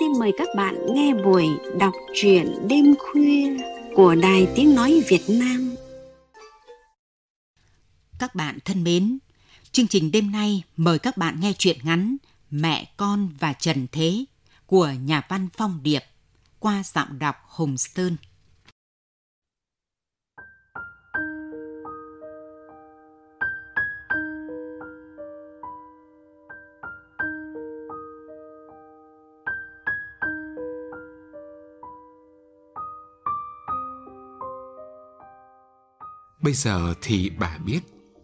xin mời các bạn nghe buổi đọc truyện đêm khuya của Đài Tiếng Nói Việt Nam. Các bạn thân mến, chương trình đêm nay mời các bạn nghe truyện ngắn Mẹ con và Trần Thế của nhà văn Phong Điệp qua giọng đọc Hồng Sơn. Bây giờ thì bà biết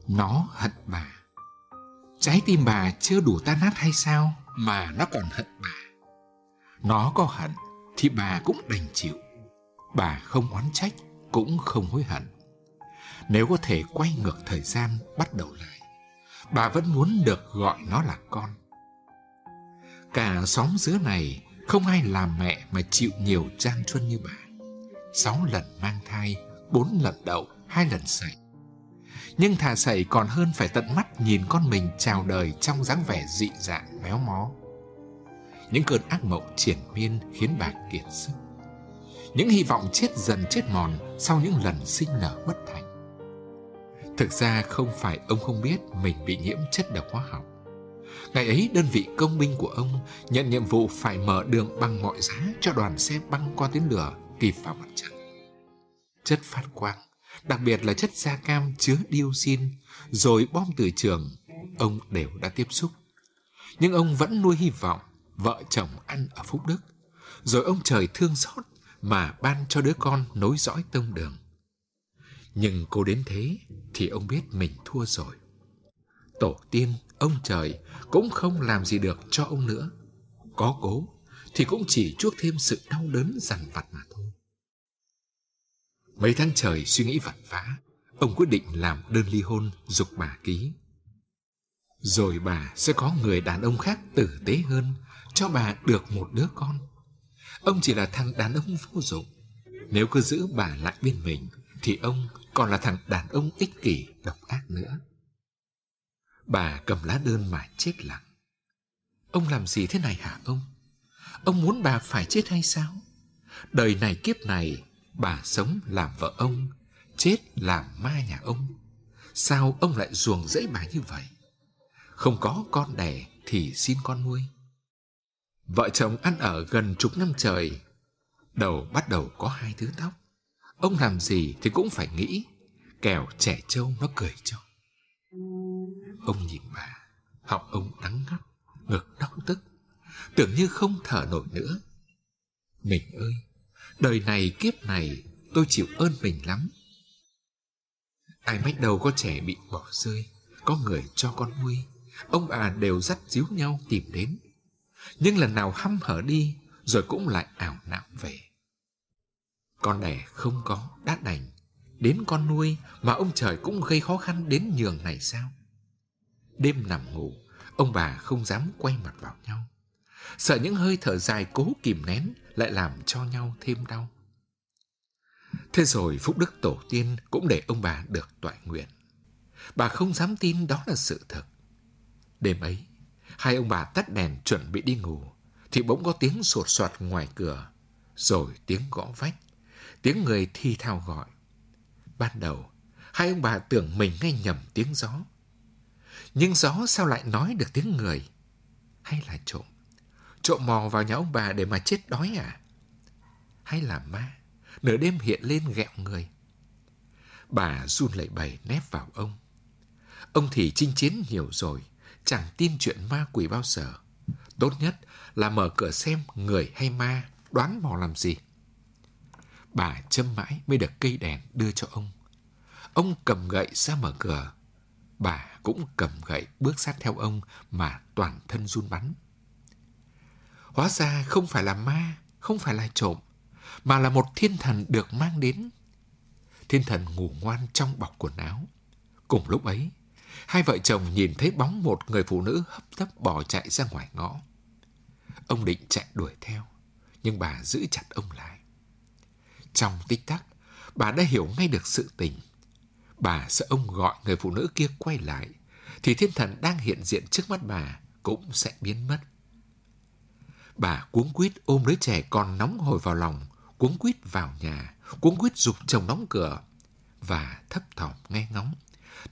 nó hận bà. Trái tim bà chưa đủ tan nát hay sao mà nó còn hận bà. Nó có hận thì bà cũng đành chịu. Bà không oán trách cũng không hối hận. Nếu có thể quay ngược thời gian bắt đầu lại, bà vẫn muốn được gọi nó là con. Cả xóm dứa này không ai làm mẹ mà chịu nhiều gian truân như bà. Sáu lần mang thai, bốn lần đậu, hai lần sảy. Nhưng thà sảy còn hơn phải tận mắt nhìn con mình chào đời trong dáng vẻ dị dạng, méo mó. Những cơn ác mộng triển miên khiến bà kiệt sức. Những hy vọng chết dần chết mòn sau những lần sinh nở bất thành. Thực ra không phải ông không biết mình bị nhiễm chất độc hóa học. Ngày ấy, đơn vị công binh của ông nhận nhiệm vụ phải mở đường bằng mọi giá cho đoàn xe băng qua tuyến lửa kịp vào mặt trận. Chất phát quang đặc biệt là chất da cam chứa dioxin, rồi bom từ trường, ông đều đã tiếp xúc. Nhưng ông vẫn nuôi hy vọng vợ chồng ăn ở Phúc Đức. Rồi ông trời thương xót mà ban cho đứa con nối dõi tông đường. Nhưng cô đến thế thì ông biết mình thua rồi. Tổ tiên, ông trời cũng không làm gì được cho ông nữa. Có cố thì cũng chỉ chuốc thêm sự đau đớn dằn vặt mà thôi. Mấy tháng trời suy nghĩ vặt vã, ông quyết định làm đơn ly hôn dục bà ký. Rồi bà sẽ có người đàn ông khác tử tế hơn, cho bà được một đứa con. Ông chỉ là thằng đàn ông vô dụng. Nếu cứ giữ bà lại bên mình, thì ông còn là thằng đàn ông ích kỷ, độc ác nữa. Bà cầm lá đơn mà chết lặng. Ông làm gì thế này hả ông? Ông muốn bà phải chết hay sao? Đời này kiếp này bà sống làm vợ ông, chết làm ma nhà ông. Sao ông lại ruồng rẫy bà như vậy? Không có con đẻ thì xin con nuôi. Vợ chồng ăn ở gần chục năm trời, đầu bắt đầu có hai thứ tóc. Ông làm gì thì cũng phải nghĩ, kẻo trẻ trâu nó cười cho. Ông nhìn bà, học ông đắng ngắt, ngực đau tức, tưởng như không thở nổi nữa. Mình ơi, Đời này kiếp này tôi chịu ơn mình lắm. Ai mách đầu có trẻ bị bỏ rơi, có người cho con nuôi, ông bà đều dắt díu nhau tìm đến. Nhưng lần nào hăm hở đi, rồi cũng lại ảo não về. Con đẻ không có, đã đành. Đến con nuôi mà ông trời cũng gây khó khăn đến nhường này sao? Đêm nằm ngủ, ông bà không dám quay mặt vào nhau. Sợ những hơi thở dài cố kìm nén lại làm cho nhau thêm đau. Thế rồi Phúc Đức Tổ tiên cũng để ông bà được toại nguyện. Bà không dám tin đó là sự thật. Đêm ấy, hai ông bà tắt đèn chuẩn bị đi ngủ, thì bỗng có tiếng sột soạt ngoài cửa, rồi tiếng gõ vách, tiếng người thi thao gọi. Ban đầu, hai ông bà tưởng mình nghe nhầm tiếng gió. Nhưng gió sao lại nói được tiếng người? Hay là trộm? Trộm mò vào nhà ông bà để mà chết đói à? Hay là ma? Nửa đêm hiện lên ghẹo người. Bà run lẩy bẩy nép vào ông. Ông thì chinh chiến nhiều rồi, chẳng tin chuyện ma quỷ bao giờ. Tốt nhất là mở cửa xem người hay ma, đoán mò làm gì. Bà châm mãi mới được cây đèn đưa cho ông. Ông cầm gậy ra mở cửa. Bà cũng cầm gậy bước sát theo ông mà toàn thân run bắn. Hóa ra không phải là ma, không phải là trộm, mà là một thiên thần được mang đến. Thiên thần ngủ ngoan trong bọc quần áo. Cùng lúc ấy, hai vợ chồng nhìn thấy bóng một người phụ nữ hấp tấp bỏ chạy ra ngoài ngõ. Ông định chạy đuổi theo, nhưng bà giữ chặt ông lại. Trong tích tắc, bà đã hiểu ngay được sự tình. Bà sợ ông gọi người phụ nữ kia quay lại, thì thiên thần đang hiện diện trước mắt bà cũng sẽ biến mất. Bà cuống quýt ôm đứa trẻ còn nóng hồi vào lòng, cuống quýt vào nhà, cuống quýt dục chồng đóng cửa và thấp thỏm nghe ngóng.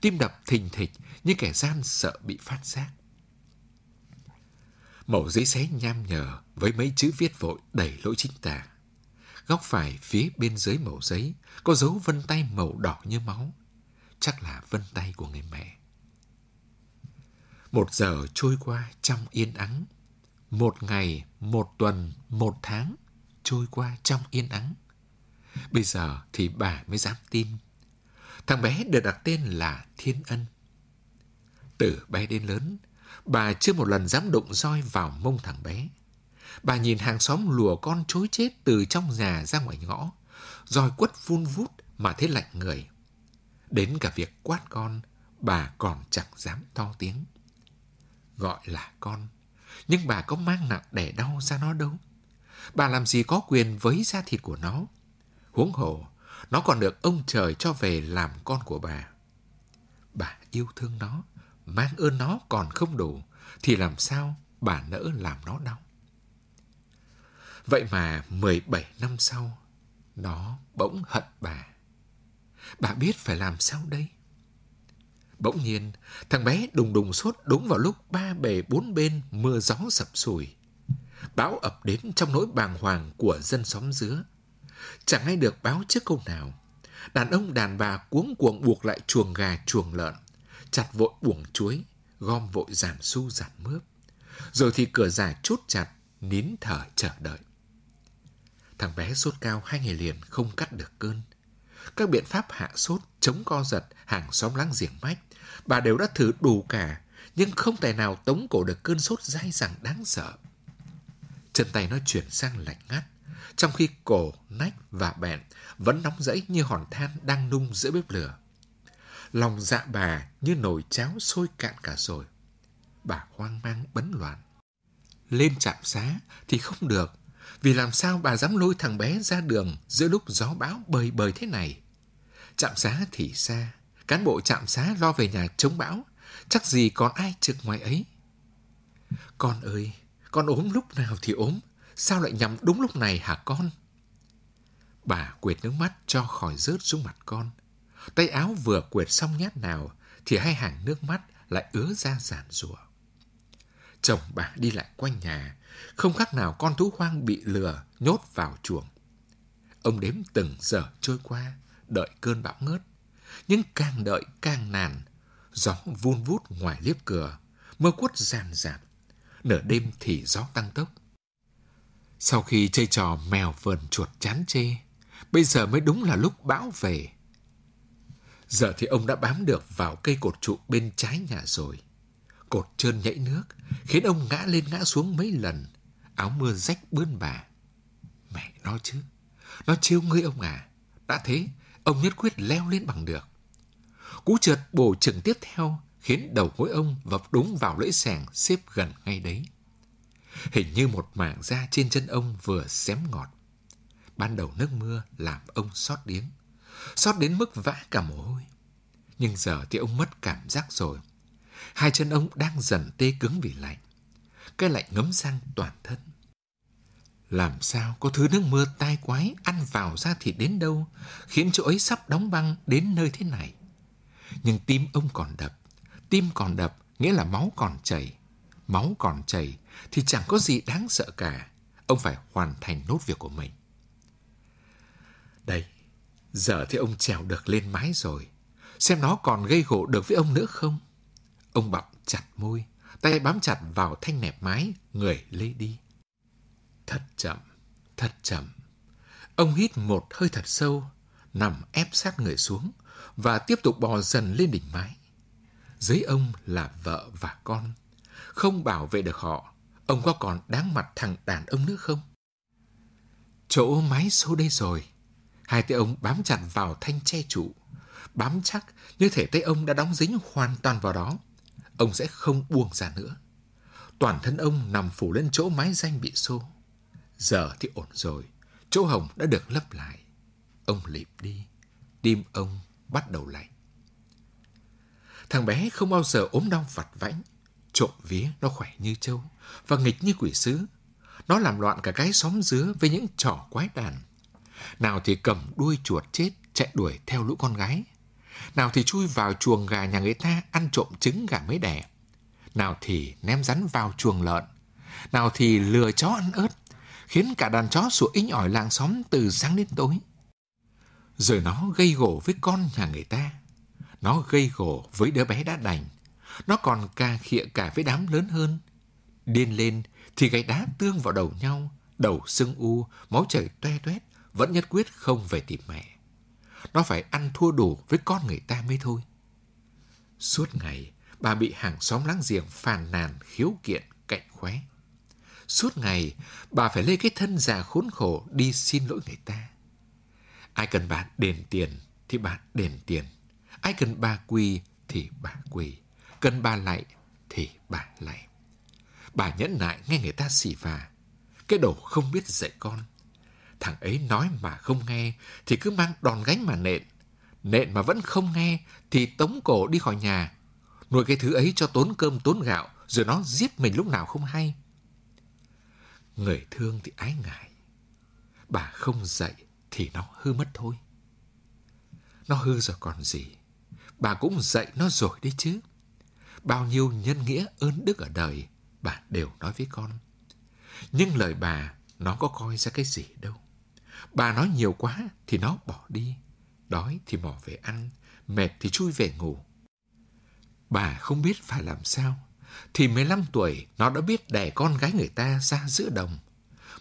Tim đập thình thịch như kẻ gian sợ bị phát giác. Mẩu giấy xé nham nhở với mấy chữ viết vội đầy lỗi chính tả. Góc phải phía bên dưới mẩu giấy có dấu vân tay màu đỏ như máu. Chắc là vân tay của người mẹ. Một giờ trôi qua trong yên ắng. Một ngày, một tuần, một tháng trôi qua trong yên ắng. Bây giờ thì bà mới dám tin. Thằng bé được đặt tên là Thiên Ân. Từ bé đến lớn, bà chưa một lần dám đụng roi vào mông thằng bé. Bà nhìn hàng xóm lùa con chối chết từ trong nhà ra ngoài ngõ, roi quất vun vút mà thấy lạnh người. Đến cả việc quát con, bà còn chẳng dám to tiếng. Gọi là con, nhưng bà có mang nặng đẻ đau ra nó đâu. Bà làm gì có quyền với da thịt của nó. Huống hồ, nó còn được ông trời cho về làm con của bà. Bà yêu thương nó, mang ơn nó còn không đủ, thì làm sao bà nỡ làm nó đau. Vậy mà 17 năm sau, nó bỗng hận bà. Bà biết phải làm sao đây? Bỗng nhiên, thằng bé đùng đùng sốt đúng vào lúc ba bề bốn bên mưa gió sập sùi. Bão ập đến trong nỗi bàng hoàng của dân xóm dứa. Chẳng ai được báo trước câu nào. Đàn ông đàn bà cuống cuồng buộc lại chuồng gà chuồng lợn, chặt vội buồng chuối, gom vội giàn su giàn mướp. Rồi thì cửa giả chốt chặt, nín thở chờ đợi. Thằng bé sốt cao hai ngày liền không cắt được cơn. Các biện pháp hạ sốt, chống co giật, hàng xóm láng giềng mách, bà đều đã thử đủ cả, nhưng không tài nào tống cổ được cơn sốt dai dẳng đáng sợ. Chân tay nó chuyển sang lạnh ngắt, trong khi cổ, nách và bẹn vẫn nóng rẫy như hòn than đang nung giữa bếp lửa. Lòng dạ bà như nồi cháo sôi cạn cả rồi. Bà hoang mang bấn loạn. Lên trạm xá thì không được, vì làm sao bà dám lôi thằng bé ra đường giữa lúc gió bão bời bời thế này. Trạm xá thì xa, cán bộ trạm xá lo về nhà chống bão, chắc gì còn ai trực ngoài ấy. Con ơi, con ốm lúc nào thì ốm, sao lại nhằm đúng lúc này hả con? Bà quệt nước mắt cho khỏi rớt xuống mặt con. Tay áo vừa quệt xong nhát nào thì hai hàng nước mắt lại ứa ra giản rùa. Chồng bà đi lại quanh nhà, không khác nào con thú hoang bị lừa nhốt vào chuồng. Ông đếm từng giờ trôi qua, đợi cơn bão ngớt. Nhưng càng đợi càng nản, gió vun vút ngoài liếp cửa, mưa quất ràn rạt. Nửa đêm thì gió tăng tốc. Sau khi chơi trò mèo vườn chuột chán chê, bây giờ mới đúng là lúc bão về. Giờ thì ông đã bám được vào cây cột trụ bên trái nhà rồi. Cột trơn nhảy nước, khiến ông ngã lên ngã xuống mấy lần, áo mưa rách bươn bà. Mẹ nó chứ, nó trêu ngươi ông à. Đã thế, ông nhất quyết leo lên bằng được. Cú trượt bổ chừng tiếp theo khiến đầu gối ông vập đúng vào lưỡi sàng xếp gần ngay đấy. Hình như một mảng da trên chân ông vừa xém ngọt. Ban đầu nước mưa làm ông xót điếng. Xót đến mức vã cả mồ hôi. Nhưng giờ thì ông mất cảm giác rồi. Hai chân ông đang dần tê cứng vì lạnh. Cái lạnh ngấm sang toàn thân. Làm sao có thứ nước mưa tai quái ăn vào da thịt đến đâu, khiến chỗ ấy sắp đóng băng đến nơi thế này. Nhưng tim ông còn đập. Tim còn đập nghĩa là máu còn chảy. Máu còn chảy thì chẳng có gì đáng sợ cả. Ông phải hoàn thành nốt việc của mình. Đây, giờ thì ông trèo được lên mái rồi. Xem nó còn gây gỗ được với ông nữa không? Ông bọc chặt môi, tay bám chặt vào thanh nẹp mái, người lê đi. Thật chậm, thật chậm. Ông hít một hơi thật sâu, nằm ép sát người xuống và tiếp tục bò dần lên đỉnh mái. Dưới ông là vợ và con. Không bảo vệ được họ, ông có còn đáng mặt thằng đàn ông nữa không? Chỗ mái xô đây rồi. Hai tay ông bám chặt vào thanh che trụ. Bám chắc như thể tay ông đã đóng dính hoàn toàn vào đó. Ông sẽ không buông ra nữa. Toàn thân ông nằm phủ lên chỗ mái danh bị xô. Giờ thì ổn rồi. Chỗ hồng đã được lấp lại. Ông lịp đi. Tim ông bắt đầu lạnh. Thằng bé không bao giờ ốm đau vặt vãnh. Trộm vía nó khỏe như trâu và nghịch như quỷ sứ. Nó làm loạn cả cái xóm dứa với những trò quái đàn. Nào thì cầm đuôi chuột chết chạy đuổi theo lũ con gái. Nào thì chui vào chuồng gà nhà người ta ăn trộm trứng gà mới đẻ. Nào thì ném rắn vào chuồng lợn. Nào thì lừa chó ăn ớt, khiến cả đàn chó sủa inh ỏi làng xóm từ sáng đến tối. Rồi nó gây gổ với con nhà người ta. Nó gây gổ với đứa bé đã đành. Nó còn ca khịa cả với đám lớn hơn. Điên lên thì gãy đá tương vào đầu nhau, đầu sưng u, máu chảy toe toét, vẫn nhất quyết không về tìm mẹ. Nó phải ăn thua đủ với con người ta mới thôi. Suốt ngày, bà bị hàng xóm láng giềng phàn nàn khiếu kiện cạnh khóe. Suốt ngày, bà phải lê cái thân già khốn khổ đi xin lỗi người ta. Ai cần bà đền tiền thì bà đền tiền. Ai cần bà quỳ thì bà quỳ. Cần bà lạy thì bà lạy. Bà nhẫn nại nghe người ta xỉ vả. Cái đồ không biết dạy con. Thằng ấy nói mà không nghe thì cứ mang đòn gánh mà nện. Nện mà vẫn không nghe thì tống cổ đi khỏi nhà. Nuôi cái thứ ấy cho tốn cơm tốn gạo rồi nó giết mình lúc nào không hay. Người thương thì ái ngại. Bà không dạy thì nó hư mất thôi. Nó hư rồi còn gì. Bà cũng dạy nó rồi đấy chứ. Bao nhiêu nhân nghĩa ơn đức ở đời, bà đều nói với con. Nhưng lời bà, nó có coi ra cái gì đâu. Bà nói nhiều quá thì nó bỏ đi. Đói thì mò về ăn, mệt thì chui về ngủ. Bà không biết phải làm sao. Thì 15 tuổi nó đã biết đẻ con gái người ta ra giữa đồng.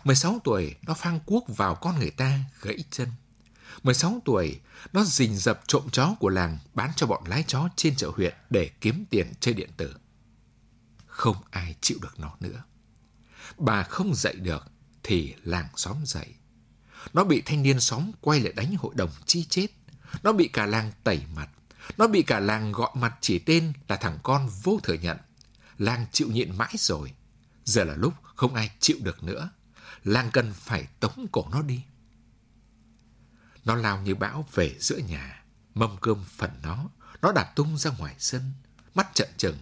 16 tuổi nó phang cuốc vào con người ta gãy chân. 16 tuổi nó rình dập trộm chó của làng bán cho bọn lái chó trên chợ huyện để kiếm tiền chơi điện tử. Không ai chịu được nó nữa. Bà không dạy được thì làng xóm dạy. Nó bị thanh niên xóm quay lại đánh hội đồng chi chết. Nó bị cả làng tẩy mặt. Nó bị cả làng gọi mặt chỉ tên là thằng con vô thừa nhận. Làng chịu nhịn mãi rồi. Giờ là lúc không ai chịu được nữa. Làng cần phải tống cổ nó đi. Nó lao như bão về giữa nhà. Mâm cơm phần nó. Nó đạp tung ra ngoài sân. Mắt trận trừng.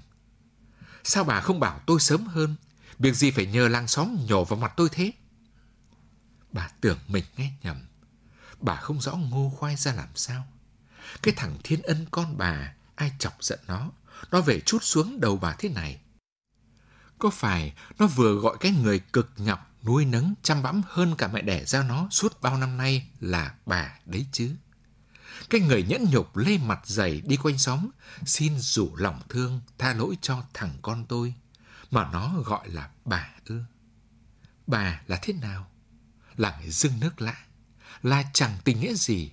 Sao bà không bảo tôi sớm hơn? Việc gì phải nhờ làng xóm nhổ vào mặt tôi thế? Bà tưởng mình nghe nhầm. Bà không rõ ngô khoai ra làm sao. Cái thằng thiên ân con bà, ai chọc giận nó, nó về chút xuống đầu bà thế này. Có phải nó vừa gọi cái người cực nhọc, nuôi nấng, chăm bẵm hơn cả mẹ đẻ ra nó suốt bao năm nay là bà đấy chứ? Cái người nhẫn nhục lê mặt dày đi quanh xóm, xin rủ lòng thương, tha lỗi cho thằng con tôi, mà nó gọi là bà ư. Bà là thế nào? Là người dưng nước lạ, là chẳng tình nghĩa gì.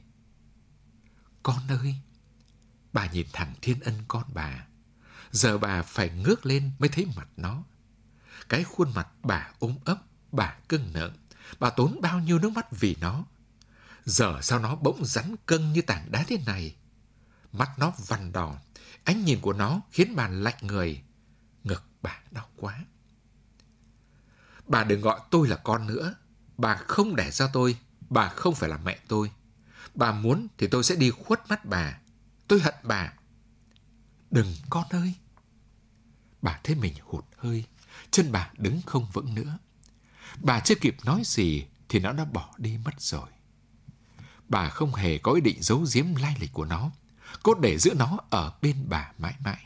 Con ơi! Bà nhìn thằng thiên ân con bà. Giờ bà phải ngước lên mới thấy mặt nó. Cái khuôn mặt bà ốm ấp, bà cưng nợn. Bà tốn bao nhiêu nước mắt vì nó. Giờ sao nó bỗng rắn cân như tảng đá thế này? Mắt nó vằn đỏ, ánh nhìn của nó khiến bà lạnh người. Ngực bà đau quá. Bà đừng gọi tôi là con nữa. Bà không đẻ ra tôi, bà không phải là mẹ tôi. Bà muốn thì tôi sẽ đi khuất mắt bà. Tôi hận bà. Đừng con ơi. Bà thấy mình hụt hơi, chân bà đứng không vững nữa. Bà chưa kịp nói gì thì nó đã bỏ đi mất rồi. Bà không hề có ý định giấu giếm lai lịch của nó, cốt để giữ nó ở bên bà mãi mãi.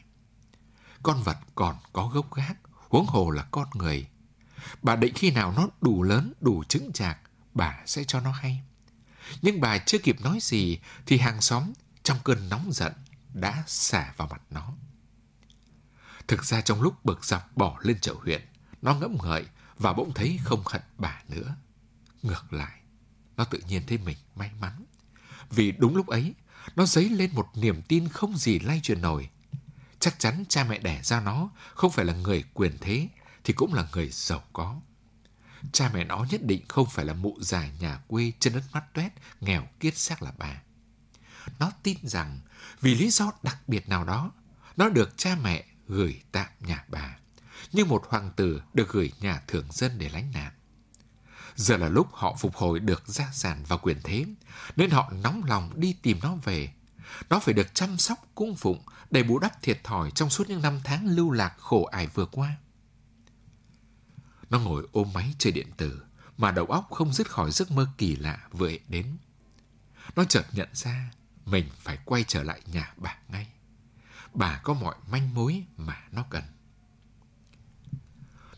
Con vật còn có gốc gác, huống hồ là con người. Bà định khi nào nó đủ lớn, đủ chứng chạc, bà sẽ cho nó hay. Nhưng bà chưa kịp nói gì thì hàng xóm trong cơn nóng giận đã xả vào mặt nó. Thực ra trong lúc bực dọc bỏ lên chợ huyện, nó ngẫm ngợi và bỗng thấy không hận bà nữa. Ngược lại, nó tự nhiên thấy mình may mắn. Vì đúng lúc ấy, nó dấy lên một niềm tin không gì lay chuyển nổi. Chắc chắn cha mẹ đẻ ra nó không phải là người quyền thế thì cũng là người giàu có. Cha mẹ nó nhất định không phải là mụ già nhà quê chân đất mắt tuét, nghèo kiết xác là bà. Nó tin rằng vì lý do đặc biệt nào đó, nó được cha mẹ gửi tạm nhà bà, như một hoàng tử được gửi nhà thường dân để lánh nạn. Giờ là lúc họ phục hồi được gia sản và quyền thế, nên họ nóng lòng đi tìm nó về. Nó phải được chăm sóc cung phụng để bù đắp thiệt thòi trong suốt những năm tháng lưu lạc khổ ải vừa qua. Nó ngồi ôm máy chơi điện tử, mà đầu óc không dứt khỏi giấc mơ kỳ lạ vừa đến. Nó chợt nhận ra mình phải quay trở lại nhà bà ngay. Bà có mọi manh mối mà nó cần.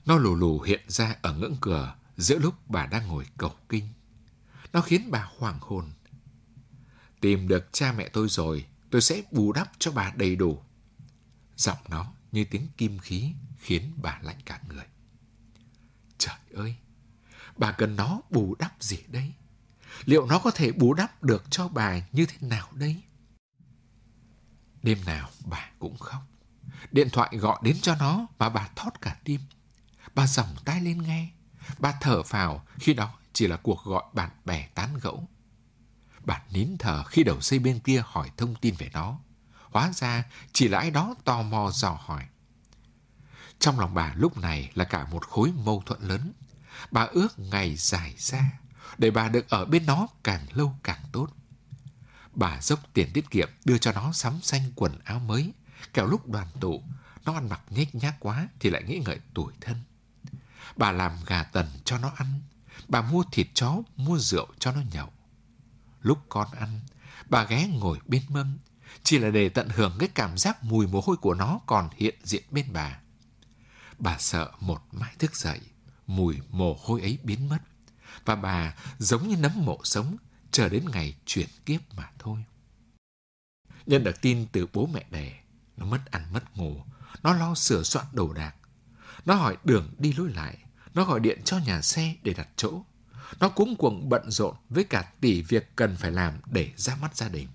Nó lù lù hiện ra ở ngưỡng cửa giữa lúc bà đang ngồi cầu kinh. Nó khiến bà hoảng hồn. Tìm được cha mẹ tôi rồi, tôi sẽ bù đắp cho bà đầy đủ. Giọng nó như tiếng kim khí khiến bà lạnh cả người. Trời ơi, bà cần nó bù đắp gì đây? Liệu nó có thể bù đắp được cho bà như thế nào đây? Đêm nào bà cũng khóc. Điện thoại gọi đến cho nó mà bà thót cả tim. Bà dòng tay lên nghe. Bà thở phào khi đó chỉ là cuộc gọi bạn bè tán gẫu. Bà nín thở khi đầu dây bên kia hỏi thông tin về nó. Hóa ra chỉ là ai đó tò mò dò hỏi. Trong lòng bà lúc này là cả một khối mâu thuẫn lớn. Bà ước ngày dài ra để bà được ở bên nó càng lâu càng tốt. Bà dốc tiền tiết kiệm đưa cho nó sắm xanh quần áo mới, kẻo lúc đoàn tụ, nó ăn mặc nhếch nhác quá thì lại nghĩ ngợi tuổi thân. Bà làm gà tần cho nó ăn, bà mua thịt chó, mua rượu cho nó nhậu. Lúc con ăn, bà ghé ngồi bên mâm, chỉ là để tận hưởng cái cảm giác mùi mồ hôi của nó còn hiện diện bên bà. Bà sợ một mai thức dậy, mùi mồ hôi ấy biến mất, và bà giống như nấm mộ sống, chờ đến ngày chuyển kiếp mà thôi. Nhận được tin từ bố mẹ đẻ, nó mất ăn mất ngủ, nó lo sửa soạn đồ đạc. Nó hỏi đường đi lối lại, nó gọi điện cho nhà xe để đặt chỗ. Nó cuống cuồng bận rộn với cả tỷ việc cần phải làm để ra mắt gia đình.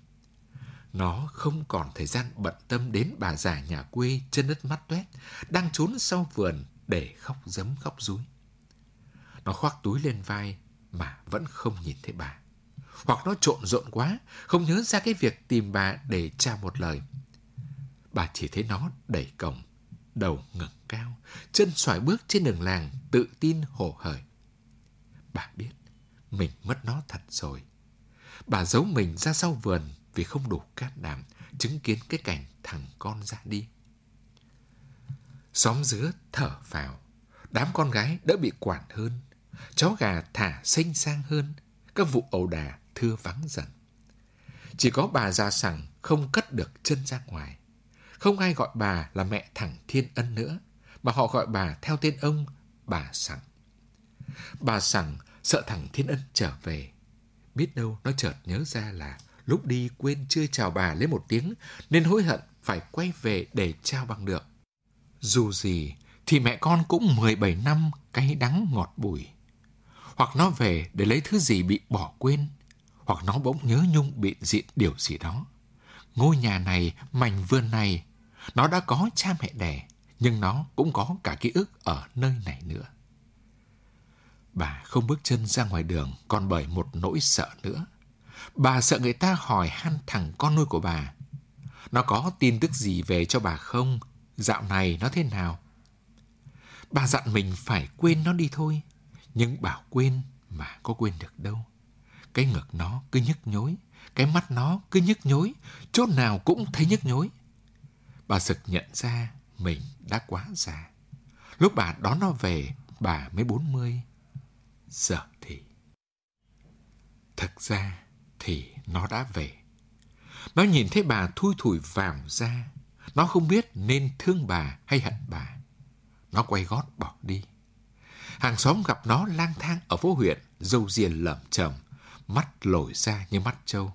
Nó không còn thời gian bận tâm đến bà già nhà quê chân đất mắt tuét, đang trốn sau vườn để khóc giấm khóc rúi. Nó khoác túi lên vai mà vẫn không nhìn thấy bà. Hoặc nó trộn rộn quá, không nhớ ra cái việc tìm bà để tra một lời. Bà chỉ thấy nó đẩy cổng, đầu ngẩng cao, chân xoài bước trên đường làng, tự tin hổ hởi. Bà biết, mình mất nó thật rồi. Bà giấu mình ra sau vườn vì không đủ can đảm chứng kiến cái cảnh thằng con ra đi. Xóm dứa thở vào, đám con gái đỡ bị quản hơn, chó gà thả xinh sang hơn, các vụ ẩu đà thưa vắng dần. Chỉ có bà già sẳng không cất được chân ra ngoài. Không ai gọi bà là mẹ thẳng Thiên Ân nữa, mà họ gọi bà theo tên ông, bà sẳng. Bà sẳng sợ thằng Thiên Ân trở về. Biết đâu nó chợt nhớ ra là lúc đi quên chưa chào bà lấy một tiếng, nên hối hận phải quay về để trao bằng được. Dù gì, thì mẹ con cũng 17 năm cay đắng ngọt bùi. Hoặc nó về để lấy thứ gì bị bỏ quên, hoặc nó bỗng nhớ nhung bị diện điều gì đó. Ngôi nhà này, mảnh vườn này, nó đã có cha mẹ đẻ, nhưng nó cũng có cả ký ức ở nơi này nữa. Bà không bước chân ra ngoài đường còn bởi một nỗi sợ nữa. Bà sợ người ta hỏi han thằng con nuôi của bà. Nó có tin tức gì về cho bà không? Dạo này nó thế nào? Bà dặn mình phải quên nó đi thôi. Nhưng bảo quên mà có quên được đâu. Cái ngực nó cứ nhức nhối, cái mắt nó cứ nhức nhối, chỗ nào cũng thấy nhức nhối. Bà sực nhận ra mình đã quá già. Lúc bà đón nó về, bà mới bốn mươi. Giờ thì... Thực ra thì nó đã về. Nó nhìn thấy bà thui thủi vào ra. Nó không biết nên thương bà hay hận bà. Nó quay gót bỏ đi. Hàng xóm gặp nó lang thang ở phố huyện, dâu diền lởm chởm, mắt lồi ra như mắt trâu.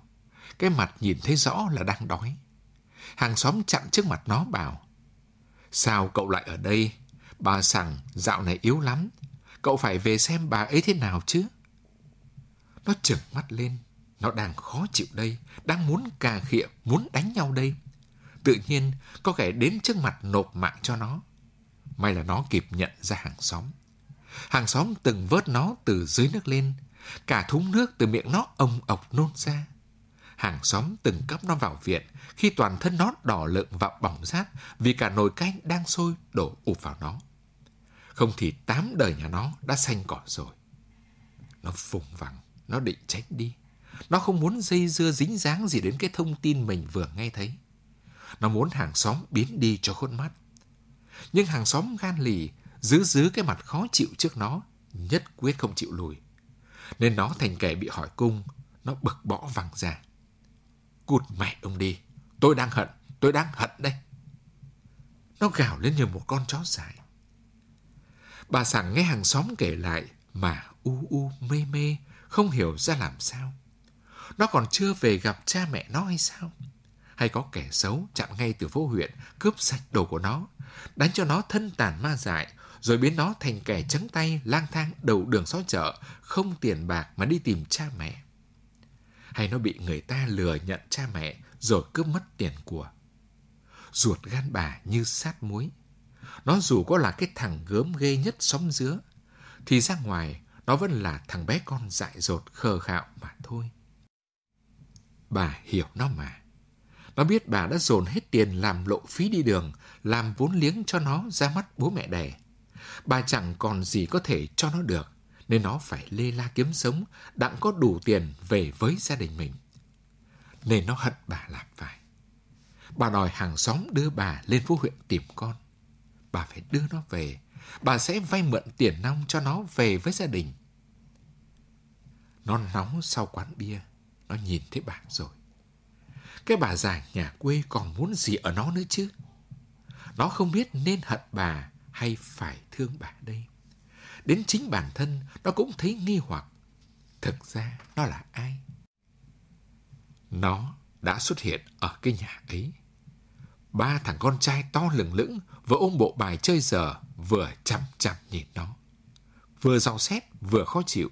Cái mặt nhìn thấy rõ là đang đói. Hàng xóm chặn trước mặt nó bảo, Sao cậu lại ở đây? Bà sằng dạo này yếu lắm. Cậu phải về xem bà ấy thế nào chứ? Nó trừng mắt lên. Nó đang khó chịu đây, đang muốn cà khịa, muốn đánh nhau đây. Tự nhiên, có kẻ đến trước mặt nộp mạng cho nó. May là nó kịp nhận ra hàng xóm. Hàng xóm từng vớt nó từ dưới nước lên, cả thúng nước từ miệng nó ông ọc nôn ra. Hàng xóm từng cấp nó vào viện khi toàn thân nó đỏ lợn và bỏng rát vì cả nồi canh đang sôi đổ ụp vào nó. Không thì tám đời nhà nó đã xanh cỏ rồi. Nó vùng vằng, nó định tránh đi. Nó không muốn dây dưa dính dáng gì đến cái thông tin mình vừa nghe thấy. Nó muốn hàng xóm biến đi cho khuôn mắt. Nhưng hàng xóm gan lì giữ giữ cái mặt khó chịu trước nó, nhất quyết không chịu lùi. Nên nó thành kẻ bị hỏi cung, nó bực bỏ văng ra. Cút mẹ ông đi, tôi đang hận, tôi đang hận đây. Nó gào lên như một con chó dại. Bà sảng nghe hàng xóm kể lại mà u u mê mê, không hiểu ra làm sao. Nó còn chưa về gặp cha mẹ nó hay sao? Hay có kẻ xấu chặn ngay từ phố huyện, cướp sạch đồ của nó, đánh cho nó thân tàn ma dại, rồi biến nó thành kẻ trắng tay lang thang đầu đường xó chợ, không tiền bạc mà đi tìm cha mẹ. Hay nó bị người ta lừa nhận cha mẹ rồi cướp mất tiền của. Ruột gan bà như sát muối. Nó dù có là cái thằng gớm ghê nhất xóm dứa, thì ra ngoài nó vẫn là thằng bé con dại dột khờ khạo mà thôi. Bà hiểu nó mà. Nó biết bà đã dồn hết tiền làm lộ phí đi đường, làm vốn liếng cho nó ra mắt bố mẹ đẻ. Bà chẳng còn gì có thể cho nó được, nên nó phải lê la kiếm sống, đặng có đủ tiền về với gia đình mình. Nên nó hận bà làm phải. Bà đòi hàng xóm đưa bà lên phố huyện tìm con. Bà phải đưa nó về. Bà sẽ vay mượn tiền nong cho nó về với gia đình. Nó nóng sau quán bia. Nó nhìn thấy bà rồi. Cái bà già nhà quê còn muốn gì ở nó nữa chứ? Nó không biết nên hận bà hay phải thương bà đây. Đến chính bản thân nó cũng thấy nghi hoặc. Thực ra nó là ai? Nó đã xuất hiện ở cái nhà ấy. Ba thằng con trai to lừng lững vừa ôm bộ bài chơi giờ vừa chăm chăm nhìn nó. Vừa dò xét vừa khó chịu.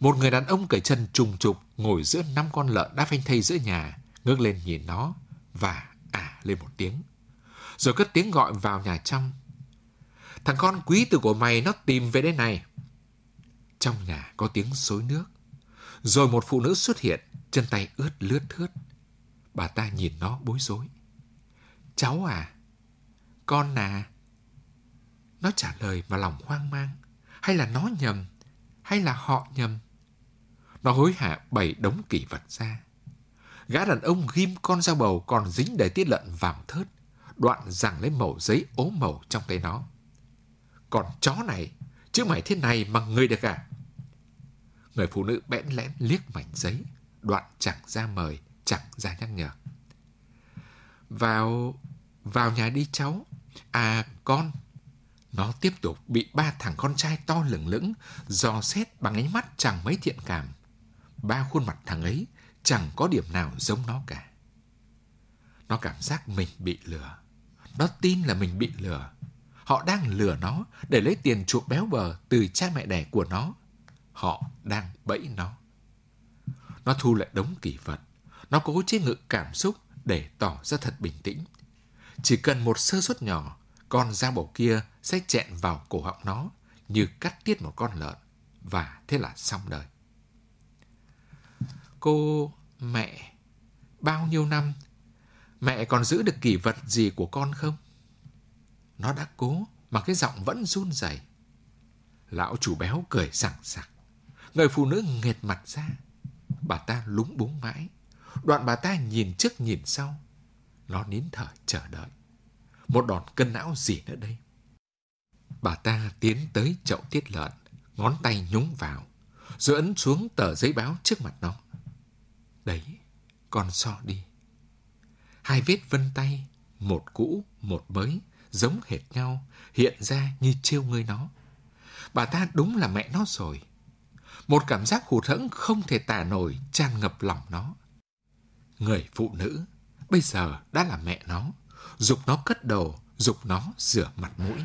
Một người đàn ông cởi chân trùng trục ngồi giữa năm con lợn đã phanh thây giữa nhà, ngước lên nhìn nó và à lên một tiếng. Rồi cất tiếng gọi vào nhà trong. Thằng con quý tử của mày nó tìm về đây này. Trong nhà có tiếng xối nước. Rồi một phụ nữ xuất hiện, chân tay ướt lướt thướt. Bà ta nhìn nó bối rối. Cháu à? Con à? Nó trả lời mà lòng hoang mang. Hay là nó nhầm? Hay là họ nhầm? Nó hối hả bày đống kỷ vật ra. Gã đàn ông ghim con dao bầu còn dính đầy tiết lợn vàng thớt, đoạn rằng lấy mẩu giấy ố màu trong tay nó. Còn chó này, chứ mày thế này mà người được à? Người phụ nữ bẽn lẽn liếc mảnh giấy, đoạn chẳng ra mời, chẳng ra nhắc nhở. Vào, vào nhà đi cháu. À, con. Nó tiếp tục bị ba thằng con trai to lửng lững, dò xét bằng ánh mắt chẳng mấy thiện cảm. Ba khuôn mặt thằng ấy chẳng có điểm nào giống nó cả. Nó cảm giác mình bị lừa. Nó tin là mình bị lừa. Họ đang lừa nó để lấy tiền chuộc béo bờ từ cha mẹ đẻ của nó. Họ đang bẫy nó. Nó thu lại đống kỷ vật. Nó cố chế ngự cảm xúc để tỏ ra thật bình tĩnh. Chỉ cần một sơ suất nhỏ, con dao bầu kia sẽ chẹn vào cổ họng nó như cắt tiết một con lợn. Và thế là xong đời. Cô, mẹ, bao nhiêu năm, mẹ còn giữ được kỷ vật gì của con không? Nó đã cố mà cái giọng vẫn run rẩy. Lão chủ béo cười sảng sặc. Người phụ nữ nghệt mặt ra. Bà ta lúng búng mãi. Đoạn bà ta nhìn trước nhìn sau. Nó nín thở chờ đợi. Một đòn cân não gì nữa đây? Bà ta tiến tới chậu tiết lợn, ngón tay nhúng vào, rồi ấn xuống tờ giấy báo trước mặt nó. Đấy, con so đi. Hai vết vân tay, một cũ, một mới, giống hệt nhau, hiện ra như trêu ngươi nó. Bà ta đúng là mẹ nó rồi. Một cảm giác hụt hẫng không thể tả nổi tràn ngập lòng nó. Người phụ nữ bây giờ đã là mẹ nó, dục nó cất đầu, dục nó rửa mặt mũi.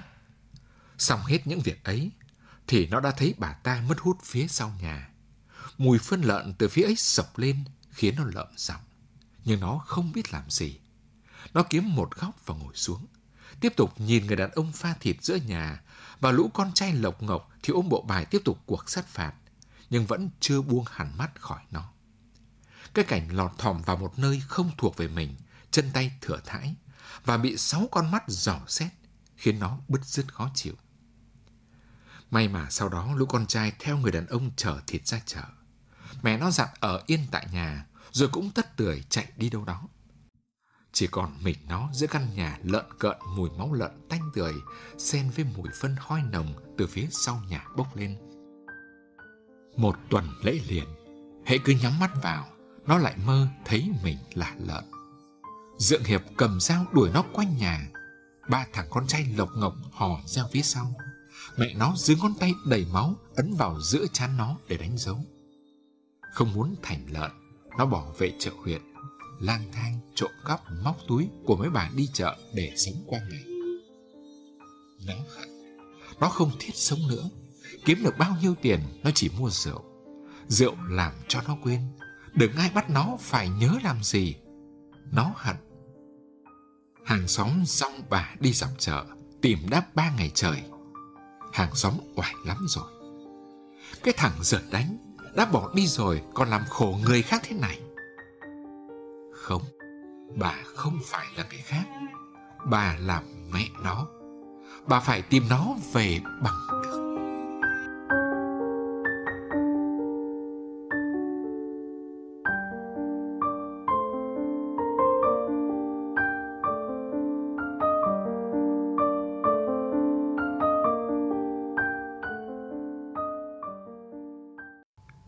Xong hết những việc ấy, thì nó đã thấy bà ta mất hút phía sau nhà. Mùi phân lợn từ phía ấy sập lên khiến nó lợm giọng. Nhưng nó không biết làm gì. Nó kiếm một góc và ngồi xuống. Tiếp tục nhìn người đàn ông pha thịt giữa nhà và lũ con trai lộc ngọc thì ôm bộ bài tiếp tục cuộc sát phạt. Nhưng vẫn chưa buông hẳn mắt khỏi nó. Cái cảnh lọt thỏm vào một nơi không thuộc về mình, chân tay thừa thãi và bị sáu con mắt dò xét khiến nó bứt rứt khó chịu. May mà sau đó lũ con trai theo người đàn ông chở thịt ra chợ. Mẹ nó dặn ở yên tại nhà, rồi cũng tất tưởi chạy đi đâu đó. Chỉ còn mình nó giữa căn nhà lợn cợn mùi máu lợn tanh tưởi, xen với mùi phân hoi nồng từ phía sau nhà bốc lên. Một tuần lễ liền, hãy cứ nhắm mắt vào, nó lại mơ thấy mình là lợn. Dượng Hiệp cầm dao đuổi nó quanh nhà. Ba thằng con trai lộc ngọc hò ra phía sau. Mẹ nó dưới ngón tay đầy máu ấn vào giữa chán nó để đánh dấu. Không muốn thành lợn, nó bỏ về chợ huyện, lang thang trộm cắp móc túi của mấy bà đi chợ để sống qua ngày. Nó hận, nó không thiết sống nữa. Kiếm được bao nhiêu tiền nó chỉ mua rượu. Rượu làm cho nó quên. Đừng ai bắt nó phải nhớ làm gì. Nó hận. Hàng xóm xong bà đi dọc chợ tìm đáp ba ngày trời. Hàng xóm oải lắm rồi. Cái thằng giật đánh đã bỏ đi rồi còn làm khổ người khác thế này. Không, bà không phải là người khác. Bà là mẹ nó. Bà phải tìm nó về bằng được.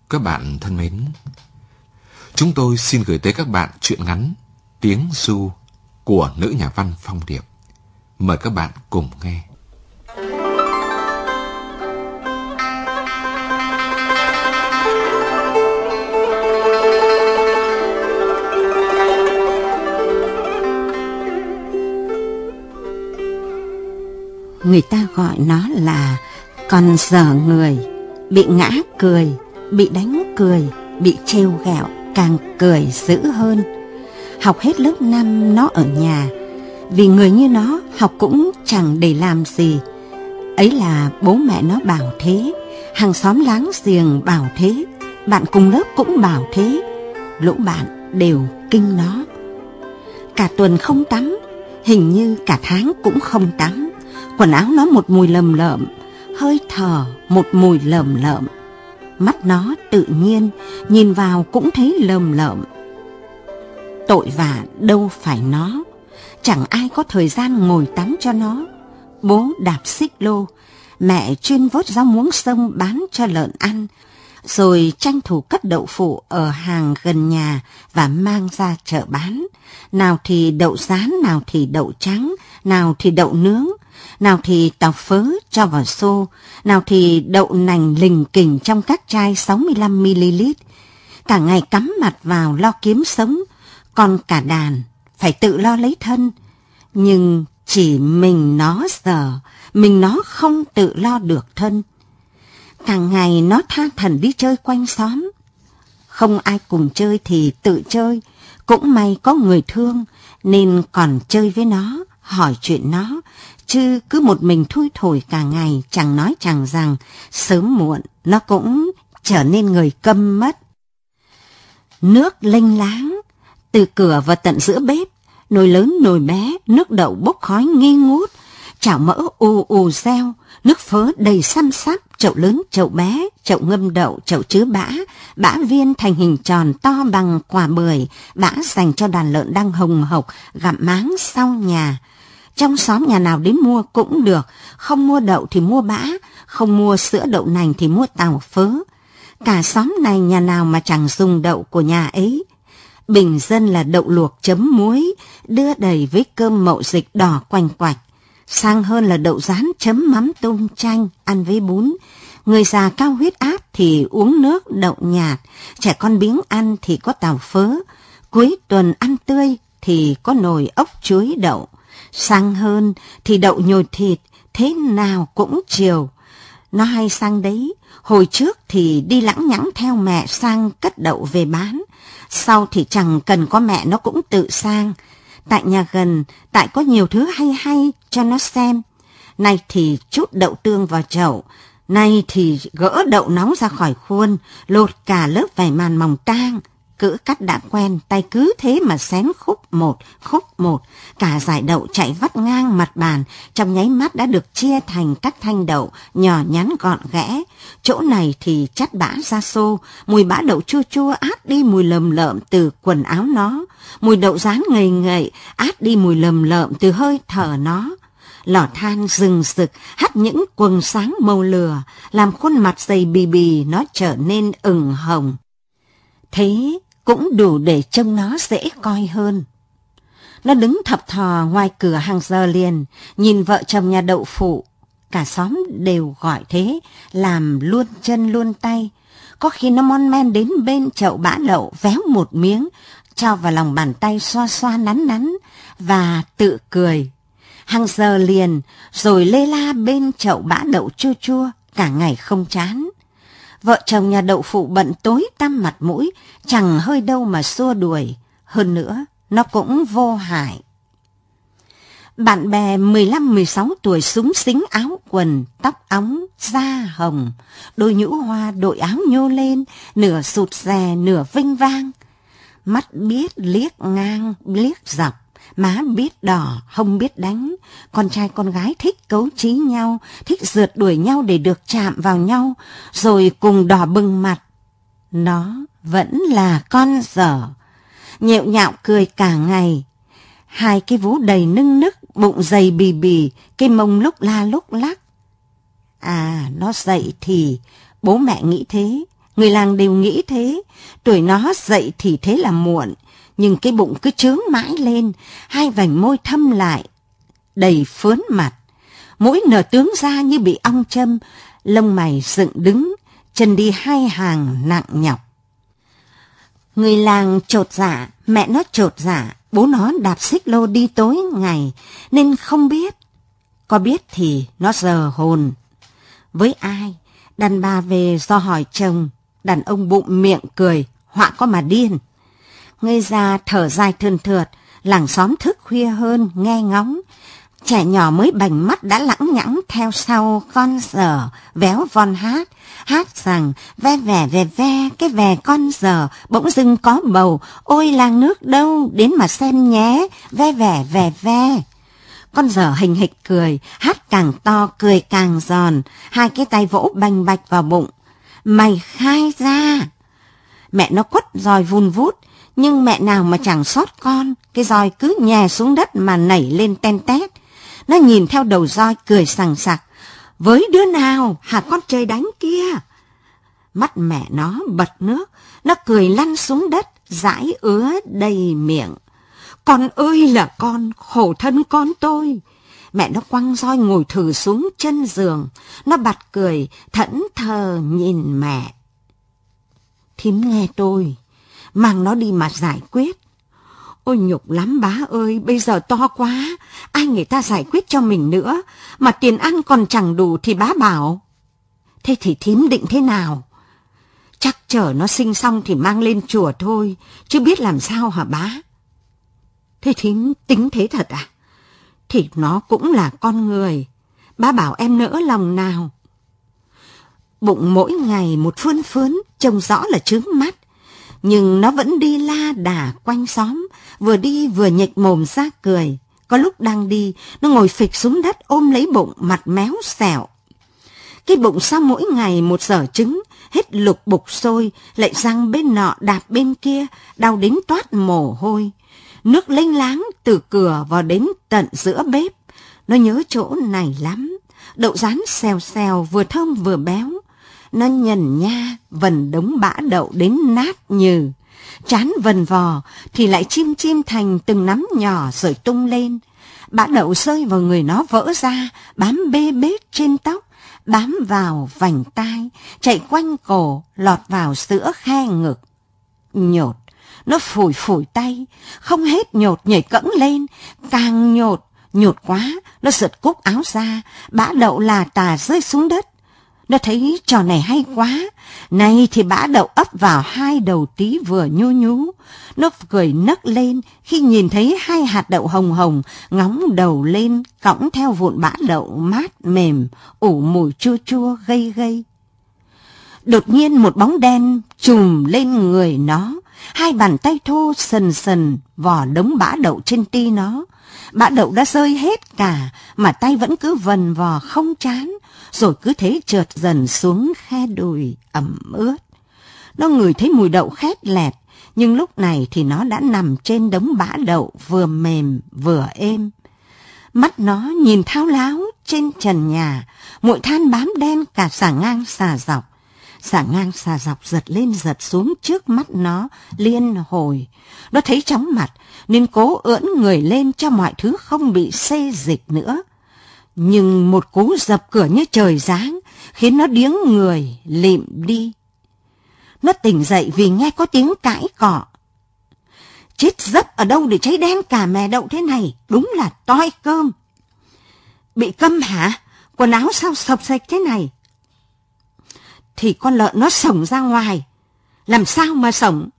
Các bạn thân mến, chúng tôi xin gửi tới các bạn truyện ngắn Tiếng Du của nữ nhà văn Phong Điệp. Mời các bạn cùng nghe. Người ta gọi nó là con dở người, bị ngã cười, bị đánh cười, bị trêu ghẹo, càng cười dữ hơn. Học hết lớp năm nó ở nhà, vì người như nó học cũng chẳng để làm gì. Ấy là bố mẹ nó bảo thế, hàng xóm láng giềng bảo thế, bạn cùng lớp cũng bảo thế, lũ bạn đều kinh nó. Cả tuần không tắm, hình như cả tháng cũng không tắm. Quần áo nó một mùi lầm lợm, hơi thở một mùi lầm lợm. Mắt nó tự nhiên, nhìn vào cũng thấy lờm lợm. Tội vạ đâu phải nó, chẳng ai có thời gian ngồi tắm cho nó. Bố đạp xích lô, mẹ chuyên vớt rau muống sông bán cho lợn ăn, rồi tranh thủ cất đậu phụ ở hàng gần nhà và mang ra chợ bán. Nào thì đậu rán, nào thì đậu trắng, nào thì đậu nướng, nào thì tàu phớ cho vào xô, nào thì đậu nành lình kình trong các chai 65ml. Cả ngày cắm mặt vào lo kiếm sống, còn cả đàn phải tự lo lấy thân. Nhưng chỉ mình nó giờ, mình nó không tự lo được thân. Càng ngày nó tha thần đi chơi quanh xóm. Không ai cùng chơi thì tự chơi, cũng may có người thương nên còn chơi với nó, hỏi chuyện nó, chứ cứ một mình thui thổi cả ngày chẳng nói chẳng rằng, sớm muộn nó cũng trở nên người câm mất. Nước lênh láng, từ cửa vào tận giữa bếp, nồi lớn nồi bé, nước đậu bốc khói nghi ngút, chảo mỡ ù ù reo, nước phớ đầy xăm sắp, chậu lớn chậu bé, chậu ngâm đậu, chậu chứa bã, bã viên thành hình tròn to bằng quả bưởi, bã dành cho đàn lợn đang hồng hộc, gặm máng sau nhà. Trong xóm nhà nào đến mua cũng được, không mua đậu thì mua bã, không mua sữa đậu nành thì mua tàu phớ. Cả xóm này nhà nào mà chẳng dùng đậu của nhà ấy. Bình dân là đậu luộc chấm muối, đưa đầy với cơm mậu dịch đỏ quanh quạch. Sang hơn là đậu rán chấm mắm tôm chanh, ăn với bún. Người già cao huyết áp thì uống nước đậu nhạt, trẻ con biếng ăn thì có tàu phớ. Cuối tuần ăn tươi thì có nồi ốc chuối đậu. Sang hơn thì đậu nhồi thịt, thế nào cũng chiều. Nó hay sang đấy, hồi trước thì đi lãng nhãng theo mẹ sang cất đậu về bán. Sau thì chẳng cần có mẹ nó cũng tự sang. Tại nhà gần, tại có nhiều thứ hay hay cho nó xem. Nay thì chút đậu tương vào chậu, nay thì gỡ đậu nóng ra khỏi khuôn, lột cả lớp vải màn mỏng tang. Cữ cắt đã quen, tay cứ thế mà xén khúc một, khúc một. Cả giải đậu chạy vắt ngang mặt bàn, trong nháy mắt đã được chia thành các thanh đậu, nhỏ nhắn gọn ghẽ. Chỗ này thì chắt bã ra xô, mùi bã đậu chua chua át đi mùi lầm lợm từ quần áo nó. mùi đậu rán ngầy ngậy át đi mùi lầm lợm từ hơi thở nó. Lò than rừng rực hắt những quần sáng màu lửa, làm khuôn mặt dày bì bì nó trở nên ửng hồng. Thế cũng đủ để trông nó dễ coi hơn. Nó đứng thập thò ngoài cửa hàng giờ liền, nhìn vợ chồng nhà đậu phụ. Cả xóm đều gọi thế, làm luôn chân luôn tay. Có khi nó mon men đến bên chậu bã đậu véo một miếng, cho vào lòng bàn tay xoa xoa nắn nắn, và tự cười. Hàng giờ liền, rồi lê la bên chậu bã đậu chua chua, cả ngày không chán. Vợ chồng nhà đậu phụ bận tối tăm mặt mũi, chẳng hơi đâu mà xua đuổi. Hơn nữa, nó cũng vô hại. Bạn bè 15-16 tuổi súng xính áo quần, tóc óng, da hồng, đôi nhũ hoa đội áo nhô lên, nửa sụt rè, nửa vinh vang. Mắt biết liếc ngang, liếc dọc, má biết đỏ, không biết đánh. Con trai con gái thích cấu trí nhau, thích rượt đuổi nhau để được chạm vào nhau, rồi cùng đỏ bừng mặt. Nó vẫn là con dở, nhẹo nhạo cười cả ngày. Hai cái vú đầy nưng nức, bụng dày bì bì, cái mông lúc la lúc lắc. À, nó dậy thì bố mẹ nghĩ thế, người làng đều nghĩ thế, tuổi nó dậy thì thế là muộn, nhưng cái bụng cứ trướng mãi lên, hai vành môi thâm lại, đầy phớn mặt. Mũi nở tướng ra như bị ong châm, lông mày dựng đứng, chân đi hai hàng nặng nhọc. Người làng trột dạ, mẹ nó trột dạ, bố nó đạp xích lô đi tối ngày, nên không biết. Có biết thì nó giờ hồn. Với ai, đàn bà về do hỏi chồng, đàn ông bụng miệng cười, họa có mà điên người ra thở dài thườn thượt, làng xóm thức khuya hơn, nghe ngóng. Trẻ nhỏ mới bành mắt đã lãng nhãng theo sau con dở, véo von hát, hát rằng ve vẻ ve ve cái vẻ con dở bỗng dưng có bầu. Ôi làng nước đâu đến mà xem nhé. Ve vẻ ve ve. Con dở hình hịch cười hát càng to cười càng giòn. Hai cái tay vỗ bành bạch vào bụng. Mày khai ra. Mẹ nó quất roi vun vút nhưng mẹ nào mà chẳng sót con cái roi cứ nhè xuống đất mà nảy lên ten tét nó nhìn theo đầu roi cười sằng sặc với đứa nào hả con chơi đánh kia? Mắt mẹ nó bật nước, nó cười lăn xuống đất, dãi ứa đầy miệng. Con ơi là con, khổ thân con tôi. Mẹ nó quăng roi ngồi thử xuống chân giường, nó bật cười, thẫn thờ nhìn mẹ. Thím nghe tôi, mang nó đi mà giải quyết. Ôi nhục lắm bá ơi, bây giờ to quá, ai người ta giải quyết cho mình nữa, mà tiền ăn còn chẳng đủ thì bá bảo. Thế thì thím định thế nào? Chắc chờ nó sinh xong thì mang lên chùa thôi, chứ biết làm sao hả bá? Thế thím tính thế thật à? Thì nó cũng là con người, bá bảo em nỡ lòng nào. Bụng mỗi ngày một phươn phớn, trông rõ là trướng mắt, nhưng nó vẫn đi la đà quanh xóm, vừa đi vừa nhịch mồm ra cười. Có lúc đang đi, nó ngồi phịch xuống đất ôm lấy bụng, mặt méo xẹo. Cái bụng sao mỗi ngày một giờ trứng, hết lục bục sôi, lại răng bên nọ đạp bên kia, đau đến toát mồ hôi. Nước lênh láng từ cửa vào đến tận giữa bếp. Nó nhớ chỗ này lắm. Đậu rán xèo xèo vừa thơm vừa béo. Nó nhần nha, vần đống bã đậu đến nát nhừ, Chán vần vò thì lại chim chim thành từng nắm nhỏ rồi tung lên. Bã đậu rơi vào người nó vỡ ra, bám bê bết trên tóc, bám vào vành tai, chạy quanh cổ, lọt vào giữa khe ngực. Nhột, nó phủi phủi tay, không hết nhột nhảy cẫng lên, càng nhột, nhột quá, nó giật cúc áo ra, bã đậu là tà rơi xuống đất. Nó thấy trò này hay quá, này thì bã đậu ấp vào hai đầu tí vừa nhu nhú. Nó cười nấc lên khi nhìn thấy hai hạt đậu hồng hồng ngóng đầu lên cõng theo vụn bã đậu mát mềm, ủ mùi chua chua gây gây. Đột nhiên một bóng đen trùm lên người nó, hai bàn tay thô sần sần vò đống bã đậu trên ti nó. Bã đậu đã rơi hết cả, mà tay vẫn cứ vần vò không chán, rồi cứ thế trượt dần xuống khe đùi ẩm ướt. Nó ngửi thấy mùi đậu khét lẹt, nhưng lúc này thì nó đã nằm trên đống bã đậu vừa mềm vừa êm. Mắt nó nhìn thao láo trên trần nhà, muội than bám đen cả xà ngang xà dọc. Xà ngang xà dọc giật lên giật xuống trước mắt nó liên hồi. Nó thấy chóng mặt nên cố ưỡn người lên cho mọi thứ không bị xê dịch nữa. Nhưng một cú dập cửa như trời giáng khiến nó điếng người lịm đi. Nó tỉnh dậy vì nghe có tiếng cãi cọ. Chết dấp ở đâu để cháy đen cả mè đậu thế này, đúng là toi cơm. Bị câm hả? Quần áo sao sọc sạch thế này? Thì con lợn nó sổng ra ngoài. Làm sao mà sổng?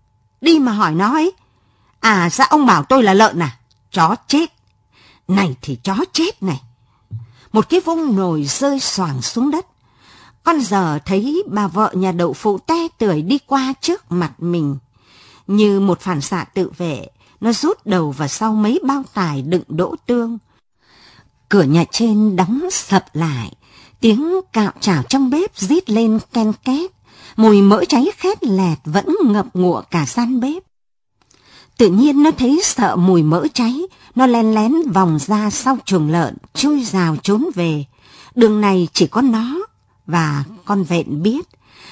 Đi mà hỏi nó ấy. À ra ông bảo tôi là lợn à? Chó chết. Này thì chó chết này. Một cái vung nồi rơi xoàng xuống đất. Con giờ thấy bà vợ nhà đậu phụ te tưởi đi qua trước mặt mình. Như một phản xạ tự vệ, nó rút đầu vào sau mấy bao tải đựng đỗ tương. Cửa nhà trên đóng sập lại, tiếng cạo chảo trong bếp rít lên ken két, mùi mỡ cháy khét lẹt vẫn ngập ngụa cả gian bếp. Tự nhiên nó thấy sợ mùi mỡ cháy, nó len lén vòng ra sau chuồng lợn, chui rào trốn về. Đường này chỉ có nó và con vẹn biết,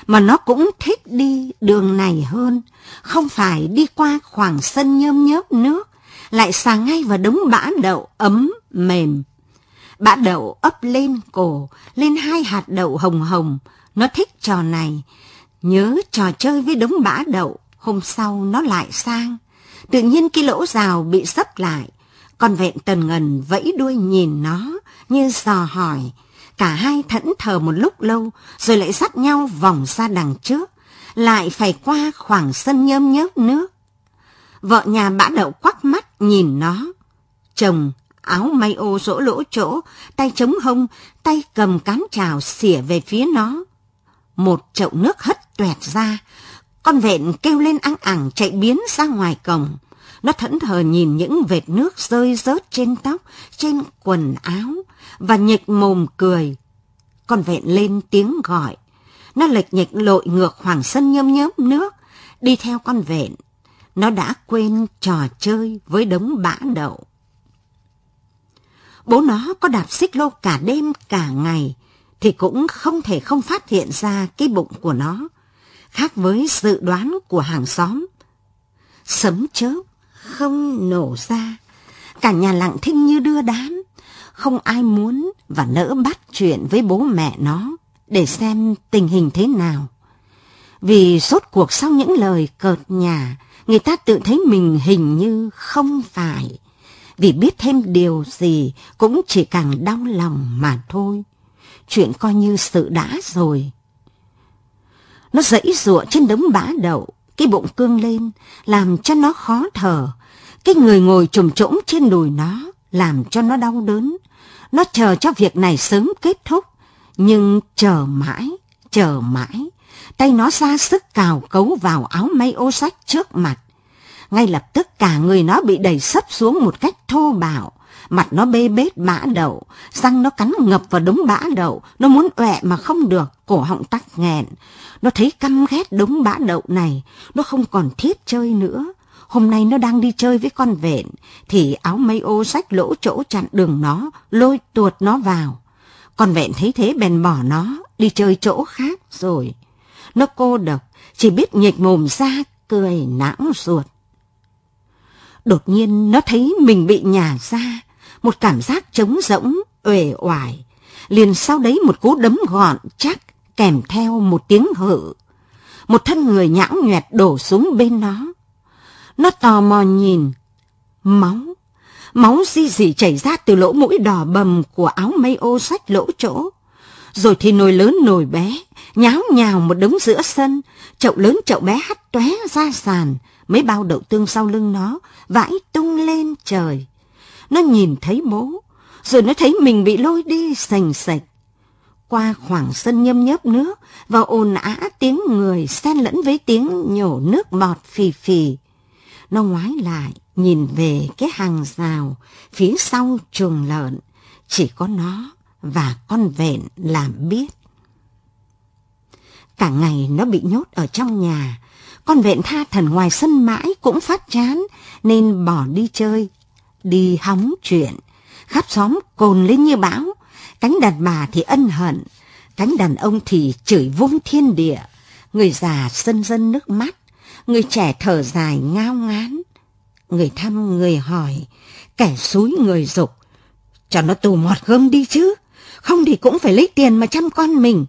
mà nó cũng thích đi đường này hơn, không phải đi qua khoảng sân nhơm nhớp nước, lại xà ngay vào đống bã đậu ấm, mềm. Bã đậu ấp lên cổ, lên hai hạt đậu hồng hồng, nó thích trò này. Nhớ trò chơi với đống bã đậu, hôm sau nó lại sang. Tự nhiên cái lỗ rào bị sấp lại, con vẹn tần ngần vẫy đuôi nhìn nó như dò hỏi. Cả hai thẫn thờ một lúc lâu rồi lại dắt nhau vòng ra đằng trước, lại phải qua khoảng sân nhơm nhớp nước. Vợ nhà bã đậu quắc mắt nhìn nó. Chồng áo may ô rỗ lỗ chỗ, tay chống hông, tay cầm cán trào xỉa về phía nó. Một chậu nước hất tuẹt ra, con vẹn kêu lên ăng ẳng chạy biến ra ngoài cổng. Nó thẫn thờ nhìn những vệt nước rơi rớt trên tóc, trên quần áo, và nhịch mồm cười. Con vẹn lên tiếng gọi. Nó lệch nhịch lội ngược hoàng sân nhơm nhớm nước, đi theo con vẹn. Nó đã quên trò chơi với đống bã đậu. Bố nó có đạp xích lô cả đêm cả ngày, thì cũng không thể không phát hiện ra cái bụng của nó, khác với dự đoán của hàng xóm. Sấm chớp không nổ ra, cả nhà lặng thinh như đưa đám, không ai muốn và nỡ bắt chuyện với bố mẹ nó để xem tình hình thế nào. Vì sốt cuộc sau những lời cợt nhà, người ta tự thấy mình hình như không phải. Vì biết thêm điều gì cũng chỉ càng đau lòng mà thôi. Chuyện coi như sự đã rồi. Nó dãy ruộng trên đống bã đậu, cái bụng cương lên, làm cho nó khó thở. Cái người ngồi trùm trũng trên đùi nó, làm cho nó đau đớn. Nó chờ cho việc này sớm kết thúc, nhưng chờ mãi, chờ mãi. Tay nó ra sức cào cấu vào áo may ô sách trước mặt. Ngay lập tức cả người nó bị đẩy sấp xuống một cách thô bạo. Mặt nó bê bết bã đậu, răng nó cắn ngập vào đống bã đậu, nó muốn ọe mà không được, cổ họng tắc nghẹn. Nó thấy căm ghét đống bã đậu này, nó không còn thiết chơi nữa. Hôm nay nó đang đi chơi với con vẹn, thì áo mây ô sách lỗ chỗ chặn đường nó, lôi tuột nó vào. Con vẹn thấy thế bèn bỏ nó, đi chơi chỗ khác rồi. Nó cô độc, chỉ biết nhịch mồm ra, cười não ruột. Đột nhiên nó thấy mình bị nhả ra, một cảm giác trống rỗng, uể oải. Liền sau đấy một cú đấm gọn chắc, kèm theo một tiếng hự. Một thân người nhão nhoẹt đổ xuống bên nó. Nó tò mò nhìn. Máu. Máu di dì chảy ra từ lỗ mũi đỏ bầm của áo mây ô sách lỗ chỗ. Rồi thì nồi lớn nồi bé, nháo nhào một đống giữa sân, chậu lớn chậu bé hắt tóe ra sàn, mấy bao đậu tương sau lưng nó vãi tung lên trời. Nó nhìn thấy bố, rồi nó thấy mình bị lôi đi sành sạch. Qua khoảng sân nhâm nhấp nước và ồn ã tiếng người xen lẫn với tiếng nhổ nước bọt phì phì. Nó ngoái lại, nhìn về cái hàng rào phía sau chuồng lợn. Chỉ có nó và con vẹn làm biết. Cả ngày nó bị nhốt ở trong nhà, con vẹn tha thần ngoài sân mãi cũng phát chán, nên bỏ đi chơi, đi hóng chuyện. Khắp xóm cồn lên như bão, cánh đàn bà thì ân hận, cánh đàn ông thì chửi vung thiên địa, người già sân dân nước mắt, người trẻ thở dài ngao ngán. Người thăm người hỏi, kẻ xúi người dục, cho nó tù mọt gơm đi chứ, không thì cũng phải lấy tiền mà chăm con mình.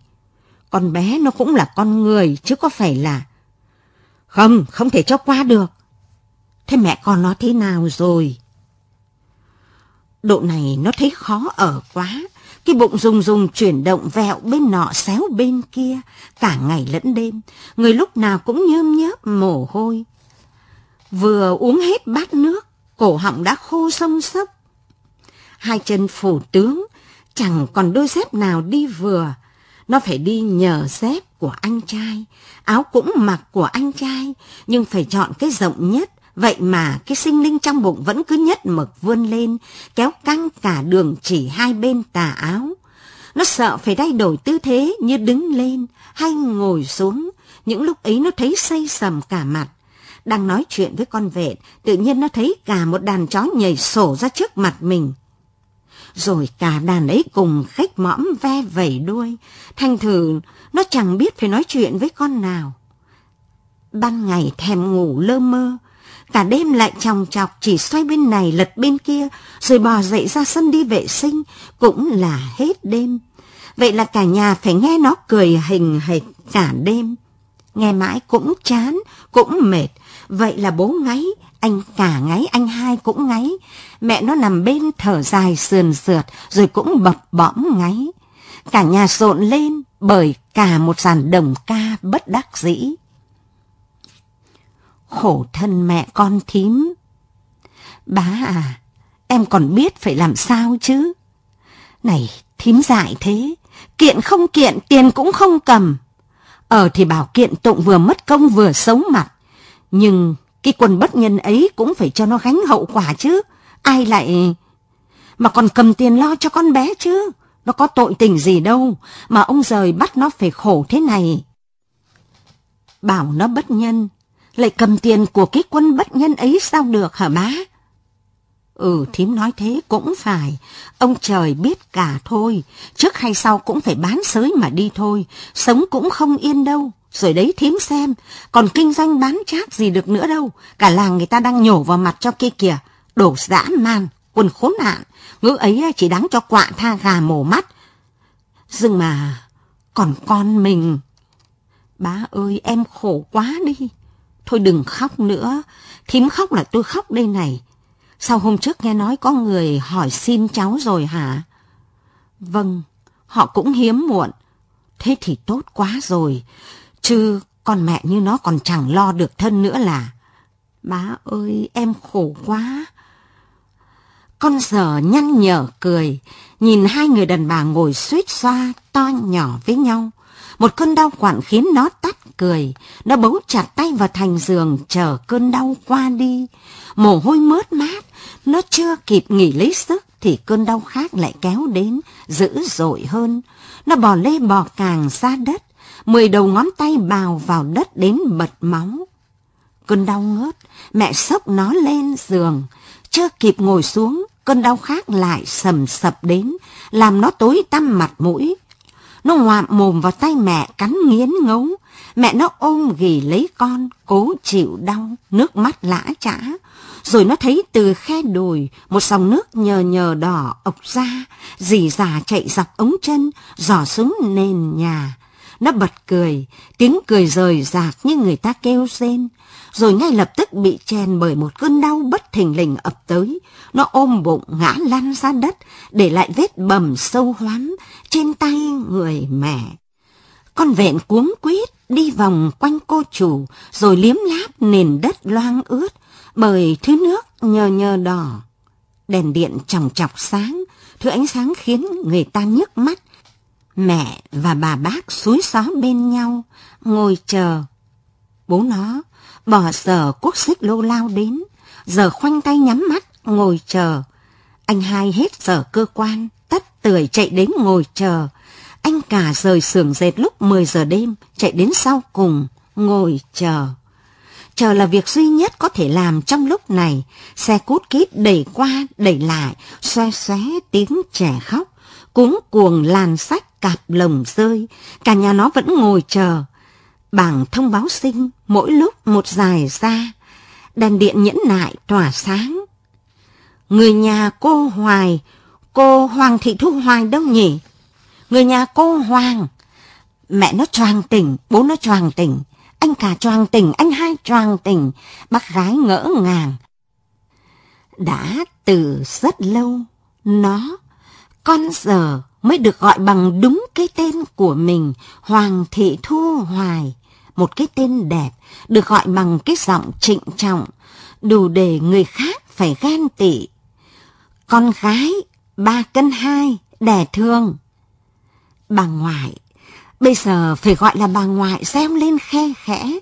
Con bé nó cũng là con người chứ có phải là... Không, không thể cho qua được. Thế mẹ con nó thế nào rồi? Độ này nó thấy khó ở quá. Cái bụng rùng rùng chuyển động vẹo bên nọ xéo bên kia, cả ngày lẫn đêm, người lúc nào cũng nhơm nhớp mồ hôi. Vừa uống hết bát nước, cổ họng đã khô sông sấp. Hai chân phủ tướng, chẳng còn đôi dép nào đi vừa. Nó phải đi nhờ dép của anh trai, áo cũng mặc của anh trai, nhưng phải chọn cái rộng nhất. Vậy mà cái sinh linh trong bụng vẫn cứ nhất mực vươn lên, kéo căng cả đường chỉ hai bên tà áo. Nó sợ phải thay đổi tư thế như đứng lên hay ngồi xuống. Những lúc ấy nó thấy say sầm cả mặt. Đang nói chuyện với con vẹn, tự nhiên nó thấy cả một đàn chó nhảy sổ ra trước mặt mình rồi cả đàn ấy cùng khách mõm ve vẩy đuôi, thành thử nó chẳng biết phải nói chuyện với con nào. Ban ngày thèm ngủ lơ mơ, cả đêm lại chòng chọc chỉ xoay bên này lật bên kia, rồi bò dậy ra sân đi vệ sinh, cũng là hết đêm. Vậy là cả nhà phải nghe nó cười hình hệt cả đêm. Nghe mãi cũng chán, cũng mệt, vậy là bố ngáy, anh cả ngáy, anh hai cũng ngáy. Mẹ nó nằm bên thở dài sườn sượt, rồi cũng bập bõm ngáy. Cả nhà rộn lên bởi cả một dàn đồng ca bất đắc dĩ. Khổ thân mẹ con thím. Bá à, em còn biết phải làm sao chứ? Này, thím dại thế, kiện không kiện, tiền cũng không cầm. Ở thì bảo kiện tụng vừa mất công vừa xấu mặt. Nhưng cái quần bất nhân ấy cũng phải cho nó gánh hậu quả chứ. Ai lại... Mà còn cầm tiền lo cho con bé chứ. Nó có tội tình gì đâu. Mà ông rời bắt nó phải khổ thế này. Bảo nó bất nhân. Lại cầm tiền của cái quân bất nhân ấy sao được hả má? Ừ, thím nói thế cũng phải. Ông trời biết cả thôi. Trước hay sau cũng phải bán sới mà đi thôi. Sống cũng không yên đâu. Rồi đấy thím xem, còn kinh doanh bán chác gì được nữa đâu. Cả làng người ta đang nhổ vào mặt cho kia kìa. Đổ dã man, quần khốn nạn. Ngữ ấy chỉ đáng cho quạ tha gà mổ mắt. Nhưng mà, còn con mình... Bá ơi, em khổ quá đi. Thôi đừng khóc nữa. Thím khóc là tôi khóc đây này. Sao hôm trước nghe nói có người hỏi xin cháu rồi hả? Vâng, họ cũng hiếm muộn. Thế thì tốt quá rồi. Chứ con mẹ như nó còn chẳng lo được thân nữa là. Bá ơi, em khổ quá. Con giờ nhăn nhở cười, nhìn hai người đàn bà ngồi suýt xoa to nhỏ với nhau. Một cơn đau quặn khiến nó tắt cười, nó bấu chặt tay vào thành giường chờ cơn đau qua đi. Mồ hôi mướt mát, nó chưa kịp nghỉ lấy sức thì cơn đau khác lại kéo đến, dữ dội hơn. Nó bò lê bò càng ra đất, mười đầu ngón tay bào vào đất đến bật máu. Cơn đau ngớt, mẹ sốc nó lên giường, chưa kịp ngồi xuống, cơn đau khác lại sầm sập đến, làm nó tối tăm mặt mũi. Nó ngoạm mồm vào tay mẹ cắn nghiến ngấu, mẹ nó ôm ghì lấy con, cố chịu đau, nước mắt lã chã. Rồi nó thấy từ khe đùi, một dòng nước nhờ nhờ đỏ ộc ra, dì già chạy dọc ống chân, dò xuống nền nhà. Nó bật cười, tiếng cười rời rạc như người ta kêu rên, rồi ngay lập tức bị chèn bởi một cơn đau bất thình lình ập tới. Nó ôm bụng ngã lăn ra đất, để lại vết bầm sâu hoắm trên tay người mẹ. Con vẹn cuống quýt đi vòng quanh cô chủ, rồi liếm láp nền đất loang ướt bởi thứ nước nhờ nhờ đỏ. Đèn điện chòng chọc sáng, thứ ánh sáng khiến người ta nhức mắt, Mẹ và bà bác xúi xó bên nhau, ngồi chờ. Bố nó bỏ giờ quốc xích lô lao đến, giờ khoanh tay nhắm mắt, ngồi chờ. Anh hai hết giờ cơ quan, tất tưởi chạy đến ngồi chờ. Anh cả rời xưởng dệt lúc 10 giờ đêm, chạy đến sau cùng, ngồi chờ. chờ là việc duy nhất có thể làm trong lúc này. Xe cút kít đẩy qua, đẩy lại, xoe xoé tiếng trẻ khóc. Cuống cuồng làn sách cạp lồng rơi, cả nhà nó vẫn ngồi chờ. Bảng thông báo sinh mỗi lúc một dài ra, đèn điện nhẫn nại tỏa sáng. Người nhà cô Hoài, cô Hoàng Thị Thu Hoài đâu nhỉ? Người nhà cô Hoàng. Mẹ nó choàng tỉnh, bố nó choàng tỉnh, anh cả choàng tỉnh, anh hai choàng tỉnh, bác gái ngỡ ngàng. Đã từ rất lâu, nó, con giờ mới được gọi bằng đúng cái tên của mình, Hoàng Thị Thu Hoài. Một cái tên đẹp, được gọi bằng cái giọng trịnh trọng, đủ để người khác phải ghen tị. Con gái, ba cân hai, đẻ thương. Bà ngoại, bây giờ phải gọi là bà ngoại reo lên khe khẽ.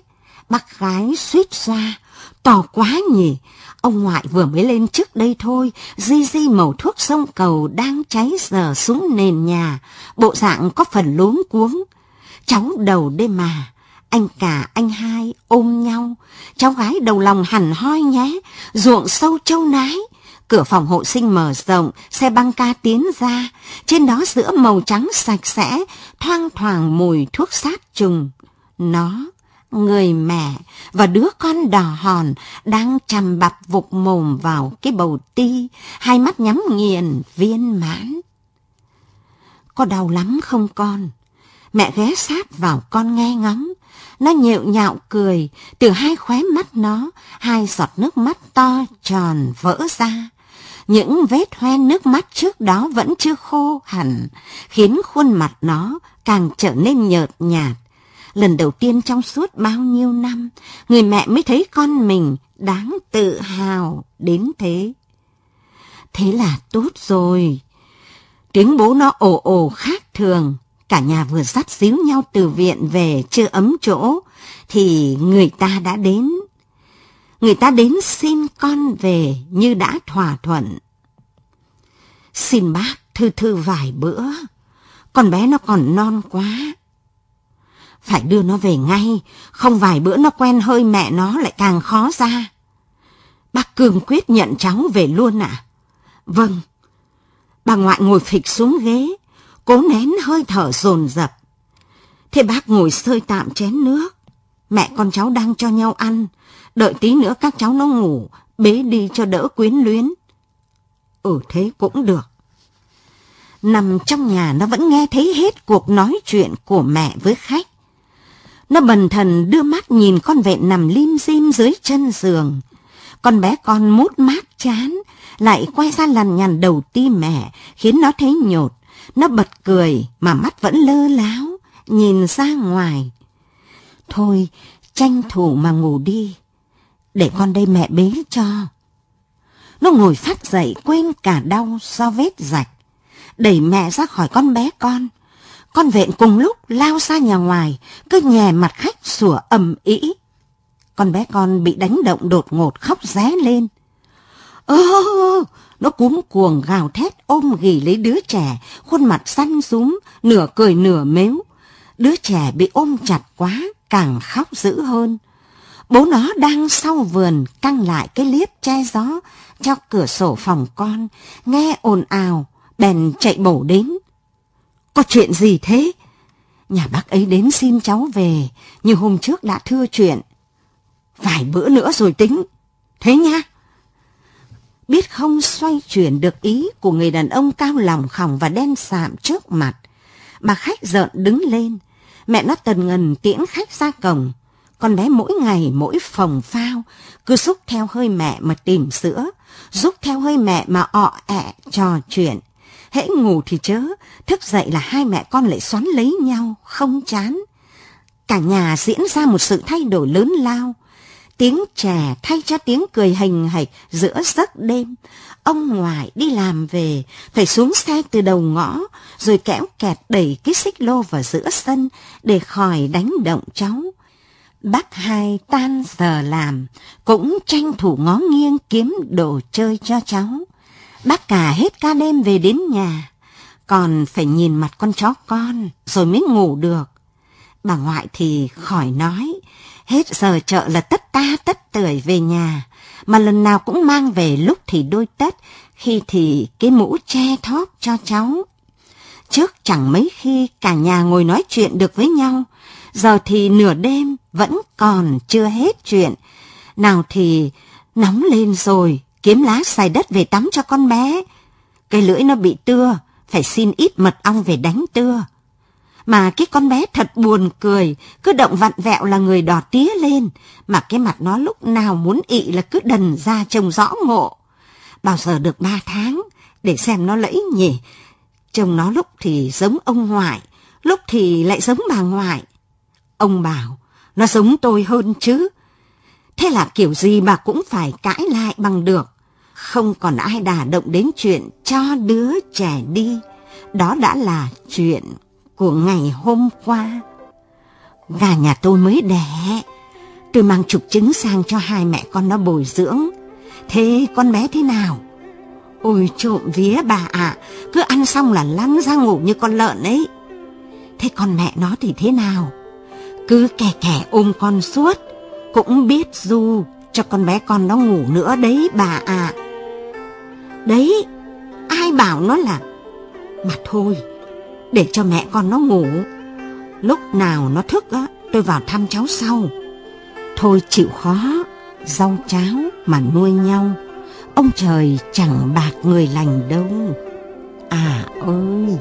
Bác gái suýt ra, tỏ quá nhỉ. Ông ngoại vừa mới lên trước đây thôi, di di màu thuốc sông cầu đang cháy giờ xuống nền nhà, bộ dạng có phần luống cuống. Cháu đầu đêm mà, anh cả anh hai ôm nhau, cháu gái đầu lòng hẳn hoi nhé, ruộng sâu châu nái. Cửa phòng hộ sinh mở rộng, xe băng ca tiến ra, trên đó giữa màu trắng sạch sẽ, thoang thoảng mùi thuốc sát trùng. Nó, người mẹ và đứa con đỏ hòn đang chằm bập vục mồm vào cái bầu ti, hai mắt nhắm nghiền, viên mãn. Có đau lắm không con? Mẹ ghé sát vào con nghe ngóng, nó nhệu nhạo cười, từ hai khóe mắt nó, hai giọt nước mắt to tròn vỡ ra. Những vết hoen nước mắt trước đó vẫn chưa khô hẳn, khiến khuôn mặt nó càng trở nên nhợt nhạt. Lần đầu tiên trong suốt bao nhiêu năm, người mẹ mới thấy con mình đáng tự hào đến thế. Thế là tốt rồi. Tiếng bố nó ồ ồ khác thường, Cả nhà vừa dắt xíu nhau từ viện về chưa ấm chỗ, thì người ta đã đến. Người ta đến xin con về như đã thỏa thuận. Xin bác thư thư vài bữa, con bé nó còn non quá. Phải đưa nó về ngay, không vài bữa nó quen hơi mẹ nó lại càng khó ra. Bác Cường quyết nhận cháu về luôn à? Vâng. Bà ngoại ngồi phịch xuống ghế, cố nén hơi thở dồn dập. Thế bác ngồi sơi tạm chén nước. Mẹ con cháu đang cho nhau ăn, đợi tí nữa các cháu nó ngủ, bế đi cho đỡ quyến luyến. Ừ thế cũng được. Nằm trong nhà nó vẫn nghe thấy hết cuộc nói chuyện của mẹ với khách. Nó bần thần đưa mắt nhìn con vẹn nằm lim dim dưới chân giường. Con bé con mút mát chán, lại quay ra lằn nhằn đầu ti mẹ, khiến nó thấy nhột. Nó bật cười mà mắt vẫn lơ láo, nhìn ra ngoài. Thôi, tranh thủ mà ngủ đi, để con đây mẹ bế cho. Nó ngồi phát dậy quên cả đau do vết rạch, đẩy mẹ ra khỏi con bé con. Con vện cùng lúc lao ra nhà ngoài, cứ nhè mặt khách sủa ầm ĩ. Con bé con bị đánh động đột ngột khóc ré lên. Ơ, nó cúm cuồng gào thét ôm ghì lấy đứa trẻ, khuôn mặt săn súm, nửa cười nửa mếu. Đứa trẻ bị ôm chặt quá, càng khóc dữ hơn. Bố nó đang sau vườn căng lại cái liếp che gió cho cửa sổ phòng con, nghe ồn ào, bèn chạy bổ đến. Có chuyện gì thế? Nhà bác ấy đến xin cháu về, như hôm trước đã thưa chuyện. Vài bữa nữa rồi tính. Thế nha biết không xoay chuyển được ý của người đàn ông cao lòng khòng và đen sạm trước mặt. Bà khách giận đứng lên, mẹ nó tần ngần tiễn khách ra cổng. Con bé mỗi ngày mỗi phòng phao, cứ xúc theo hơi mẹ mà tìm sữa, rúc theo hơi mẹ mà ọ ẹ trò chuyện. Hễ ngủ thì chớ, thức dậy là hai mẹ con lại xoắn lấy nhau, không chán. Cả nhà diễn ra một sự thay đổi lớn lao, tiếng trẻ thay cho tiếng cười hình hạch giữa giấc đêm. Ông ngoại đi làm về, phải xuống xe từ đầu ngõ, rồi kéo kẹt đẩy cái xích lô vào giữa sân để khỏi đánh động cháu. Bác hai tan giờ làm, cũng tranh thủ ngó nghiêng kiếm đồ chơi cho cháu. Bác cả hết ca đêm về đến nhà, còn phải nhìn mặt con chó con rồi mới ngủ được. Bà ngoại thì khỏi nói, Hết giờ chợ là tất ta tất tưởi về nhà, mà lần nào cũng mang về lúc thì đôi tất, khi thì cái mũ che thóp cho cháu. Trước chẳng mấy khi cả nhà ngồi nói chuyện được với nhau, giờ thì nửa đêm vẫn còn chưa hết chuyện. Nào thì nóng lên rồi, kiếm lá xài đất về tắm cho con bé. Cái lưỡi nó bị tưa, phải xin ít mật ong về đánh tưa. Mà cái con bé thật buồn cười, cứ động vặn vẹo là người đỏ tía lên, mà cái mặt nó lúc nào muốn ị là cứ đần ra trông rõ ngộ. Bao giờ được ba tháng, để xem nó lẫy nhỉ. Trông nó lúc thì giống ông ngoại, lúc thì lại giống bà ngoại. Ông bảo, nó giống tôi hơn chứ. Thế là kiểu gì bà cũng phải cãi lại bằng được. Không còn ai đà động đến chuyện cho đứa trẻ đi. Đó đã là chuyện của ngày hôm qua. Gà nhà tôi mới đẻ. Tôi mang chục trứng sang cho hai mẹ con nó bồi dưỡng. Thế con bé thế nào? Ôi trộm vía bà ạ, cứ ăn xong là lăn ra ngủ như con lợn ấy. Thế con mẹ nó thì thế nào? Cứ kẻ kẻ ôm con suốt, cũng biết du cho con bé con nó ngủ nữa đấy bà ạ. Đấy, ai bảo nó là... Mà thôi, để cho mẹ con nó ngủ. Lúc nào nó thức á, tôi vào thăm cháu sau. Thôi chịu khó, rau cháo mà nuôi nhau. Ông trời chẳng bạc người lành đâu. À ơi!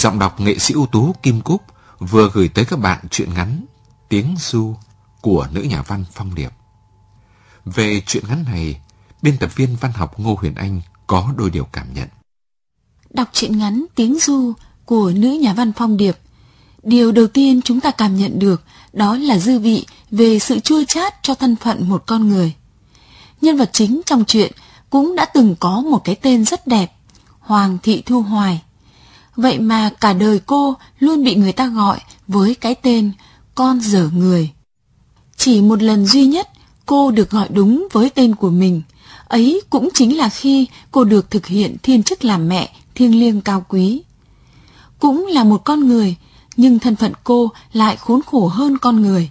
Giọng đọc nghệ sĩ ưu tú Kim Cúc vừa gửi tới các bạn truyện ngắn Tiếng Du của nữ nhà văn Phong Điệp. Về truyện ngắn này, biên tập viên văn học Ngô Huyền Anh có đôi điều cảm nhận. Đọc truyện ngắn Tiếng Du của nữ nhà văn Phong Điệp, điều đầu tiên chúng ta cảm nhận được đó là dư vị về sự chua chát cho thân phận một con người. Nhân vật chính trong truyện cũng đã từng có một cái tên rất đẹp, Hoàng Thị Thu Hoài. Vậy mà cả đời cô luôn bị người ta gọi với cái tên con dở người. Chỉ một lần duy nhất cô được gọi đúng với tên của mình. Ấy cũng chính là khi cô được thực hiện thiên chức làm mẹ thiêng liêng cao quý. Cũng là một con người, nhưng thân phận cô lại khốn khổ hơn con người,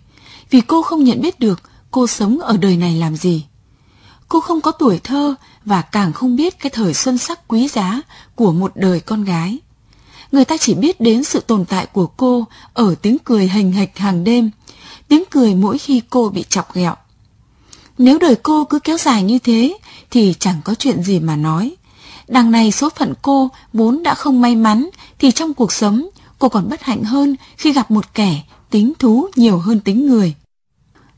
vì cô không nhận biết được cô sống ở đời này làm gì. Cô không có tuổi thơ và càng không biết cái thời xuân sắc quý giá của một đời con gái người ta chỉ biết đến sự tồn tại của cô ở tiếng cười hình hạch hàng đêm, tiếng cười mỗi khi cô bị chọc ghẹo. Nếu đời cô cứ kéo dài như thế thì chẳng có chuyện gì mà nói. Đằng này số phận cô vốn đã không may mắn thì trong cuộc sống cô còn bất hạnh hơn khi gặp một kẻ tính thú nhiều hơn tính người.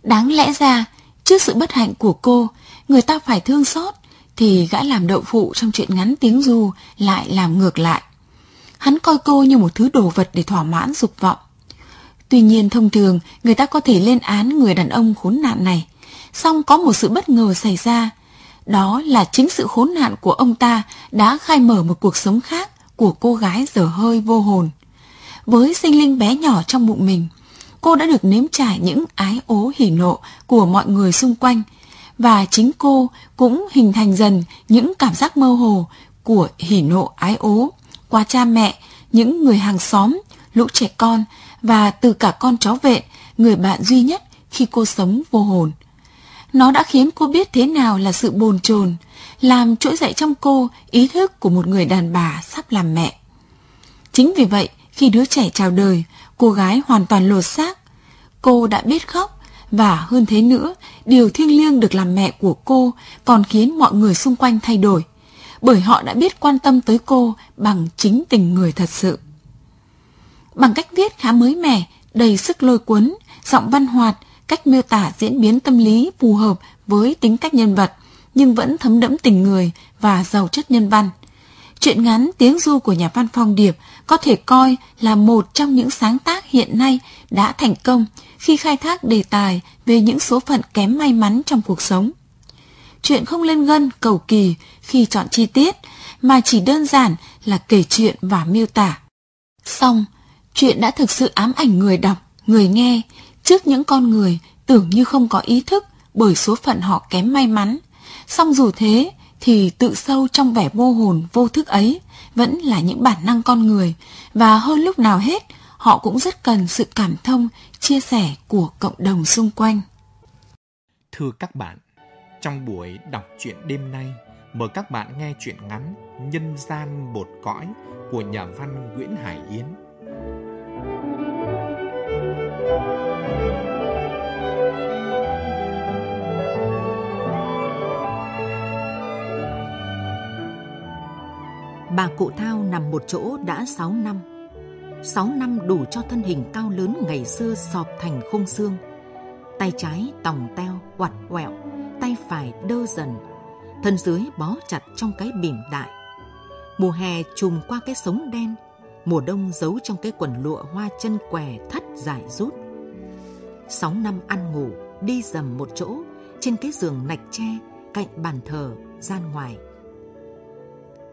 Đáng lẽ ra, trước sự bất hạnh của cô, người ta phải thương xót thì gã làm đậu phụ trong chuyện ngắn tiếng du lại làm ngược lại hắn coi cô như một thứ đồ vật để thỏa mãn dục vọng. Tuy nhiên thông thường người ta có thể lên án người đàn ông khốn nạn này, song có một sự bất ngờ xảy ra. Đó là chính sự khốn nạn của ông ta đã khai mở một cuộc sống khác của cô gái dở hơi vô hồn. Với sinh linh bé nhỏ trong bụng mình, cô đã được nếm trải những ái ố hỉ nộ của mọi người xung quanh, và chính cô cũng hình thành dần những cảm giác mơ hồ của hỉ nộ ái ố qua cha mẹ, những người hàng xóm, lũ trẻ con và từ cả con chó vệ, người bạn duy nhất khi cô sống vô hồn. Nó đã khiến cô biết thế nào là sự bồn chồn, làm trỗi dậy trong cô ý thức của một người đàn bà sắp làm mẹ. Chính vì vậy, khi đứa trẻ chào đời, cô gái hoàn toàn lột xác. Cô đã biết khóc, và hơn thế nữa, điều thiêng liêng được làm mẹ của cô còn khiến mọi người xung quanh thay đổi bởi họ đã biết quan tâm tới cô bằng chính tình người thật sự. Bằng cách viết khá mới mẻ, đầy sức lôi cuốn, giọng văn hoạt, cách miêu tả diễn biến tâm lý phù hợp với tính cách nhân vật, nhưng vẫn thấm đẫm tình người và giàu chất nhân văn. Chuyện ngắn Tiếng Du của nhà văn Phong Điệp có thể coi là một trong những sáng tác hiện nay đã thành công khi khai thác đề tài về những số phận kém may mắn trong cuộc sống chuyện không lên gân cầu kỳ khi chọn chi tiết, mà chỉ đơn giản là kể chuyện và miêu tả. Xong, chuyện đã thực sự ám ảnh người đọc, người nghe trước những con người tưởng như không có ý thức bởi số phận họ kém may mắn. Song dù thế thì tự sâu trong vẻ vô hồn vô thức ấy vẫn là những bản năng con người và hơn lúc nào hết họ cũng rất cần sự cảm thông, chia sẻ của cộng đồng xung quanh. Thưa các bạn, trong buổi đọc truyện đêm nay, mời các bạn nghe truyện ngắn Nhân gian bột cõi của nhà văn Nguyễn Hải Yến. Bà cụ Thao nằm một chỗ đã 6 năm. 6 năm đủ cho thân hình cao lớn ngày xưa sọp thành khung xương. Tay trái tòng teo, quặt quẹo, tay phải đơ dần, thân dưới bó chặt trong cái bìm đại. Mùa hè trùm qua cái sống đen, mùa đông giấu trong cái quần lụa hoa chân què thắt dài rút. Sáu năm ăn ngủ, đi dầm một chỗ, trên cái giường nạch tre, cạnh bàn thờ, gian ngoài.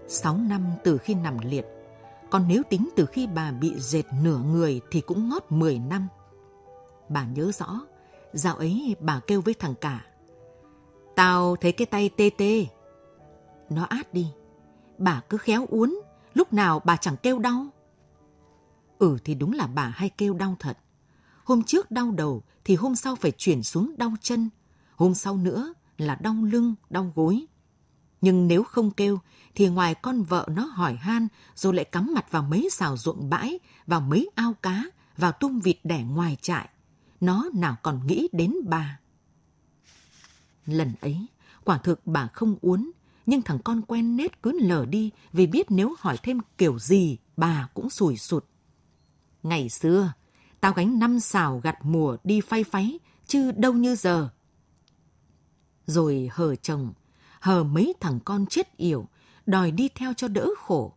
Sáu năm từ khi nằm liệt, còn nếu tính từ khi bà bị dệt nửa người thì cũng ngót 10 năm. Bà nhớ rõ, dạo ấy bà kêu với thằng cả. Tao thấy cái tay tê tê. Nó át đi. Bà cứ khéo uốn, lúc nào bà chẳng kêu đau. Ừ thì đúng là bà hay kêu đau thật. Hôm trước đau đầu thì hôm sau phải chuyển xuống đau chân. Hôm sau nữa là đau lưng, đau gối. Nhưng nếu không kêu thì ngoài con vợ nó hỏi han rồi lại cắm mặt vào mấy xào ruộng bãi, vào mấy ao cá, vào tung vịt đẻ ngoài trại. Nó nào còn nghĩ đến bà. Lần ấy, quả thực bà không uốn, nhưng thằng con quen nết cứ lờ đi vì biết nếu hỏi thêm kiểu gì bà cũng sùi sụt. Ngày xưa, tao gánh năm xào gặt mùa đi phay pháy, chứ đâu như giờ. Rồi hờ chồng, hờ mấy thằng con chết yểu, đòi đi theo cho đỡ khổ.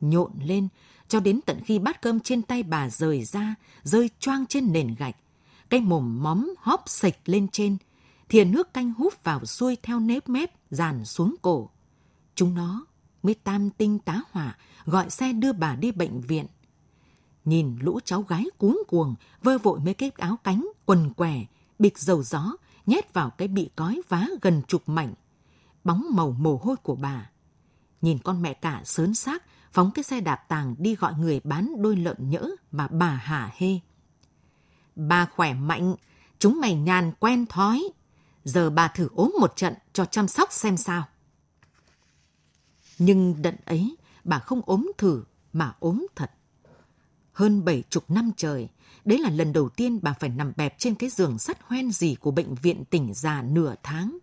Nhộn lên, cho đến tận khi bát cơm trên tay bà rời ra, rơi choang trên nền gạch. Cái mồm móm hóp sạch lên trên, thìa nước canh hút vào xuôi theo nếp mép, dàn xuống cổ. Chúng nó mới tam tinh tá hỏa, gọi xe đưa bà đi bệnh viện. Nhìn lũ cháu gái cuống cuồng, vơ vội mấy cái áo cánh, quần què, bịch dầu gió, nhét vào cái bị cói vá gần chục mảnh. Bóng màu mồ hôi của bà. Nhìn con mẹ cả sớn xác, phóng cái xe đạp tàng đi gọi người bán đôi lợn nhỡ mà bà hả hê. Bà khỏe mạnh, chúng mày nhàn quen thói. Giờ bà thử ốm một trận cho chăm sóc xem sao. Nhưng đận ấy, bà không ốm thử mà ốm thật. Hơn bảy chục năm trời, đấy là lần đầu tiên bà phải nằm bẹp trên cái giường sắt hoen gì của bệnh viện tỉnh già nửa tháng.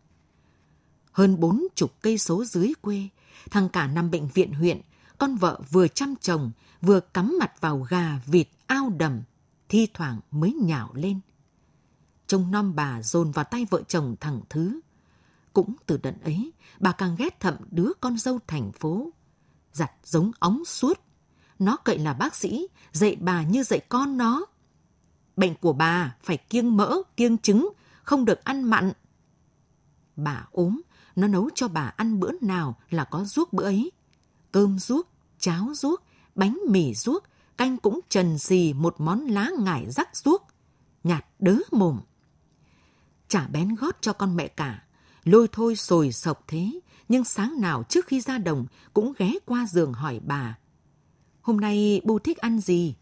Hơn bốn chục cây số dưới quê, thằng cả năm bệnh viện huyện, con vợ vừa chăm chồng, vừa cắm mặt vào gà, vịt, ao đầm, thi thoảng mới nhào lên. Trông non bà dồn vào tay vợ chồng thằng Thứ. Cũng từ đợt ấy, bà càng ghét thậm đứa con dâu thành phố. Giặt giống óng suốt. Nó cậy là bác sĩ, dạy bà như dạy con nó. Bệnh của bà phải kiêng mỡ, kiêng trứng, không được ăn mặn. Bà ốm, nó nấu cho bà ăn bữa nào là có ruốc bữa ấy. Cơm ruốc, cháo ruốc, bánh mì ruốc, canh cũng trần xì một món lá ngải rắc ruốc. Nhạt đớ mồm. Chả bén gót cho con mẹ cả. Lôi thôi sồi sộc thế, nhưng sáng nào trước khi ra đồng cũng ghé qua giường hỏi bà. Hôm nay bu thích ăn gì?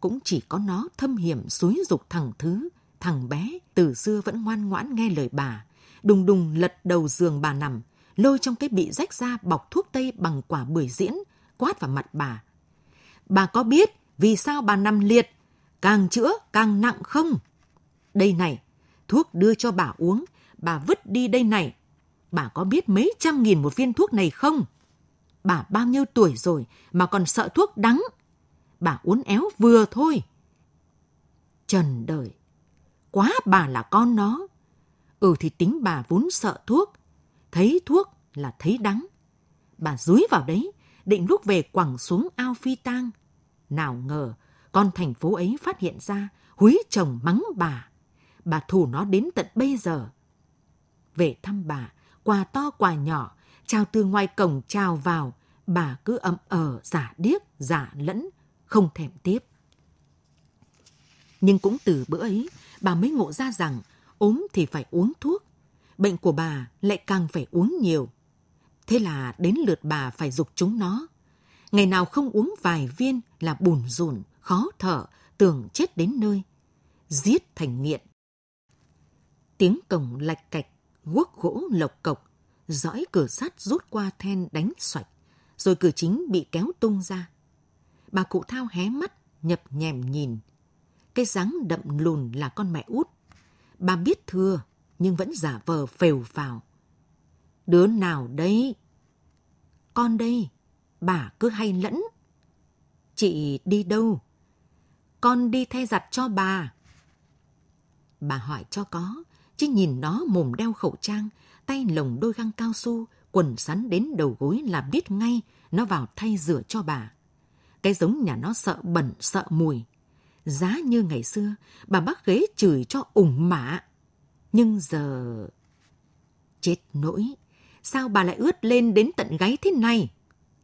Cũng chỉ có nó thâm hiểm xúi dục thằng Thứ, thằng bé từ xưa vẫn ngoan ngoãn nghe lời bà đùng đùng lật đầu giường bà nằm, lôi trong cái bị rách ra bọc thuốc tây bằng quả bưởi diễn, quát vào mặt bà. Bà có biết vì sao bà nằm liệt, càng chữa càng nặng không? Đây này, thuốc đưa cho bà uống, bà vứt đi đây này. Bà có biết mấy trăm nghìn một viên thuốc này không? Bà bao nhiêu tuổi rồi mà còn sợ thuốc đắng? Bà uốn éo vừa thôi. Trần đời, quá bà là con nó. Ừ thì tính bà vốn sợ thuốc. Thấy thuốc là thấy đắng. Bà dúi vào đấy, định lúc về quẳng xuống ao phi tang. Nào ngờ, con thành phố ấy phát hiện ra, húi chồng mắng bà. Bà thủ nó đến tận bây giờ. Về thăm bà, quà to quà nhỏ, chào từ ngoài cổng chào vào, bà cứ ậm ờ giả điếc, giả lẫn, không thèm tiếp. Nhưng cũng từ bữa ấy, bà mới ngộ ra rằng ốm thì phải uống thuốc, bệnh của bà lại càng phải uống nhiều. Thế là đến lượt bà phải dục chúng nó. Ngày nào không uống vài viên là bùn rùn, khó thở, tưởng chết đến nơi. Giết thành nghiện. Tiếng cổng lạch cạch, guốc gỗ lộc cộc, dõi cửa sắt rút qua then đánh xoạch, rồi cửa chính bị kéo tung ra. Bà cụ thao hé mắt, nhập nhèm nhìn. Cái dáng đậm lùn là con mẹ út. Bà biết thưa, nhưng vẫn giả vờ phều phào. Đứa nào đấy? Con đây, bà cứ hay lẫn. Chị đi đâu? Con đi thay giặt cho bà. Bà hỏi cho có, chứ nhìn nó mồm đeo khẩu trang, tay lồng đôi găng cao su, quần sắn đến đầu gối là biết ngay nó vào thay rửa cho bà. Cái giống nhà nó sợ bẩn, sợ mùi. Giá như ngày xưa, bà bác ghế chửi cho ủng mã. Nhưng giờ... Chết nỗi, sao bà lại ướt lên đến tận gáy thế này?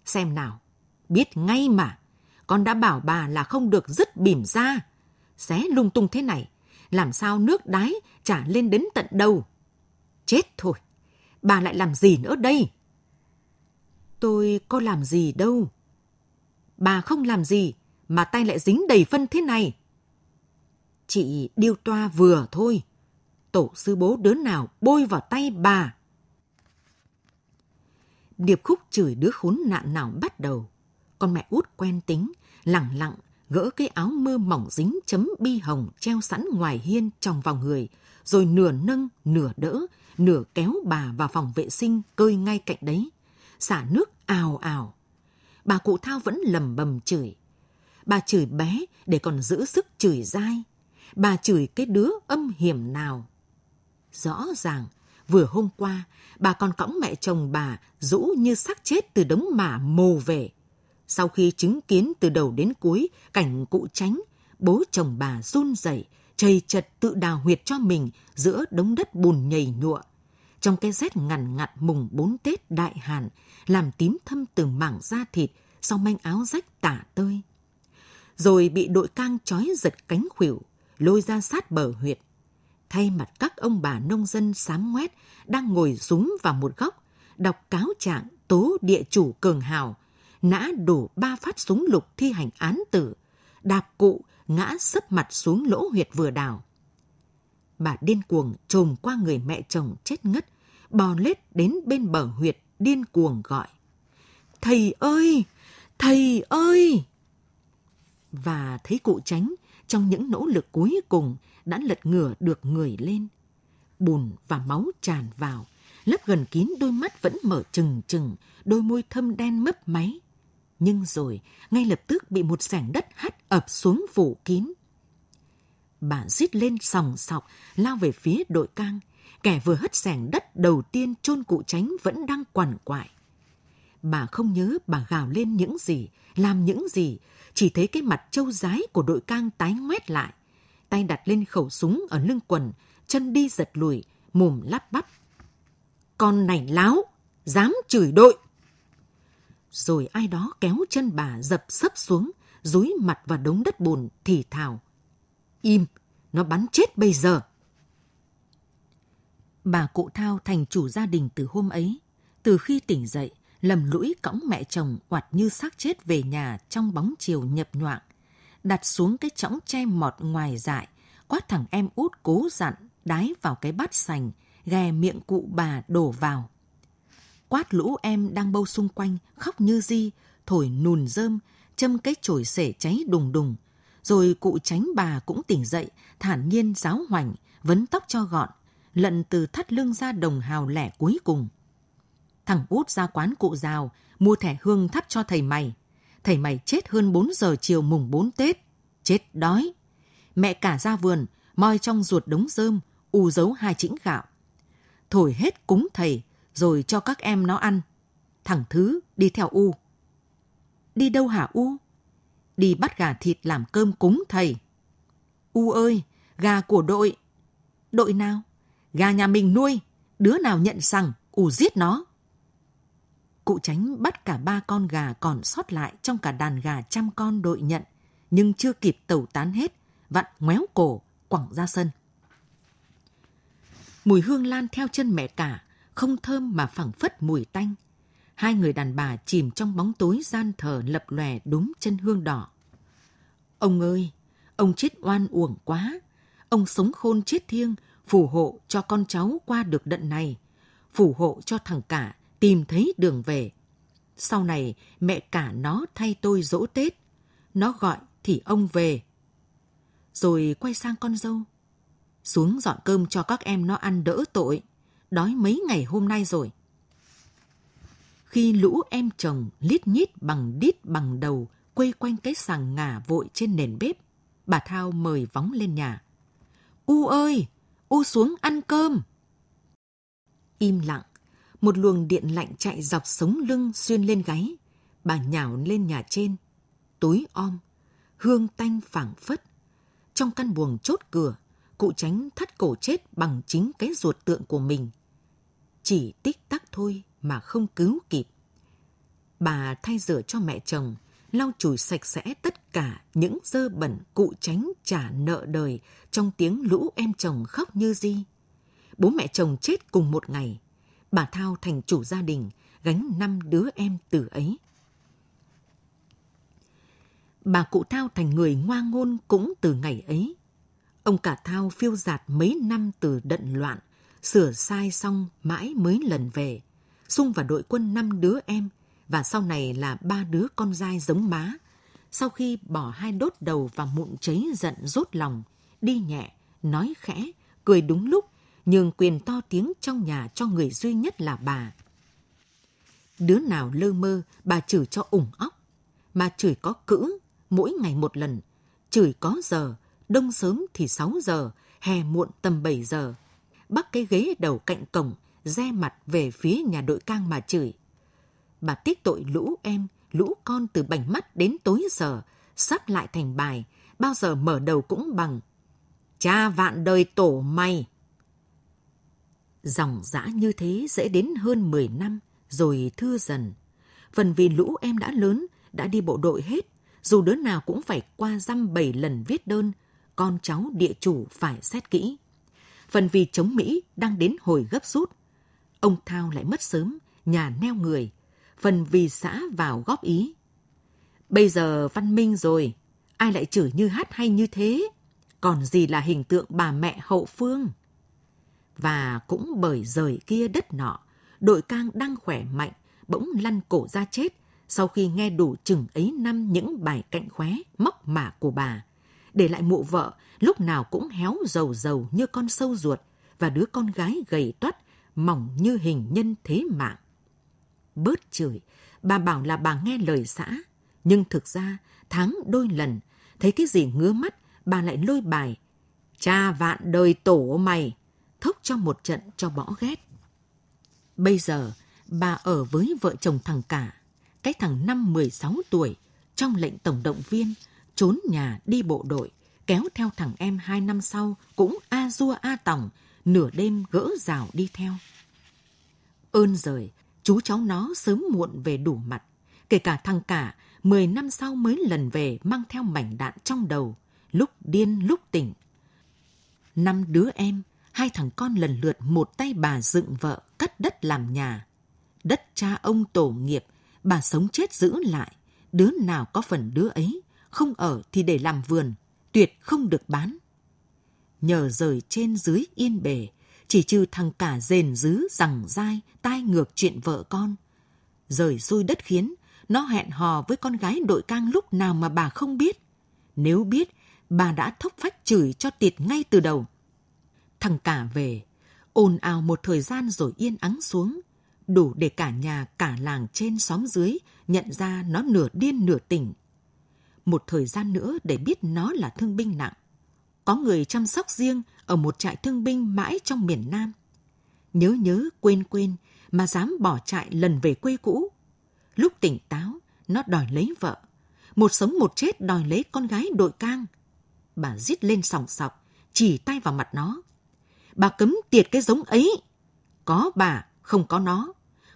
Xem nào, biết ngay mà, con đã bảo bà là không được dứt bỉm ra. Xé lung tung thế này, làm sao nước đái trả lên đến tận đầu. Chết thôi, bà lại làm gì nữa đây? Tôi có làm gì đâu. Bà không làm gì, mà tay lại dính đầy phân thế này. Chị điêu toa vừa thôi. Tổ sư bố đứa nào bôi vào tay bà. Điệp khúc chửi đứa khốn nạn nào bắt đầu. Con mẹ út quen tính, lặng lặng gỡ cái áo mưa mỏng dính chấm bi hồng treo sẵn ngoài hiên trong vòng người, rồi nửa nâng, nửa đỡ, nửa kéo bà vào phòng vệ sinh cơi ngay cạnh đấy. Xả nước ào ào. Bà cụ thao vẫn lầm bầm chửi. Bà chửi bé để còn giữ sức chửi dai. Bà chửi cái đứa âm hiểm nào. Rõ ràng, vừa hôm qua, bà còn cõng mẹ chồng bà rũ như xác chết từ đống mả mồ về. Sau khi chứng kiến từ đầu đến cuối cảnh cụ tránh, bố chồng bà run rẩy, chầy chật tự đào huyệt cho mình giữa đống đất bùn nhầy nhụa. Trong cái rét ngằn ngặt mùng bốn Tết đại hàn, làm tím thâm từng mảng da thịt sau manh áo rách tả tơi. Rồi bị đội cang trói giật cánh khuỷu, lôi ra sát bờ huyệt. Thay mặt các ông bà nông dân sám ngoét đang ngồi rúng vào một góc, đọc cáo trạng tố địa chủ cường hào, nã đổ ba phát súng lục thi hành án tử, đạp cụ ngã sấp mặt xuống lỗ huyệt vừa đào. Bà điên cuồng trồm qua người mẹ chồng chết ngất, bò lết đến bên bờ huyệt điên cuồng gọi. Thầy ơi! Thầy ơi! Và thấy cụ tránh trong những nỗ lực cuối cùng đã lật ngửa được người lên. Bùn và máu tràn vào, lấp gần kín đôi mắt vẫn mở trừng trừng, đôi môi thâm đen mấp máy. Nhưng rồi, ngay lập tức bị một sảnh đất hắt ập xuống phủ kín. Bà rít lên sòng sọc, lao về phía đội cang. Kẻ vừa hất sảnh đất đầu tiên chôn cụ tránh vẫn đang quằn quại. Bà không nhớ bà gào lên những gì, làm những gì, chỉ thấy cái mặt trâu rái của đội cang tái ngoét lại. Tay đặt lên khẩu súng ở lưng quần, chân đi giật lùi, mồm lắp bắp. Con này láo, dám chửi đội. Rồi ai đó kéo chân bà dập sấp xuống, dúi mặt vào đống đất bùn thì thào. Im, nó bắn chết bây giờ. Bà cụ Thao thành chủ gia đình từ hôm ấy. Từ khi tỉnh dậy, lầm lũi cõng mẹ chồng quạt như xác chết về nhà trong bóng chiều nhập nhoạng. Đặt xuống cái chõng che mọt ngoài dại, quát thằng em út cố dặn, đái vào cái bát sành, ghè miệng cụ bà đổ vào. Quát lũ em đang bâu xung quanh, khóc như di, thổi nùn rơm, châm cái chổi sể cháy đùng đùng. Rồi cụ tránh bà cũng tỉnh dậy, thản nhiên giáo hoành, vấn tóc cho gọn, lận từ thắt lưng ra đồng hào lẻ cuối cùng. Thằng út ra quán cụ rào, mua thẻ hương thắp cho thầy mày. Thầy mày chết hơn 4 giờ chiều mùng 4 Tết. Chết đói. Mẹ cả ra vườn, moi trong ruột đống rơm, u giấu hai chĩnh gạo. Thổi hết cúng thầy, rồi cho các em nó ăn. Thằng Thứ đi theo U. Đi đâu hả U? Đi bắt gà thịt làm cơm cúng thầy. U ơi, gà của đội. Đội nào? Gà nhà mình nuôi, đứa nào nhận rằng U giết nó. cụ tránh bắt cả ba con gà còn sót lại trong cả đàn gà trăm con đội nhận, nhưng chưa kịp tẩu tán hết, vặn ngoéo cổ, quẳng ra sân. Mùi hương lan theo chân mẹ cả, không thơm mà phẳng phất mùi tanh. Hai người đàn bà chìm trong bóng tối gian thờ lập lòe đúng chân hương đỏ. Ông ơi, ông chết oan uổng quá. Ông sống khôn chết thiêng, phù hộ cho con cháu qua được đận này. Phù hộ cho thằng cả tìm thấy đường về. Sau này mẹ cả nó thay tôi dỗ Tết. Nó gọi thì ông về. Rồi quay sang con dâu. Xuống dọn cơm cho các em nó ăn đỡ tội. Đói mấy ngày hôm nay rồi. Khi lũ em chồng lít nhít bằng đít bằng đầu quây quanh cái sàng ngả vội trên nền bếp, bà Thao mời vóng lên nhà. U ơi, U xuống ăn cơm. Im lặng, một luồng điện lạnh chạy dọc sống lưng xuyên lên gáy. Bà nhào lên nhà trên, tối om, hương tanh phảng phất. Trong căn buồng chốt cửa, cụ tránh thắt cổ chết bằng chính cái ruột tượng của mình. Chỉ tích tắc thôi mà không cứu kịp. Bà thay rửa cho mẹ chồng, lau chùi sạch sẽ tất cả những dơ bẩn cụ tránh trả nợ đời trong tiếng lũ em chồng khóc như di. Bố mẹ chồng chết cùng một ngày, bà Thao thành chủ gia đình, gánh năm đứa em từ ấy. Bà cụ Thao thành người ngoa ngôn cũng từ ngày ấy. Ông cả Thao phiêu giạt mấy năm từ đận loạn, sửa sai xong mãi mới lần về, sung vào đội quân năm đứa em và sau này là ba đứa con trai giống má. Sau khi bỏ hai đốt đầu và mụn cháy giận rốt lòng, đi nhẹ, nói khẽ, cười đúng lúc, nhường quyền to tiếng trong nhà cho người duy nhất là bà. Đứa nào lơ mơ, bà chửi cho ủng óc. Mà chửi có cữ, mỗi ngày một lần. Chửi có giờ, đông sớm thì 6 giờ, hè muộn tầm 7 giờ. Bắt cái ghế đầu cạnh cổng, re mặt về phía nhà đội cang mà chửi. Bà tiếc tội lũ em, lũ con từ bảnh mắt đến tối giờ, sắp lại thành bài, bao giờ mở đầu cũng bằng Cha vạn đời tổ mày. Dòng dã như thế sẽ đến hơn 10 năm, rồi thưa dần. Phần vì lũ em đã lớn, đã đi bộ đội hết, dù đứa nào cũng phải qua dăm bảy lần viết đơn, con cháu địa chủ phải xét kỹ. Phần vì chống Mỹ đang đến hồi gấp rút. Ông Thao lại mất sớm, nhà neo người. Phần vì xã vào góp ý. Bây giờ văn minh rồi, ai lại chửi như hát hay như thế? còn gì là hình tượng bà mẹ hậu phương. Và cũng bởi rời kia đất nọ, đội cang đang khỏe mạnh, bỗng lăn cổ ra chết sau khi nghe đủ chừng ấy năm những bài cạnh khóe, móc mả của bà. Để lại mụ vợ, lúc nào cũng héo dầu dầu như con sâu ruột và đứa con gái gầy toắt, mỏng như hình nhân thế mạng. Bớt chửi, bà bảo là bà nghe lời xã, nhưng thực ra tháng đôi lần, thấy cái gì ngứa mắt bà lại lôi bài Cha vạn đời tổ mày, thốc cho một trận cho bỏ ghét. Bây giờ, bà ở với vợ chồng thằng cả, cái thằng năm 16 tuổi, trong lệnh tổng động viên, trốn nhà đi bộ đội, kéo theo thằng em hai năm sau cũng a dua a tòng, nửa đêm gỡ rào đi theo. Ơn rời, chú cháu nó sớm muộn về đủ mặt, kể cả thằng cả, 10 năm sau mới lần về mang theo mảnh đạn trong đầu, lúc điên lúc tỉnh. Năm đứa em, hai thằng con lần lượt một tay bà dựng vợ, cắt đất làm nhà. Đất cha ông tổ nghiệp, bà sống chết giữ lại, đứa nào có phần đứa ấy, không ở thì để làm vườn, tuyệt không được bán. Nhờ rời trên dưới yên bề, chỉ trừ thằng cả rền dứ rằng dai, tai ngược chuyện vợ con. Rời xui đất khiến, nó hẹn hò với con gái đội cang lúc nào mà bà không biết. Nếu biết bà đã thốc phách chửi cho tiệt ngay từ đầu. Thằng cả về, ồn ào một thời gian rồi yên ắng xuống, đủ để cả nhà cả làng trên xóm dưới nhận ra nó nửa điên nửa tỉnh. Một thời gian nữa để biết nó là thương binh nặng. Có người chăm sóc riêng ở một trại thương binh mãi trong miền Nam. Nhớ nhớ quên quên mà dám bỏ trại lần về quê cũ. Lúc tỉnh táo, nó đòi lấy vợ. Một sống một chết đòi lấy con gái đội cang bà rít lên sòng sọc, chỉ tay vào mặt nó. Bà cấm tiệt cái giống ấy. Có bà, không có nó.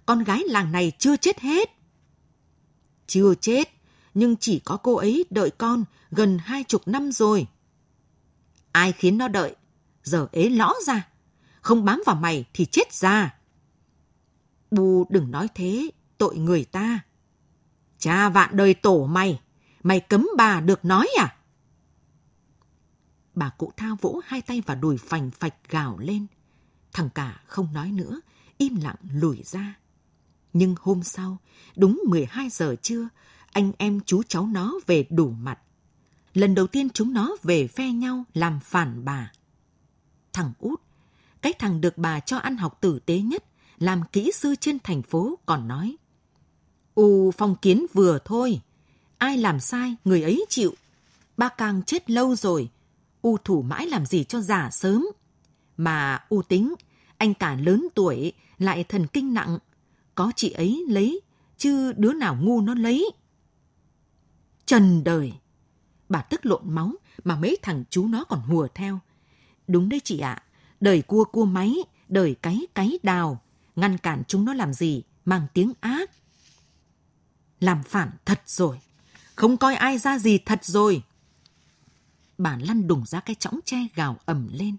con gái làng này chưa chết hết. Chưa chết, nhưng chỉ có cô ấy đợi con gần hai chục năm rồi. Ai khiến nó đợi? Giờ ế lõ ra. Không bám vào mày thì chết ra. Bu đừng nói thế, tội người ta. Cha vạn đời tổ mày, mày cấm bà được nói à? Bà cụ thao vỗ hai tay vào đùi phành phạch gào lên. Thằng cả không nói nữa, im lặng lùi ra. Nhưng hôm sau, đúng 12 giờ trưa, anh em chú cháu nó về đủ mặt. Lần đầu tiên chúng nó về phe nhau làm phản bà. Thằng út, cái thằng được bà cho ăn học tử tế nhất, làm kỹ sư trên thành phố còn nói. U phong kiến vừa thôi, ai làm sai người ấy chịu. Ba càng chết lâu rồi, U thủ mãi làm gì cho già sớm. Mà U tính, anh cả lớn tuổi lại thần kinh nặng, có chị ấy lấy, chứ đứa nào ngu nó lấy. Trần đời! Bà tức lộn máu mà mấy thằng chú nó còn hùa theo. Đúng đấy chị ạ, đời cua cua máy, đời cái cái đào, ngăn cản chúng nó làm gì, mang tiếng ác. Làm phản thật rồi, không coi ai ra gì thật rồi. Bà lăn đùng ra cái chõng tre gào ẩm lên.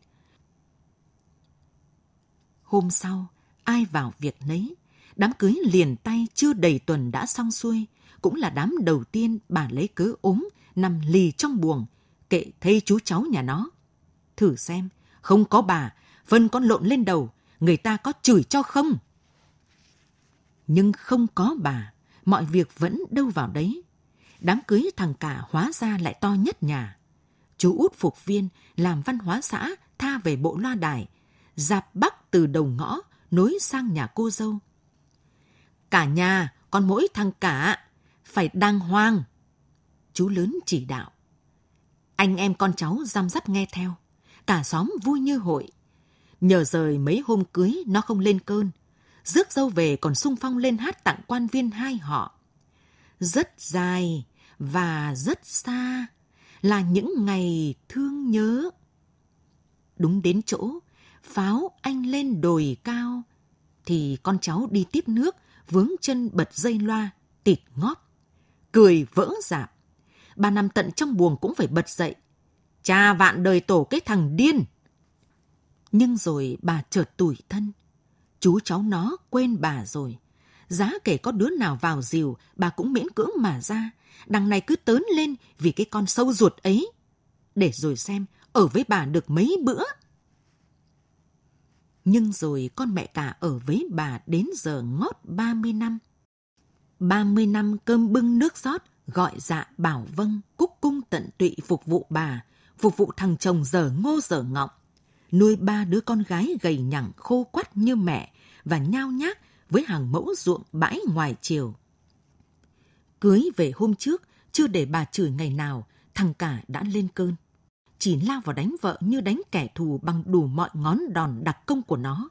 Hôm sau, ai vào việc nấy, đám cưới liền tay chưa đầy tuần đã xong xuôi, cũng là đám đầu tiên bà lấy cớ ốm, nằm lì trong buồng, kệ thấy chú cháu nhà nó. Thử xem, không có bà, phân con lộn lên đầu, người ta có chửi cho không? Nhưng không có bà, mọi việc vẫn đâu vào đấy. Đám cưới thằng cả hóa ra lại to nhất nhà. Chú út phục viên làm văn hóa xã tha về bộ loa đài, dạp bắc từ đầu ngõ nối sang nhà cô dâu. Cả nhà, còn mỗi thằng cả, phải đàng hoàng. Chú lớn chỉ đạo. Anh em con cháu giam dắp nghe theo. Cả xóm vui như hội. Nhờ rời mấy hôm cưới nó không lên cơn. Rước dâu về còn sung phong lên hát tặng quan viên hai họ. Rất dài và rất xa là những ngày thương nhớ. Đúng đến chỗ, pháo anh lên đồi cao, thì con cháu đi tiếp nước, vướng chân bật dây loa, tịt ngóp. Cười vỡ dạp. Bà nằm tận trong buồng cũng phải bật dậy. Cha vạn đời tổ cái thằng điên. Nhưng rồi bà chợt tủi thân. Chú cháu nó quên bà rồi. Giá kể có đứa nào vào dìu, bà cũng miễn cưỡng mà ra. Đằng này cứ tớn lên vì cái con sâu ruột ấy. Để rồi xem, ở với bà được mấy bữa. Nhưng rồi con mẹ cả ở với bà đến giờ ngót 30 năm. 30 năm cơm bưng nước rót, gọi dạ bảo vâng, cúc cung tận tụy phục vụ bà, phục vụ thằng chồng giờ ngô giờ ngọng. Nuôi ba đứa con gái gầy nhẳng khô quắt như mẹ và nhao nhác với hàng mẫu ruộng bãi ngoài chiều. Cưới về hôm trước, chưa để bà chửi ngày nào, thằng cả đã lên cơn chỉ lao vào đánh vợ như đánh kẻ thù bằng đủ mọi ngón đòn đặc công của nó.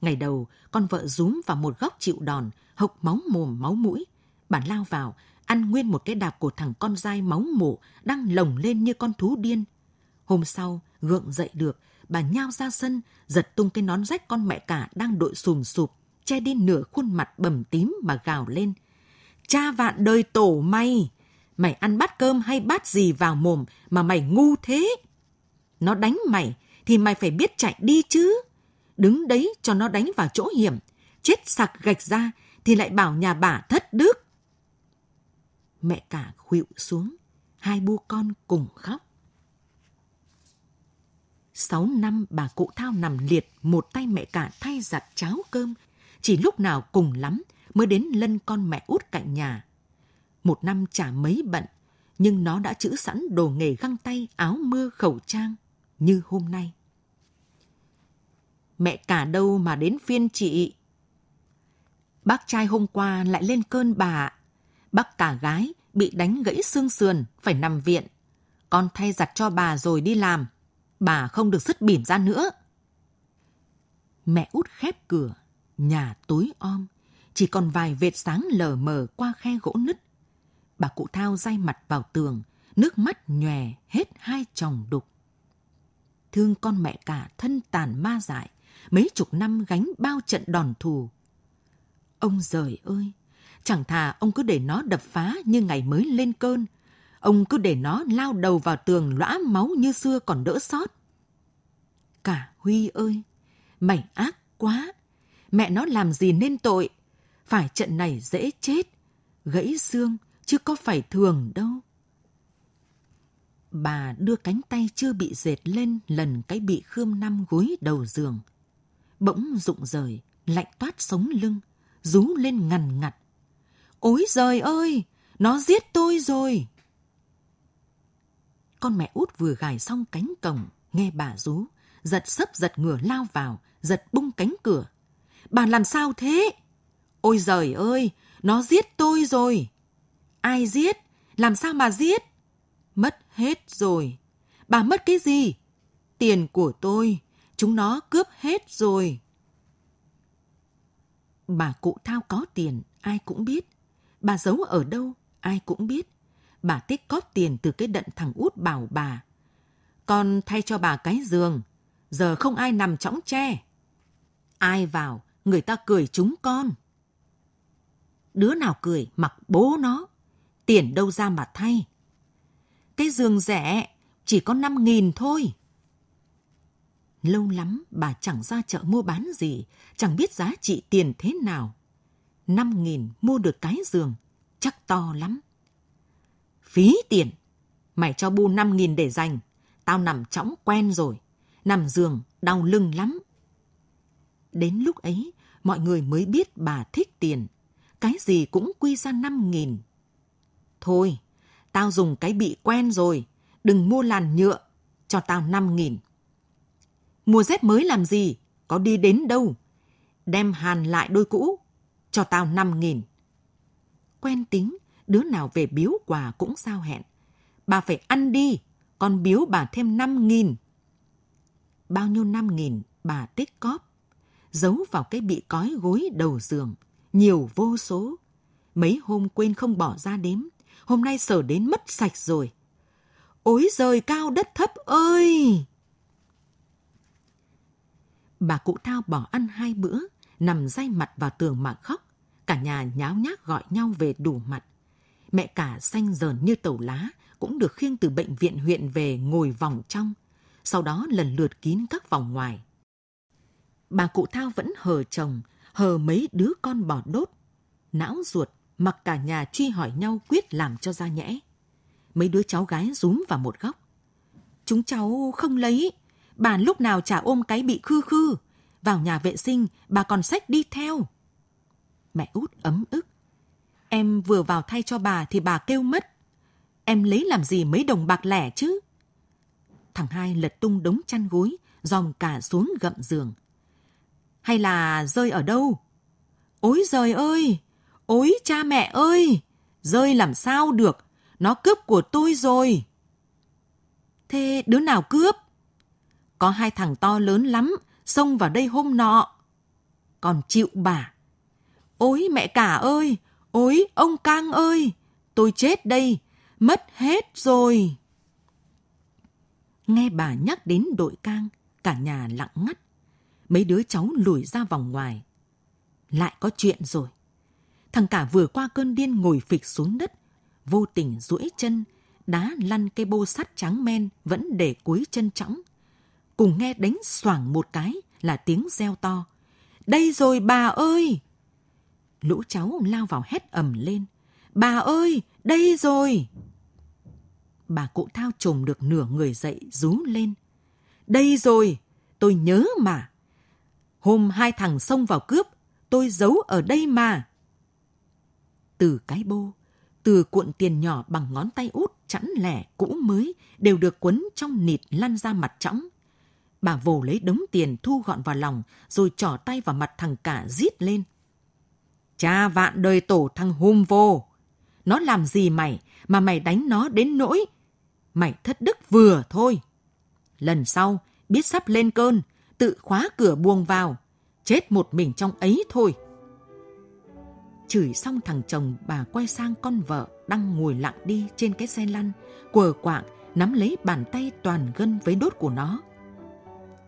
Ngày đầu, con vợ rúm vào một góc chịu đòn, hộc máu mồm máu mũi. Bà lao vào, ăn nguyên một cái đạp của thằng con dai máu mổ đang lồng lên như con thú điên. Hôm sau, gượng dậy được, bà nhao ra sân, giật tung cái nón rách con mẹ cả đang đội sùm sụp, che đi nửa khuôn mặt bầm tím mà gào lên. Cha vạn đời tổ may! Mày ăn bát cơm hay bát gì vào mồm mà mày ngu thế? Nó đánh mày thì mày phải biết chạy đi chứ. Đứng đấy cho nó đánh vào chỗ hiểm. Chết sặc gạch ra thì lại bảo nhà bà thất đức. Mẹ cả khuỵu xuống. Hai bu con cùng khóc. Sáu năm bà cụ thao nằm liệt, một tay mẹ cả thay giặt cháo cơm. Chỉ lúc nào cùng lắm mới đến lân con mẹ út cạnh nhà một năm chả mấy bận, nhưng nó đã chữ sẵn đồ nghề găng tay, áo mưa, khẩu trang, như hôm nay. Mẹ cả đâu mà đến phiên chị? Bác trai hôm qua lại lên cơn bà. Bác cả gái bị đánh gãy xương sườn, phải nằm viện. Con thay giặt cho bà rồi đi làm. Bà không được sứt bỉm ra nữa. Mẹ út khép cửa, nhà tối om, chỉ còn vài vệt sáng lờ mờ qua khe gỗ nứt bà cụ thao day mặt vào tường, nước mắt nhòe hết hai tròng đục. Thương con mẹ cả thân tàn ma dại, mấy chục năm gánh bao trận đòn thù. Ông giời ơi, chẳng thà ông cứ để nó đập phá như ngày mới lên cơn. Ông cứ để nó lao đầu vào tường lõa máu như xưa còn đỡ sót. Cả Huy ơi, mày ác quá. Mẹ nó làm gì nên tội. Phải trận này dễ chết. Gãy xương, chứ có phải thường đâu. Bà đưa cánh tay chưa bị dệt lên lần cái bị khương năm gối đầu giường. Bỗng rụng rời, lạnh toát sống lưng, rú lên ngằn ngặt. Ôi giời ơi, nó giết tôi rồi. Con mẹ út vừa gài xong cánh cổng, nghe bà rú, giật sấp giật ngửa lao vào, giật bung cánh cửa. Bà làm sao thế? Ôi giời ơi, nó giết tôi rồi. Ai giết? Làm sao mà giết? Mất hết rồi. Bà mất cái gì? Tiền của tôi. Chúng nó cướp hết rồi. Bà cụ thao có tiền, ai cũng biết. Bà giấu ở đâu, ai cũng biết. Bà tích cóp tiền từ cái đận thằng út bảo bà. Con thay cho bà cái giường, giờ không ai nằm chõng tre. Ai vào, người ta cười chúng con. Đứa nào cười mặc bố nó, tiền đâu ra mà thay. Cái giường rẻ, chỉ có năm nghìn thôi. Lâu lắm bà chẳng ra chợ mua bán gì, chẳng biết giá trị tiền thế nào. Năm nghìn mua được cái giường, chắc to lắm. Phí tiền, mày cho bu năm nghìn để dành, tao nằm chõng quen rồi, nằm giường đau lưng lắm. Đến lúc ấy, mọi người mới biết bà thích tiền, cái gì cũng quy ra năm nghìn. Thôi, tao dùng cái bị quen rồi, đừng mua làn nhựa, cho tao năm nghìn. Mua dép mới làm gì, có đi đến đâu. Đem hàn lại đôi cũ, cho tao năm nghìn. Quen tính, đứa nào về biếu quà cũng sao hẹn. Bà phải ăn đi, còn biếu bà thêm năm nghìn. Bao nhiêu năm nghìn bà tích cóp, giấu vào cái bị cói gối đầu giường, nhiều vô số. Mấy hôm quên không bỏ ra đếm, hôm nay sở đến mất sạch rồi. Ôi giời cao đất thấp ơi! Bà cụ Thao bỏ ăn hai bữa, nằm day mặt vào tường mà khóc. Cả nhà nháo nhác gọi nhau về đủ mặt. Mẹ cả xanh dờn như tàu lá, cũng được khiêng từ bệnh viện huyện về ngồi vòng trong, sau đó lần lượt kín các vòng ngoài. Bà cụ Thao vẫn hờ chồng, hờ mấy đứa con bỏ đốt. Não ruột, mặc cả nhà truy hỏi nhau quyết làm cho ra nhẽ. Mấy đứa cháu gái rúm vào một góc. Chúng cháu không lấy, bà lúc nào chả ôm cái bị khư khư. Vào nhà vệ sinh, bà còn xách đi theo. Mẹ út ấm ức. Em vừa vào thay cho bà thì bà kêu mất. Em lấy làm gì mấy đồng bạc lẻ chứ? Thằng hai lật tung đống chăn gối, dòm cả xuống gậm giường. Hay là rơi ở đâu? Ôi giời ơi! Ôi cha mẹ ơi! Rơi làm sao được? Nó cướp của tôi rồi. Thế đứa nào cướp? Có hai thằng to lớn lắm, xông vào đây hôm nọ. Còn chịu bà. Ôi mẹ cả ơi! Ôi ông Cang ơi! Tôi chết đây! Mất hết rồi! Nghe bà nhắc đến đội Cang, cả nhà lặng ngắt. Mấy đứa cháu lùi ra vòng ngoài. Lại có chuyện rồi. Thằng cả vừa qua cơn điên ngồi phịch xuống đất, vô tình duỗi chân, đá lăn cây bô sắt trắng men vẫn để cuối chân trõng. Cùng nghe đánh xoảng một cái là tiếng reo to. Đây rồi bà ơi! Lũ cháu lao vào hét ầm lên. Bà ơi, đây rồi! Bà cụ thao trồm được nửa người dậy rú lên. Đây rồi, tôi nhớ mà. Hôm hai thằng xông vào cướp, tôi giấu ở đây mà. Từ cái bô, từ cuộn tiền nhỏ bằng ngón tay út chẵn lẻ cũ mới đều được quấn trong nịt lăn ra mặt trõng. Bà vồ lấy đống tiền thu gọn vào lòng rồi trỏ tay vào mặt thằng cả giết lên. Cha vạn đời tổ thằng hung vô. Nó làm gì mày mà mày đánh nó đến nỗi? Mày thất đức vừa thôi. Lần sau, biết sắp lên cơn, tự khóa cửa buông vào. Chết một mình trong ấy thôi. Chửi xong thằng chồng bà quay sang con vợ đang ngồi lặng đi trên cái xe lăn, quờ quạng nắm lấy bàn tay toàn gân với đốt của nó.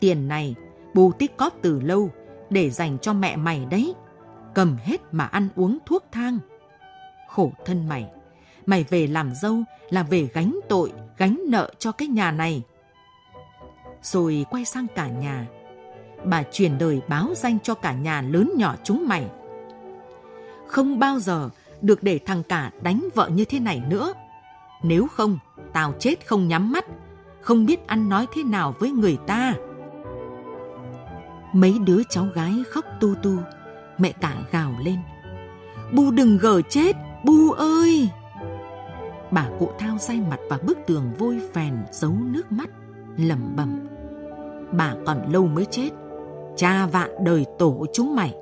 Tiền này bù tích cóp từ lâu để dành cho mẹ mày đấy. cầm hết mà ăn uống thuốc thang. Khổ thân mày, mày về làm dâu là về gánh tội, gánh nợ cho cái nhà này. Rồi quay sang cả nhà, bà truyền đời báo danh cho cả nhà lớn nhỏ chúng mày. Không bao giờ được để thằng cả đánh vợ như thế này nữa. Nếu không, tao chết không nhắm mắt, không biết ăn nói thế nào với người ta. Mấy đứa cháu gái khóc tu tu, mẹ cả gào lên. Bu đừng gở chết, Bu ơi! Bà cụ thao say mặt vào bức tường vôi phèn giấu nước mắt, lẩm bẩm. Bà còn lâu mới chết, cha vạn đời tổ chúng mày.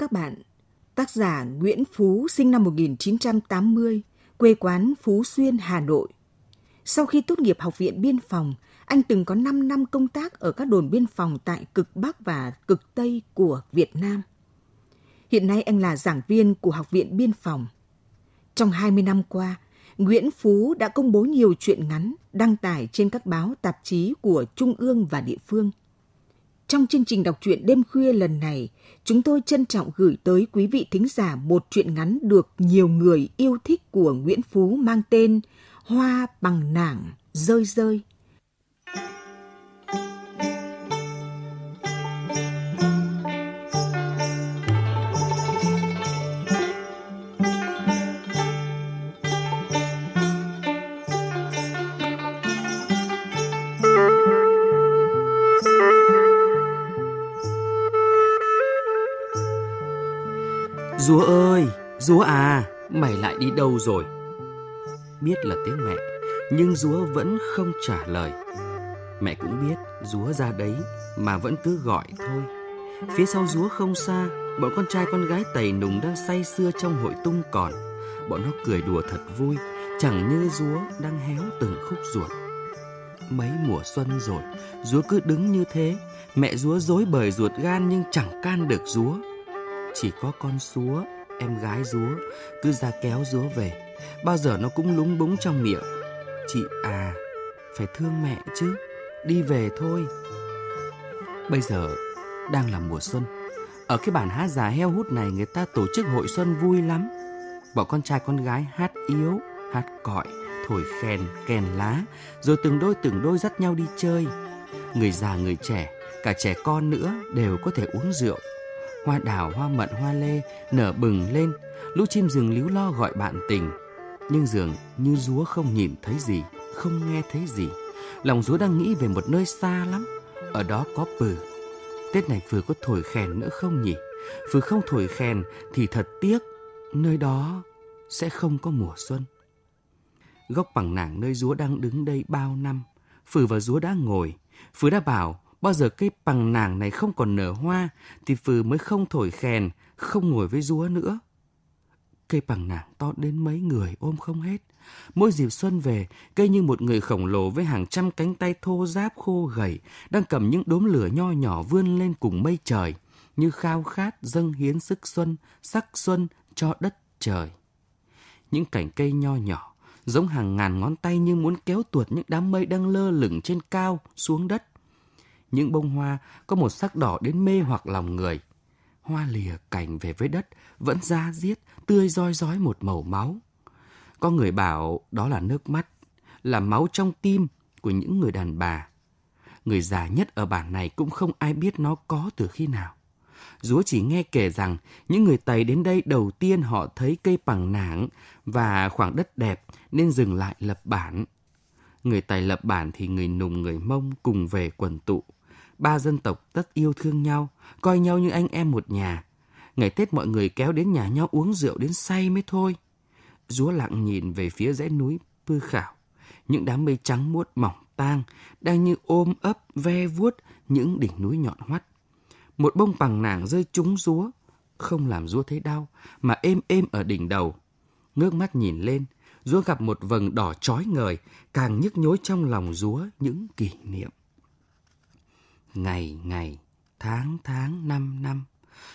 Các bạn, tác giả Nguyễn Phú sinh năm 1980, quê quán Phú Xuyên, Hà Nội. Sau khi tốt nghiệp Học viện Biên phòng, anh từng có 5 năm công tác ở các đồn biên phòng tại cực Bắc và cực Tây của Việt Nam. Hiện nay anh là giảng viên của Học viện Biên phòng. Trong 20 năm qua, Nguyễn Phú đã công bố nhiều truyện ngắn đăng tải trên các báo tạp chí của Trung ương và địa phương. Trong chương trình đọc truyện đêm khuya lần này, chúng tôi trân trọng gửi tới quý vị thính giả một truyện ngắn được nhiều người yêu thích của Nguyễn Phú mang tên Hoa bằng nảng rơi rơi. Dúa ơi, Dúa à, mày lại đi đâu rồi? Biết là tiếng mẹ, nhưng Dúa vẫn không trả lời. Mẹ cũng biết Dúa ra đấy mà vẫn cứ gọi thôi. Phía sau Dúa không xa, bọn con trai con gái tẩy nùng đang say sưa trong hội tung còn. Bọn nó cười đùa thật vui, chẳng như Dúa đang héo từng khúc ruột. Mấy mùa xuân rồi, Dúa cứ đứng như thế, mẹ Dúa dối bời ruột gan nhưng chẳng can được Dúa chỉ có con súa, em gái rúa, cứ ra kéo rúa về. Bao giờ nó cũng lúng búng trong miệng. Chị à, phải thương mẹ chứ, đi về thôi. Bây giờ đang là mùa xuân. Ở cái bản hát già heo hút này người ta tổ chức hội xuân vui lắm. Bọn con trai con gái hát yếu, hát cọi, thổi kèn, kèn lá, rồi từng đôi từng đôi dắt nhau đi chơi. Người già người trẻ, cả trẻ con nữa đều có thể uống rượu hoa đào, hoa mận, hoa lê nở bừng lên, lũ chim rừng líu lo gọi bạn tình. Nhưng dường như rúa không nhìn thấy gì, không nghe thấy gì. Lòng rúa đang nghĩ về một nơi xa lắm, ở đó có bừ. Tết này vừa có thổi khen nữa không nhỉ? Vừa không thổi khen thì thật tiếc, nơi đó sẽ không có mùa xuân. Gốc bằng nảng nơi rúa đang đứng đây bao năm, phử và rúa đã ngồi, phử đã bảo Bao giờ cây bằng nàng này không còn nở hoa thì Phừ mới không thổi khèn, không ngồi với rúa nữa. Cây bằng nàng to đến mấy người ôm không hết. Mỗi dịp xuân về, cây như một người khổng lồ với hàng trăm cánh tay thô ráp khô gầy, đang cầm những đốm lửa nho nhỏ vươn lên cùng mây trời, như khao khát dâng hiến sức xuân, sắc xuân cho đất trời. Những cành cây nho nhỏ, giống hàng ngàn ngón tay như muốn kéo tuột những đám mây đang lơ lửng trên cao xuống đất những bông hoa có một sắc đỏ đến mê hoặc lòng người. Hoa lìa cành về với đất, vẫn da diết, tươi roi rói một màu máu. Có người bảo đó là nước mắt, là máu trong tim của những người đàn bà. Người già nhất ở bản này cũng không ai biết nó có từ khi nào. Dúa chỉ nghe kể rằng những người Tây đến đây đầu tiên họ thấy cây bằng nảng và khoảng đất đẹp nên dừng lại lập bản. Người Tây lập bản thì người Nùng người Mông cùng về quần tụ ba dân tộc tất yêu thương nhau, coi nhau như anh em một nhà. Ngày Tết mọi người kéo đến nhà nhau uống rượu đến say mới thôi. Rúa lặng nhìn về phía dãy núi Pư Khảo. Những đám mây trắng muốt mỏng tang đang như ôm ấp ve vuốt những đỉnh núi nhọn hoắt. Một bông bằng nàng rơi trúng rúa, không làm rúa thấy đau, mà êm êm ở đỉnh đầu. Ngước mắt nhìn lên, rúa gặp một vầng đỏ chói ngời, càng nhức nhối trong lòng rúa những kỷ niệm. Ngày ngày, tháng tháng năm năm.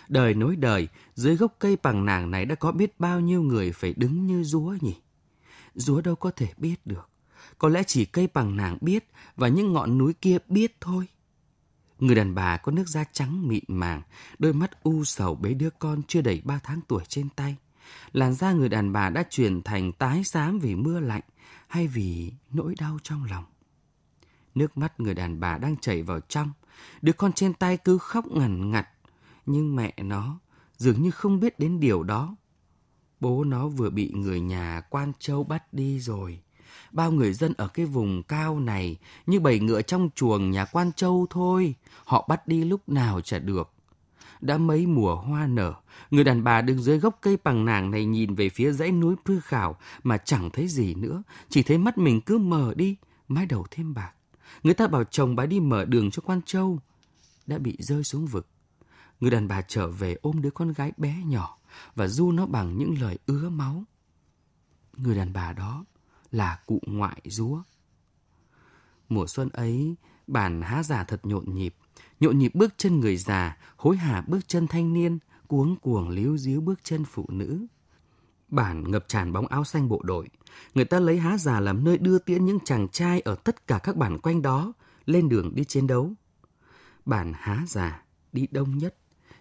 Đời nối đời, dưới gốc cây bằng nàng này đã có biết bao nhiêu người phải đứng như rúa nhỉ? Rúa đâu có thể biết được. Có lẽ chỉ cây bằng nàng biết và những ngọn núi kia biết thôi. Người đàn bà có nước da trắng mịn màng, đôi mắt u sầu bế đứa con chưa đầy ba tháng tuổi trên tay. Làn da người đàn bà đã chuyển thành tái xám vì mưa lạnh hay vì nỗi đau trong lòng. Nước mắt người đàn bà đang chảy vào trong, đứa con trên tay cứ khóc ngẩn ngặt, nhưng mẹ nó dường như không biết đến điều đó. Bố nó vừa bị người nhà quan châu bắt đi rồi. Bao người dân ở cái vùng cao này như bầy ngựa trong chuồng nhà quan châu thôi. Họ bắt đi lúc nào chả được. Đã mấy mùa hoa nở, người đàn bà đứng dưới gốc cây bằng nàng này nhìn về phía dãy núi Pư Khảo mà chẳng thấy gì nữa. Chỉ thấy mắt mình cứ mờ đi, mái đầu thêm bạc. Người ta bảo chồng bà đi mở đường cho quan châu. Đã bị rơi xuống vực. Người đàn bà trở về ôm đứa con gái bé nhỏ và du nó bằng những lời ứa máu. Người đàn bà đó là cụ ngoại rúa. Mùa xuân ấy, bản há già thật nhộn nhịp. Nhộn nhịp bước chân người già, hối hả bước chân thanh niên, cuống cuồng líu díu bước chân phụ nữ. Bản ngập tràn bóng áo xanh bộ đội. Người ta lấy há già làm nơi đưa tiễn những chàng trai ở tất cả các bản quanh đó lên đường đi chiến đấu. Bản há già đi đông nhất,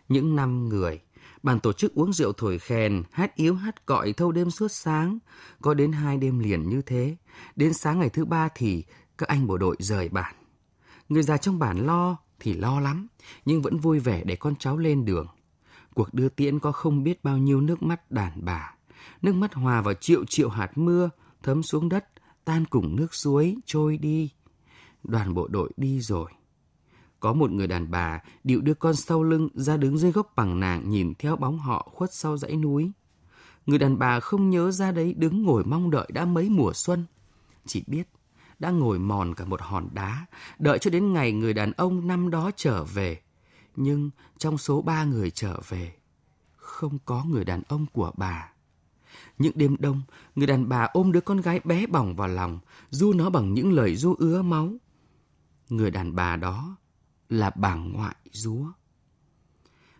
những năm người. Bản tổ chức uống rượu thổi khen, hát yếu hát cọi thâu đêm suốt sáng. Có đến hai đêm liền như thế. Đến sáng ngày thứ ba thì các anh bộ đội rời bản. Người già trong bản lo thì lo lắm, nhưng vẫn vui vẻ để con cháu lên đường. Cuộc đưa tiễn có không biết bao nhiêu nước mắt đàn bà. Nước mắt hòa vào triệu triệu hạt mưa, thấm xuống đất, tan cùng nước suối, trôi đi. Đoàn bộ đội đi rồi. Có một người đàn bà điệu đưa con sau lưng ra đứng dưới gốc bằng nàng nhìn theo bóng họ khuất sau dãy núi. Người đàn bà không nhớ ra đấy đứng ngồi mong đợi đã mấy mùa xuân. Chỉ biết đã ngồi mòn cả một hòn đá, đợi cho đến ngày người đàn ông năm đó trở về. Nhưng trong số ba người trở về, không có người đàn ông của bà. Những đêm đông, người đàn bà ôm đứa con gái bé bỏng vào lòng, du nó bằng những lời du ứa máu. Người đàn bà đó là bà ngoại rúa.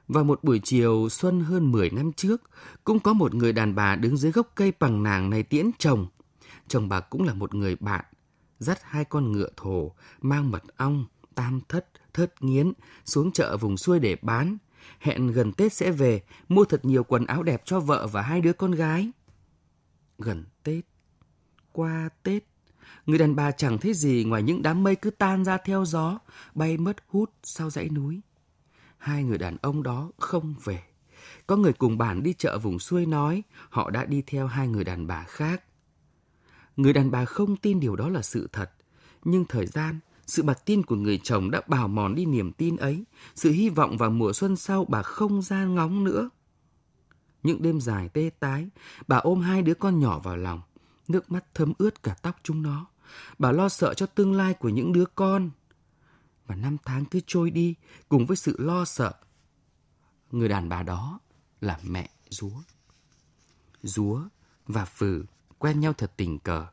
Và một buổi chiều xuân hơn 10 năm trước, cũng có một người đàn bà đứng dưới gốc cây bằng nàng này tiễn chồng. Chồng bà cũng là một người bạn, dắt hai con ngựa thổ, mang mật ong, tam thất, thất nghiến xuống chợ vùng xuôi để bán. Hẹn gần Tết sẽ về, mua thật nhiều quần áo đẹp cho vợ và hai đứa con gái. Gần Tết, qua Tết, người đàn bà chẳng thấy gì ngoài những đám mây cứ tan ra theo gió, bay mất hút sau dãy núi. Hai người đàn ông đó không về. Có người cùng bản đi chợ vùng xuôi nói họ đã đi theo hai người đàn bà khác. Người đàn bà không tin điều đó là sự thật, nhưng thời gian, sự bạc tin của người chồng đã bào mòn đi niềm tin ấy, sự hy vọng vào mùa xuân sau bà không ra ngóng nữa. Những đêm dài tê tái, bà ôm hai đứa con nhỏ vào lòng, nước mắt thấm ướt cả tóc chúng nó. Bà lo sợ cho tương lai của những đứa con. Và năm tháng cứ trôi đi cùng với sự lo sợ. Người đàn bà đó là mẹ Dúa Dúa và Phừ quen nhau thật tình cờ.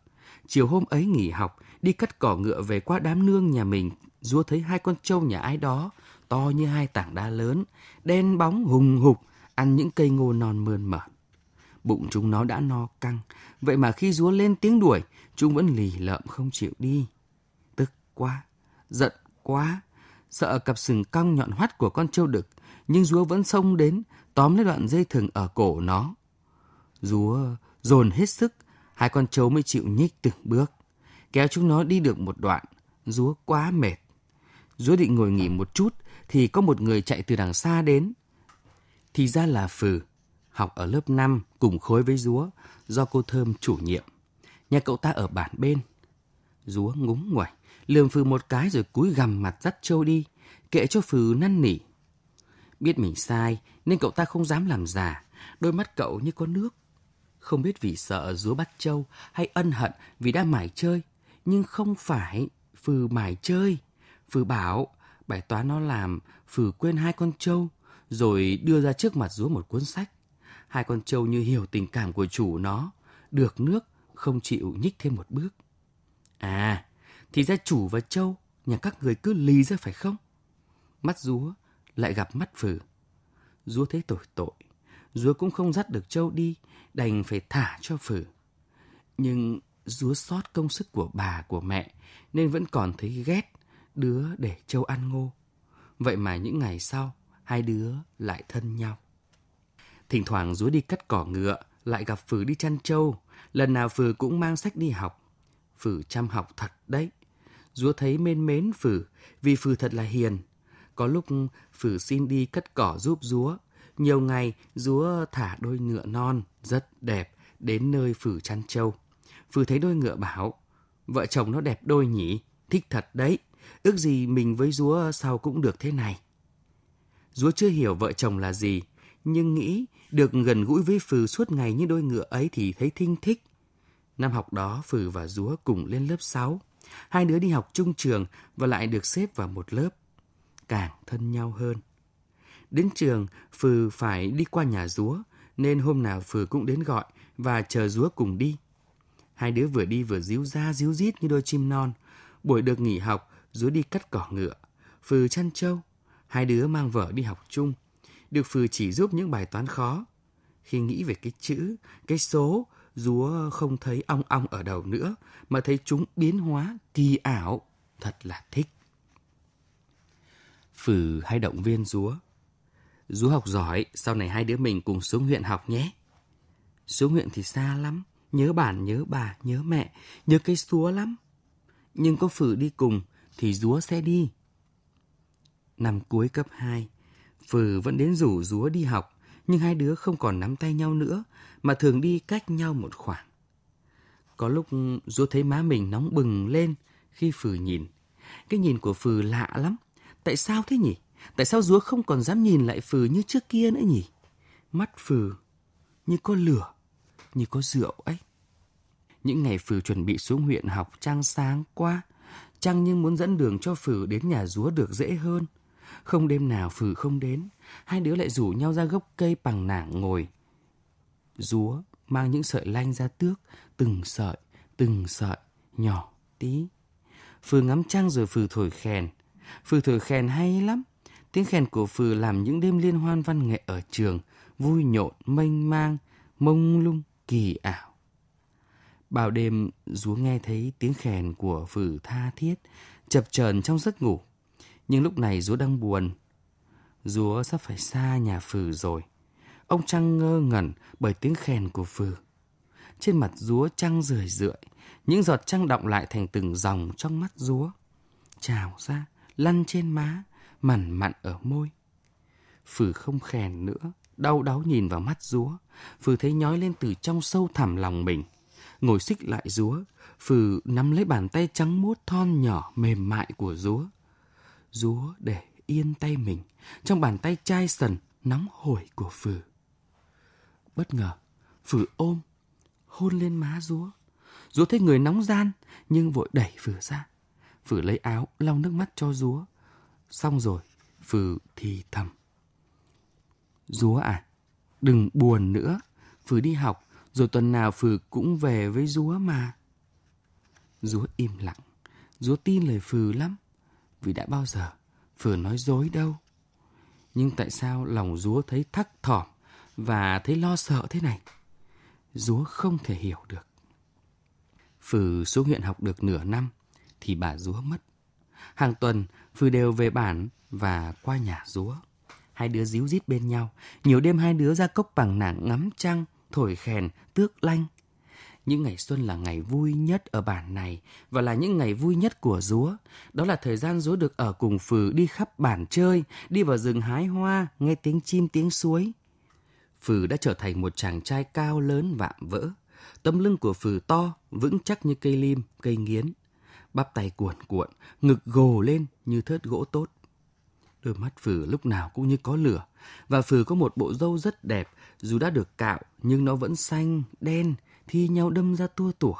Chiều hôm ấy nghỉ học, đi cắt cỏ ngựa về qua đám nương nhà mình, Dúa thấy hai con trâu nhà ai đó, to như hai tảng đá lớn, đen bóng hùng hục, ăn những cây ngô non mơn mởn. Bụng chúng nó đã no căng, vậy mà khi Rúa lên tiếng đuổi, chúng vẫn lì lợm không chịu đi. Tức quá, giận quá, sợ cặp sừng cong nhọn hoắt của con trâu đực, nhưng Rúa vẫn xông đến, tóm lấy đoạn dây thừng ở cổ nó. Rúa dồn hết sức, hai con trâu mới chịu nhích từng bước. Kéo chúng nó đi được một đoạn, Rúa quá mệt. Rúa định ngồi nghỉ một chút, thì có một người chạy từ đằng xa đến. Thì ra là Phừ, học ở lớp 5 cùng khối với Rúa, do cô Thơm chủ nhiệm. Nhà cậu ta ở bản bên. Rúa ngúng ngoẩy, lườm Phừ một cái rồi cúi gằm mặt dắt trâu đi, kệ cho Phừ năn nỉ. Biết mình sai nên cậu ta không dám làm giả, đôi mắt cậu như có nước. Không biết vì sợ Rúa bắt trâu hay ân hận vì đã mải chơi, nhưng không phải Phừ mải chơi. Phừ bảo bài toán nó làm Phừ quên hai con trâu rồi đưa ra trước mặt Rúa một cuốn sách. Hai con trâu như hiểu tình cảm của chủ nó, được nước không chịu nhích thêm một bước. À, thì ra chủ và trâu nhà các người cứ lì ra phải không? Mắt rúa lại gặp mắt Phừ. Rúa thấy tội tội, rúa cũng không dắt được trâu đi, đành phải thả cho Phừ. Nhưng rúa sót công sức của bà của mẹ nên vẫn còn thấy ghét đứa để trâu ăn ngô. Vậy mà những ngày sau, hai đứa lại thân nhau. Thỉnh thoảng rúa đi cắt cỏ ngựa, lại gặp Phừ đi chăn trâu. Lần nào Phừ cũng mang sách đi học. Phừ chăm học thật đấy. Rúa thấy mến mến Phừ, vì Phừ thật là hiền. Có lúc Phừ xin đi cắt cỏ giúp rúa. Nhiều ngày rúa thả đôi ngựa non, rất đẹp, đến nơi Phừ chăn trâu. Phừ thấy đôi ngựa bảo, vợ chồng nó đẹp đôi nhỉ, thích thật đấy. Ước gì mình với rúa sau cũng được thế này. Dúa chưa hiểu vợ chồng là gì, nhưng nghĩ được gần gũi với Phừ suốt ngày như đôi ngựa ấy thì thấy thinh thích. Năm học đó Phừ và Dúa cùng lên lớp 6. Hai đứa đi học chung trường và lại được xếp vào một lớp. Càng thân nhau hơn. Đến trường, Phừ phải đi qua nhà Dúa, nên hôm nào Phừ cũng đến gọi và chờ Dúa cùng đi. Hai đứa vừa đi vừa díu ra díu dít như đôi chim non. Buổi được nghỉ học, Dúa đi cắt cỏ ngựa. Phừ chăn trâu. Hai đứa mang vở đi học chung. Được Phừ chỉ giúp những bài toán khó. Khi nghĩ về cái chữ, cái số, Dúa không thấy ong ong ở đầu nữa, mà thấy chúng biến hóa kỳ ảo. Thật là thích. Phừ hay động viên Dúa. Dúa học giỏi, sau này hai đứa mình cùng xuống huyện học nhé. Xuống huyện thì xa lắm, nhớ bản, nhớ bà, nhớ mẹ, nhớ cây xúa lắm. Nhưng có Phừ đi cùng thì Dúa sẽ đi. Năm cuối cấp 2, Phừ vẫn đến rủ Dúa đi học, nhưng hai đứa không còn nắm tay nhau nữa, mà thường đi cách nhau một khoảng. Có lúc Dúa thấy má mình nóng bừng lên khi Phừ nhìn. Cái nhìn của Phừ lạ lắm. Tại sao thế nhỉ? Tại sao Dúa không còn dám nhìn lại Phừ như trước kia nữa nhỉ? Mắt Phừ như có lửa, như có rượu ấy. Những ngày Phừ chuẩn bị xuống huyện học trăng sáng quá, trăng nhưng muốn dẫn đường cho Phừ đến nhà Dúa được dễ hơn. Không đêm nào Phừ không đến, hai đứa lại rủ nhau ra gốc cây bằng nảng ngồi. rúa mang những sợi lanh ra tước, từng sợi, từng sợi, nhỏ tí. Phừ ngắm trăng rồi Phừ thổi khen. Phừ thổi khen hay lắm. Tiếng khen của Phừ làm những đêm liên hoan văn nghệ ở trường vui nhộn, mênh mang, mông lung, kỳ ảo. Bao đêm, rúa nghe thấy tiếng khen của Phừ tha thiết, chập chờn trong giấc ngủ. Nhưng lúc này Dúa đang buồn. Dúa sắp phải xa nhà Phừ rồi. Ông Trăng ngơ ngẩn bởi tiếng khen của Phừ. Trên mặt Dúa trăng rười rượi, những giọt trăng động lại thành từng dòng trong mắt Dúa. Trào ra, lăn trên má, mặn mặn ở môi. Phừ không khèn nữa, đau đáu nhìn vào mắt Dúa. Phừ thấy nhói lên từ trong sâu thẳm lòng mình. Ngồi xích lại Dúa, Phừ nắm lấy bàn tay trắng muốt thon nhỏ mềm mại của Dúa. Dúa để yên tay mình trong bàn tay chai sần nóng hổi của Phừ. Bất ngờ, Phừ ôm, hôn lên má Dúa. Dúa thấy người nóng gian, nhưng vội đẩy Phừ ra. Phừ lấy áo, lau nước mắt cho Dúa. Xong rồi, Phừ thì thầm. Dúa à, đừng buồn nữa. Phừ đi học, rồi tuần nào Phừ cũng về với Dúa mà. Dúa im lặng. Dúa tin lời Phừ lắm. Vì đã bao giờ Phừ nói dối đâu. Nhưng tại sao lòng Dúa thấy thắc thỏm và thấy lo sợ thế này? Dúa không thể hiểu được. Phừ xuống huyện học được nửa năm thì bà Dúa mất. Hàng tuần Phừ đều về bản và qua nhà Dúa. Hai đứa díu dít bên nhau. Nhiều đêm hai đứa ra cốc bằng nảng ngắm trăng, thổi khèn, tước lanh. Những ngày xuân là ngày vui nhất ở bản này và là những ngày vui nhất của Dúa. Đó là thời gian Dúa được ở cùng Phừ đi khắp bản chơi, đi vào rừng hái hoa, nghe tiếng chim tiếng suối. Phừ đã trở thành một chàng trai cao lớn vạm vỡ. Tấm lưng của Phừ to, vững chắc như cây lim, cây nghiến. Bắp tay cuộn cuộn, ngực gồ lên như thớt gỗ tốt. Đôi mắt Phừ lúc nào cũng như có lửa. Và Phừ có một bộ râu rất đẹp, dù đã được cạo nhưng nó vẫn xanh, đen, thi nhau đâm ra tua tủa.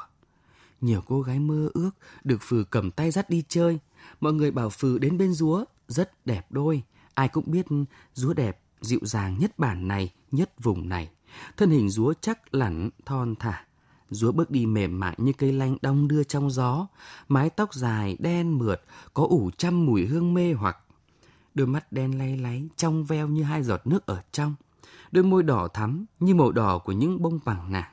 Nhiều cô gái mơ ước được Phừ cầm tay dắt đi chơi. Mọi người bảo Phừ đến bên rúa rất đẹp đôi. Ai cũng biết rúa đẹp, dịu dàng nhất bản này, nhất vùng này. Thân hình rúa chắc lẳn, thon thả. Rúa bước đi mềm mại như cây lanh đong đưa trong gió. Mái tóc dài, đen mượt, có ủ trăm mùi hương mê hoặc. Đôi mắt đen lay láy, trong veo như hai giọt nước ở trong. Đôi môi đỏ thắm như màu đỏ của những bông bằng nàng.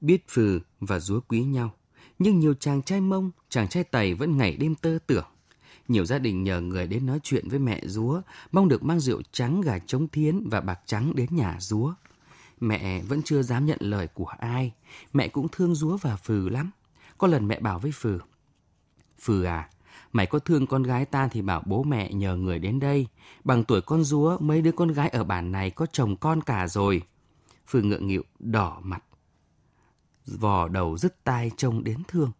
Biết Phừ và rúa quý nhau, nhưng nhiều chàng trai mông, chàng trai tày vẫn ngày đêm tơ tưởng. Nhiều gia đình nhờ người đến nói chuyện với mẹ rúa mong được mang rượu trắng, gà trống thiến và bạc trắng đến nhà rúa Mẹ vẫn chưa dám nhận lời của ai. Mẹ cũng thương rúa và Phừ lắm. Có lần mẹ bảo với Phừ. Phừ à, mày có thương con gái ta thì bảo bố mẹ nhờ người đến đây. Bằng tuổi con rúa mấy đứa con gái ở bản này có chồng con cả rồi. Phừ ngượng nghịu, đỏ mặt. Vò đầu dứt tai trông đến thương.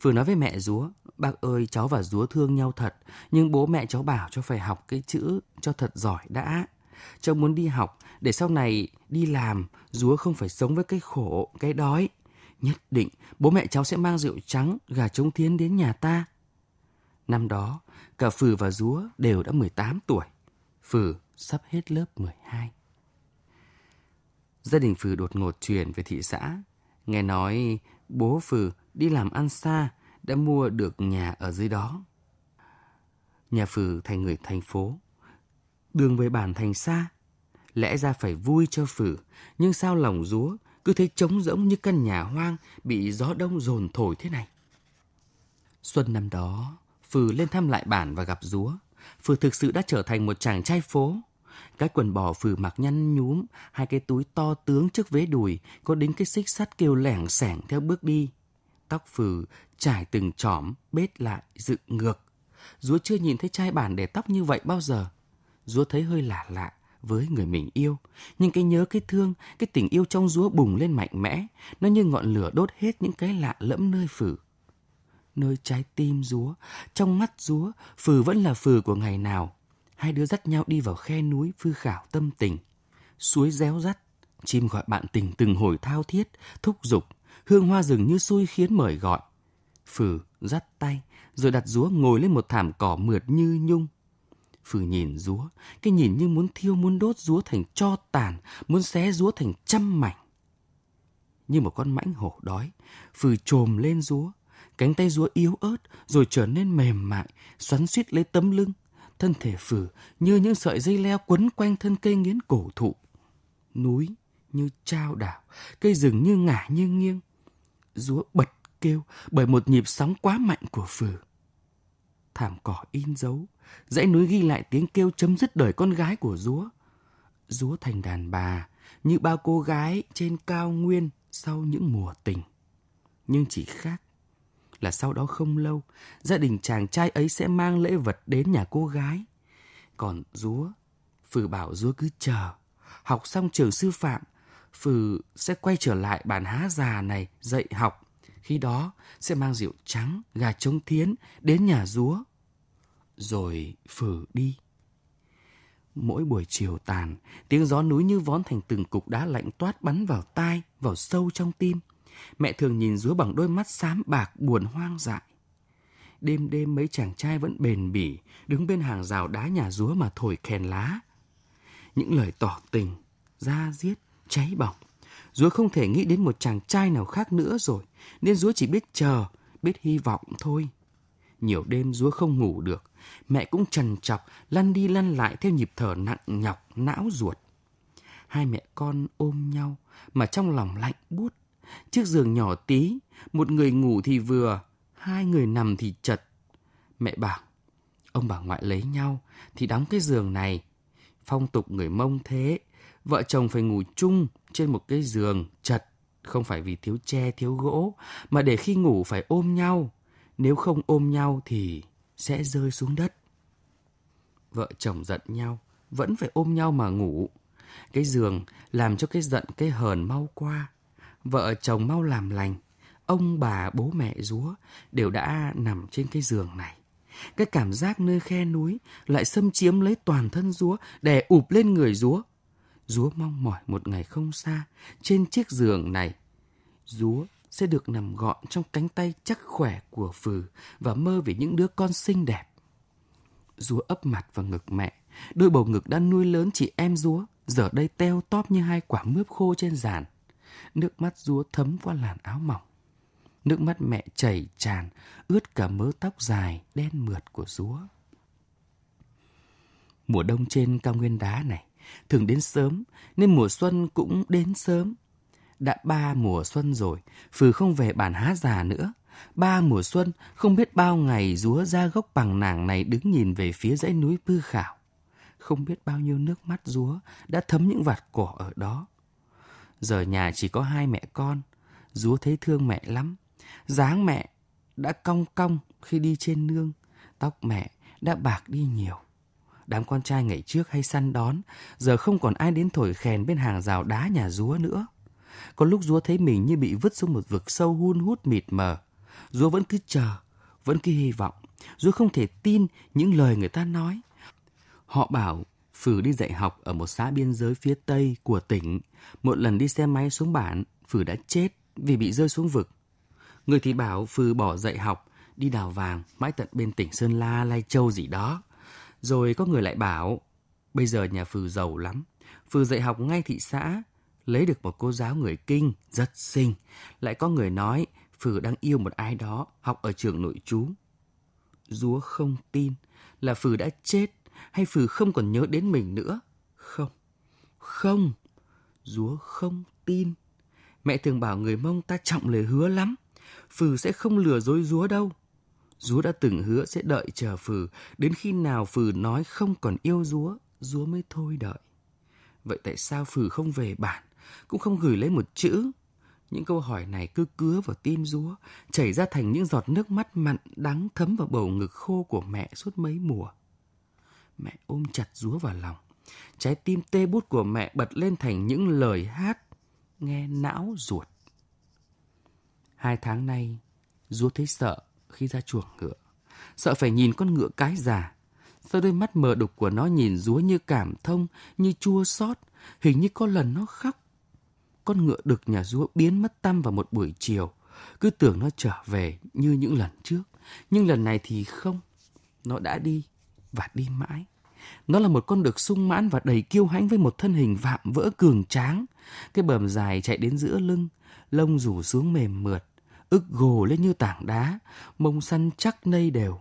Phừ nói với mẹ Dúa, bác ơi cháu và Dúa thương nhau thật, nhưng bố mẹ cháu bảo cho phải học cái chữ cho thật giỏi đã. Cháu muốn đi học để sau này đi làm, Dúa không phải sống với cái khổ, cái đói. Nhất định bố mẹ cháu sẽ mang rượu trắng, gà trống thiến đến nhà ta. Năm đó, cả Phừ và Dúa đều đã 18 tuổi. Phừ sắp hết lớp 12. Gia đình Phừ đột ngột chuyển về thị xã. Nghe nói bố Phừ đi làm ăn xa, đã mua được nhà ở dưới đó. Nhà Phừ thành người thành phố. Đường về bản thành xa. Lẽ ra phải vui cho Phừ, nhưng sao lòng rúa cứ thấy trống rỗng như căn nhà hoang bị gió đông dồn thổi thế này. Xuân năm đó, Phừ lên thăm lại bản và gặp rúa. Phừ thực sự đã trở thành một chàng trai phố. Cái quần bò Phừ mặc nhăn nhúm, hai cái túi to tướng trước vế đùi, có đính cái xích sắt kêu lẻng sẻng theo bước đi. Tóc Phừ trải từng chỏm, bết lại, dựng ngược. Rúa chưa nhìn thấy trai bản để tóc như vậy bao giờ. Rúa thấy hơi lạ lạ với người mình yêu. Nhưng cái nhớ, cái thương, cái tình yêu trong Rúa bùng lên mạnh mẽ. Nó như ngọn lửa đốt hết những cái lạ lẫm nơi phử Nơi trái tim Rúa, trong mắt Rúa, Phừ vẫn là Phừ của ngày nào. Hai đứa dắt nhau đi vào khe núi phư khảo tâm tình. Suối réo rắt, chim gọi bạn tình từng hồi thao thiết, thúc giục, hương hoa rừng như xui khiến mời gọi. Phừ dắt tay, rồi đặt rúa ngồi lên một thảm cỏ mượt như nhung. Phừ nhìn rúa, cái nhìn như muốn thiêu muốn đốt rúa thành cho tàn, muốn xé rúa thành trăm mảnh. Như một con mãnh hổ đói, Phừ trồm lên rúa, cánh tay rúa yếu ớt rồi trở nên mềm mại, xoắn suýt lấy tấm lưng. Thân thể phử như những sợi dây leo quấn quanh thân cây nghiến cổ thụ. Núi như trao đảo, cây rừng như ngả như nghiêng. Rúa bật kêu bởi một nhịp sóng quá mạnh của phử. Thảm cỏ in dấu, dãy núi ghi lại tiếng kêu chấm dứt đời con gái của Rúa. Rúa thành đàn bà, như bao cô gái trên cao nguyên sau những mùa tình. Nhưng chỉ khác là sau đó không lâu, gia đình chàng trai ấy sẽ mang lễ vật đến nhà cô gái. Còn Rúa, Phừ bảo Rúa cứ chờ. Học xong trường sư phạm, Phừ sẽ quay trở lại bản há già này dạy học. Khi đó sẽ mang rượu trắng, gà trống thiến đến nhà Rúa. Rồi Phừ đi. Mỗi buổi chiều tàn, tiếng gió núi như vón thành từng cục đá lạnh toát bắn vào tai, vào sâu trong tim. Mẹ thường nhìn Dúa bằng đôi mắt xám bạc buồn hoang dại. Đêm đêm mấy chàng trai vẫn bền bỉ, đứng bên hàng rào đá nhà Dúa mà thổi kèn lá. Những lời tỏ tình, ra giết, cháy bỏng. Dúa không thể nghĩ đến một chàng trai nào khác nữa rồi, nên Dúa chỉ biết chờ, biết hy vọng thôi. Nhiều đêm Dúa không ngủ được, mẹ cũng trần chọc, lăn đi lăn lại theo nhịp thở nặng nhọc, não ruột. Hai mẹ con ôm nhau, mà trong lòng lạnh buốt. Chiếc giường nhỏ tí, một người ngủ thì vừa, hai người nằm thì chật. Mẹ bảo, ông bà ngoại lấy nhau thì đóng cái giường này. Phong tục người mông thế, vợ chồng phải ngủ chung trên một cái giường chật, không phải vì thiếu tre thiếu gỗ, mà để khi ngủ phải ôm nhau. Nếu không ôm nhau thì sẽ rơi xuống đất. Vợ chồng giận nhau, vẫn phải ôm nhau mà ngủ. Cái giường làm cho cái giận cái hờn mau qua. Vợ chồng mau làm lành. Ông bà bố mẹ rúa đều đã nằm trên cái giường này. Cái cảm giác nơi khe núi lại xâm chiếm lấy toàn thân rúa, đè ụp lên người rúa. Rúa mong mỏi một ngày không xa, trên chiếc giường này. Rúa sẽ được nằm gọn trong cánh tay chắc khỏe của Phừ và mơ về những đứa con xinh đẹp. Rúa ấp mặt vào ngực mẹ, đôi bầu ngực đã nuôi lớn chị em rúa, giờ đây teo tóp như hai quả mướp khô trên giàn. Nước mắt rúa thấm qua làn áo mỏng. Nước mắt mẹ chảy tràn, ướt cả mớ tóc dài, đen mượt của rúa. Mùa đông trên cao nguyên đá này thường đến sớm nên mùa xuân cũng đến sớm. Đã ba mùa xuân rồi, Phừ không về bản há già nữa. Ba mùa xuân, không biết bao ngày rúa ra gốc bằng nàng này đứng nhìn về phía dãy núi Pư Khảo. Không biết bao nhiêu nước mắt rúa đã thấm những vạt cỏ ở đó. Giờ nhà chỉ có hai mẹ con, dúa thấy thương mẹ lắm. dáng mẹ đã cong cong khi đi trên nương, tóc mẹ đã bạc đi nhiều. Đám con trai ngày trước hay săn đón, giờ không còn ai đến thổi khèn bên hàng rào đá nhà rúa nữa. Có lúc rúa thấy mình như bị vứt xuống một vực sâu hun hút mịt mờ. Rúa vẫn cứ chờ, vẫn cứ hy vọng. Rúa không thể tin những lời người ta nói. Họ bảo phử đi dạy học ở một xã biên giới phía tây của tỉnh. Một lần đi xe máy xuống bản, phử đã chết vì bị rơi xuống vực. Người thì bảo phử bỏ dạy học, đi đào vàng mãi tận bên tỉnh Sơn La, Lai Châu gì đó. Rồi có người lại bảo, bây giờ nhà Phừ giàu lắm. Phừ dạy học ngay thị xã, lấy được một cô giáo người kinh, rất xinh. Lại có người nói Phừ đang yêu một ai đó, học ở trường nội trú. Dúa không tin là Phừ đã chết hay Phừ không còn nhớ đến mình nữa. Không, không, Dúa không tin. Mẹ thường bảo người Mông ta trọng lời hứa lắm. Phừ sẽ không lừa dối Dúa đâu. Dúa đã từng hứa sẽ đợi chờ Phừ, đến khi nào Phừ nói không còn yêu Dúa, Dúa mới thôi đợi. Vậy tại sao Phừ không về bản, cũng không gửi lấy một chữ? Những câu hỏi này cứ cứa vào tim Dúa, chảy ra thành những giọt nước mắt mặn đắng thấm vào bầu ngực khô của mẹ suốt mấy mùa. Mẹ ôm chặt rúa vào lòng. Trái tim tê bút của mẹ bật lên thành những lời hát, nghe não ruột. Hai tháng nay, rúa thấy sợ khi ra chuồng ngựa. Sợ phải nhìn con ngựa cái già. Sợ đôi mắt mờ đục của nó nhìn rúa như cảm thông, như chua xót Hình như có lần nó khóc. Con ngựa đực nhà rúa biến mất tâm vào một buổi chiều. Cứ tưởng nó trở về như những lần trước. Nhưng lần này thì không. Nó đã đi và đi mãi. Nó là một con đực sung mãn và đầy kiêu hãnh với một thân hình vạm vỡ cường tráng. Cái bờm dài chạy đến giữa lưng, lông rủ xuống mềm mượt ức gồ lên như tảng đá, mông săn chắc nây đều.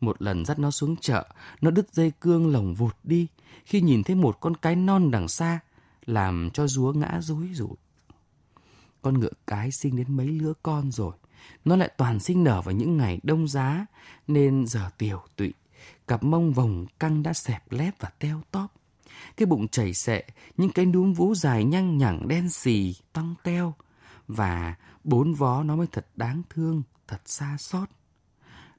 Một lần dắt nó xuống chợ, nó đứt dây cương lồng vụt đi, khi nhìn thấy một con cái non đằng xa, làm cho rúa ngã rối rụi. Con ngựa cái sinh đến mấy lứa con rồi, nó lại toàn sinh nở vào những ngày đông giá, nên giờ tiểu tụy, cặp mông vòng căng đã xẹp lép và teo tóp. Cái bụng chảy xệ, những cái núm vú dài nhăng nhẳng đen xì, tong teo, và bốn vó nó mới thật đáng thương, thật xa xót.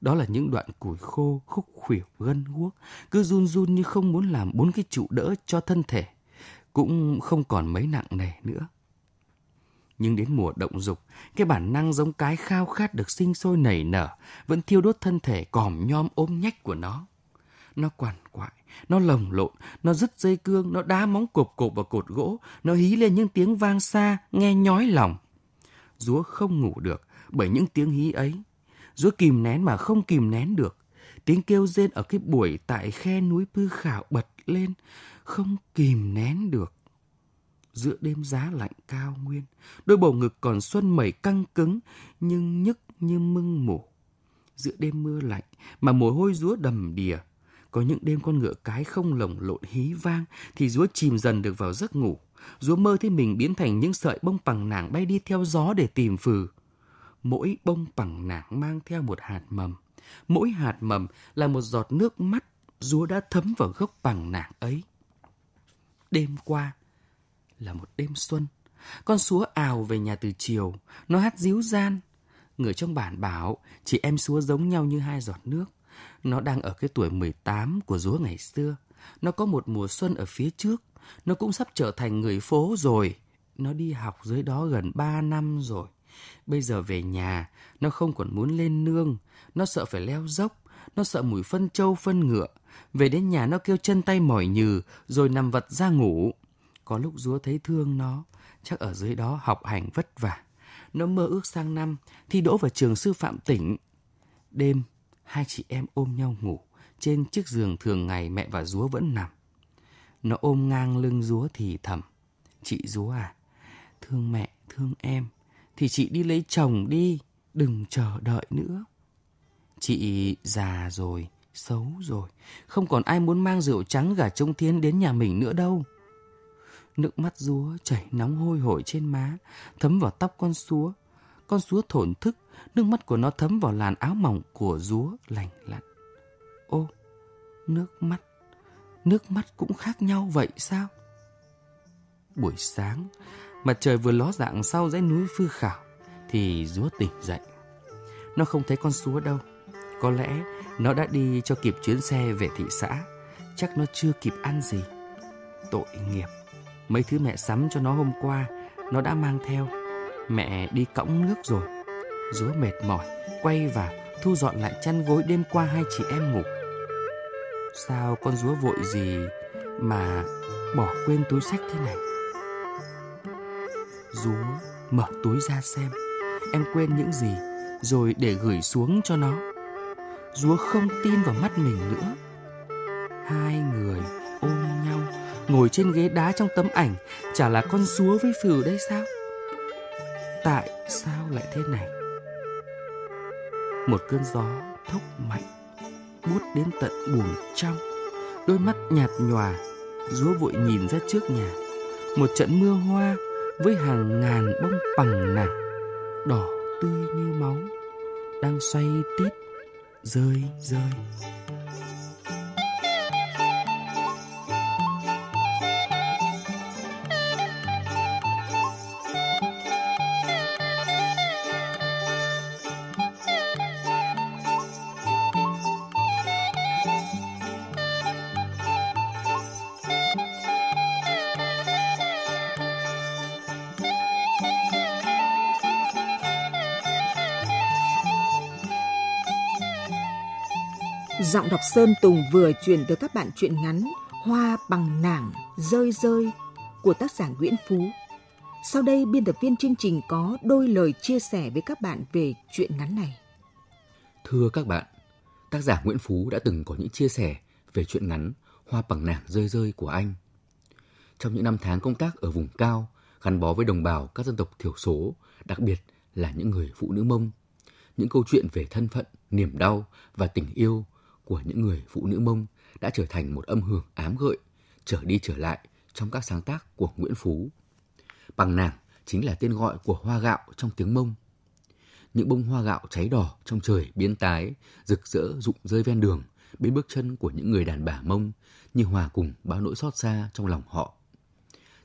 Đó là những đoạn củi khô, khúc khuỷu, gân guốc, cứ run run như không muốn làm bốn cái trụ đỡ cho thân thể, cũng không còn mấy nặng nề nữa. Nhưng đến mùa động dục, cái bản năng giống cái khao khát được sinh sôi nảy nở, vẫn thiêu đốt thân thể còm nhom ôm nhách của nó. Nó quằn quại, nó lồng lộn, nó dứt dây cương, nó đá móng cộp cộp vào cột gỗ, nó hí lên những tiếng vang xa, nghe nhói lòng. Dúa không ngủ được bởi những tiếng hí ấy. Dúa kìm nén mà không kìm nén được. Tiếng kêu rên ở cái buổi tại khe núi Pư Khảo bật lên, không kìm nén được. Giữa đêm giá lạnh cao nguyên, đôi bầu ngực còn xuân mẩy căng cứng, nhưng nhức như mưng mủ. Giữa đêm mưa lạnh mà mồ hôi rúa đầm đìa, có những đêm con ngựa cái không lồng lộn hí vang thì rúa chìm dần được vào giấc ngủ. Rúa mơ thấy mình biến thành những sợi bông bằng nàng bay đi theo gió để tìm phừ. Mỗi bông bằng nàng mang theo một hạt mầm. Mỗi hạt mầm là một giọt nước mắt rúa đã thấm vào gốc bằng nàng ấy. Đêm qua là một đêm xuân. Con súa ào về nhà từ chiều. Nó hát díu gian. Người trong bản bảo, chị em súa giống nhau như hai giọt nước. Nó đang ở cái tuổi 18 của rúa ngày xưa. Nó có một mùa xuân ở phía trước. Nó cũng sắp trở thành người phố rồi. Nó đi học dưới đó gần 3 năm rồi. Bây giờ về nhà, nó không còn muốn lên nương. Nó sợ phải leo dốc. Nó sợ mùi phân trâu phân ngựa. Về đến nhà nó kêu chân tay mỏi nhừ, rồi nằm vật ra ngủ. Có lúc rúa thấy thương nó, chắc ở dưới đó học hành vất vả. Nó mơ ước sang năm, thi đỗ vào trường sư phạm tỉnh. Đêm, hai chị em ôm nhau ngủ. Trên chiếc giường thường ngày mẹ và rúa vẫn nằm. Nó ôm ngang lưng rúa thì thầm. Chị rúa à, thương mẹ, thương em, thì chị đi lấy chồng đi, đừng chờ đợi nữa. Chị già rồi, xấu rồi, không còn ai muốn mang rượu trắng gà trông thiên đến nhà mình nữa đâu. Nước mắt rúa chảy nóng hôi hổi trên má, thấm vào tóc con súa. Con súa thổn thức, nước mắt của nó thấm vào làn áo mỏng của rúa lành lặn. Ô, nước mắt, nước mắt cũng khác nhau vậy sao? Buổi sáng, mặt trời vừa ló dạng sau dãy núi Phư Khảo, thì rúa tỉnh dậy. Nó không thấy con súa đâu. Có lẽ nó đã đi cho kịp chuyến xe về thị xã. Chắc nó chưa kịp ăn gì. Tội nghiệp. Mấy thứ mẹ sắm cho nó hôm qua, nó đã mang theo. Mẹ đi cõng nước rồi. Rúa mệt mỏi, quay vào, thu dọn lại chăn gối đêm qua hai chị em ngủ. Sao con rúa vội gì mà bỏ quên túi sách thế này? Rúa mở túi ra xem em quên những gì rồi để gửi xuống cho nó. Rúa không tin vào mắt mình nữa. Hai người ôm nhau ngồi trên ghế đá trong tấm ảnh chả là con súa với phừ đây sao? Tại sao lại thế này? Một cơn gió thốc mạnh buốt đến tận buồng trong đôi mắt nhạt nhòa rúa vội nhìn ra trước nhà. Một trận mưa hoa với hàng ngàn bông bằng nặng, đỏ tươi như máu, đang xoay tít, rơi rơi. Giọng đọc Sơn Tùng vừa chuyển tới các bạn truyện ngắn Hoa bằng nảng rơi rơi của tác giả Nguyễn Phú. Sau đây biên tập viên chương trình có đôi lời chia sẻ với các bạn về truyện ngắn này. Thưa các bạn, tác giả Nguyễn Phú đã từng có những chia sẻ về truyện ngắn Hoa bằng nảng rơi rơi của anh. Trong những năm tháng công tác ở vùng cao, gắn bó với đồng bào các dân tộc thiểu số, đặc biệt là những người phụ nữ Mông, những câu chuyện về thân phận, niềm đau và tình yêu của những người phụ nữ Mông đã trở thành một âm hưởng ám gợi, trở đi trở lại trong các sáng tác của Nguyễn Phú. Bằng nàng chính là tên gọi của hoa gạo trong tiếng Mông. Những bông hoa gạo cháy đỏ trong trời biến tái, rực rỡ rụng rơi ven đường, bên bước chân của những người đàn bà Mông như hòa cùng bao nỗi xót xa trong lòng họ.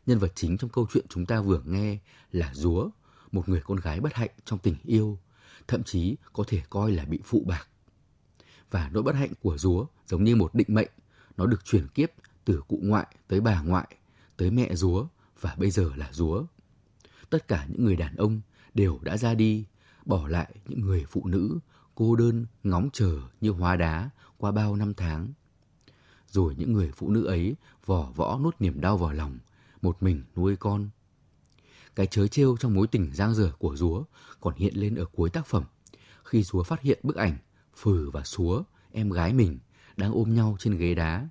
Nhân vật chính trong câu chuyện chúng ta vừa nghe là Dúa, một người con gái bất hạnh trong tình yêu, thậm chí có thể coi là bị phụ bạc và nỗi bất hạnh của Rúa giống như một định mệnh, nó được chuyển kiếp từ cụ ngoại tới bà ngoại, tới mẹ Rúa và bây giờ là Rúa. Tất cả những người đàn ông đều đã ra đi, bỏ lại những người phụ nữ cô đơn ngóng chờ như hóa đá qua bao năm tháng. Rồi những người phụ nữ ấy vỏ võ nuốt niềm đau vào lòng, một mình nuôi con. Cái chớ trêu trong mối tình giang dở của Rúa còn hiện lên ở cuối tác phẩm, khi Rúa phát hiện bức ảnh Phừ và Súa, em gái mình, đang ôm nhau trên ghế đá.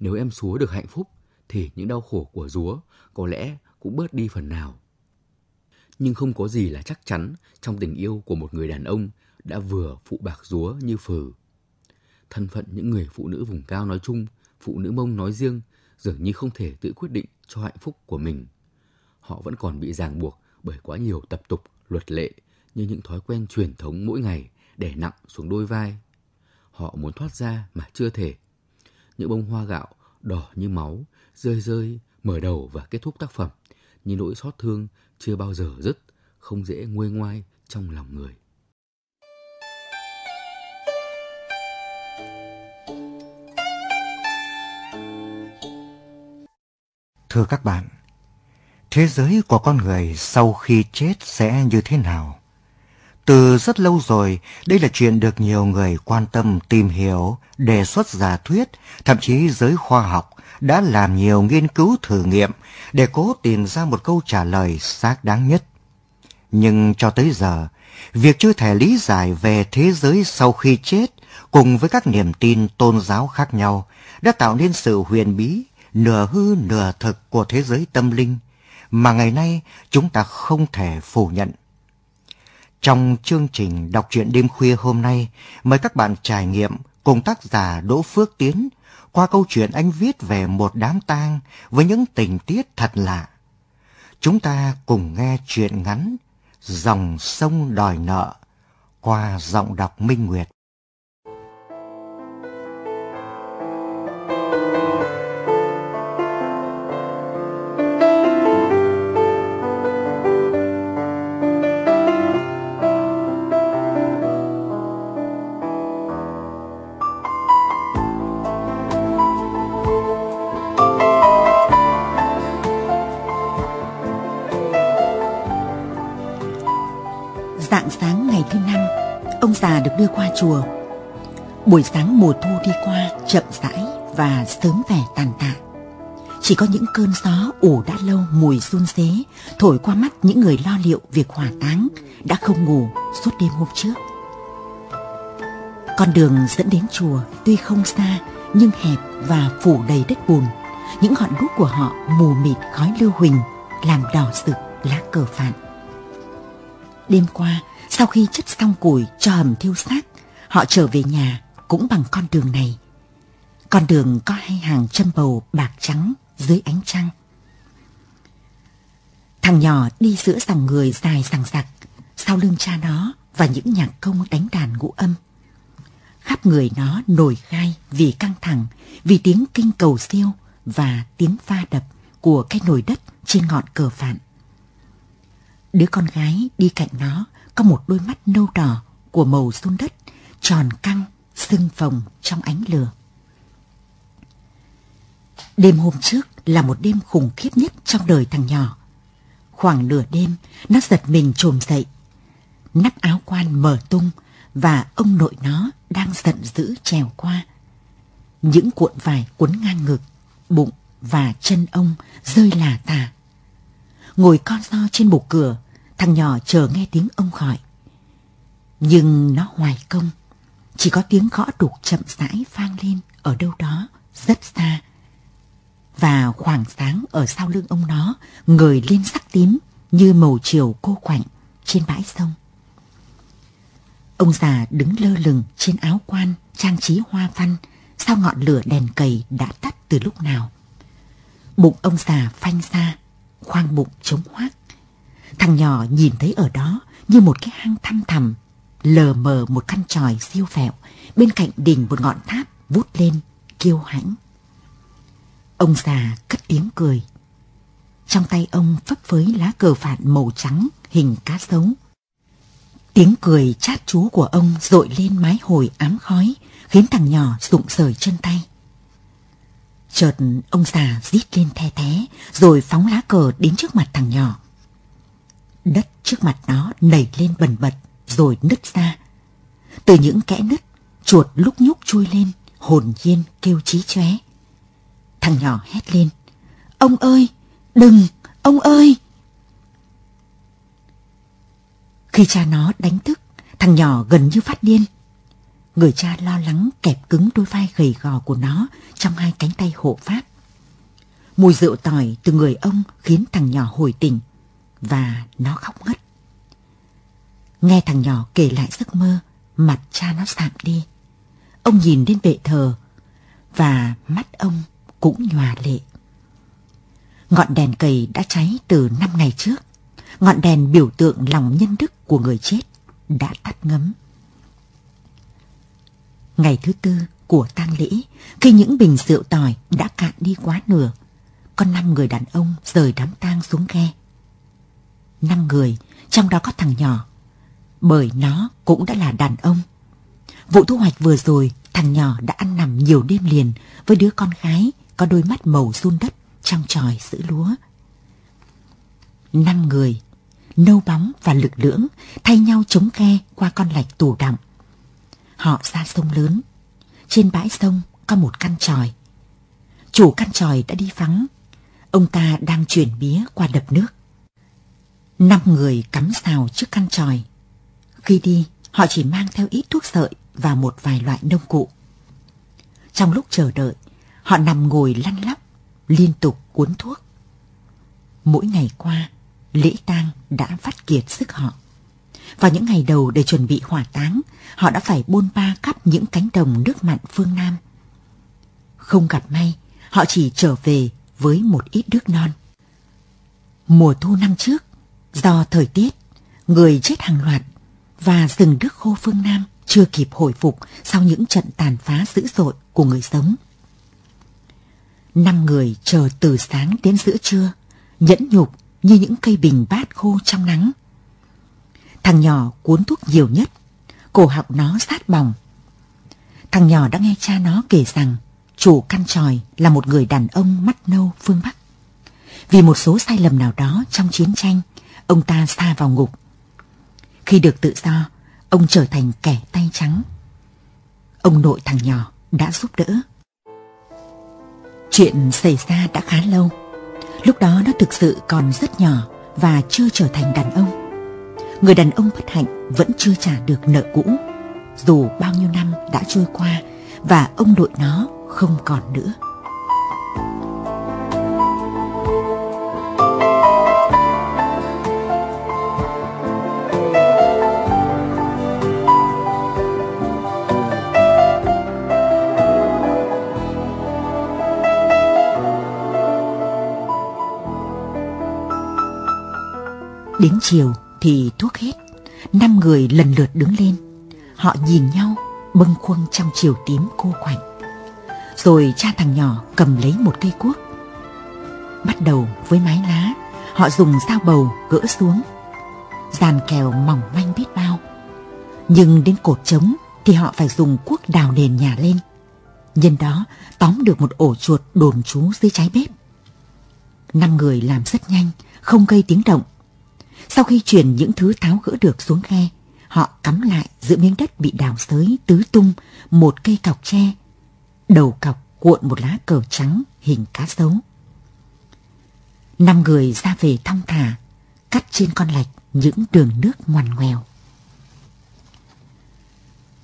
Nếu em Súa được hạnh phúc, thì những đau khổ của Rúa có lẽ cũng bớt đi phần nào. Nhưng không có gì là chắc chắn trong tình yêu của một người đàn ông đã vừa phụ bạc Rúa như Phừ. Thân phận những người phụ nữ vùng cao nói chung, phụ nữ mông nói riêng, dường như không thể tự quyết định cho hạnh phúc của mình. Họ vẫn còn bị ràng buộc bởi quá nhiều tập tục, luật lệ như những thói quen truyền thống mỗi ngày đè nặng xuống đôi vai. Họ muốn thoát ra mà chưa thể. Những bông hoa gạo đỏ như máu, rơi rơi, mở đầu và kết thúc tác phẩm, như nỗi xót thương chưa bao giờ dứt, không dễ nguôi ngoai trong lòng người. Thưa các bạn, thế giới của con người sau khi chết sẽ như thế nào? Từ rất lâu rồi, đây là chuyện được nhiều người quan tâm tìm hiểu, đề xuất giả thuyết, thậm chí giới khoa học đã làm nhiều nghiên cứu thử nghiệm để cố tìm ra một câu trả lời xác đáng nhất. Nhưng cho tới giờ, việc chưa thể lý giải về thế giới sau khi chết cùng với các niềm tin tôn giáo khác nhau đã tạo nên sự huyền bí, nửa hư nửa thực của thế giới tâm linh mà ngày nay chúng ta không thể phủ nhận. Trong chương trình đọc truyện đêm khuya hôm nay, mời các bạn trải nghiệm cùng tác giả Đỗ Phước Tiến qua câu chuyện anh viết về một đám tang với những tình tiết thật lạ. Chúng ta cùng nghe chuyện ngắn Dòng sông đòi nợ qua giọng đọc Minh Nguyệt. Được đưa qua chùa. Buổi sáng mùa thu đi qua chậm rãi và sớm vẻ tàn tạ. Chỉ có những cơn gió ủ đã lâu mùi run xế thổi qua mắt những người lo liệu việc hỏa táng đã không ngủ suốt đêm hôm trước. Con đường dẫn đến chùa tuy không xa nhưng hẹp và phủ đầy đất bùn. Những ngọn đuốc của họ mù mịt khói lưu huỳnh làm đỏ rực lá cờ phạn. Đêm qua, sau khi chất xong củi cho hầm thiêu xác, họ trở về nhà cũng bằng con đường này. Con đường có hai hàng châm bầu bạc trắng dưới ánh trăng. Thằng nhỏ đi giữa dòng người dài sằng sặc, sau lưng cha nó và những nhạc công đánh đàn ngũ âm. Khắp người nó nổi gai vì căng thẳng, vì tiếng kinh cầu siêu và tiếng pha đập của cái nồi đất trên ngọn cờ phạn. Đứa con gái đi cạnh nó có một đôi mắt nâu đỏ của màu sun đất, tròn căng, sưng phồng trong ánh lửa. Đêm hôm trước là một đêm khủng khiếp nhất trong đời thằng nhỏ. Khoảng nửa đêm, nó giật mình trồm dậy. Nắp áo quan mở tung và ông nội nó đang giận dữ trèo qua. Những cuộn vải cuốn ngang ngực, bụng và chân ông rơi lả tả. Ngồi con do trên bục cửa, thằng nhỏ chờ nghe tiếng ông gọi. Nhưng nó hoài công, chỉ có tiếng gõ đục chậm rãi vang lên ở đâu đó, rất xa. Và khoảng sáng ở sau lưng ông nó ngời lên sắc tím như màu chiều cô quạnh trên bãi sông. Ông già đứng lơ lửng trên áo quan trang trí hoa văn sau ngọn lửa đèn cầy đã tắt từ lúc nào. Bụng ông già phanh ra, khoang bụng trống hoác. Thằng nhỏ nhìn thấy ở đó như một cái hang thăm thẳm, lờ mờ một căn tròi siêu vẹo, bên cạnh đỉnh một ngọn tháp vút lên, kiêu hãnh. Ông già cất tiếng cười. Trong tay ông phấp phới lá cờ phạn màu trắng hình cá sấu. Tiếng cười chát chú của ông dội lên mái hồi ám khói, khiến thằng nhỏ rụng rời chân tay. Chợt ông già rít lên the thế, rồi phóng lá cờ đến trước mặt thằng nhỏ. Đất trước mặt nó nảy lên bần bật, rồi nứt ra. Từ những kẽ nứt, chuột lúc nhúc chui lên, hồn nhiên kêu chí chóe. Thằng nhỏ hét lên. Ông ơi! Đừng! Ông ơi! Khi cha nó đánh thức, thằng nhỏ gần như phát điên. Người cha lo lắng kẹp cứng đôi vai gầy gò của nó trong hai cánh tay hộ pháp. Mùi rượu tỏi từ người ông khiến thằng nhỏ hồi tỉnh và nó khóc ngất. Nghe thằng nhỏ kể lại giấc mơ, mặt cha nó sạm đi. Ông nhìn lên bệ thờ và mắt ông cũng nhòa lệ. Ngọn đèn cầy đã cháy từ năm ngày trước. Ngọn đèn biểu tượng lòng nhân đức của người chết đã tắt ngấm. Ngày thứ tư của tang lễ, khi những bình rượu tỏi đã cạn đi quá nửa, con năm người đàn ông rời đám tang xuống ghe. Năm người, trong đó có thằng nhỏ, bởi nó cũng đã là đàn ông. Vụ thu hoạch vừa rồi, thằng nhỏ đã ăn nằm nhiều đêm liền với đứa con gái có đôi mắt màu run đất trong tròi giữ lúa. Năm người, nâu bóng và lực lưỡng, thay nhau chống ghe qua con lạch tù đọng. Họ ra sông lớn. Trên bãi sông có một căn tròi. Chủ căn tròi đã đi vắng. Ông ta đang chuyển bía qua đập nước. Năm người cắm xào trước căn tròi. Khi đi, họ chỉ mang theo ít thuốc sợi và một vài loại nông cụ. Trong lúc chờ đợi, họ nằm ngồi lăn lóc, liên tục cuốn thuốc. Mỗi ngày qua, lễ tang đã phát kiệt sức họ. Vào những ngày đầu để chuẩn bị hỏa táng, họ đã phải buôn ba khắp những cánh đồng nước mặn phương Nam. Không gặp may, họ chỉ trở về với một ít nước non. Mùa thu năm trước, do thời tiết, người chết hàng loạt và rừng đức khô phương Nam chưa kịp hồi phục sau những trận tàn phá dữ dội của người sống. Năm người chờ từ sáng đến giữa trưa, nhẫn nhục như những cây bình bát khô trong nắng. Thằng nhỏ cuốn thuốc nhiều nhất, cổ họng nó sát bỏng. Thằng nhỏ đã nghe cha nó kể rằng chủ căn tròi là một người đàn ông mắt nâu phương Bắc. Vì một số sai lầm nào đó trong chiến tranh, ông ta xa vào ngục. Khi được tự do, ông trở thành kẻ tay trắng. Ông nội thằng nhỏ đã giúp đỡ. Chuyện xảy ra đã khá lâu. Lúc đó nó thực sự còn rất nhỏ và chưa trở thành đàn ông. Người đàn ông bất hạnh vẫn chưa trả được nợ cũ, dù bao nhiêu năm đã trôi qua và ông nội nó không còn nữa. Đến chiều thì thuốc hết, năm người lần lượt đứng lên. Họ nhìn nhau bâng khuâng trong chiều tím cô quạnh. Rồi cha thằng nhỏ cầm lấy một cây cuốc. Bắt đầu với mái lá, họ dùng dao bầu gỡ xuống. Dàn kèo mỏng manh biết bao. Nhưng đến cột trống thì họ phải dùng cuốc đào nền nhà lên. Nhân đó tóm được một ổ chuột đồn trú dưới trái bếp. Năm người làm rất nhanh, không gây tiếng động sau khi chuyển những thứ tháo gỡ được xuống khe, họ cắm lại giữa miếng đất bị đào xới tứ tung một cây cọc tre. Đầu cọc cuộn một lá cờ trắng hình cá sấu. Năm người ra về thong thả, cắt trên con lạch những đường nước ngoằn ngoèo.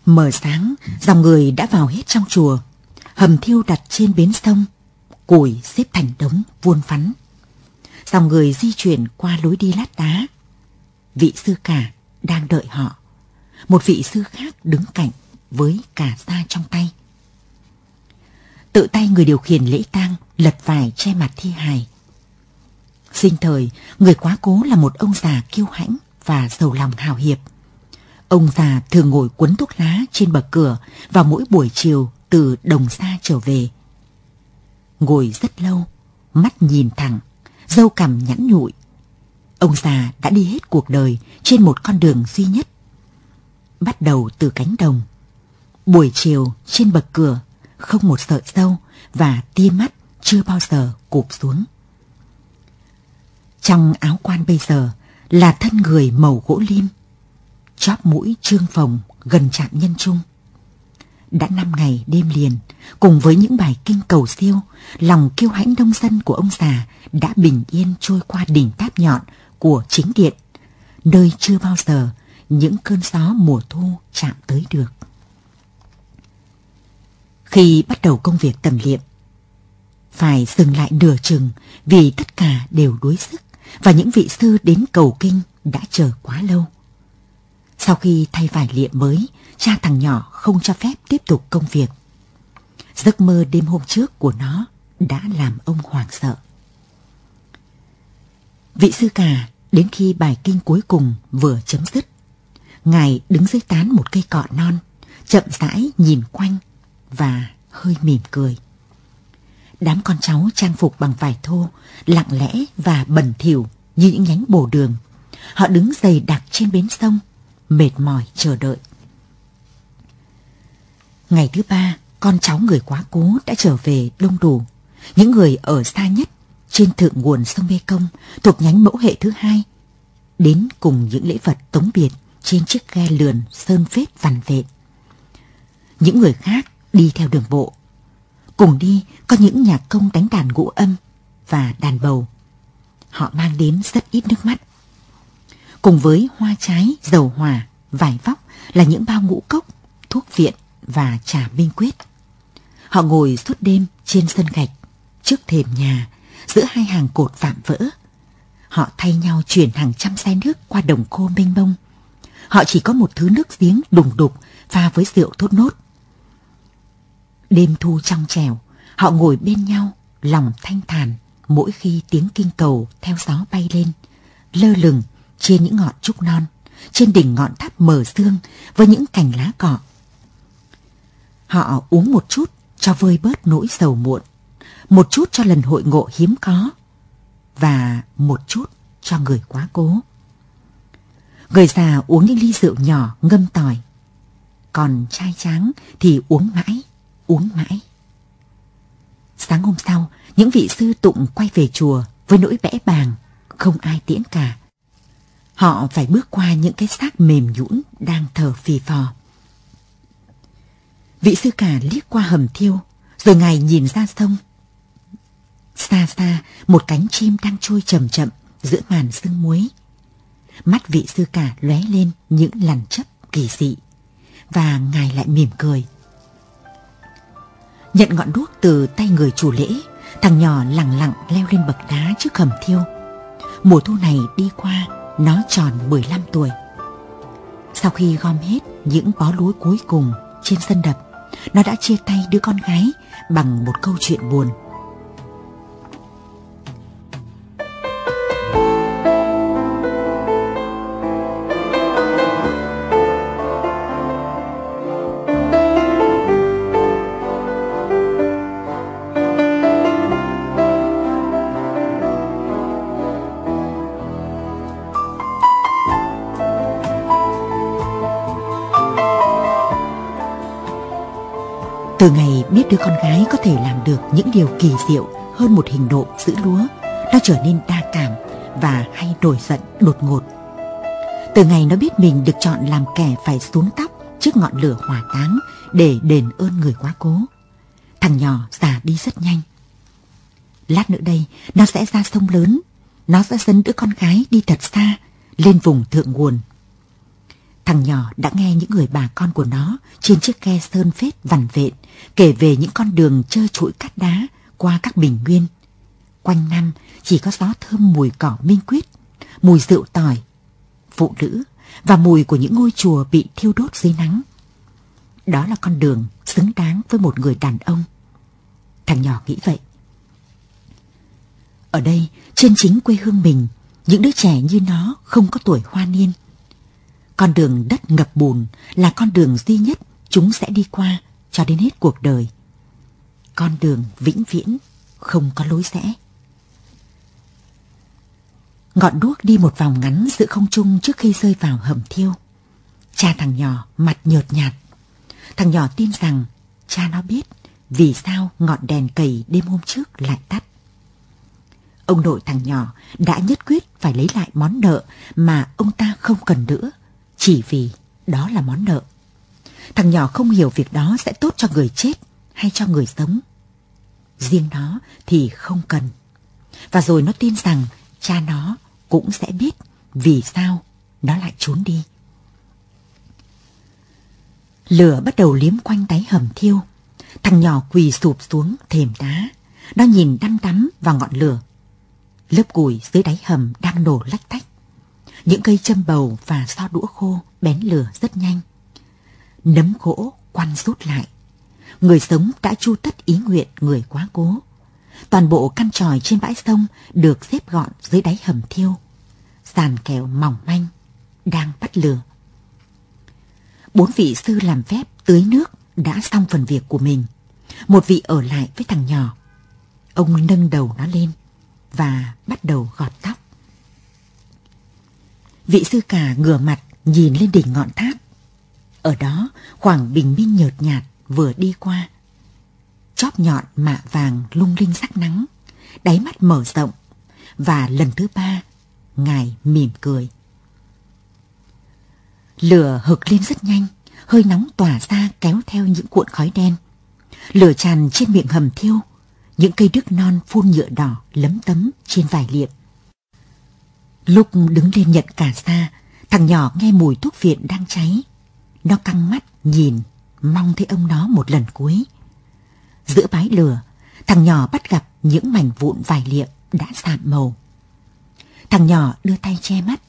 Mở sáng, dòng người đã vào hết trong chùa. Hầm thiêu đặt trên bến sông, củi xếp thành đống vuông phắn dòng người di chuyển qua lối đi lát đá. Vị sư cả đang đợi họ. Một vị sư khác đứng cạnh với cả da trong tay. Tự tay người điều khiển lễ tang lật vải che mặt thi hài. Sinh thời, người quá cố là một ông già kiêu hãnh và giàu lòng hào hiệp. Ông già thường ngồi quấn thuốc lá trên bậc cửa vào mỗi buổi chiều từ đồng xa trở về. Ngồi rất lâu, mắt nhìn thẳng, dâu cằm nhẵn nhụi. Ông già đã đi hết cuộc đời trên một con đường duy nhất. Bắt đầu từ cánh đồng. Buổi chiều trên bậc cửa không một sợi dâu và tia mắt chưa bao giờ cụp xuống. Trong áo quan bây giờ là thân người màu gỗ lim, chóp mũi trương phồng gần chạm nhân trung. Đã năm ngày đêm liền, cùng với những bài kinh cầu siêu, lòng kiêu hãnh đông dân của ông già đã bình yên trôi qua đỉnh tháp nhọn của chính điện, nơi chưa bao giờ những cơn gió mùa thu chạm tới được. Khi bắt đầu công việc tầm liệm, phải dừng lại nửa chừng vì tất cả đều đuối sức và những vị sư đến cầu kinh đã chờ quá lâu. Sau khi thay vải liệm mới, cha thằng nhỏ không cho phép tiếp tục công việc. Giấc mơ đêm hôm trước của nó đã làm ông hoảng sợ. Vị sư cả đến khi bài kinh cuối cùng vừa chấm dứt. Ngài đứng dưới tán một cây cọ non, chậm rãi nhìn quanh và hơi mỉm cười. Đám con cháu trang phục bằng vải thô, lặng lẽ và bẩn thỉu như những nhánh bồ đường. Họ đứng dày đặc trên bến sông, mệt mỏi chờ đợi. Ngày thứ ba, con cháu người quá cố đã trở về đông đủ. Những người ở xa nhất trên thượng nguồn sông Mê Công thuộc nhánh mẫu hệ thứ hai đến cùng những lễ vật tống biệt trên chiếc ghe lườn sơn phết vằn vện. Những người khác đi theo đường bộ. Cùng đi có những nhạc công đánh đàn ngũ âm và đàn bầu. Họ mang đến rất ít nước mắt. Cùng với hoa trái, dầu hỏa, vải vóc là những bao ngũ cốc, thuốc viện và trà minh quyết. Họ ngồi suốt đêm trên sân gạch, trước thềm nhà, giữa hai hàng cột vạm vỡ. Họ thay nhau chuyển hàng trăm xe nước qua đồng khô mênh mông. Họ chỉ có một thứ nước giếng đùng đục pha với rượu thốt nốt. Đêm thu trong trèo, họ ngồi bên nhau, lòng thanh thản mỗi khi tiếng kinh cầu theo gió bay lên, lơ lửng trên những ngọn trúc non, trên đỉnh ngọn tháp mờ sương với những cành lá cọ. Họ uống một chút cho vơi bớt nỗi sầu muộn, một chút cho lần hội ngộ hiếm có, và một chút cho người quá cố. Người già uống những ly rượu nhỏ ngâm tỏi, còn trai tráng thì uống mãi, uống mãi. Sáng hôm sau, những vị sư tụng quay về chùa với nỗi bẽ bàng, không ai tiễn cả. Họ phải bước qua những cái xác mềm nhũn đang thở phì phò. Vị sư cả liếc qua hầm thiêu, rồi ngài nhìn ra sông. Xa xa, một cánh chim đang trôi chậm chậm giữa màn sương muối. Mắt vị sư cả lóe lên những lằn chấp kỳ dị, và ngài lại mỉm cười. Nhận ngọn đuốc từ tay người chủ lễ, thằng nhỏ lặng lặng leo lên bậc đá trước hầm thiêu. Mùa thu này đi qua, nó tròn 15 tuổi. Sau khi gom hết những bó lúa cuối cùng trên sân đập, nó đã chia tay đứa con gái bằng một câu chuyện buồn. Đứa con gái có thể làm được những điều kỳ diệu hơn một hình độ giữ lúa, nó trở nên đa cảm và hay nổi giận đột ngột. Từ ngày nó biết mình được chọn làm kẻ phải xuống tóc trước ngọn lửa hỏa táng để đền ơn người quá cố, thằng nhỏ già đi rất nhanh. Lát nữa đây, nó sẽ ra sông lớn, nó sẽ dẫn đứa con gái đi thật xa, lên vùng thượng nguồn Thằng nhỏ đã nghe những người bà con của nó trên chiếc ghe sơn phết vằn vện kể về những con đường trơ trụi cát đá qua các bình nguyên. Quanh năm chỉ có gió thơm mùi cỏ minh quyết, mùi rượu tỏi, phụ nữ và mùi của những ngôi chùa bị thiêu đốt dưới nắng. Đó là con đường xứng đáng với một người đàn ông. Thằng nhỏ nghĩ vậy. Ở đây, trên chính quê hương mình, những đứa trẻ như nó không có tuổi hoa niên con đường đất ngập bùn là con đường duy nhất chúng sẽ đi qua cho đến hết cuộc đời. Con đường vĩnh viễn không có lối rẽ. Ngọn đuốc đi một vòng ngắn giữa không trung trước khi rơi vào hầm thiêu. Cha thằng nhỏ mặt nhợt nhạt. Thằng nhỏ tin rằng cha nó biết vì sao ngọn đèn cầy đêm hôm trước lại tắt. Ông nội thằng nhỏ đã nhất quyết phải lấy lại món nợ mà ông ta không cần nữa chỉ vì đó là món nợ. Thằng nhỏ không hiểu việc đó sẽ tốt cho người chết hay cho người sống. Riêng nó thì không cần. Và rồi nó tin rằng cha nó cũng sẽ biết vì sao nó lại trốn đi. Lửa bắt đầu liếm quanh đáy hầm thiêu. Thằng nhỏ quỳ sụp xuống thềm đá. Nó nhìn đăm đắm vào ngọn lửa. Lớp củi dưới đáy hầm đang nổ lách tách. Những cây châm bầu và so đũa khô bén lửa rất nhanh. Nấm gỗ quăn rút lại. Người sống đã chu tất ý nguyện người quá cố. Toàn bộ căn tròi trên bãi sông được xếp gọn dưới đáy hầm thiêu. Sàn kèo mỏng manh, đang bắt lửa. Bốn vị sư làm phép tưới nước đã xong phần việc của mình. Một vị ở lại với thằng nhỏ. Ông nâng đầu nó lên và bắt đầu gọt tóc. Vị sư cả ngửa mặt nhìn lên đỉnh ngọn tháp. Ở đó khoảng bình minh nhợt nhạt vừa đi qua. Chóp nhọn mạ vàng lung linh sắc nắng, đáy mắt mở rộng. Và lần thứ ba, ngài mỉm cười. Lửa hực lên rất nhanh, hơi nóng tỏa ra kéo theo những cuộn khói đen. Lửa tràn trên miệng hầm thiêu, những cây đức non phun nhựa đỏ lấm tấm trên vải liệm. Lúc đứng lên nhận cả xa, thằng nhỏ nghe mùi thuốc viện đang cháy. Nó căng mắt nhìn, mong thấy ông nó một lần cuối. Giữa bãi lửa, thằng nhỏ bắt gặp những mảnh vụn vải liệm đã sạm màu. Thằng nhỏ đưa tay che mắt.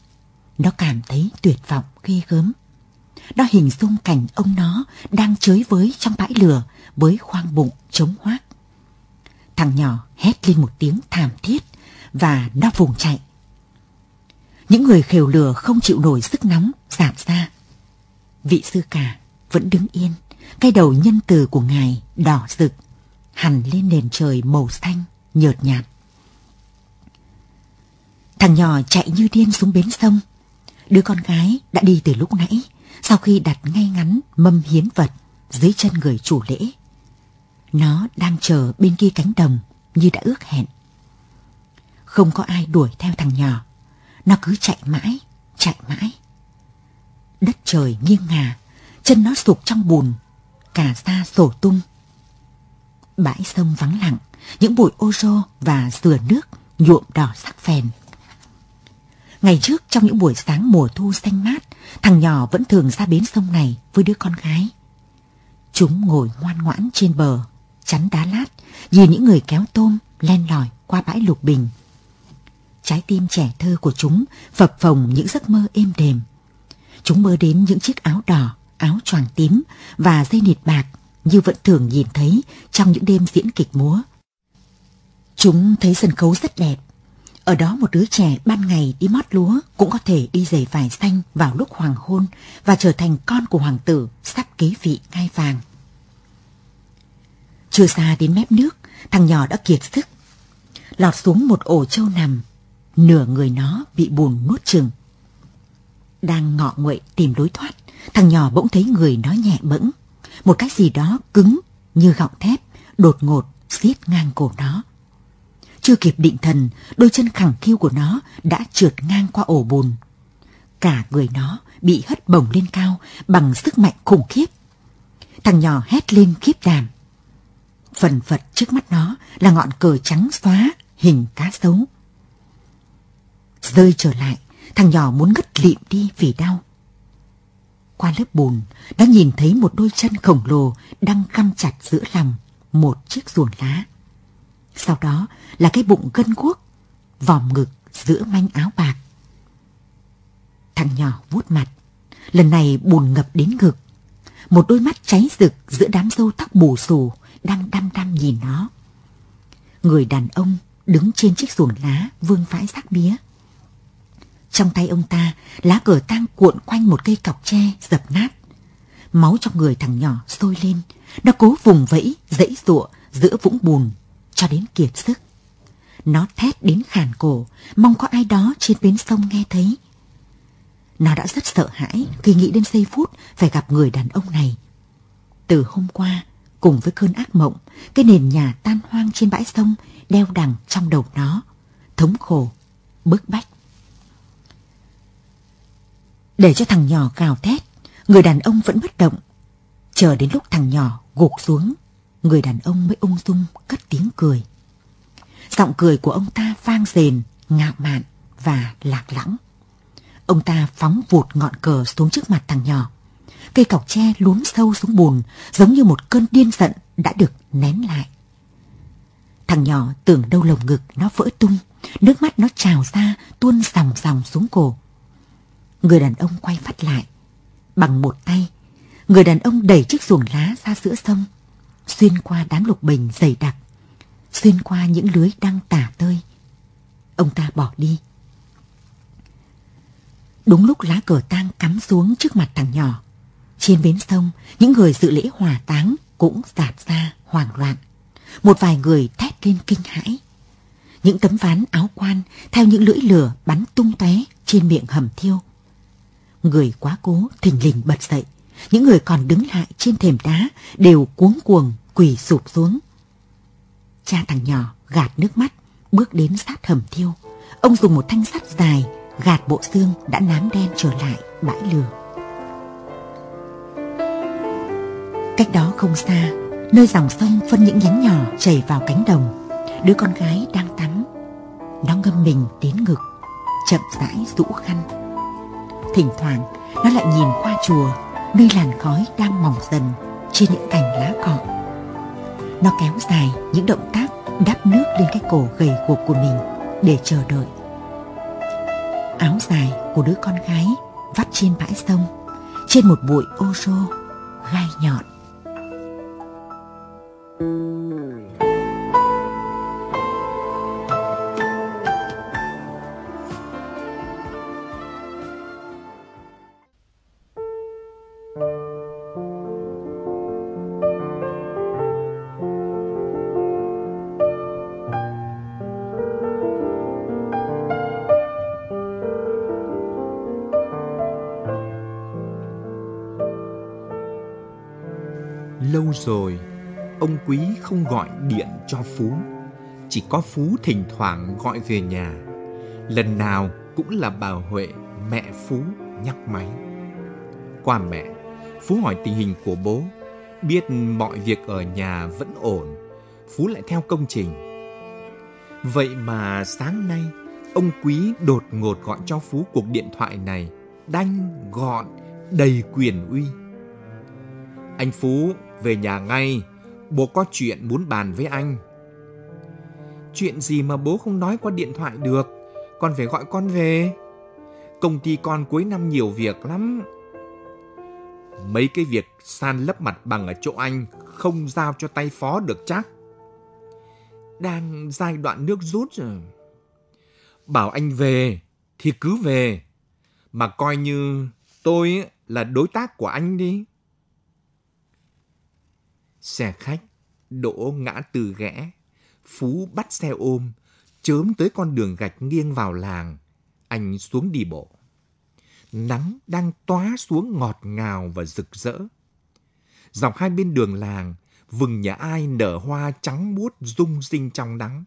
nó cảm thấy tuyệt vọng ghê gớm. Nó hình dung cảnh ông nó đang chới với trong bãi lửa với khoang bụng trống hoác. Thằng nhỏ hét lên một tiếng thảm thiết và nó vùng chạy. Những người khều lửa không chịu nổi sức nóng giảm ra. Vị sư cả vẫn đứng yên, cái đầu nhân từ của ngài đỏ rực, hằn lên nền trời màu xanh, nhợt nhạt. Thằng nhỏ chạy như điên xuống bến sông. Đứa con gái đã đi từ lúc nãy, sau khi đặt ngay ngắn mâm hiến vật dưới chân người chủ lễ. Nó đang chờ bên kia cánh đồng như đã ước hẹn. Không có ai đuổi theo thằng nhỏ. Nó cứ chạy mãi, chạy mãi. Đất trời nghiêng ngả, chân nó sụp trong bùn, cả da sổ tung. Bãi sông vắng lặng, những bụi ô rô và dừa nước nhuộm đỏ sắc phèn. Ngày trước trong những buổi sáng mùa thu xanh mát, thằng nhỏ vẫn thường ra bến sông này với đứa con gái. Chúng ngồi ngoan ngoãn trên bờ, chắn đá lát, nhìn những người kéo tôm len lỏi qua bãi lục bình. Trái tim trẻ thơ của chúng phập phồng những giấc mơ êm đềm. Chúng mơ đến những chiếc áo đỏ, áo choàng tím và dây nịt bạc như vẫn thường nhìn thấy trong những đêm diễn kịch múa. Chúng thấy sân khấu rất đẹp. Ở đó một đứa trẻ ban ngày đi mót lúa cũng có thể đi giày vải xanh vào lúc hoàng hôn và trở thành con của hoàng tử sắp kế vị ngai vàng. Chưa xa đến mép nước, thằng nhỏ đã kiệt sức. Lọt xuống một ổ trâu nằm, nửa người nó bị bùn nuốt chừng. Đang ngọ nguậy tìm lối thoát, thằng nhỏ bỗng thấy người nó nhẹ bẫng. Một cái gì đó cứng như gọng thép, đột ngột xiết ngang cổ nó. Chưa kịp định thần, đôi chân khẳng khiu của nó đã trượt ngang qua ổ bùn. Cả người nó bị hất bổng lên cao bằng sức mạnh khủng khiếp. Thằng nhỏ hét lên khiếp đảm. Phần phật trước mắt nó là ngọn cờ trắng xóa hình cá sấu. Rơi trở lại, thằng nhỏ muốn ngất lịm đi vì đau. Qua lớp bùn, đã nhìn thấy một đôi chân khổng lồ đang căm chặt giữa lòng một chiếc ruồng lá. Sau đó là cái bụng gân guốc, vòm ngực giữa manh áo bạc. Thằng nhỏ vuốt mặt, lần này bùn ngập đến ngực. Một đôi mắt cháy rực giữa đám râu tóc bù xù đang đăm đăm nhìn nó. Người đàn ông đứng trên chiếc ruồng lá vương vãi rác bía. Trong tay ông ta, lá cờ tang cuộn quanh một cây cọc tre dập nát. Máu trong người thằng nhỏ sôi lên, nó cố vùng vẫy, dãy dụa giữa vũng bùn cho đến kiệt sức. Nó thét đến khàn cổ, mong có ai đó trên bến sông nghe thấy. Nó đã rất sợ hãi khi nghĩ đến giây phút phải gặp người đàn ông này. Từ hôm qua, cùng với cơn ác mộng, cái nền nhà tan hoang trên bãi sông đeo đằng trong đầu nó, thống khổ, bức bách. Để cho thằng nhỏ gào thét, người đàn ông vẫn bất động. Chờ đến lúc thằng nhỏ gục xuống, người đàn ông mới ung dung cất tiếng cười. Giọng cười của ông ta vang rền, ngạo mạn và lạc lõng. Ông ta phóng vụt ngọn cờ xuống trước mặt thằng nhỏ. Cây cọc tre lún sâu xuống bùn, giống như một cơn điên giận đã được nén lại. Thằng nhỏ tưởng đâu lồng ngực nó vỡ tung, nước mắt nó trào ra tuôn dòng dòng xuống cổ. Người đàn ông quay phát lại, bằng một tay, người đàn ông đẩy chiếc xuồng lá ra giữa sông, xuyên qua đám lục bình dày đặc, xuyên qua những lưới đang tả tơi. Ông ta bỏ đi. Đúng lúc lá cờ tang cắm xuống trước mặt thằng nhỏ, trên bến sông, những người dự lễ hỏa táng cũng giạt ra hoảng loạn. Một vài người thét lên kinh hãi. Những tấm ván áo quan theo những lưỡi lửa bắn tung tóe trên miệng hầm thiêu. Người quá cố thình lình bật dậy. Những người còn đứng lại trên thềm đá đều cuống cuồng quỳ sụp xuống. Cha thằng nhỏ gạt nước mắt, bước đến sát hầm thiêu. Ông dùng một thanh sắt dài gạt bộ xương đã nám đen trở lại bãi lửa. Cách đó không xa, nơi dòng sông phân những nhánh nhỏ chảy vào cánh đồng, đứa con gái đang tắm. Nó ngâm mình đến ngực, chậm rãi rũ khăn. Thỉnh thoảng, nó lại nhìn qua chùa, nơi làn khói đang mỏng dần trên những cành lá cọ. Nó kéo dài những động tác đắp nước lên cái cổ gầy guộc của mình để chờ đợi. áo dài của đứa con gái vắt trên bãi sông, trên một bụi ô rô gai nhọn. Lâu rồi, ông Quý không gọi điện cho Phú. Chỉ có Phú thỉnh thoảng gọi về nhà. Lần nào cũng là bà Huệ, mẹ Phú, nhắc máy. Qua mẹ, Phú hỏi tình hình của bố. Biết mọi việc ở nhà vẫn ổn, Phú lại theo công trình. Vậy mà sáng nay, ông Quý đột ngột gọi cho Phú cuộc điện thoại này, đanh, gọn, đầy quyền uy. Anh Phú về nhà ngay, bố có chuyện muốn bàn với anh. Chuyện gì mà bố không nói qua điện thoại được, con phải gọi con về. Công ty con cuối năm nhiều việc lắm. Mấy cái việc san lấp mặt bằng ở chỗ anh không giao cho tay phó được chắc. Đang giai đoạn nước rút rồi. Bảo anh về thì cứ về, mà coi như tôi là đối tác của anh đi. Xe khách đỗ ngã từ ghẽ. Phú bắt xe ôm, chớm tới con đường gạch nghiêng vào làng. Anh xuống đi bộ. Nắng đang tóa xuống ngọt ngào và rực rỡ. Dọc hai bên đường làng, vừng nhà ai nở hoa trắng muốt rung rinh trong nắng.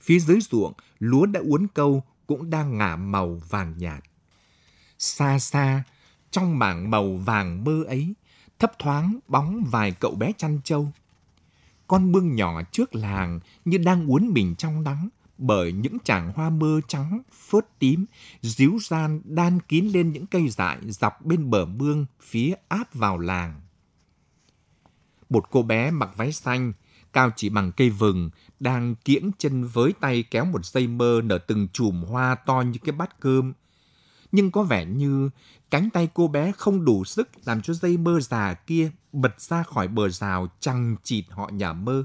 Phía dưới ruộng, lúa đã uốn câu cũng đang ngả màu vàng nhạt. Xa xa, trong mảng màu vàng mơ ấy, thấp thoáng bóng vài cậu bé chăn trâu. Con bương nhỏ trước làng như đang uốn mình trong nắng bởi những chàng hoa mơ trắng, phớt tím, díu gian đan kín lên những cây dại dọc bên bờ mương phía áp vào làng. Một cô bé mặc váy xanh, cao chỉ bằng cây vừng, đang kiễng chân với tay kéo một dây mơ nở từng chùm hoa to như cái bát cơm. Nhưng có vẻ như Cánh tay cô bé không đủ sức làm cho dây mơ già kia bật ra khỏi bờ rào chằng chịt họ nhà mơ.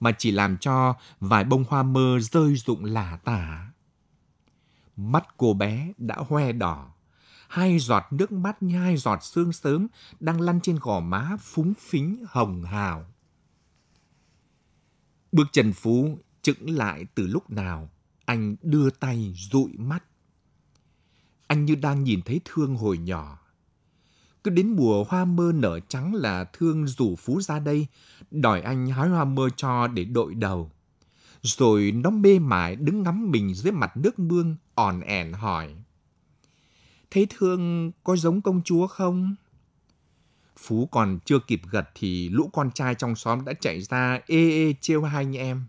Mà chỉ làm cho vài bông hoa mơ rơi rụng lả tả. Mắt cô bé đã hoe đỏ. Hai giọt nước mắt như hai giọt sương sớm đang lăn trên gò má phúng phính hồng hào. Bước Trần Phú chững lại từ lúc nào, anh đưa tay dụi mắt anh như đang nhìn thấy Thương hồi nhỏ. Cứ đến mùa hoa mơ nở trắng là Thương rủ Phú ra đây, đòi anh hái hoa mơ cho để đội đầu. Rồi nó mê mải đứng ngắm mình dưới mặt nước mương, òn ẻn hỏi. Thấy Thương có giống công chúa không? Phú còn chưa kịp gật thì lũ con trai trong xóm đã chạy ra ê ê trêu hai anh em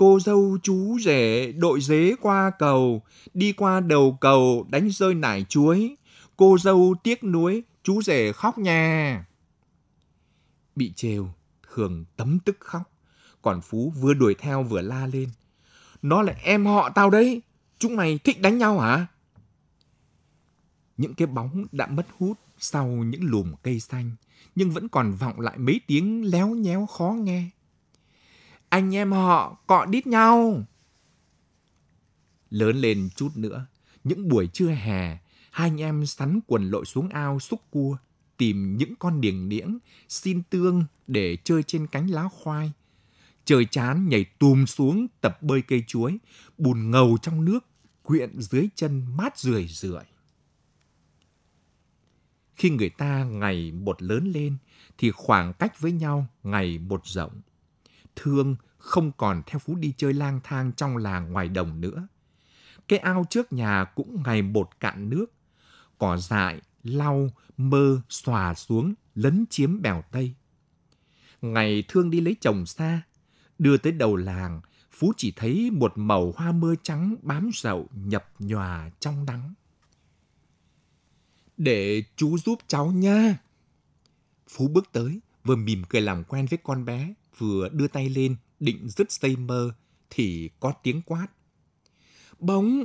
cô dâu chú rể đội dế qua cầu, đi qua đầu cầu đánh rơi nải chuối. Cô dâu tiếc nuối, chú rể khóc nha. Bị trêu, Thường tấm tức khóc, còn Phú vừa đuổi theo vừa la lên. Nó là em họ tao đấy, chúng mày thích đánh nhau hả? Những cái bóng đã mất hút sau những lùm cây xanh, nhưng vẫn còn vọng lại mấy tiếng léo nhéo khó nghe anh em họ cọ đít nhau. Lớn lên chút nữa, những buổi trưa hè, hai anh em sắn quần lội xuống ao xúc cua, tìm những con điềng niễng, xin tương để chơi trên cánh lá khoai. Trời chán nhảy tùm xuống tập bơi cây chuối, bùn ngầu trong nước, quyện dưới chân mát rười rượi. Khi người ta ngày một lớn lên, thì khoảng cách với nhau ngày một rộng. Thương không còn theo Phú đi chơi lang thang trong làng ngoài đồng nữa. Cái ao trước nhà cũng ngày một cạn nước. Cỏ dại, lau, mơ, xòa xuống, lấn chiếm bèo Tây. Ngày Thương đi lấy chồng xa, đưa tới đầu làng, Phú chỉ thấy một màu hoa mưa trắng bám rậu nhập nhòa trong nắng. Để chú giúp cháu nha. Phú bước tới, vừa mỉm cười làm quen với con bé, vừa đưa tay lên định dứt dây mơ thì có tiếng quát. Bóng,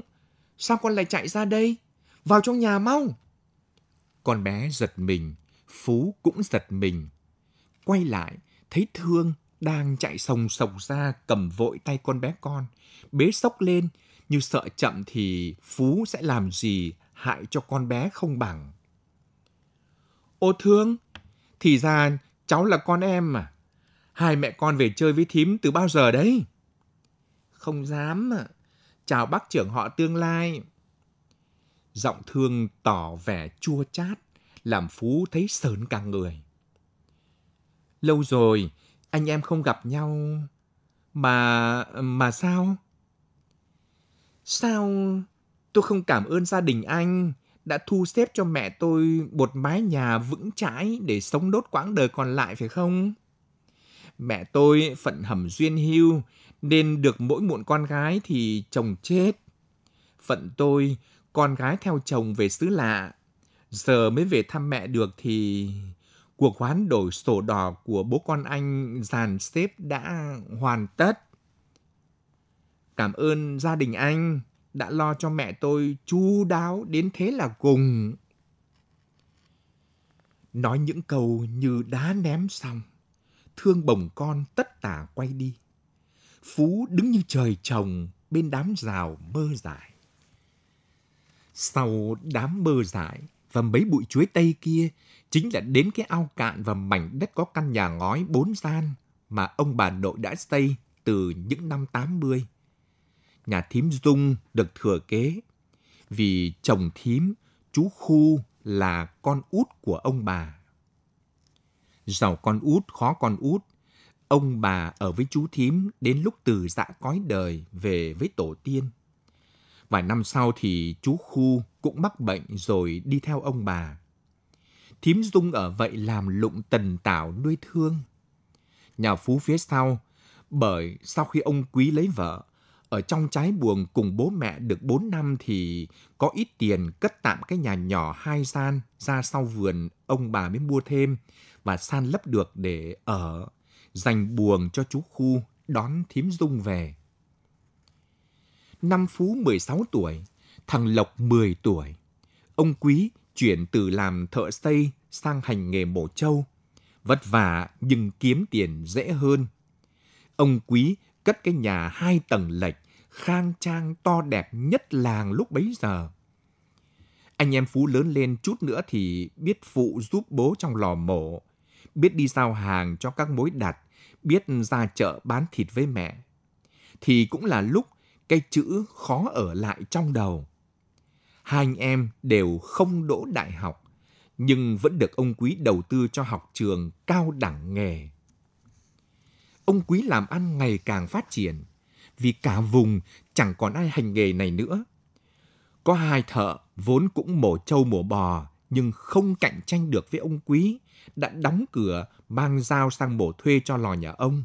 sao con lại chạy ra đây? Vào trong nhà mau! Con bé giật mình, Phú cũng giật mình. Quay lại, thấy Thương đang chạy sồng sồng ra cầm vội tay con bé con, bế sốc lên, như sợ chậm thì Phú sẽ làm gì hại cho con bé không bằng. Ô Thương, thì ra cháu là con em mà. Hai mẹ con về chơi với thím từ bao giờ đấy? Không dám ạ. Chào bác trưởng họ tương lai. Giọng thương tỏ vẻ chua chát, làm Phú thấy sờn cả người. Lâu rồi, anh em không gặp nhau. Mà... mà sao? Sao tôi không cảm ơn gia đình anh đã thu xếp cho mẹ tôi một mái nhà vững chãi để sống đốt quãng đời còn lại phải không? Mẹ tôi phận hầm duyên hưu nên được mỗi muộn con gái thì chồng chết. Phận tôi, con gái theo chồng về xứ lạ. Giờ mới về thăm mẹ được thì cuộc hoán đổi sổ đỏ của bố con anh dàn xếp đã hoàn tất. Cảm ơn gia đình anh đã lo cho mẹ tôi chu đáo đến thế là cùng. Nói những câu như đá ném xong, thương bồng con tất tả quay đi. Phú đứng như trời trồng bên đám rào mơ dại. Sau đám mơ dại và mấy bụi chuối tây kia chính là đến cái ao cạn và mảnh đất có căn nhà ngói bốn gian mà ông bà nội đã xây từ những năm 80 nhà thím Dung được thừa kế vì chồng thím, chú Khu là con út của ông bà. Giàu con út, khó con út, ông bà ở với chú thím đến lúc từ dã cõi đời về với tổ tiên. Vài năm sau thì chú Khu cũng mắc bệnh rồi đi theo ông bà. Thím Dung ở vậy làm lụng tần tảo nuôi thương. Nhà Phú phía sau, bởi sau khi ông Quý lấy vợ, ở trong trái buồng cùng bố mẹ được 4 năm thì có ít tiền cất tạm cái nhà nhỏ hai gian ra sau vườn ông bà mới mua thêm và san lấp được để ở, dành buồng cho chú Khu đón thím Dung về. Năm Phú 16 tuổi, thằng Lộc 10 tuổi. Ông Quý chuyển từ làm thợ xây sang hành nghề mổ trâu. Vất vả nhưng kiếm tiền dễ hơn. Ông Quý cất cái nhà hai tầng lệch, khang trang to đẹp nhất làng lúc bấy giờ. Anh em Phú lớn lên chút nữa thì biết phụ giúp bố trong lò mổ, biết đi giao hàng cho các mối đặt, biết ra chợ bán thịt với mẹ. Thì cũng là lúc cái chữ khó ở lại trong đầu. Hai anh em đều không đỗ đại học, nhưng vẫn được ông Quý đầu tư cho học trường cao đẳng nghề ông Quý làm ăn ngày càng phát triển, vì cả vùng chẳng còn ai hành nghề này nữa. Có hai thợ vốn cũng mổ trâu mổ bò, nhưng không cạnh tranh được với ông Quý, đã đóng cửa mang dao sang mổ thuê cho lò nhà ông.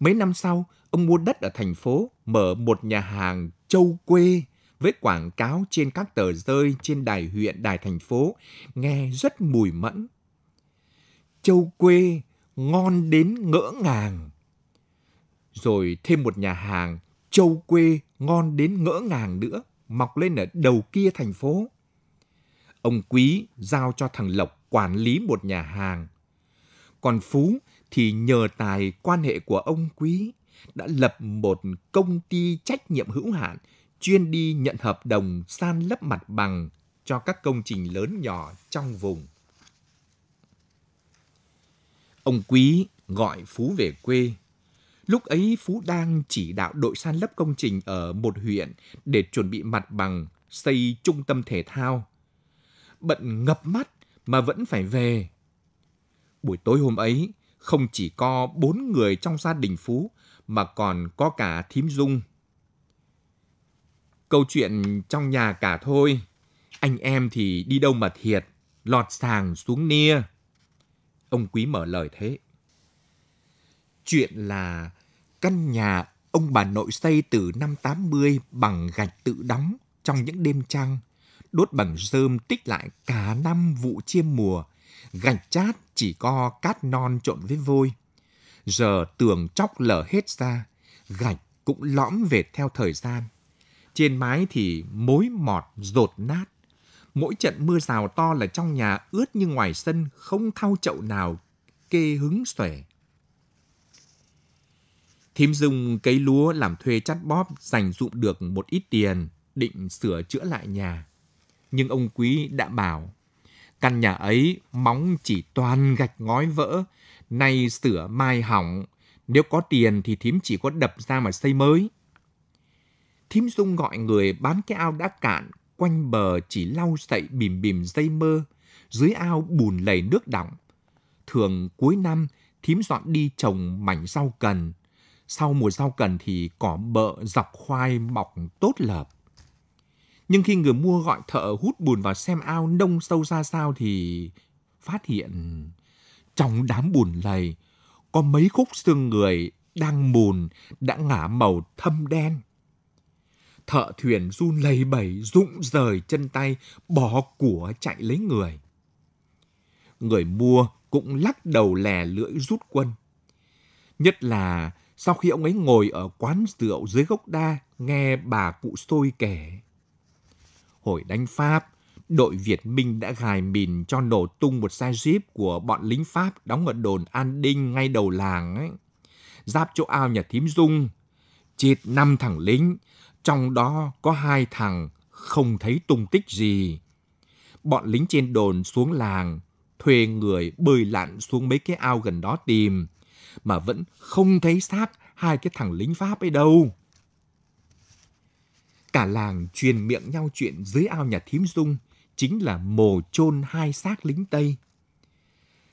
Mấy năm sau, ông mua đất ở thành phố, mở một nhà hàng châu quê với quảng cáo trên các tờ rơi trên đài huyện, đài thành phố, nghe rất mùi mẫn. Châu quê ngon đến ngỡ ngàng. Rồi thêm một nhà hàng châu quê ngon đến ngỡ ngàng nữa, mọc lên ở đầu kia thành phố. Ông Quý giao cho thằng Lộc quản lý một nhà hàng. Còn Phú thì nhờ tài quan hệ của ông Quý đã lập một công ty trách nhiệm hữu hạn, chuyên đi nhận hợp đồng san lấp mặt bằng cho các công trình lớn nhỏ trong vùng. Ông Quý gọi Phú về quê. Lúc ấy Phú đang chỉ đạo đội san lấp công trình ở một huyện để chuẩn bị mặt bằng xây trung tâm thể thao. Bận ngập mắt mà vẫn phải về. Buổi tối hôm ấy, không chỉ có bốn người trong gia đình Phú mà còn có cả thím Dung. Câu chuyện trong nhà cả thôi. Anh em thì đi đâu mà thiệt, lọt sàng xuống nia. Ông Quý mở lời thế. Chuyện là căn nhà ông bà nội xây từ năm 80 bằng gạch tự đóng trong những đêm trăng, đốt bằng rơm tích lại cả năm vụ chiêm mùa, gạch chát chỉ có cát non trộn với vôi. Giờ tường chóc lở hết ra, gạch cũng lõm vệt theo thời gian. Trên mái thì mối mọt rột nát. Mỗi trận mưa rào to là trong nhà ướt như ngoài sân, không thau chậu nào kê hứng xòe. Thím Dung cấy lúa làm thuê chắt bóp dành dụm được một ít tiền, định sửa chữa lại nhà. Nhưng ông Quý đã bảo, căn nhà ấy móng chỉ toàn gạch ngói vỡ, nay sửa mai hỏng, nếu có tiền thì thím chỉ có đập ra mà xây mới. Thím Dung gọi người bán cái ao đã cạn, quanh bờ chỉ lau sậy bìm bìm dây mơ, dưới ao bùn lầy nước đọng. Thường cuối năm, thím dọn đi trồng mảnh rau cần. Sau mùa rau cần thì cỏ bợ dọc khoai mọc tốt lợp. Nhưng khi người mua gọi thợ hút bùn vào xem ao nông sâu ra sao thì phát hiện trong đám bùn lầy có mấy khúc xương người đang mùn đã ngả màu thâm đen. Thợ thuyền run lầy bẩy, rụng rời chân tay, bỏ của chạy lấy người. Người mua cũng lắc đầu lè lưỡi rút quân. Nhất là sau khi ông ấy ngồi ở quán rượu dưới gốc đa nghe bà cụ xôi kể. Hồi đánh Pháp, đội Việt Minh đã gài mìn cho nổ tung một xe jeep của bọn lính Pháp đóng ở đồn An Đinh ngay đầu làng ấy. Giáp chỗ ao nhà thím Dung, chết năm thằng lính, trong đó có hai thằng không thấy tung tích gì. Bọn lính trên đồn xuống làng, thuê người bơi lặn xuống mấy cái ao gần đó tìm, mà vẫn không thấy xác hai cái thằng lính Pháp ấy đâu. Cả làng truyền miệng nhau chuyện dưới ao nhà thím Dung chính là mồ chôn hai xác lính Tây.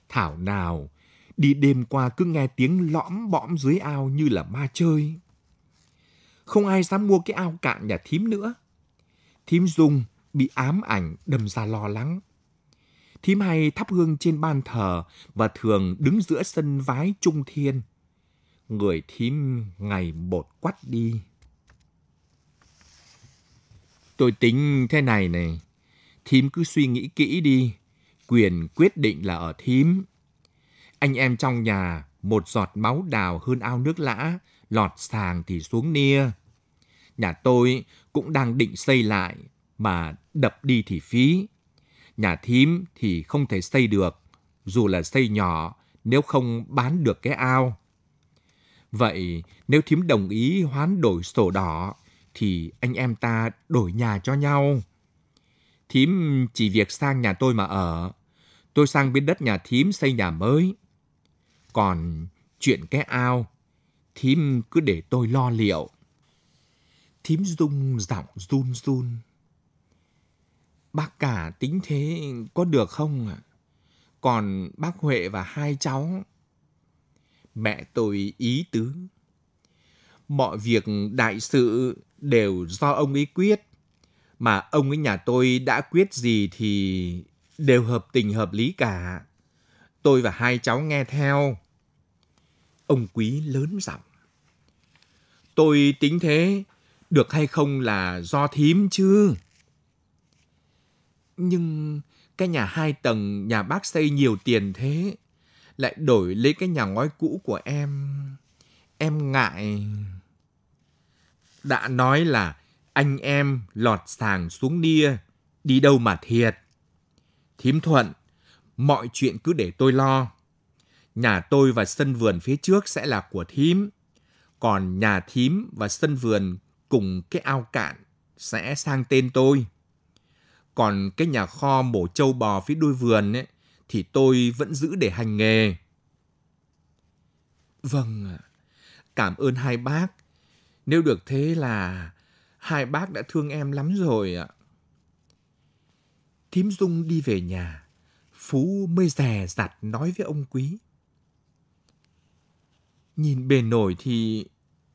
Thảo nào, đi đêm qua cứ nghe tiếng lõm bõm dưới ao như là ma chơi. Không ai dám mua cái ao cạn nhà thím nữa. Thím Dung bị ám ảnh đâm ra lo lắng. Thím hay thắp hương trên ban thờ và thường đứng giữa sân vái trung thiên. Người thím ngày một quắt đi. Tôi tính thế này này, thím cứ suy nghĩ kỹ đi, quyền quyết định là ở thím. Anh em trong nhà, một giọt máu đào hơn ao nước lã, lọt sàng thì xuống nia. Nhà tôi cũng đang định xây lại, mà đập đi thì phí. Nhà thím thì không thể xây được, dù là xây nhỏ, nếu không bán được cái ao. Vậy nếu thím đồng ý hoán đổi sổ đỏ, thì anh em ta đổi nhà cho nhau. Thím chỉ việc sang nhà tôi mà ở. Tôi sang bên đất nhà thím xây nhà mới. Còn chuyện cái ao, thím cứ để tôi lo liệu. Thím rung giọng run run. Bác cả tính thế có được không ạ? Còn bác Huệ và hai cháu. Mẹ tôi ý tứ. Mọi việc đại sự đều do ông ấy quyết. Mà ông ấy nhà tôi đã quyết gì thì đều hợp tình hợp lý cả. Tôi và hai cháu nghe theo. Ông quý lớn giọng. Tôi tính thế, được hay không là do thím chứ. Nhưng cái nhà hai tầng nhà bác xây nhiều tiền thế, lại đổi lấy cái nhà ngói cũ của em. Em ngại... Đã nói là anh em lọt sàng xuống nia, đi đâu mà thiệt. Thím thuận, mọi chuyện cứ để tôi lo. Nhà tôi và sân vườn phía trước sẽ là của thím. Còn nhà thím và sân vườn cùng cái ao cạn sẽ sang tên tôi. Còn cái nhà kho mổ trâu bò phía đuôi vườn ấy, thì tôi vẫn giữ để hành nghề. Vâng, cảm ơn hai bác. Nếu được thế là hai bác đã thương em lắm rồi ạ. Thím Dung đi về nhà, Phú mới rè rặt nói với ông Quý. Nhìn bề nổi thì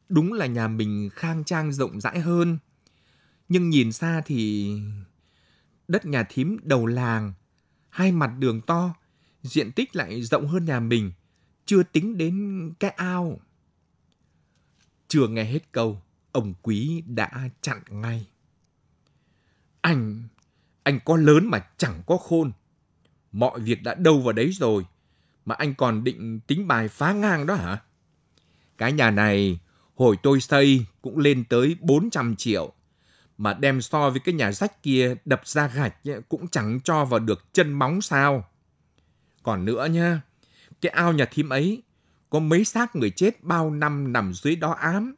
đúng là nhà mình khang trang rộng rãi hơn. Nhưng nhìn xa thì đất nhà thím đầu làng, hai mặt đường to, diện tích lại rộng hơn nhà mình, chưa tính đến cái ao. Chưa nghe hết câu, ông quý đã chặn ngay. Anh, anh có lớn mà chẳng có khôn. Mọi việc đã đâu vào đấy rồi, mà anh còn định tính bài phá ngang đó hả? Cái nhà này, hồi tôi xây cũng lên tới 400 triệu, mà đem so với cái nhà rách kia đập ra gạch cũng chẳng cho vào được chân móng sao. Còn nữa nha, cái ao nhà thím ấy có mấy xác người chết bao năm nằm dưới đó ám.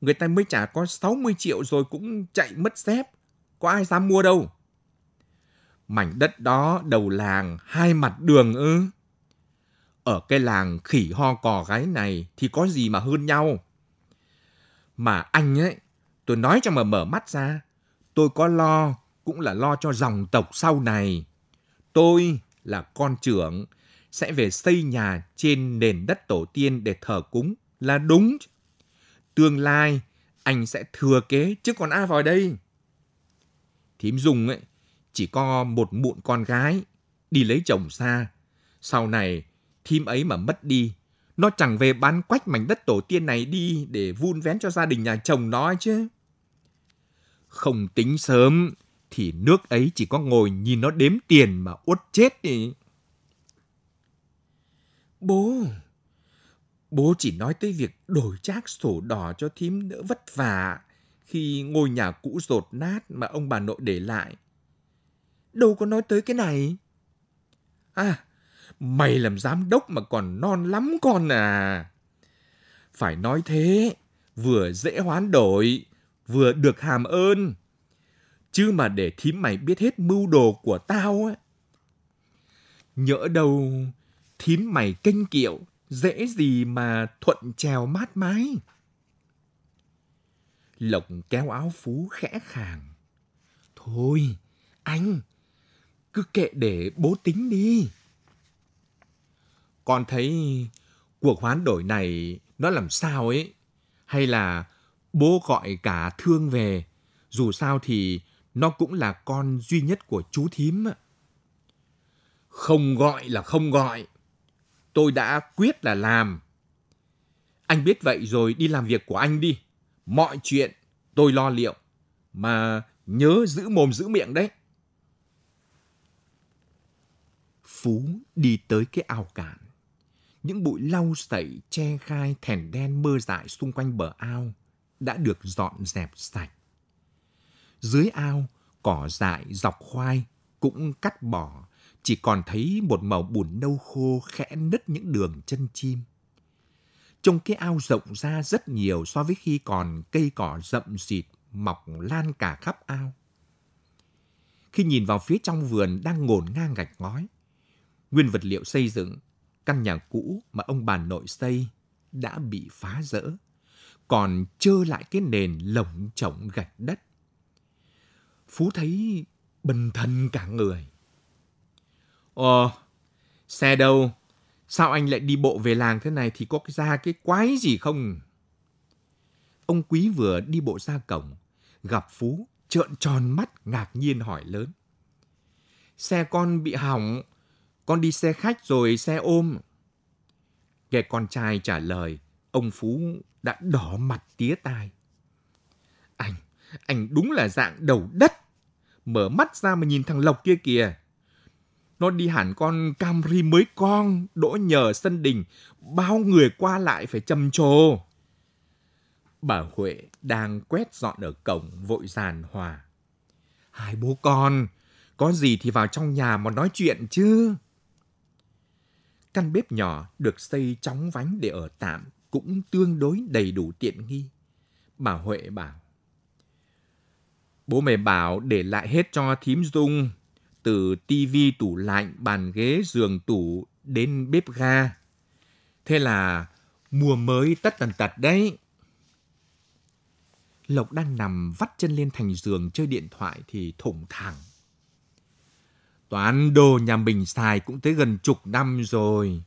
Người ta mới trả có 60 triệu rồi cũng chạy mất dép. Có ai dám mua đâu. Mảnh đất đó đầu làng hai mặt đường ư. Ở cái làng khỉ ho cò gái này thì có gì mà hơn nhau. Mà anh ấy, tôi nói cho mà mở mắt ra, tôi có lo, cũng là lo cho dòng tộc sau này. Tôi là con trưởng, sẽ về xây nhà trên nền đất tổ tiên để thờ cúng là đúng. Tương lai, anh sẽ thừa kế chứ còn ai vào đây. Thím Dung ấy, chỉ có một mụn con gái, đi lấy chồng xa. Sau này, thím ấy mà mất đi, nó chẳng về bán quách mảnh đất tổ tiên này đi để vun vén cho gia đình nhà chồng nó chứ. Không tính sớm, thì nước ấy chỉ có ngồi nhìn nó đếm tiền mà uất chết đi. Bố, bố chỉ nói tới việc đổi trác sổ đỏ cho thím đỡ vất vả khi ngôi nhà cũ rột nát mà ông bà nội để lại. Đâu có nói tới cái này. À, mày làm giám đốc mà còn non lắm con à. Phải nói thế, vừa dễ hoán đổi, vừa được hàm ơn. Chứ mà để thím mày biết hết mưu đồ của tao á. Nhỡ đâu thím mày kênh kiệu, dễ gì mà thuận trèo mát mái. Lộc kéo áo Phú khẽ khàng. Thôi, anh, cứ kệ để bố tính đi. Con thấy cuộc hoán đổi này nó làm sao ấy? Hay là bố gọi cả thương về, dù sao thì nó cũng là con duy nhất của chú thím. Không gọi là không gọi. Tôi đã quyết là làm. Anh biết vậy rồi đi làm việc của anh đi. Mọi chuyện tôi lo liệu. Mà nhớ giữ mồm giữ miệng đấy. Phú đi tới cái ao cạn. Những bụi lau sậy che khai thèn đen mơ dại xung quanh bờ ao đã được dọn dẹp sạch. Dưới ao, cỏ dại dọc khoai cũng cắt bỏ, chỉ còn thấy một màu bùn nâu khô khẽ nứt những đường chân chim. Trong cái ao rộng ra rất nhiều so với khi còn cây cỏ rậm rịt mọc lan cả khắp ao. Khi nhìn vào phía trong vườn đang ngổn ngang gạch ngói, nguyên vật liệu xây dựng, căn nhà cũ mà ông bà nội xây đã bị phá rỡ, còn trơ lại cái nền lồng trọng gạch đất. Phú thấy bần thần cả người ờ, xe đâu? Sao anh lại đi bộ về làng thế này thì có ra cái quái gì không? Ông Quý vừa đi bộ ra cổng, gặp Phú trợn tròn mắt ngạc nhiên hỏi lớn. Xe con bị hỏng, con đi xe khách rồi xe ôm. Nghe con trai trả lời, ông Phú đã đỏ mặt tía tai. Anh, anh đúng là dạng đầu đất. Mở mắt ra mà nhìn thằng Lộc kia kìa. Nó đi hẳn con Camry mới con, đỗ nhờ sân đình, bao người qua lại phải trầm trồ. Bà Huệ đang quét dọn ở cổng vội giàn hòa. Hai bố con, có gì thì vào trong nhà mà nói chuyện chứ. Căn bếp nhỏ được xây chóng vánh để ở tạm cũng tương đối đầy đủ tiện nghi. Bà Huệ bảo. Bố mẹ bảo để lại hết cho thím dung, từ tivi tủ lạnh, bàn ghế, giường tủ đến bếp ga. Thế là mùa mới tất tần tật đấy. Lộc đang nằm vắt chân lên thành giường chơi điện thoại thì thủng thẳng. Toán đồ nhà mình xài cũng tới gần chục năm rồi.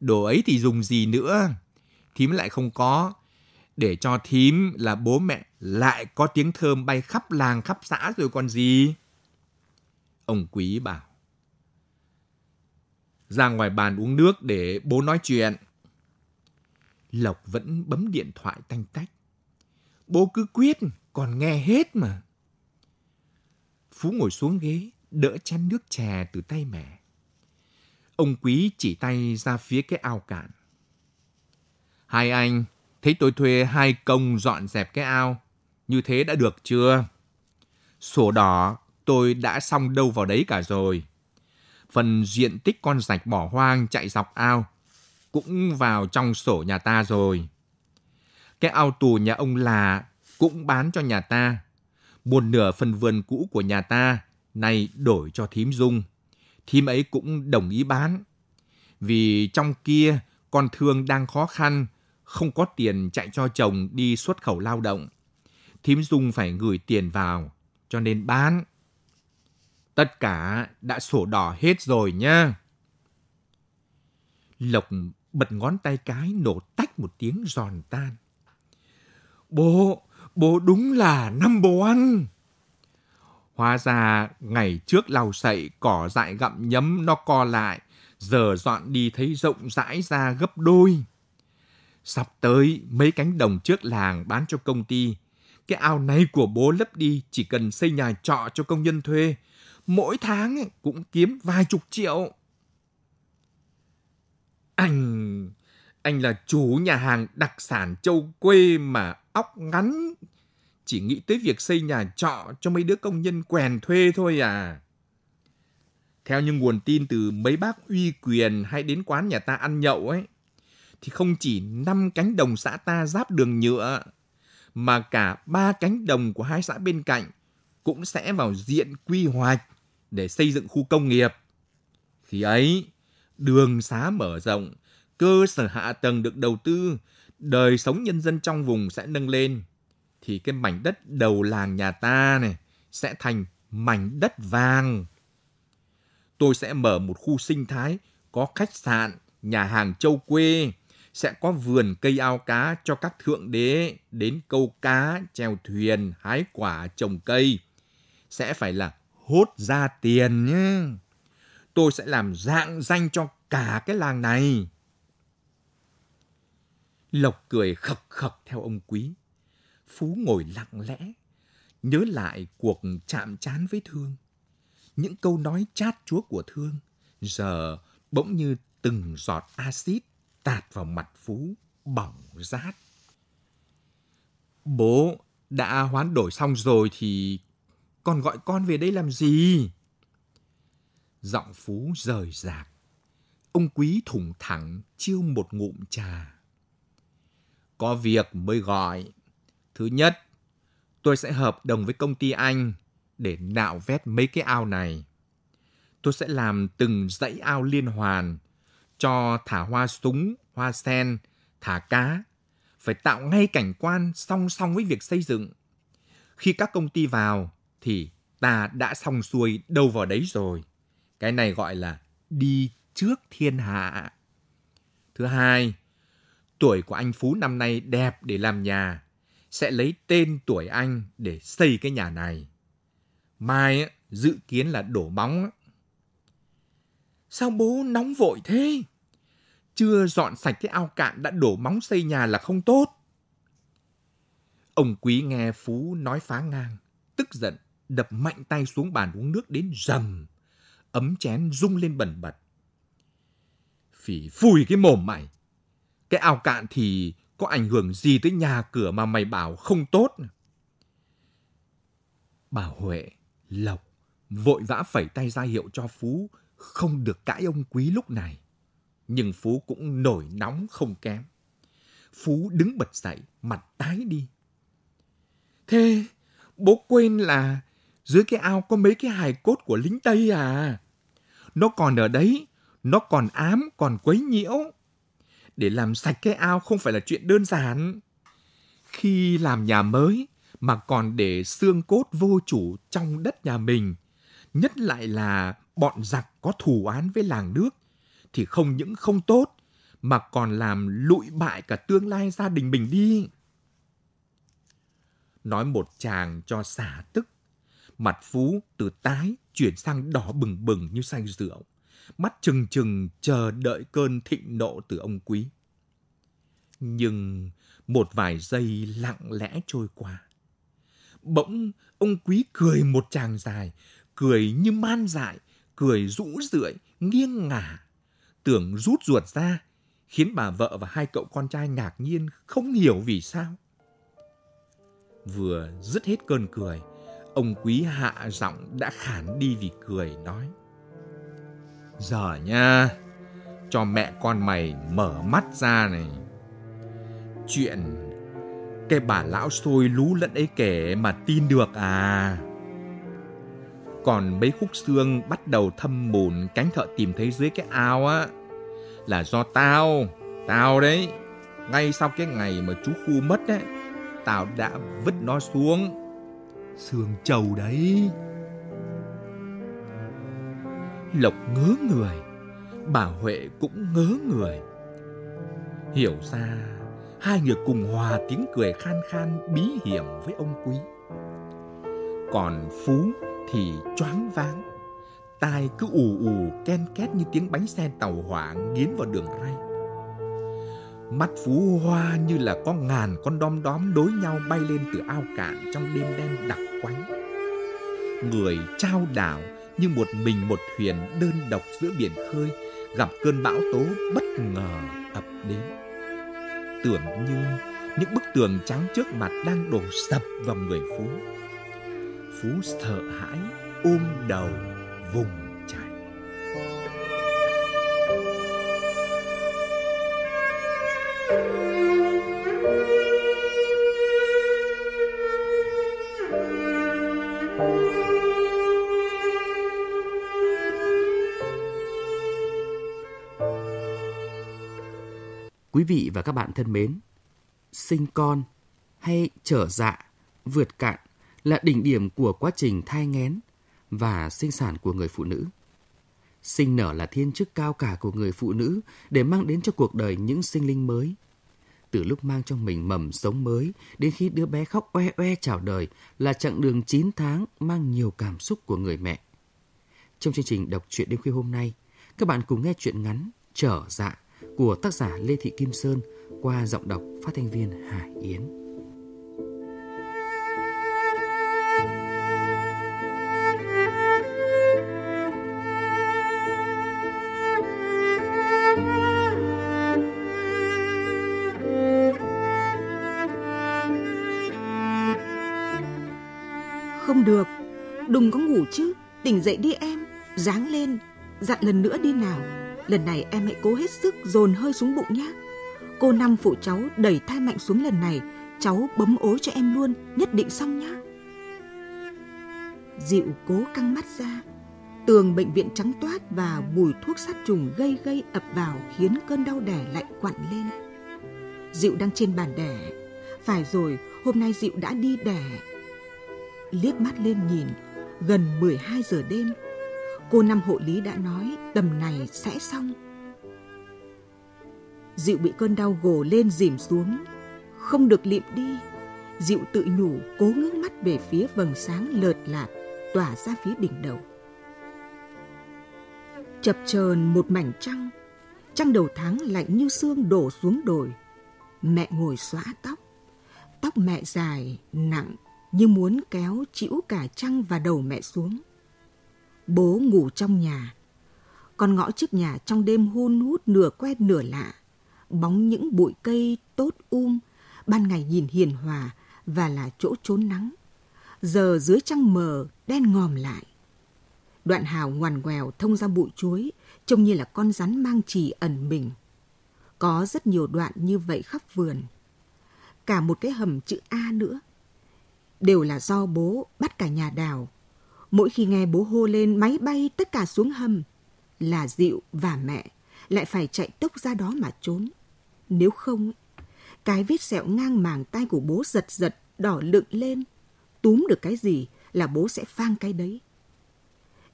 Đồ ấy thì dùng gì nữa? Thím lại không có. Để cho thím là bố mẹ lại có tiếng thơm bay khắp làng khắp xã rồi còn gì? Ông Quý bảo. Ra ngoài bàn uống nước để bố nói chuyện. Lộc vẫn bấm điện thoại tanh tách. Bố cứ quyết, còn nghe hết mà. Phú ngồi xuống ghế, đỡ chén nước chè từ tay mẹ. Ông Quý chỉ tay ra phía cái ao cạn. Hai anh, thấy tôi thuê hai công dọn dẹp cái ao. Như thế đã được chưa? Sổ đỏ tôi đã xong đâu vào đấy cả rồi. Phần diện tích con rạch bỏ hoang chạy dọc ao cũng vào trong sổ nhà ta rồi. Cái ao tù nhà ông là cũng bán cho nhà ta. Một nửa phần vườn cũ của nhà ta nay đổi cho thím dung. Thím ấy cũng đồng ý bán. Vì trong kia con thương đang khó khăn, không có tiền chạy cho chồng đi xuất khẩu lao động. Thím dung phải gửi tiền vào, cho nên bán. Tất cả đã sổ đỏ hết rồi nha Lộc bật ngón tay cái nổ tách một tiếng giòn tan. Bố, bố đúng là năm bố ăn. Hóa ra ngày trước lau sậy cỏ dại gặm nhấm nó co lại, giờ dọn đi thấy rộng rãi ra gấp đôi. Sắp tới mấy cánh đồng trước làng bán cho công ty. Cái ao này của bố lấp đi chỉ cần xây nhà trọ cho công nhân thuê. Mỗi tháng cũng kiếm vài chục triệu. Anh... Anh là chủ nhà hàng đặc sản châu quê mà óc ngắn. Chỉ nghĩ tới việc xây nhà trọ cho mấy đứa công nhân quèn thuê thôi à. Theo những nguồn tin từ mấy bác uy quyền hay đến quán nhà ta ăn nhậu ấy, thì không chỉ năm cánh đồng xã ta giáp đường nhựa, mà cả ba cánh đồng của hai xã bên cạnh cũng sẽ vào diện quy hoạch để xây dựng khu công nghiệp. Khi ấy, đường xá mở rộng, cơ sở hạ tầng được đầu tư, đời sống nhân dân trong vùng sẽ nâng lên, thì cái mảnh đất đầu làng nhà ta này sẽ thành mảnh đất vàng. Tôi sẽ mở một khu sinh thái có khách sạn, nhà hàng châu quê, sẽ có vườn cây ao cá cho các thượng đế đến câu cá, treo thuyền, hái quả, trồng cây. Sẽ phải là hốt ra tiền nhé. Tôi sẽ làm dạng danh cho cả cái làng này. Lộc cười khập khập theo ông quý. Phú ngồi lặng lẽ, nhớ lại cuộc chạm chán với Thương. Những câu nói chát chúa của Thương giờ bỗng như từng giọt axit tạt vào mặt Phú, bỏng rát. Bố đã hoán đổi xong rồi thì còn gọi con về đây làm gì? Giọng Phú rời rạc. Ông quý thủng thẳng chiêu một ngụm trà. Có việc mới gọi. Thứ nhất, tôi sẽ hợp đồng với công ty anh để nạo vét mấy cái ao này. Tôi sẽ làm từng dãy ao liên hoàn cho thả hoa súng, hoa sen, thả cá. Phải tạo ngay cảnh quan song song với việc xây dựng. Khi các công ty vào thì ta đã xong xuôi đâu vào đấy rồi. Cái này gọi là đi trước thiên hạ. Thứ hai, tuổi của anh Phú năm nay đẹp để làm nhà. Sẽ lấy tên tuổi anh để xây cái nhà này. Mai dự kiến là đổ móng. Sao bố nóng vội thế? Chưa dọn sạch cái ao cạn đã đổ móng xây nhà là không tốt. Ông quý nghe Phú nói phá ngang, tức giận, đập mạnh tay xuống bàn uống nước đến rầm. Ấm chén rung lên bẩn bật. Phỉ phùi cái mồm mày. Cái ao cạn thì có ảnh hưởng gì tới nhà cửa mà mày bảo không tốt. Bà Huệ, Lộc vội vã phẩy tay ra hiệu cho Phú không được cãi ông quý lúc này. Nhưng Phú cũng nổi nóng không kém. Phú đứng bật dậy, mặt tái đi. Thế, bố quên là dưới cái ao có mấy cái hài cốt của lính Tây à? Nó còn ở đấy, nó còn ám, còn quấy nhiễu. Để làm sạch cái ao không phải là chuyện đơn giản. Khi làm nhà mới mà còn để xương cốt vô chủ trong đất nhà mình, nhất lại là bọn giặc có thù án với làng nước, thì không những không tốt, mà còn làm lụi bại cả tương lai gia đình mình đi. Nói một chàng cho xả tức, mặt Phú từ tái chuyển sang đỏ bừng bừng như say rượu, mắt trừng trừng chờ đợi cơn thịnh nộ từ ông quý. Nhưng một vài giây lặng lẽ trôi qua. Bỗng ông quý cười một tràng dài, cười như man dại, cười rũ rượi, nghiêng ngả. Tưởng rút ruột ra, khiến bà vợ và hai cậu con trai ngạc nhiên không hiểu vì sao. Vừa dứt hết cơn cười, Ông quý hạ giọng đã khản đi vì cười nói. Giờ nha, cho mẹ con mày mở mắt ra này. Chuyện cái bà lão xôi lú lẫn ấy kể mà tin được à. Còn mấy khúc xương bắt đầu thâm mùn cánh thợ tìm thấy dưới cái ao á là do tao, tao đấy. Ngay sau cái ngày mà chú Khu mất ấy, tao đã vứt nó xuống sườn trầu đấy. Lộc ngớ người, bà Huệ cũng ngớ người. Hiểu ra, hai người cùng hòa tiếng cười khan khan bí hiểm với ông Quý. Còn Phú thì choáng váng, tai cứ ù ù ken két như tiếng bánh xe tàu hỏa nghiến vào đường ray. Mắt Phú hoa như là có ngàn con đom đóm đối nhau bay lên từ ao cạn trong đêm đen đặc quánh. Người trao đảo như một mình một thuyền đơn độc giữa biển khơi, gặp cơn bão tố bất ngờ ập đến. Tưởng như những bức tường trắng trước mặt đang đổ sập vào người Phú. Phú sợ hãi, ôm đầu vùng Quý vị và các bạn thân mến, sinh con hay trở dạ, vượt cạn là đỉnh điểm của quá trình thai nghén và sinh sản của người phụ nữ. Sinh nở là thiên chức cao cả của người phụ nữ để mang đến cho cuộc đời những sinh linh mới. Từ lúc mang trong mình mầm sống mới đến khi đứa bé khóc oe oe chào đời là chặng đường 9 tháng mang nhiều cảm xúc của người mẹ. Trong chương trình đọc truyện đêm khuya hôm nay, các bạn cùng nghe chuyện ngắn Trở dạ của tác giả Lê Thị Kim Sơn qua giọng đọc phát thanh viên Hải Yến. Không được, đừng có ngủ chứ, tỉnh dậy đi em, dáng lên, dặn lần nữa đi nào. Lần này em hãy cố hết sức dồn hơi xuống bụng nhé. Cô Năm phụ cháu đẩy thai mạnh xuống lần này, cháu bấm ối cho em luôn, nhất định xong nhá. Dịu cố căng mắt ra, tường bệnh viện trắng toát và mùi thuốc sát trùng gây gây ập vào khiến cơn đau đẻ lại quặn lên. Dịu đang trên bàn đẻ, phải rồi, hôm nay Dịu đã đi đẻ. Liếc mắt lên nhìn, gần 12 giờ đêm, cô năm hộ lý đã nói tầm này sẽ xong. Dịu bị cơn đau gồ lên dìm xuống, không được liệm đi. Dịu tự nhủ cố ngước mắt về phía vầng sáng lợt lạt tỏa ra phía đỉnh đầu. Chập chờn một mảnh trăng, trăng đầu tháng lạnh như xương đổ xuống đồi. Mẹ ngồi xóa tóc, tóc mẹ dài, nặng như muốn kéo chịu cả trăng và đầu mẹ xuống. Bố ngủ trong nhà, con ngõ trước nhà trong đêm hun hút nửa quen nửa lạ, bóng những bụi cây tốt um, ban ngày nhìn hiền hòa và là chỗ trốn nắng. Giờ dưới trăng mờ, đen ngòm lại. Đoạn hào ngoằn ngoèo thông ra bụi chuối, trông như là con rắn mang trì ẩn mình. Có rất nhiều đoạn như vậy khắp vườn. Cả một cái hầm chữ A nữa. Đều là do bố bắt cả nhà đào. Mỗi khi nghe bố hô lên máy bay tất cả xuống hầm, là Dịu và mẹ lại phải chạy tốc ra đó mà trốn. Nếu không, cái vết sẹo ngang màng tay của bố giật giật, đỏ lựng lên. Túm được cái gì là bố sẽ phang cái đấy.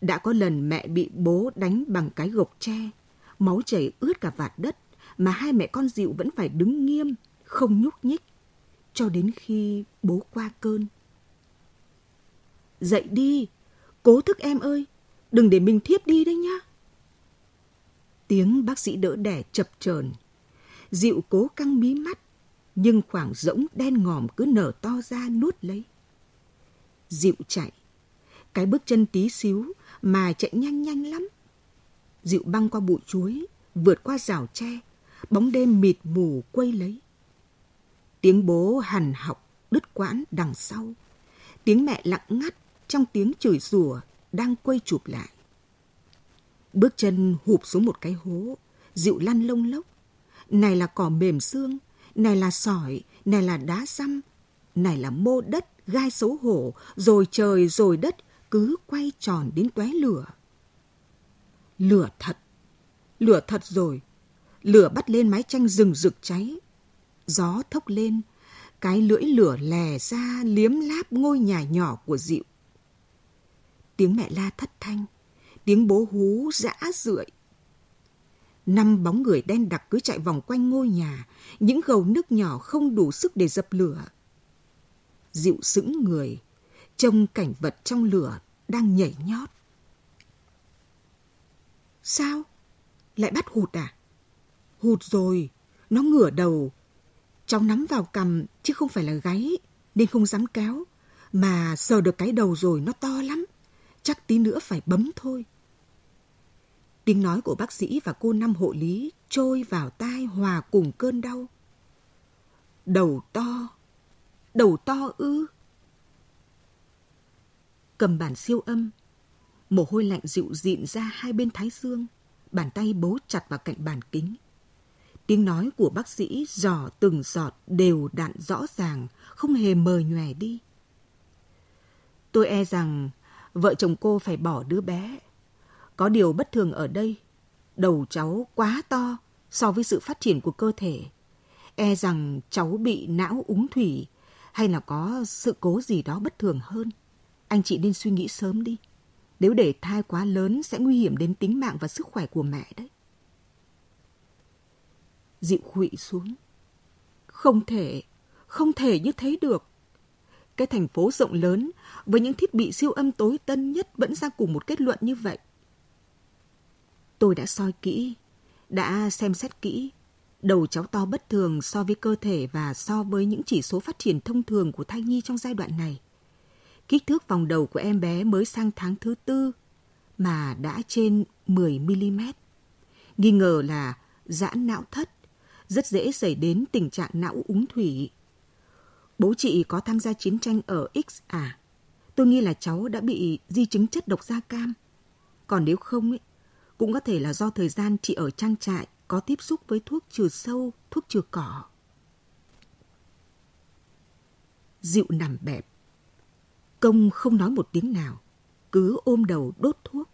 Đã có lần mẹ bị bố đánh bằng cái gộc tre, máu chảy ướt cả vạt đất, mà hai mẹ con dịu vẫn phải đứng nghiêm, không nhúc nhích, cho đến khi bố qua cơn. Dậy đi, cố thức em ơi, đừng để mình thiếp đi đấy nhá. Tiếng bác sĩ đỡ đẻ chập chờn Dịu cố căng mí mắt, nhưng khoảng rỗng đen ngòm cứ nở to ra nuốt lấy. Dịu chạy, cái bước chân tí xíu mà chạy nhanh nhanh lắm. Dịu băng qua bụi chuối, vượt qua rào tre, bóng đêm mịt mù quây lấy. Tiếng bố hằn học, đứt quãng đằng sau. Tiếng mẹ lặng ngắt, trong tiếng chửi rủa đang quay chụp lại. Bước chân hụp xuống một cái hố, dịu lăn lông lốc. Này là cỏ mềm xương, này là sỏi, này là đá xăm, này là mô đất, gai xấu hổ, rồi trời rồi đất cứ quay tròn đến tóe lửa. Lửa thật, lửa thật rồi. Lửa bắt lên mái tranh rừng rực cháy. Gió thốc lên, cái lưỡi lửa lè ra liếm láp ngôi nhà nhỏ của dịu. Tiếng mẹ la thất thanh, tiếng bố hú dã rượi. Năm bóng người đen đặc cứ chạy vòng quanh ngôi nhà, những gầu nước nhỏ không đủ sức để dập lửa. Dịu sững người, trông cảnh vật trong lửa đang nhảy nhót. Sao? Lại bắt hụt à? Hụt rồi, nó ngửa đầu. Cháu nắm vào cầm chứ không phải là gáy, nên không dám kéo. Mà sờ được cái đầu rồi nó to lắm, chắc tí nữa phải bấm thôi. Tiếng nói của bác sĩ và cô năm hộ lý trôi vào tai hòa cùng cơn đau. Đầu to, đầu to ư. Cầm bản siêu âm, mồ hôi lạnh dịu dịn ra hai bên thái dương, bàn tay bố chặt vào cạnh bàn kính. Tiếng nói của bác sĩ dò từng giọt đều đặn rõ ràng, không hề mờ nhòe đi. Tôi e rằng vợ chồng cô phải bỏ đứa bé. Có điều bất thường ở đây, đầu cháu quá to so với sự phát triển của cơ thể. E rằng cháu bị não úng thủy hay là có sự cố gì đó bất thường hơn. Anh chị nên suy nghĩ sớm đi. Nếu để thai quá lớn sẽ nguy hiểm đến tính mạng và sức khỏe của mẹ đấy. Dịu khụy xuống. Không thể, không thể như thế được. Cái thành phố rộng lớn với những thiết bị siêu âm tối tân nhất vẫn ra cùng một kết luận như vậy. Tôi đã soi kỹ, đã xem xét kỹ. Đầu cháu to bất thường so với cơ thể và so với những chỉ số phát triển thông thường của thai nhi trong giai đoạn này. Kích thước vòng đầu của em bé mới sang tháng thứ tư mà đã trên 10mm. Nghi ngờ là giãn não thất, rất dễ xảy đến tình trạng não úng thủy. Bố chị có tham gia chiến tranh ở X à? Tôi nghi là cháu đã bị di chứng chất độc da cam. Còn nếu không, ấy, cũng có thể là do thời gian chị ở trang trại có tiếp xúc với thuốc trừ sâu, thuốc trừ cỏ. Dịu nằm bẹp. Công không nói một tiếng nào, cứ ôm đầu đốt thuốc.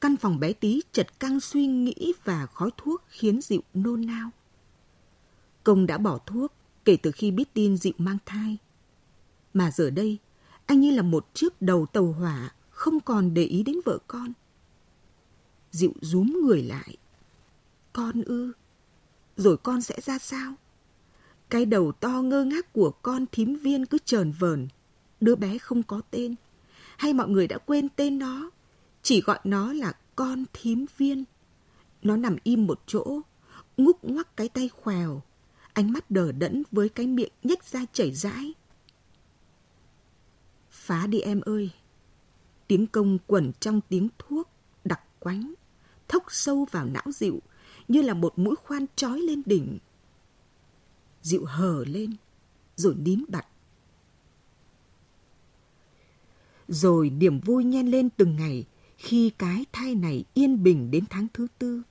Căn phòng bé tí chật căng suy nghĩ và khói thuốc khiến Dịu nôn nao. Công đã bỏ thuốc kể từ khi biết tin Dịu mang thai. Mà giờ đây, anh như là một chiếc đầu tàu hỏa không còn để ý đến vợ con. Dịu rúm người lại. Con ư? Rồi con sẽ ra sao? Cái đầu to ngơ ngác của con thím viên cứ trờn vờn. Đứa bé không có tên. Hay mọi người đã quên tên nó? Chỉ gọi nó là con thím viên. Nó nằm im một chỗ, ngúc ngoắc cái tay khèo, ánh mắt đờ đẫn với cái miệng nhếch ra chảy rãi. Phá đi em ơi! Tiếng công quẩn trong tiếng thuốc, đặc quánh, thốc sâu vào não dịu, như là một mũi khoan trói lên đỉnh. Dịu hờ lên, rồi nín bặt. Rồi niềm vui nhen lên từng ngày khi cái thai này yên bình đến tháng thứ tư.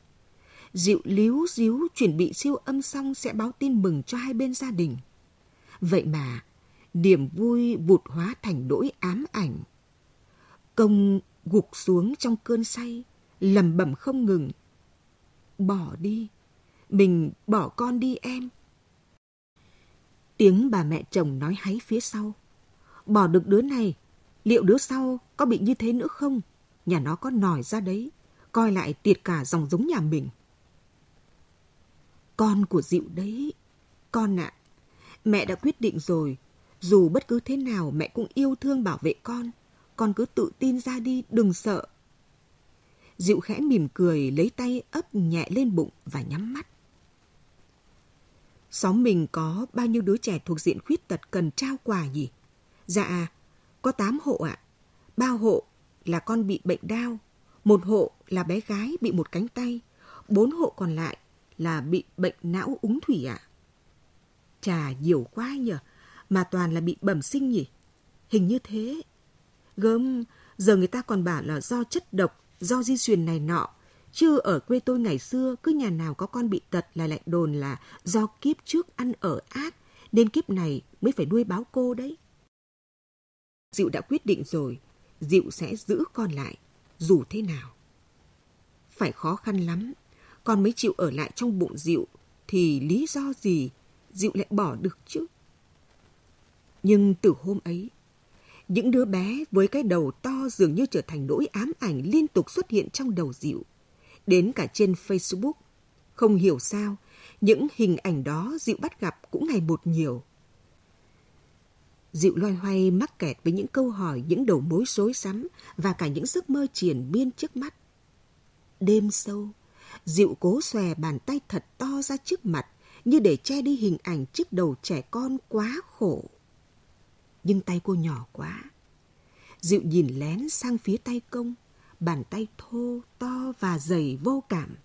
Dịu líu díu chuẩn bị siêu âm xong sẽ báo tin mừng cho hai bên gia đình. Vậy mà, niềm vui vụt hóa thành nỗi ám ảnh. Công gục xuống trong cơn say, lầm bẩm không ngừng. Bỏ đi, mình bỏ con đi em. Tiếng bà mẹ chồng nói háy phía sau. Bỏ được đứa này, liệu đứa sau có bị như thế nữa không? Nhà nó có nòi ra đấy, coi lại tiệt cả dòng giống nhà mình. Con của dịu đấy, con ạ, à, mẹ đã quyết định rồi, dù bất cứ thế nào mẹ cũng yêu thương bảo vệ con, con cứ tự tin ra đi, đừng sợ. Dịu khẽ mỉm cười, lấy tay ấp nhẹ lên bụng và nhắm mắt. Xóm mình có bao nhiêu đứa trẻ thuộc diện khuyết tật cần trao quà nhỉ? Dạ, có 8 hộ ạ. À. 3 hộ là con bị bệnh đau, một hộ là bé gái bị một cánh tay, bốn hộ còn lại là bị bệnh não úng thủy ạ. À. Chà, nhiều quá nhờ, mà toàn là bị bẩm sinh nhỉ? Hình như thế. Gớm, giờ người ta còn bảo là do chất độc, do di truyền này nọ. Chứ ở quê tôi ngày xưa, cứ nhà nào có con bị tật là lại đồn là do kiếp trước ăn ở ác, nên kiếp này mới phải nuôi báo cô đấy. Diệu đã quyết định rồi, Diệu sẽ giữ con lại, dù thế nào. Phải khó khăn lắm, con mới chịu ở lại trong bụng Diệu, thì lý do gì Diệu lại bỏ được chứ? Nhưng từ hôm ấy, những đứa bé với cái đầu to dường như trở thành nỗi ám ảnh liên tục xuất hiện trong đầu Diệu. Đến cả trên Facebook. Không hiểu sao, những hình ảnh đó Diệu bắt gặp cũng ngày một nhiều. Diệu loay hoay mắc kẹt với những câu hỏi, những đầu mối rối rắm và cả những giấc mơ triển miên trước mắt. Đêm sâu, Diệu cố xòe bàn tay thật to ra trước mặt như để che đi hình ảnh chiếc đầu trẻ con quá khổ. Nhưng tay cô nhỏ quá. Diệu nhìn lén sang phía tay công, bàn tay thô, to và dày vô cảm.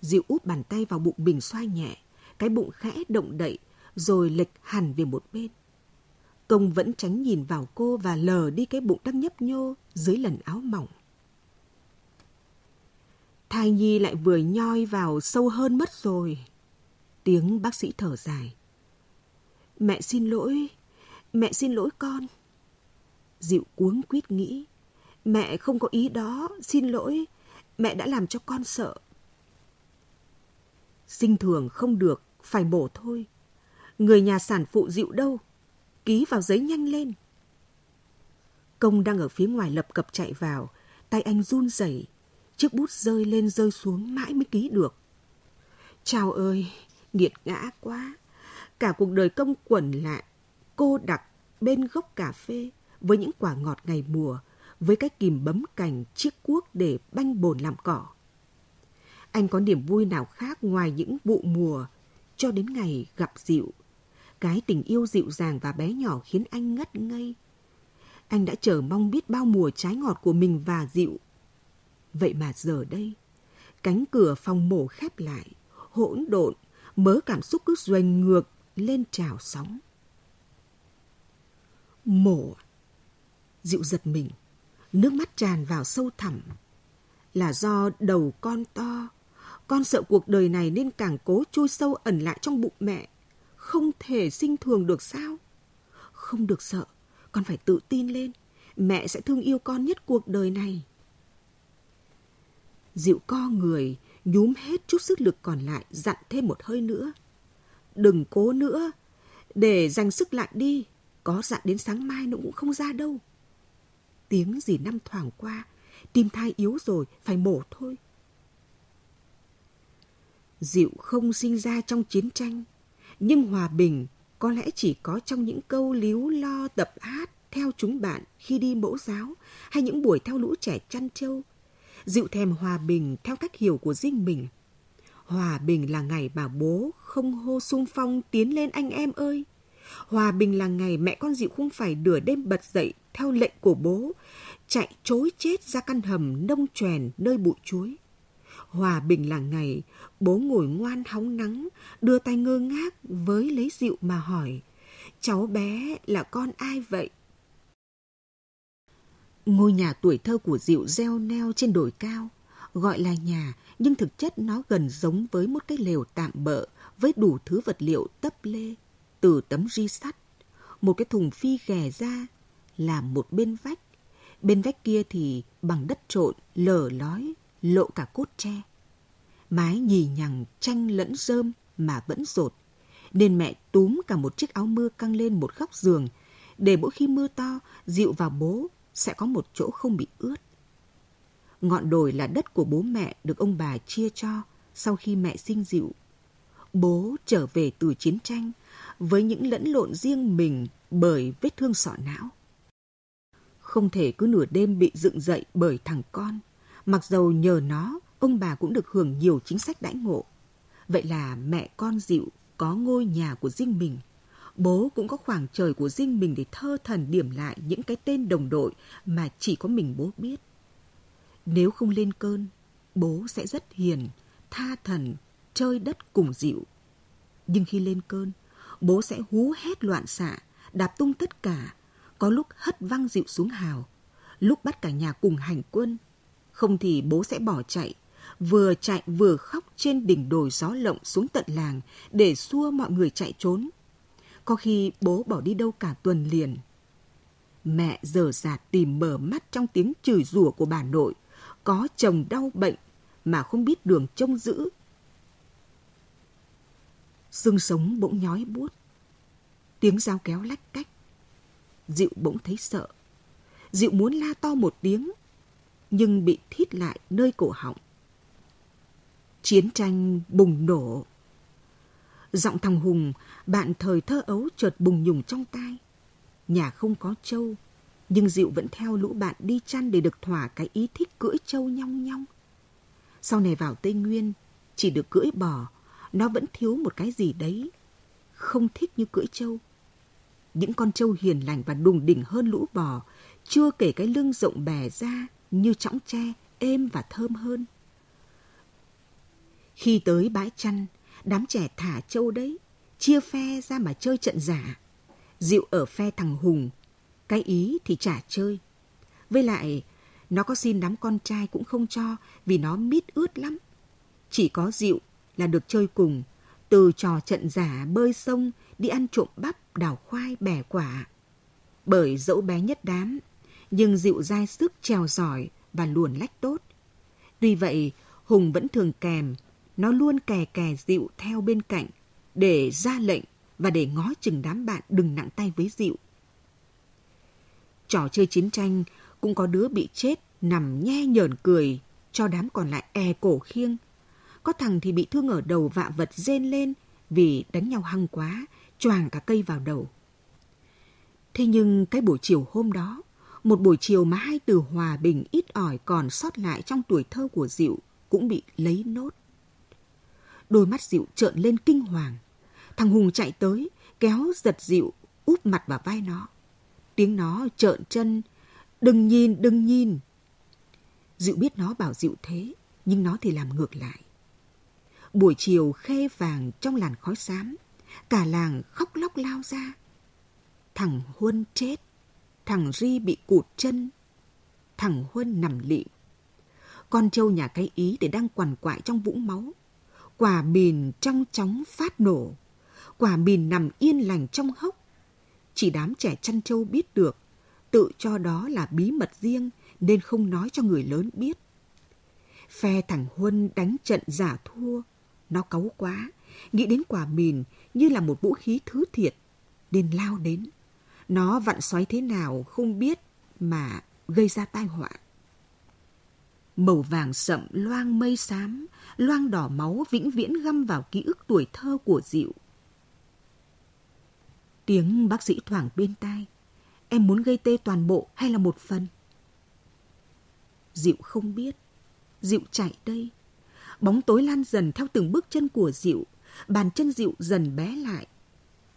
Diệu úp bàn tay vào bụng bình xoa nhẹ, cái bụng khẽ động đậy, rồi lệch hẳn về một bên. Công vẫn tránh nhìn vào cô và lờ đi cái bụng đang nhấp nhô dưới lần áo mỏng. Thai nhi lại vừa nhoi vào sâu hơn mất rồi. Tiếng bác sĩ thở dài. Mẹ xin lỗi, mẹ xin lỗi con. Dịu cuống quýt nghĩ. Mẹ không có ý đó, xin lỗi, mẹ đã làm cho con sợ. Sinh thường không được, phải bổ thôi. Người nhà sản phụ dịu đâu, ký vào giấy nhanh lên. Công đang ở phía ngoài lập cập chạy vào, tay anh run rẩy, chiếc bút rơi lên rơi xuống mãi mới ký được. Chào ơi, nghiệt ngã quá. Cả cuộc đời công quẩn lại, cô đặc bên gốc cà phê với những quả ngọt ngày mùa, với cái kìm bấm cành chiếc cuốc để banh bồn làm cỏ. Anh có niềm vui nào khác ngoài những vụ mùa cho đến ngày gặp dịu. Cái tình yêu dịu dàng và bé nhỏ khiến anh ngất ngây. Anh đã chờ mong biết bao mùa trái ngọt của mình và dịu. Vậy mà giờ đây, cánh cửa phòng mổ khép lại, hỗn độn, mớ cảm xúc cứ doanh ngược lên trào sóng. Mổ. Dịu giật mình, nước mắt tràn vào sâu thẳm. Là do đầu con to, con sợ cuộc đời này nên càng cố chui sâu ẩn lại trong bụng mẹ. Không thể sinh thường được sao? Không được sợ, con phải tự tin lên. Mẹ sẽ thương yêu con nhất cuộc đời này. Dịu co người, nhúm hết chút sức lực còn lại, dặn thêm một hơi nữa. Đừng cố nữa, để dành sức lại đi, có dặn đến sáng mai nó cũng không ra đâu. Tiếng gì năm thoảng qua, tim thai yếu rồi, phải mổ thôi. Dịu không sinh ra trong chiến tranh, nhưng hòa bình có lẽ chỉ có trong những câu líu lo tập hát theo chúng bạn khi đi mẫu giáo hay những buổi theo lũ trẻ chăn trâu. Dịu thèm hòa bình theo cách hiểu của riêng mình. Hòa bình là ngày bà bố không hô sung phong tiến lên anh em ơi. Hòa bình là ngày mẹ con dịu không phải nửa đêm bật dậy theo lệnh của bố, chạy chối chết ra căn hầm nông trèn nơi bụi chuối. Hòa bình là ngày bố ngồi ngoan hóng nắng, đưa tay ngơ ngác với lấy dịu mà hỏi, cháu bé là con ai vậy? Ngôi nhà tuổi thơ của Diệu reo neo trên đồi cao, gọi là nhà nhưng thực chất nó gần giống với một cái lều tạm bợ với đủ thứ vật liệu tấp lê, từ tấm ri sắt, một cái thùng phi ghè ra là một bên vách, bên vách kia thì bằng đất trộn, lở lói, lộ cả cốt tre. Mái nhì nhằng tranh lẫn rơm mà vẫn rột, nên mẹ túm cả một chiếc áo mưa căng lên một góc giường, để mỗi khi mưa to, dịu vào bố sẽ có một chỗ không bị ướt. Ngọn đồi là đất của bố mẹ được ông bà chia cho sau khi mẹ sinh dịu. Bố trở về từ chiến tranh với những lẫn lộn riêng mình bởi vết thương sọ não. Không thể cứ nửa đêm bị dựng dậy bởi thằng con, mặc dầu nhờ nó, ông bà cũng được hưởng nhiều chính sách đãi ngộ. Vậy là mẹ con dịu có ngôi nhà của riêng mình. Bố cũng có khoảng trời của riêng mình để thơ thần điểm lại những cái tên đồng đội mà chỉ có mình bố biết. Nếu không lên cơn, bố sẽ rất hiền, tha thần, chơi đất cùng dịu. Nhưng khi lên cơn, bố sẽ hú hét loạn xạ, đạp tung tất cả, Có lúc hất văng dịu xuống hào, lúc bắt cả nhà cùng hành quân. Không thì bố sẽ bỏ chạy, vừa chạy vừa khóc trên đỉnh đồi gió lộng xuống tận làng để xua mọi người chạy trốn. Có khi bố bỏ đi đâu cả tuần liền. Mẹ dở dạt tìm mở mắt trong tiếng chửi rủa của bà nội, có chồng đau bệnh mà không biết đường trông giữ. Xương sống bỗng nhói buốt, tiếng dao kéo lách cách. Diệu bỗng thấy sợ. Diệu muốn la to một tiếng, nhưng bị thít lại nơi cổ họng. Chiến tranh bùng nổ. Giọng thằng Hùng, bạn thời thơ ấu chợt bùng nhùng trong tai. Nhà không có trâu, nhưng Diệu vẫn theo lũ bạn đi chăn để được thỏa cái ý thích cưỡi trâu nhong nhong. Sau này vào Tây Nguyên, chỉ được cưỡi bò, nó vẫn thiếu một cái gì đấy. Không thích như cưỡi trâu. Những con trâu hiền lành và đùng đỉnh hơn lũ bò, chưa kể cái lưng rộng bè ra như chõng tre, êm và thơm hơn. Khi tới bãi chăn, đám trẻ thả trâu đấy, chia phe ra mà chơi trận giả. Dịu ở phe thằng Hùng, cái ý thì chả chơi. Với lại, nó có xin đám con trai cũng không cho vì nó mít ướt lắm. Chỉ có dịu là được chơi cùng, từ trò trận giả bơi sông đi ăn trộm bắp, đào khoai, bẻ quả. Bởi dẫu bé nhất đám, nhưng dịu dai sức trèo giỏi và luồn lách tốt. Tuy vậy, Hùng vẫn thường kèm, nó luôn kè kè Diệu theo bên cạnh để ra lệnh và để ngó chừng đám bạn đừng nặng tay với Diệu. Trò chơi chiến tranh cũng có đứa bị chết nằm nhe nhởn cười cho đám còn lại e cổ khiêng. Có thằng thì bị thương ở đầu vạ vật rên lên vì đánh nhau hăng quá, choàng cả cây vào đầu. Thế nhưng cái buổi chiều hôm đó, một buổi chiều mà hai từ hòa bình ít ỏi còn sót lại trong tuổi thơ của Diệu cũng bị lấy nốt. Đôi mắt Diệu trợn lên kinh hoàng. Thằng Hùng chạy tới, kéo giật Diệu, úp mặt vào vai nó. Tiếng nó trợn chân, đừng nhìn, đừng nhìn. Diệu biết nó bảo Diệu thế, nhưng nó thì làm ngược lại. Buổi chiều khê vàng trong làn khói xám, cả làng khóc lóc lao ra. Thằng Huân chết, thằng Ri bị cụt chân, thằng Huân nằm lịm. Con trâu nhà cái ý để đang quằn quại trong vũng máu. Quả mìn trong chóng phát nổ. Quả mìn nằm yên lành trong hốc. Chỉ đám trẻ chăn trâu biết được, tự cho đó là bí mật riêng nên không nói cho người lớn biết. Phe thằng Huân đánh trận giả thua, nó cáu quá, nghĩ đến quả mìn như là một vũ khí thứ thiệt, nên lao đến. Nó vặn xoáy thế nào không biết mà gây ra tai họa. Màu vàng sậm loang mây xám, loang đỏ máu vĩnh viễn găm vào ký ức tuổi thơ của Diệu. Tiếng bác sĩ thoảng bên tai. Em muốn gây tê toàn bộ hay là một phần? Diệu không biết. Diệu chạy đây. Bóng tối lan dần theo từng bước chân của Diệu. Bàn chân Diệu dần bé lại.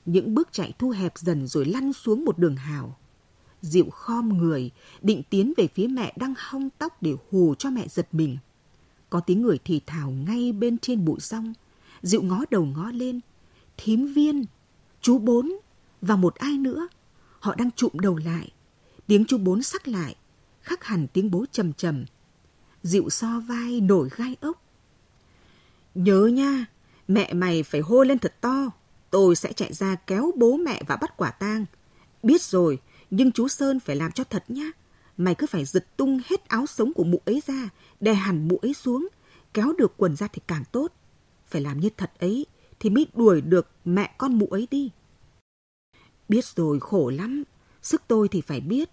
Những bước chạy thu hẹp dần rồi lăn xuống một đường hào. Diệu khom người, định tiến về phía mẹ đang hong tóc để hù cho mẹ giật mình. Có tiếng người thì thào ngay bên trên bụi rong. Diệu ngó đầu ngó lên. Thím viên, chú bốn và một ai nữa. Họ đang trụm đầu lại. Tiếng chú bốn sắc lại, khắc hẳn tiếng bố trầm trầm. Diệu so vai nổi gai ốc. Nhớ nha, mẹ mày phải hô lên thật to. Tôi sẽ chạy ra kéo bố mẹ và bắt quả tang. Biết rồi, nhưng chú Sơn phải làm cho thật nhá. Mày cứ phải giật tung hết áo sống của mụ ấy ra, đè hẳn mụ ấy xuống, kéo được quần ra thì càng tốt. Phải làm như thật ấy thì mới đuổi được mẹ con mụ ấy đi. Biết rồi khổ lắm, sức tôi thì phải biết,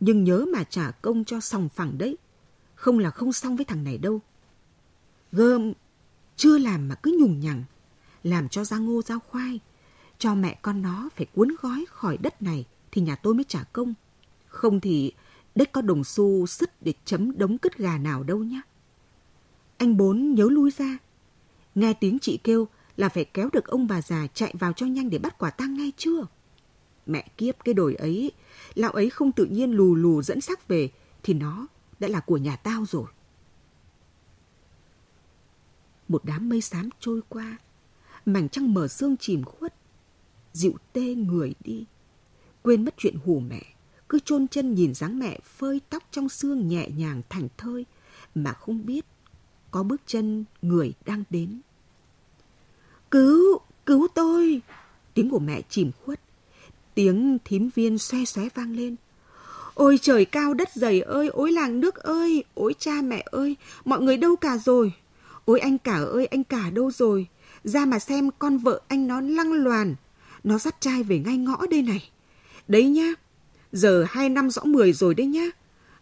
nhưng nhớ mà trả công cho sòng phẳng đấy. Không là không xong với thằng này đâu. Gơm chưa làm mà cứ nhùng nhằng, làm cho ra ngô ra khoai, cho mẹ con nó phải cuốn gói khỏi đất này thì nhà tôi mới trả công. Không thì đất có đồng xu sứt để chấm đống cất gà nào đâu nhá. Anh bốn nhớ lui ra. Nghe tiếng chị kêu là phải kéo được ông bà già chạy vào cho nhanh để bắt quả tang ngay chưa? Mẹ kiếp cái đồi ấy, lão ấy không tự nhiên lù lù dẫn xác về thì nó đã là của nhà tao rồi. Một đám mây xám trôi qua, mảnh trăng mở sương chìm khuất, dịu tê người đi. Quên mất chuyện hù mẹ, cứ chôn chân nhìn dáng mẹ phơi tóc trong xương nhẹ nhàng thành thơi mà không biết có bước chân người đang đến. Cứu, cứu tôi! Tiếng của mẹ chìm khuất. Tiếng thím viên xoe xoé vang lên. Ôi trời cao đất dày ơi, ôi làng nước ơi, ôi cha mẹ ơi, mọi người đâu cả rồi? Ôi anh cả ơi, anh cả đâu rồi? Ra mà xem con vợ anh nó lăng loàn. Nó dắt trai về ngay ngõ đây này. Đấy nhá, giờ hai năm rõ mười rồi đấy nhá.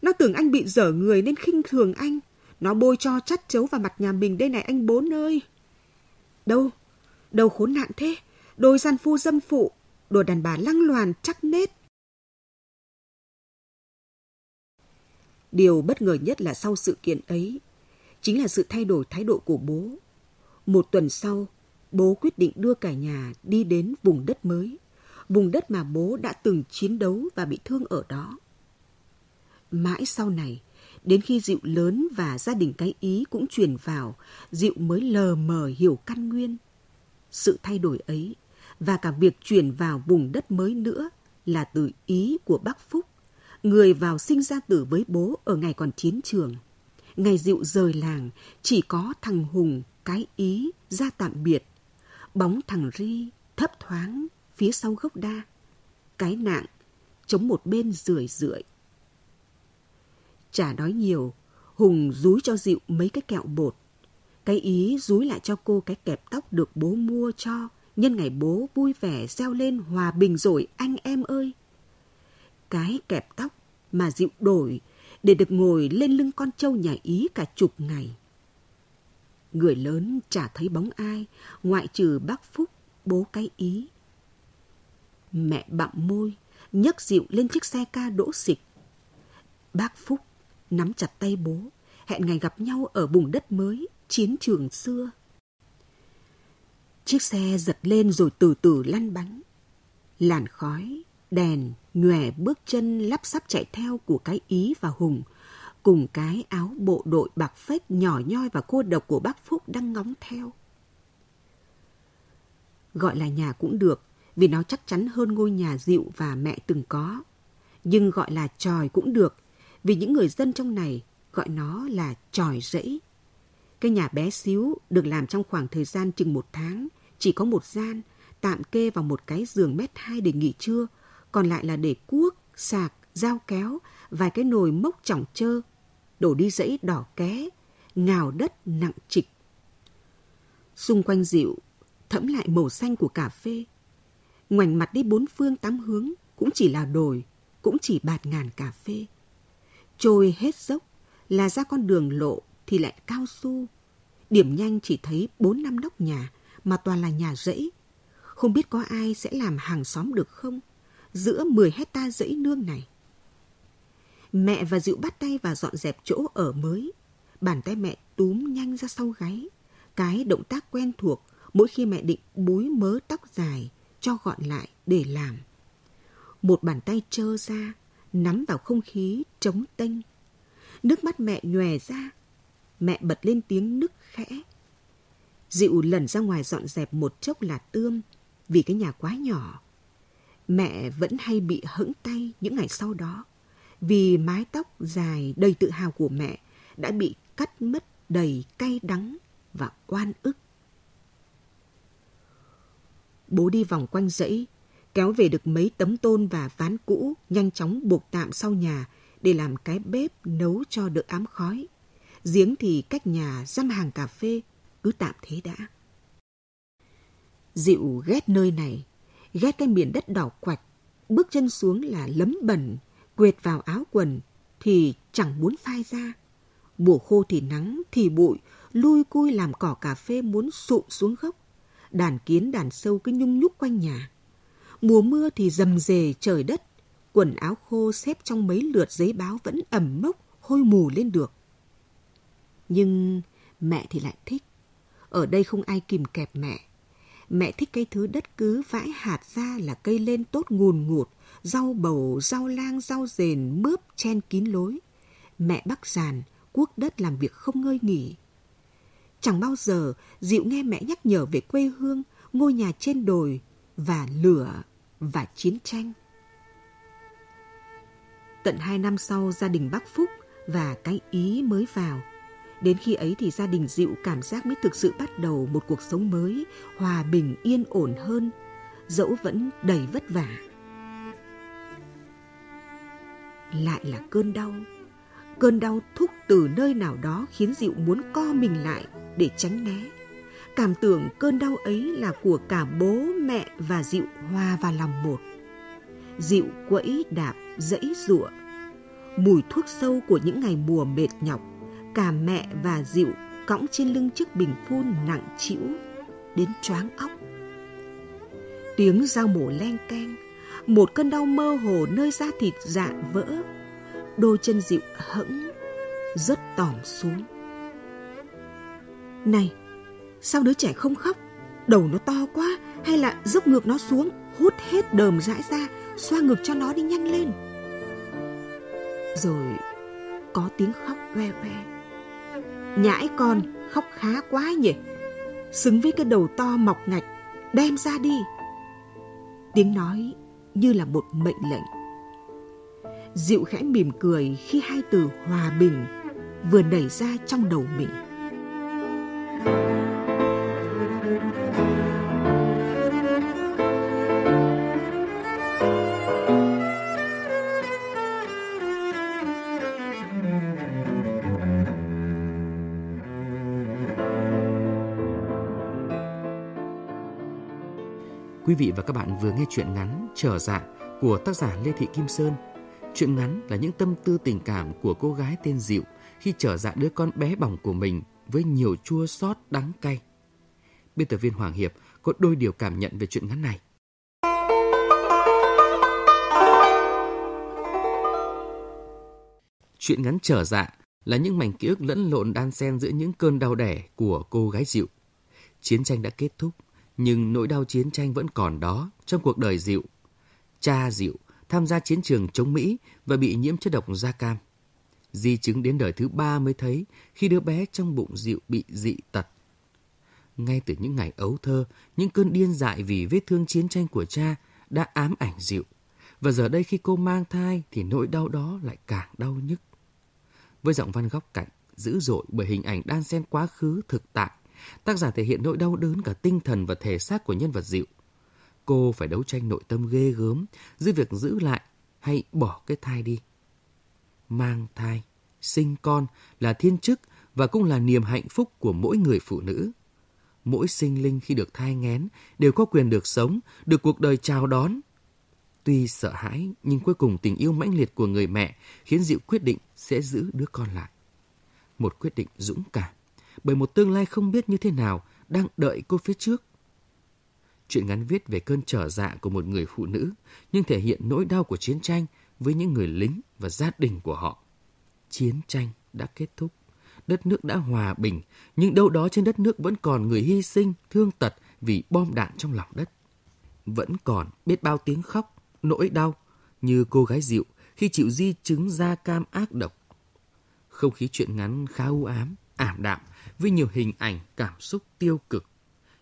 Nó tưởng anh bị dở người nên khinh thường anh. Nó bôi cho chắt chấu vào mặt nhà mình đây này anh bốn ơi. Đâu? Đâu khốn nạn thế? Đôi gian phu dâm phụ, đồ đàn bà lăng loàn chắc nết. Điều bất ngờ nhất là sau sự kiện ấy, chính là sự thay đổi thái độ của bố. Một tuần sau, bố quyết định đưa cả nhà đi đến vùng đất mới, vùng đất mà bố đã từng chiến đấu và bị thương ở đó. Mãi sau này, đến khi Diệu lớn và gia đình cái ý cũng chuyển vào, Diệu mới lờ mờ hiểu căn nguyên. Sự thay đổi ấy và cả việc chuyển vào vùng đất mới nữa là từ ý của bác Phúc, người vào sinh ra tử với bố ở ngày còn chiến trường. Ngày Diệu rời làng, chỉ có thằng Hùng, cái ý, ra tạm biệt. Bóng thằng Ri thấp thoáng phía sau gốc đa. Cái nạng chống một bên rười rượi. Chả nói nhiều, Hùng rúi cho Diệu mấy cái kẹo bột. Cái ý rúi lại cho cô cái kẹp tóc được bố mua cho, nhân ngày bố vui vẻ reo lên hòa bình rồi anh em ơi. Cái kẹp tóc mà Diệu đổi để được ngồi lên lưng con trâu nhà Ý cả chục ngày. Người lớn chả thấy bóng ai, ngoại trừ bác Phúc, bố cái Ý. Mẹ bặm môi, nhấc dịu lên chiếc xe ca đỗ xịch. Bác Phúc nắm chặt tay bố, hẹn ngày gặp nhau ở vùng đất mới, chiến trường xưa. Chiếc xe giật lên rồi từ từ lăn bánh. Làn khói, đèn, nhòe bước chân lắp sắp chạy theo của cái Ý và Hùng, cùng cái áo bộ đội bạc phết nhỏ nhoi và cô độc của bác Phúc đang ngóng theo. Gọi là nhà cũng được, vì nó chắc chắn hơn ngôi nhà dịu và mẹ từng có. Nhưng gọi là tròi cũng được, vì những người dân trong này gọi nó là tròi rẫy. Cái nhà bé xíu được làm trong khoảng thời gian chừng một tháng, chỉ có một gian, tạm kê vào một cái giường mét hai để nghỉ trưa, còn lại là để cuốc, sạc, dao kéo, vài cái nồi mốc chỏng trơ, đổ đi dãy đỏ ké, ngào đất nặng trịch. Xung quanh dịu, thẫm lại màu xanh của cà phê. Ngoảnh mặt đi bốn phương tám hướng, cũng chỉ là đồi, cũng chỉ bạt ngàn cà phê. Trôi hết dốc, là ra con đường lộ thì lại cao su. Điểm nhanh chỉ thấy bốn năm nóc nhà, mà toàn là nhà rẫy. Không biết có ai sẽ làm hàng xóm được không? Giữa 10 hecta rẫy nương này. Mẹ và Dịu bắt tay và dọn dẹp chỗ ở mới. Bàn tay mẹ túm nhanh ra sau gáy. Cái động tác quen thuộc mỗi khi mẹ định búi mớ tóc dài cho gọn lại để làm. Một bàn tay trơ ra, nắm vào không khí trống tênh. Nước mắt mẹ nhòe ra. Mẹ bật lên tiếng nức khẽ. Dịu lần ra ngoài dọn dẹp một chốc là tươm vì cái nhà quá nhỏ. Mẹ vẫn hay bị hững tay những ngày sau đó vì mái tóc dài đầy tự hào của mẹ đã bị cắt mất đầy cay đắng và oan ức. Bố đi vòng quanh dãy, kéo về được mấy tấm tôn và ván cũ, nhanh chóng buộc tạm sau nhà để làm cái bếp nấu cho đỡ ám khói. Giếng thì cách nhà dăm hàng cà phê, cứ tạm thế đã. Dịu ghét nơi này, ghét cái miền đất đỏ quạch, bước chân xuống là lấm bẩn, quệt vào áo quần thì chẳng muốn phai ra. Mùa khô thì nắng, thì bụi, lui cui làm cỏ cà phê muốn sụm xuống gốc. Đàn kiến đàn sâu cứ nhung nhúc quanh nhà. Mùa mưa thì rầm rề trời đất, quần áo khô xếp trong mấy lượt giấy báo vẫn ẩm mốc, hôi mù lên được. Nhưng mẹ thì lại thích. Ở đây không ai kìm kẹp mẹ. Mẹ thích cây thứ đất cứ vãi hạt ra là cây lên tốt ngùn ngụt, rau bầu, rau lang, rau rền, mướp chen kín lối. Mẹ bắc giàn, cuốc đất làm việc không ngơi nghỉ. Chẳng bao giờ dịu nghe mẹ nhắc nhở về quê hương, ngôi nhà trên đồi và lửa và chiến tranh. tận hai năm sau gia đình bác Phúc và cái ý mới vào. Đến khi ấy thì gia đình Dịu cảm giác mới thực sự bắt đầu một cuộc sống mới, hòa bình yên ổn hơn, dẫu vẫn đầy vất vả. Lại là cơn đau. Cơn đau thúc từ nơi nào đó khiến Dịu muốn co mình lại để tránh né. Cảm tưởng cơn đau ấy là của cả bố, mẹ và Dịu hòa vào lòng một. Dịu quẫy đạp, dẫy giụa. Mùi thuốc sâu của những ngày mùa mệt nhọc, cả mẹ và Dịu cõng trên lưng chiếc bình phun nặng trĩu đến choáng óc. Tiếng dao mổ len keng, một cơn đau mơ hồ nơi da thịt dạ vỡ, đôi chân Dịu hững, rất tỏm xuống. Này, sao đứa trẻ không khóc? Đầu nó to quá hay là dốc ngược nó xuống, hút hết đờm rãi ra, xoa ngực cho nó đi nhanh lên. Rồi có tiếng khóc que que. Nhãi con, khóc khá quá nhỉ. Xứng với cái đầu to mọc ngạch, đem ra đi. Tiếng nói như là một mệnh lệnh. Dịu khẽ mỉm cười khi hai từ hòa bình vừa nảy ra trong đầu mình. Quý vị và các bạn vừa nghe chuyện ngắn Trở dạ của tác giả Lê Thị Kim Sơn. Chuyện ngắn là những tâm tư tình cảm của cô gái tên Diệu khi trở dạ đứa con bé bỏng của mình với nhiều chua xót đắng cay. Biên tập viên Hoàng Hiệp có đôi điều cảm nhận về chuyện ngắn này. Chuyện ngắn trở dạ là những mảnh ký ức lẫn lộn đan xen giữa những cơn đau đẻ của cô gái Diệu. Chiến tranh đã kết thúc, nhưng nỗi đau chiến tranh vẫn còn đó trong cuộc đời Diệu. Cha Diệu tham gia chiến trường chống Mỹ và bị nhiễm chất độc da cam. Di chứng đến đời thứ ba mới thấy khi đứa bé trong bụng Diệu bị dị tật. Ngay từ những ngày ấu thơ, những cơn điên dại vì vết thương chiến tranh của cha đã ám ảnh Diệu. Và giờ đây khi cô mang thai thì nỗi đau đó lại càng đau nhức. Với giọng văn góc cạnh, dữ dội bởi hình ảnh đan xen quá khứ thực tại, tác giả thể hiện nỗi đau đớn cả tinh thần và thể xác của nhân vật Diệu. Cô phải đấu tranh nội tâm ghê gớm giữa việc giữ lại hay bỏ cái thai đi. Mang thai, sinh con là thiên chức và cũng là niềm hạnh phúc của mỗi người phụ nữ. Mỗi sinh linh khi được thai nghén đều có quyền được sống, được cuộc đời chào đón. Tuy sợ hãi, nhưng cuối cùng tình yêu mãnh liệt của người mẹ khiến Diệu quyết định sẽ giữ đứa con lại. Một quyết định dũng cảm, bởi một tương lai không biết như thế nào đang đợi cô phía trước. Chuyện ngắn viết về cơn trở dạ của một người phụ nữ, nhưng thể hiện nỗi đau của chiến tranh với những người lính và gia đình của họ. Chiến tranh đã kết thúc, đất nước đã hòa bình, nhưng đâu đó trên đất nước vẫn còn người hy sinh, thương tật vì bom đạn trong lòng đất. Vẫn còn biết bao tiếng khóc, nỗi đau, như cô gái dịu khi chịu di chứng da cam ác độc. Không khí chuyện ngắn khá u ám, ảm đạm, với nhiều hình ảnh cảm xúc tiêu cực.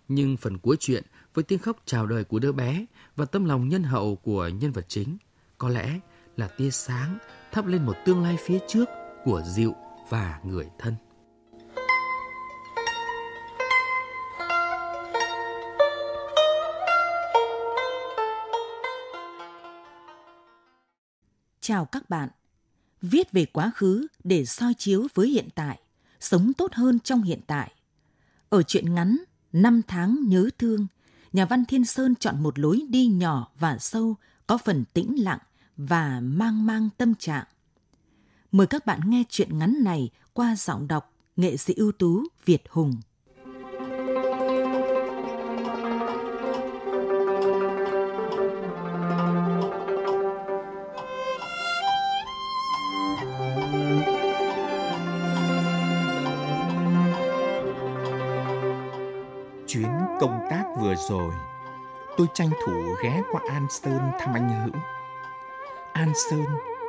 Nhưng phần cuối chuyện với tiếng khóc chào đời của đứa bé và tâm lòng nhân hậu của nhân vật chính có lẽ là tia sáng thắp lên một tương lai phía trước của Diệu và người thân. Chào các bạn. Viết về quá khứ để soi chiếu với hiện tại, sống tốt hơn trong hiện tại. Ở truyện ngắn Năm tháng nhớ thương, nhà văn Thiên Sơn chọn một lối đi nhỏ và sâu, có phần tĩnh lặng và mang mang tâm trạng. Mời các bạn nghe chuyện ngắn này qua giọng đọc nghệ sĩ ưu tú Việt Hùng. Rồi, tôi tranh thủ ghé qua An Sơn thăm anh Hữu. An Sơn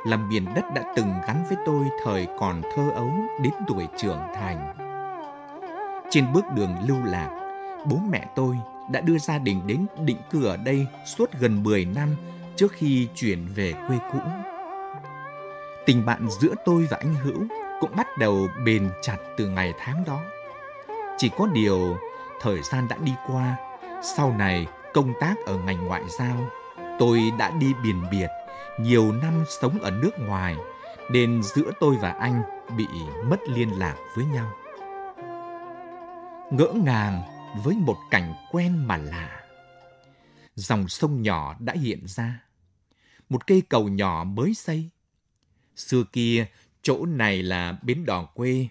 là miền đất đã từng gắn với tôi thời còn thơ ấu đến tuổi trưởng thành. Trên bước đường lưu lạc, bố mẹ tôi đã đưa gia đình đến định cư ở đây suốt gần 10 năm trước khi chuyển về quê cũ. Tình bạn giữa tôi và anh Hữu cũng bắt đầu bền chặt từ ngày tháng đó. Chỉ có điều thời gian đã đi qua, sau này công tác ở ngành ngoại giao, tôi đã đi biển biệt, nhiều năm sống ở nước ngoài, nên giữa tôi và anh bị mất liên lạc với nhau. Ngỡ ngàng với một cảnh quen mà lạ. Dòng sông nhỏ đã hiện ra. Một cây cầu nhỏ mới xây. Xưa kia, chỗ này là bến đò quê.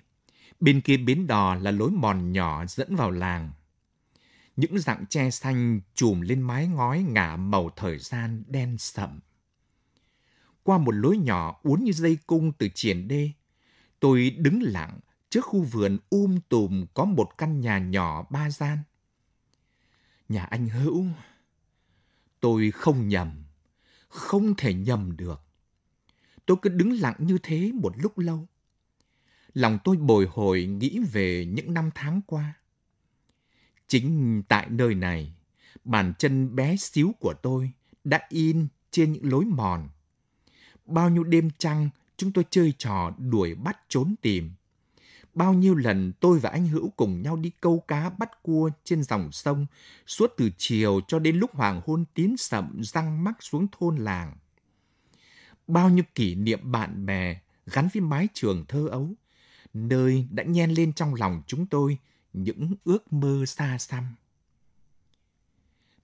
Bên kia bến đò là lối mòn nhỏ dẫn vào làng. Những dạng tre xanh chùm lên mái ngói ngả màu thời gian đen sậm. Qua một lối nhỏ uốn như dây cung từ triển đê, tôi đứng lặng trước khu vườn um tùm có một căn nhà nhỏ ba gian. Nhà anh Hữu, tôi không nhầm, không thể nhầm được. Tôi cứ đứng lặng như thế một lúc lâu. Lòng tôi bồi hồi nghĩ về những năm tháng qua. Chính tại nơi này, bàn chân bé xíu của tôi đã in trên những lối mòn. Bao nhiêu đêm trăng chúng tôi chơi trò đuổi bắt trốn tìm. Bao nhiêu lần tôi và anh Hữu cùng nhau đi câu cá bắt cua trên dòng sông, suốt từ chiều cho đến lúc hoàng hôn tím sậm răng mắc xuống thôn làng. Bao nhiêu kỷ niệm bạn bè gắn với mái trường thơ ấu, nơi đã nhen lên trong lòng chúng tôi những ước mơ xa xăm.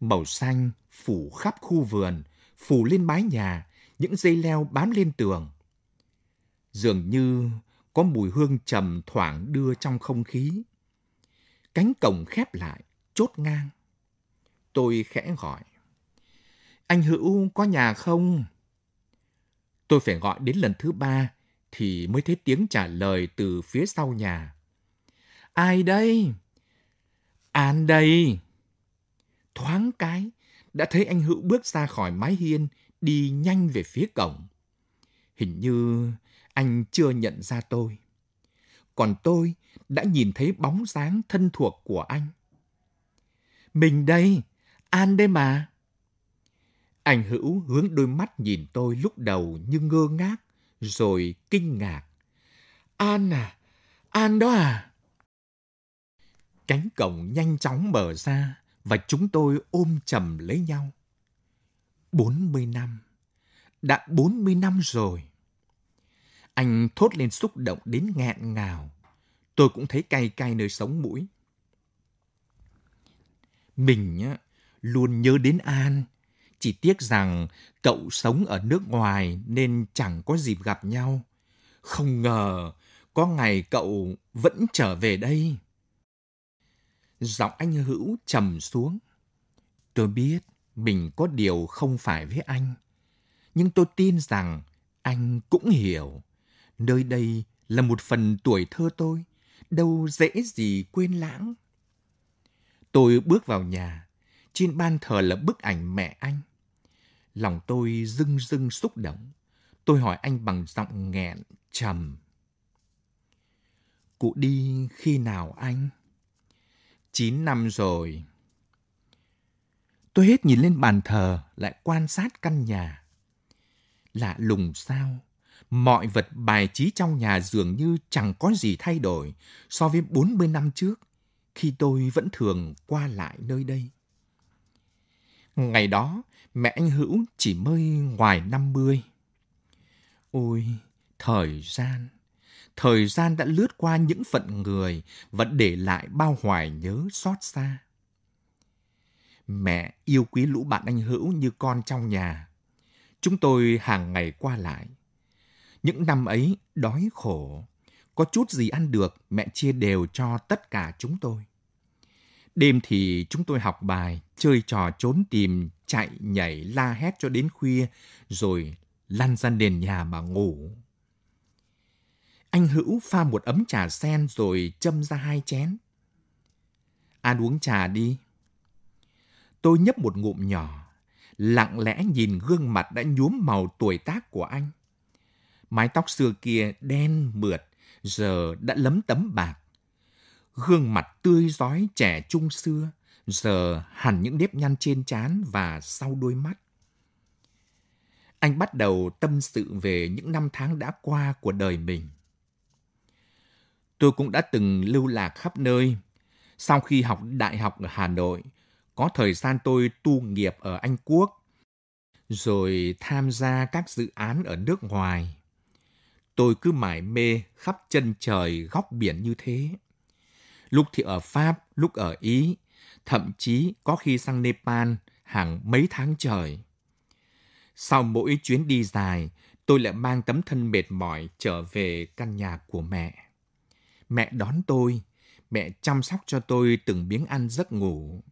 Màu xanh phủ khắp khu vườn, phủ lên mái nhà, những dây leo bám lên tường. Dường như có mùi hương trầm thoảng đưa trong không khí. Cánh cổng khép lại, chốt ngang. Tôi khẽ gọi. Anh Hữu có nhà không? Tôi phải gọi đến lần thứ ba thì mới thấy tiếng trả lời từ phía sau nhà. Ai đây? An đây. Thoáng cái, đã thấy anh Hữu bước ra khỏi mái hiên, đi nhanh về phía cổng. Hình như anh chưa nhận ra tôi. Còn tôi đã nhìn thấy bóng dáng thân thuộc của anh. Mình đây, An đây mà. Anh Hữu hướng đôi mắt nhìn tôi lúc đầu như ngơ ngác, rồi kinh ngạc. An à, An đó à? Cánh cổng nhanh chóng mở ra và chúng tôi ôm chầm lấy nhau. 40 năm. Đã 40 năm rồi. Anh thốt lên xúc động đến nghẹn ngào. Tôi cũng thấy cay cay nơi sống mũi. Mình luôn nhớ đến An. Chỉ tiếc rằng cậu sống ở nước ngoài nên chẳng có dịp gặp nhau. Không ngờ có ngày cậu vẫn trở về đây. Giọng anh Hữu trầm xuống. Tôi biết mình có điều không phải với anh. Nhưng tôi tin rằng anh cũng hiểu. Nơi đây là một phần tuổi thơ tôi, đâu dễ gì quên lãng. Tôi bước vào nhà, trên ban thờ là bức ảnh mẹ anh. Lòng tôi rưng rưng xúc động. Tôi hỏi anh bằng giọng nghẹn, trầm. Cụ đi khi nào anh? Chín năm rồi. Tôi hết nhìn lên bàn thờ, lại quan sát căn nhà. Lạ lùng sao? Mọi vật bài trí trong nhà dường như chẳng có gì thay đổi so với 40 năm trước, khi tôi vẫn thường qua lại nơi đây. Ngày đó, mẹ anh Hữu chỉ mới ngoài 50. Ôi, thời gian! Thời gian đã lướt qua những phận người và để lại bao hoài nhớ xót xa. Mẹ yêu quý lũ bạn anh Hữu như con trong nhà. Chúng tôi hàng ngày qua lại. Những năm ấy đói khổ, có chút gì ăn được mẹ chia đều cho tất cả chúng tôi. Đêm thì chúng tôi học bài, chơi trò trốn tìm, chạy, nhảy, la hét cho đến khuya, rồi lăn ra nền nhà mà ngủ. Anh Hữu pha một ấm trà sen rồi châm ra hai chén. Ăn uống trà đi. Tôi nhấp một ngụm nhỏ, lặng lẽ nhìn gương mặt đã nhuốm màu tuổi tác của anh. Mái tóc xưa kia đen mượt, giờ đã lấm tấm bạc. Gương mặt tươi giói trẻ trung xưa, giờ hẳn những nếp nhăn trên trán và sau đôi mắt. anh bắt đầu tâm sự về những năm tháng đã qua của đời mình. Tôi cũng đã từng lưu lạc khắp nơi. Sau khi học đại học ở Hà Nội, có thời gian tôi tu nghiệp ở Anh Quốc, rồi tham gia các dự án ở nước ngoài. Tôi cứ mải mê khắp chân trời góc biển như thế. Lúc thì ở Pháp, lúc ở Ý, thậm chí có khi sang Nepal hàng mấy tháng trời. Sau mỗi chuyến đi dài, tôi lại mang tấm thân mệt mỏi trở về căn nhà của mẹ. Mẹ đón tôi, mẹ chăm sóc cho tôi từng miếng ăn giấc ngủ.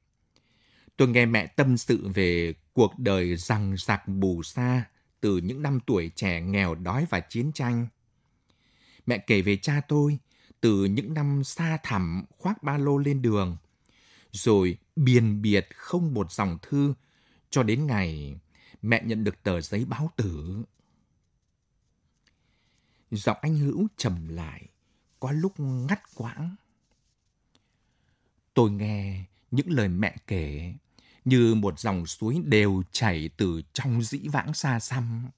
Tôi nghe mẹ tâm sự về cuộc đời rằng giặc bù xa từ những năm tuổi trẻ nghèo đói và chiến tranh. Mẹ kể về cha tôi từ những năm xa thẳm khoác ba lô lên đường, rồi biền biệt không một dòng thư cho đến ngày mẹ nhận được tờ giấy báo tử. Giọng anh Hữu trầm lại, có lúc ngắt quãng. Tôi nghe những lời mẹ kể như một dòng suối đều chảy từ trong dĩ vãng xa xăm.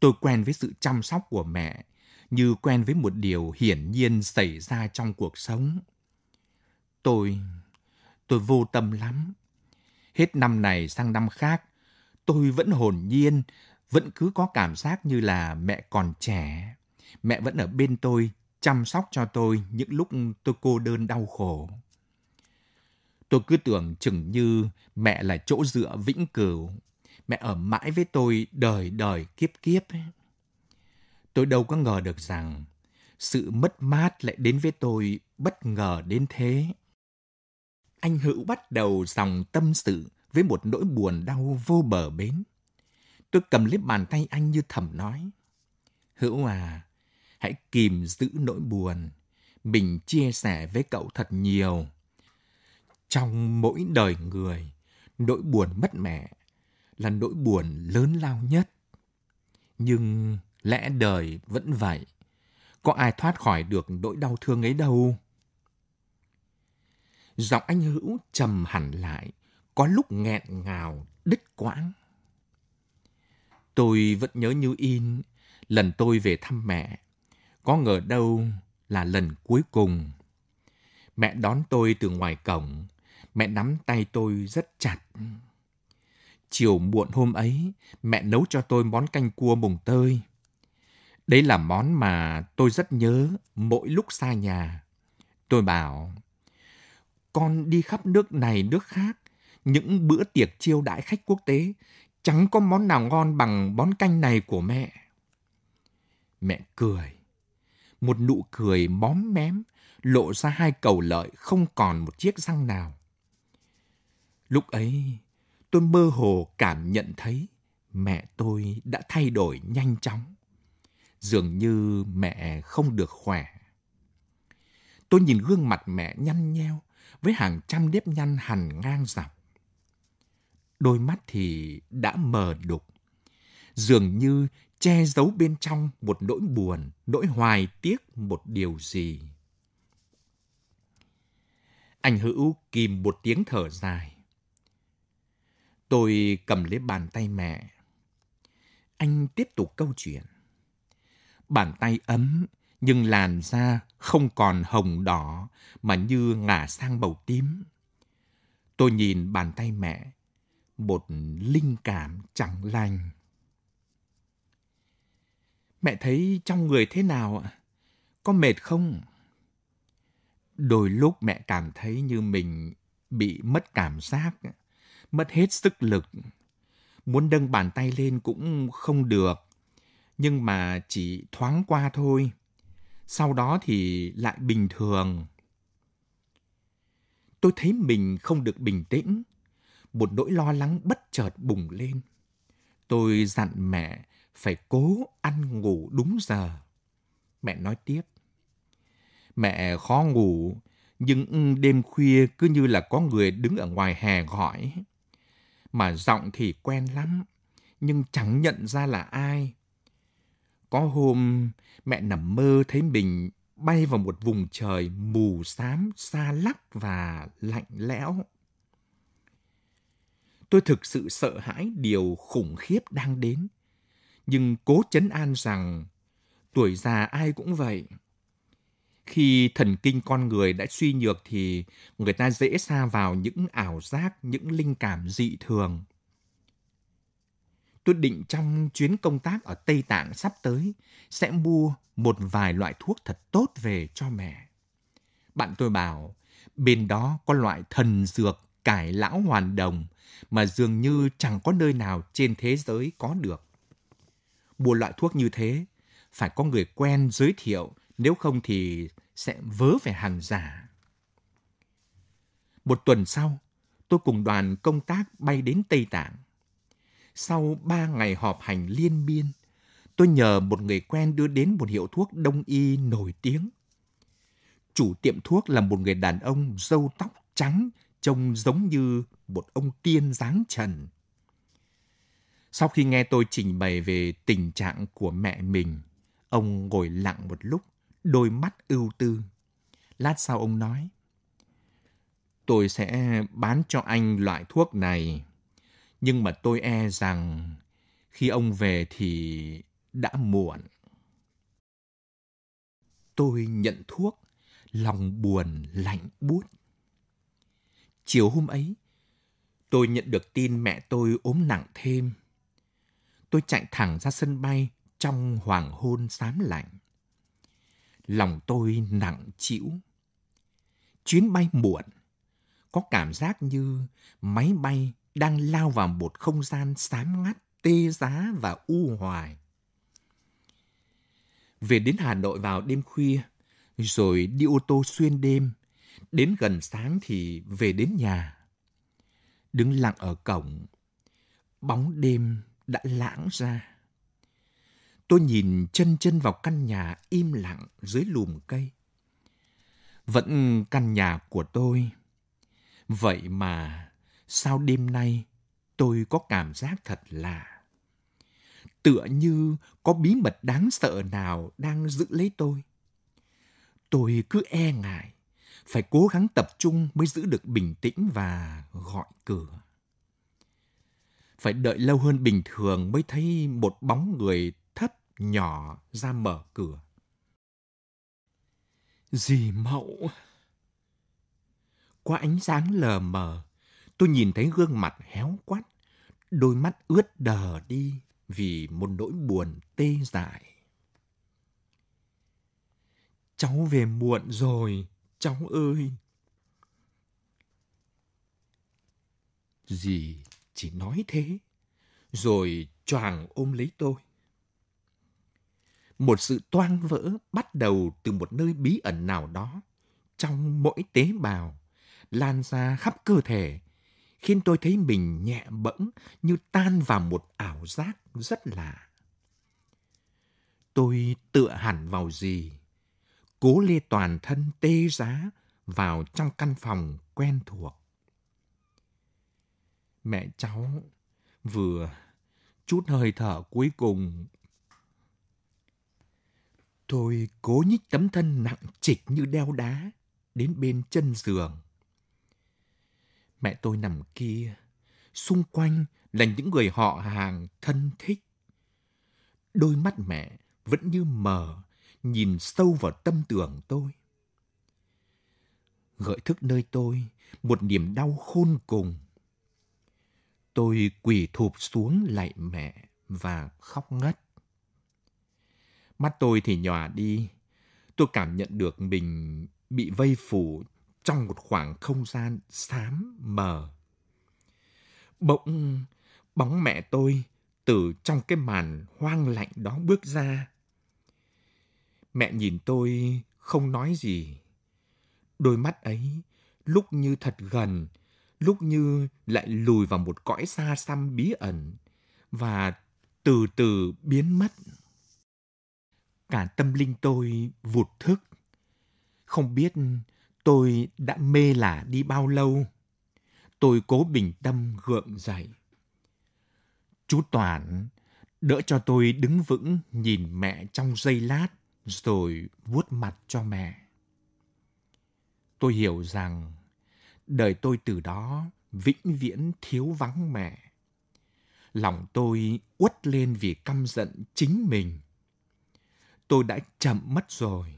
Tôi quen với sự chăm sóc của mẹ như quen với một điều hiển nhiên xảy ra trong cuộc sống. Tôi, tôi vô tâm lắm. Hết năm này sang năm khác, tôi vẫn hồn nhiên, vẫn cứ có cảm giác như là mẹ còn trẻ. Mẹ vẫn ở bên tôi, chăm sóc cho tôi những lúc tôi cô đơn đau khổ. Tôi cứ tưởng chừng như mẹ là chỗ dựa vĩnh cửu. Mẹ ở mãi với tôi đời đời kiếp kiếp. Tôi đâu có ngờ được rằng sự mất mát lại đến với tôi bất ngờ đến thế. Anh Hữu bắt đầu dòng tâm sự với một nỗi buồn đau vô bờ bến. Tôi cầm lấy bàn tay anh như thầm nói. Hữu à, hãy kìm giữ nỗi buồn. Mình chia sẻ với cậu thật nhiều. Trong mỗi đời người, nỗi buồn mất mẹ là nỗi buồn lớn lao nhất. Nhưng lẽ đời vẫn vậy. Có ai thoát khỏi được nỗi đau thương ấy đâu. Giọng anh Hữu trầm hẳn lại, có lúc nghẹn ngào, đứt quãng. Tôi vẫn nhớ như in lần tôi về thăm mẹ. Có ngờ đâu là lần cuối cùng. Mẹ đón tôi từ ngoài cổng. Mẹ nắm tay tôi rất chặt. Chiều muộn hôm ấy, mẹ nấu cho tôi món canh cua mùng tơi. Đấy là món mà tôi rất nhớ mỗi lúc xa nhà. Tôi bảo, con đi khắp nước này nước khác, những bữa tiệc chiêu đãi khách quốc tế, chẳng có món nào ngon bằng món canh này của mẹ. Mẹ cười. Một nụ cười móm mém, lộ ra hai cầu lợi không còn một chiếc răng nào. Lúc ấy, tôi mơ hồ cảm nhận thấy mẹ tôi đã thay đổi nhanh chóng. Dường như mẹ không được khỏe. Tôi nhìn gương mặt mẹ nhăn nheo với hàng trăm nếp nhăn hằn ngang dọc. Đôi mắt thì đã mờ đục. Dường như che giấu bên trong một nỗi buồn, nỗi hoài tiếc một điều gì. Anh Hữu kìm một tiếng thở dài. Tôi cầm lấy bàn tay mẹ. Anh tiếp tục câu chuyện. Bàn tay ấm, nhưng làn da không còn hồng đỏ mà như ngả sang màu tím. Tôi nhìn bàn tay mẹ, một linh cảm chẳng lành. Mẹ thấy trong người thế nào ạ? Có mệt không? Đôi lúc mẹ cảm thấy như mình bị mất cảm giác, mất hết sức lực. Muốn nâng bàn tay lên cũng không được, nhưng mà chỉ thoáng qua thôi. Sau đó thì lại bình thường. Tôi thấy mình không được bình tĩnh. Một nỗi lo lắng bất chợt bùng lên. Tôi dặn mẹ phải cố ăn ngủ đúng giờ. Mẹ nói tiếp. Mẹ khó ngủ, nhưng đêm khuya cứ như là có người đứng ở ngoài hè gọi. Mà giọng thì quen lắm, nhưng chẳng nhận ra là ai. Có hôm mẹ nằm mơ thấy mình bay vào một vùng trời mù xám, xa lắc và lạnh lẽo. Tôi thực sự sợ hãi điều khủng khiếp đang đến. Nhưng cố chấn an rằng tuổi già ai cũng vậy. Khi thần kinh con người đã suy nhược thì người ta dễ xa vào những ảo giác, những linh cảm dị thường. Tôi định trong chuyến công tác ở Tây Tạng sắp tới sẽ mua một vài loại thuốc thật tốt về cho mẹ. Bạn tôi bảo bên đó có loại thần dược cải lão hoàn đồng mà dường như chẳng có nơi nào trên thế giới có được. Mua loại thuốc như thế, phải có người quen giới thiệu, nếu không thì sẽ vớ về hàng giả. Một tuần sau, tôi cùng đoàn công tác bay đến Tây Tạng. Sau ba ngày họp hành liên miên, tôi nhờ một người quen đưa đến một hiệu thuốc đông y nổi tiếng. Chủ tiệm thuốc là một người đàn ông râu tóc trắng, trông giống như một ông tiên dáng trần. Sau khi nghe tôi trình bày về tình trạng của mẹ mình, ông ngồi lặng một lúc, đôi mắt ưu tư. Lát sau ông nói, tôi sẽ bán cho anh loại thuốc này, nhưng mà tôi e rằng khi ông về thì đã muộn. Tôi nhận thuốc, lòng buồn lạnh buốt. Chiều hôm ấy, tôi nhận được tin mẹ tôi ốm nặng thêm. Tôi chạy thẳng ra sân bay trong hoàng hôn xám lạnh. Lòng tôi nặng chịu. Chuyến bay muộn, có cảm giác như máy bay đang lao vào một không gian xám ngắt, tê giá và u hoài. Về đến Hà Nội vào đêm khuya, rồi đi ô tô xuyên đêm, đến gần sáng thì về đến nhà. Đứng lặng ở cổng, bóng đêm đã lãng ra. Tôi nhìn chân chân vào căn nhà im lặng dưới lùm cây. Vẫn căn nhà của tôi. Vậy mà sao đêm nay tôi có cảm giác thật lạ. Tựa như có bí mật đáng sợ nào đang giữ lấy tôi. Tôi cứ e ngại, phải cố gắng tập trung mới giữ được bình tĩnh và gọi cửa. Phải đợi lâu hơn bình thường mới thấy một bóng người thấp nhỏ ra mở cửa. Dì Mậu! Qua ánh sáng lờ mờ, tôi nhìn thấy gương mặt héo quắt, đôi mắt ướt đờ đi vì một nỗi buồn tê dại. Cháu về muộn rồi, cháu ơi! Dì chỉ nói thế, rồi choàng ôm lấy tôi. Một sự toang vỡ bắt đầu từ một nơi bí ẩn nào đó, trong mỗi tế bào, lan ra khắp cơ thể, khiến tôi thấy mình nhẹ bẫng như tan vào một ảo giác rất lạ. Tôi tựa hẳn vào gì, cố lê toàn thân tê giá vào trong căn phòng quen thuộc. Mẹ cháu vừa chút hơi thở cuối cùng. Tôi cố nhích tấm thân nặng trịch như đeo đá đến bên chân giường. Mẹ tôi nằm kia, xung quanh là những người họ hàng thân thích. Đôi mắt mẹ vẫn như mờ, nhìn sâu vào tâm tưởng tôi. Gợi thức nơi tôi một niềm đau khôn cùng. Tôi quỳ thụp xuống lạy mẹ và khóc ngất. Mắt tôi thì nhòa đi. Tôi cảm nhận được mình bị vây phủ trong một khoảng không gian xám mờ. Bỗng, bóng mẹ tôi từ trong cái màn hoang lạnh đó bước ra. Mẹ nhìn tôi không nói gì. Đôi mắt ấy lúc như thật gần, lúc như lại lùi vào một cõi xa xăm bí ẩn và từ từ biến mất. Cả tâm linh tôi vụt thức. Không biết tôi đã mê lả đi bao lâu. Tôi cố bình tâm gượng dậy. Chú Toàn, đỡ cho tôi đứng vững nhìn mẹ trong giây lát rồi vuốt mặt cho mẹ. Tôi hiểu rằng đời tôi từ đó vĩnh viễn thiếu vắng mẹ. Lòng tôi uất lên vì căm giận chính mình. Tôi đã chậm mất rồi.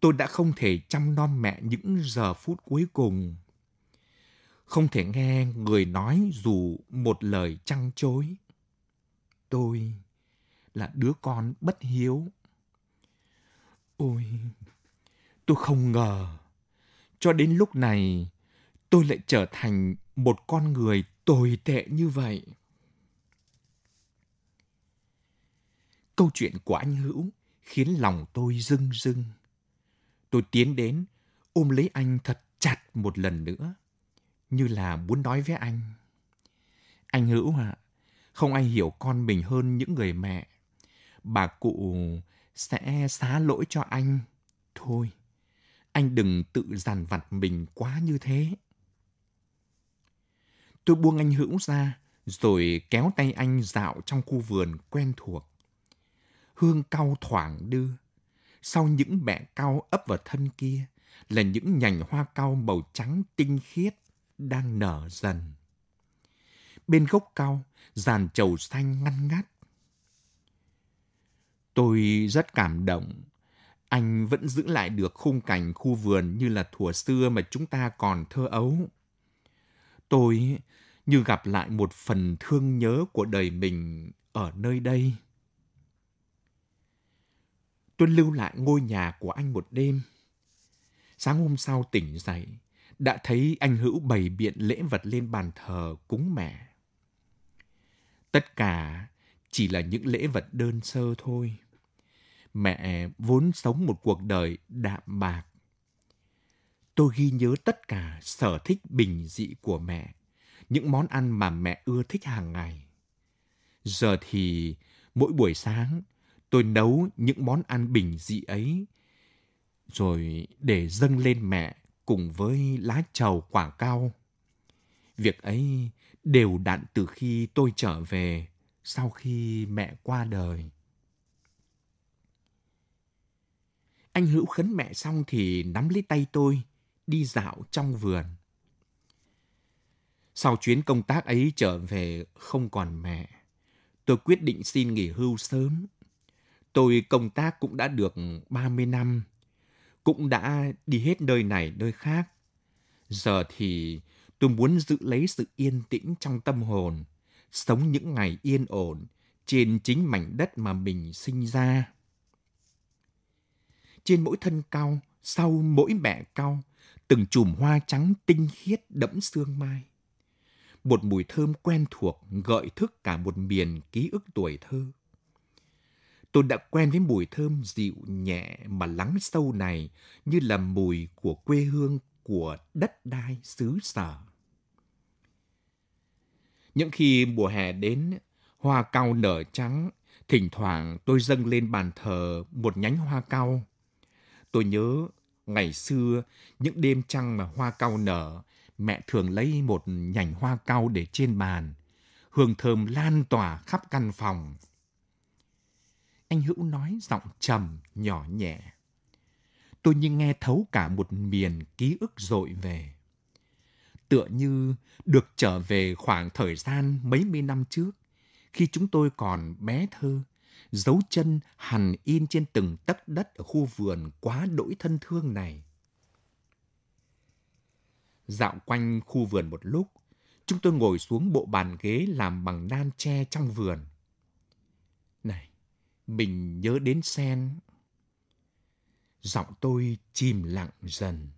Tôi đã không thể chăm nom mẹ những giờ phút cuối cùng. Không thể nghe người nói dù một lời trăng chối. Tôi là đứa con bất hiếu. Ôi, tôi không ngờ, cho đến lúc này tôi lại trở thành một con người tồi tệ như vậy. Câu chuyện của anh Hữu khiến lòng tôi rưng rưng. Tôi tiến đến, ôm lấy anh thật chặt một lần nữa, như là muốn nói với anh. Anh Hữu ạ, à, không ai hiểu con mình hơn những người mẹ. Bà cụ sẽ xá lỗi cho anh. Thôi, anh đừng tự dằn vặt mình quá như thế. Tôi buông anh Hữu ra, rồi kéo tay anh dạo trong khu vườn quen thuộc. Hương cau thoảng đưa. Sau những bẹ cau ấp vào thân kia là những nhành hoa cau màu trắng tinh khiết đang nở dần. Bên gốc cau, dàn trầu xanh ngăn ngắt. Tôi rất cảm động. Anh vẫn giữ lại được khung cảnh khu vườn như là thuở xưa mà chúng ta còn thơ ấu. Tôi như gặp lại một phần thương nhớ của đời mình ở nơi đây. Tôi lưu lại ngôi nhà của anh một đêm. Sáng hôm sau tỉnh dậy, đã thấy anh Hữu bày biện lễ vật lên bàn thờ cúng mẹ. Tất cả chỉ là những lễ vật đơn sơ thôi. Mẹ vốn sống một cuộc đời đạm bạc. Tôi ghi nhớ tất cả sở thích bình dị của mẹ, những món ăn mà mẹ ưa thích hàng ngày. Giờ thì mỗi buổi sáng tôi nấu những món ăn bình dị ấy rồi để dâng lên mẹ cùng với lá trầu quả cao. Việc ấy đều đặn từ khi tôi trở về sau khi mẹ qua đời. Anh Hữu khấn mẹ xong thì nắm lấy tay tôi, đi dạo trong vườn. Sau chuyến công tác ấy trở về không còn mẹ, tôi quyết định xin nghỉ hưu sớm. Tôi công tác cũng đã được 30 năm, cũng đã đi hết nơi này nơi khác. Giờ thì tôi muốn giữ lấy sự yên tĩnh trong tâm hồn, sống những ngày yên ổn trên chính mảnh đất mà mình sinh ra. Trên mỗi thân cao, sau mỗi mẹ cao, từng chùm hoa trắng tinh khiết đẫm sương mai. Một mùi thơm quen thuộc gợi thức cả một miền ký ức tuổi thơ. Tôi đã quen với mùi thơm dịu nhẹ mà lắng sâu này như là mùi của quê hương của đất đai xứ sở. Những khi mùa hè đến, hoa cau nở trắng, thỉnh thoảng tôi dâng lên bàn thờ một nhánh hoa cau. Tôi nhớ ngày xưa, những đêm trăng mà hoa cau nở, mẹ thường lấy một nhành hoa cau để trên bàn. Hương thơm lan tỏa khắp căn phòng. Anh Hữu nói giọng trầm, nhỏ nhẹ. Tôi như nghe thấu cả một miền ký ức dội về tựa như được trở về khoảng thời gian mấy mươi năm trước, khi chúng tôi còn bé thơ, dấu chân hằn in trên từng tấc đất ở khu vườn quá đỗi thân thương này. Dạo quanh khu vườn một lúc, chúng tôi ngồi xuống bộ bàn ghế làm bằng nan tre trong vườn. Này, mình nhớ đến sen. Giọng tôi chìm lặng dần.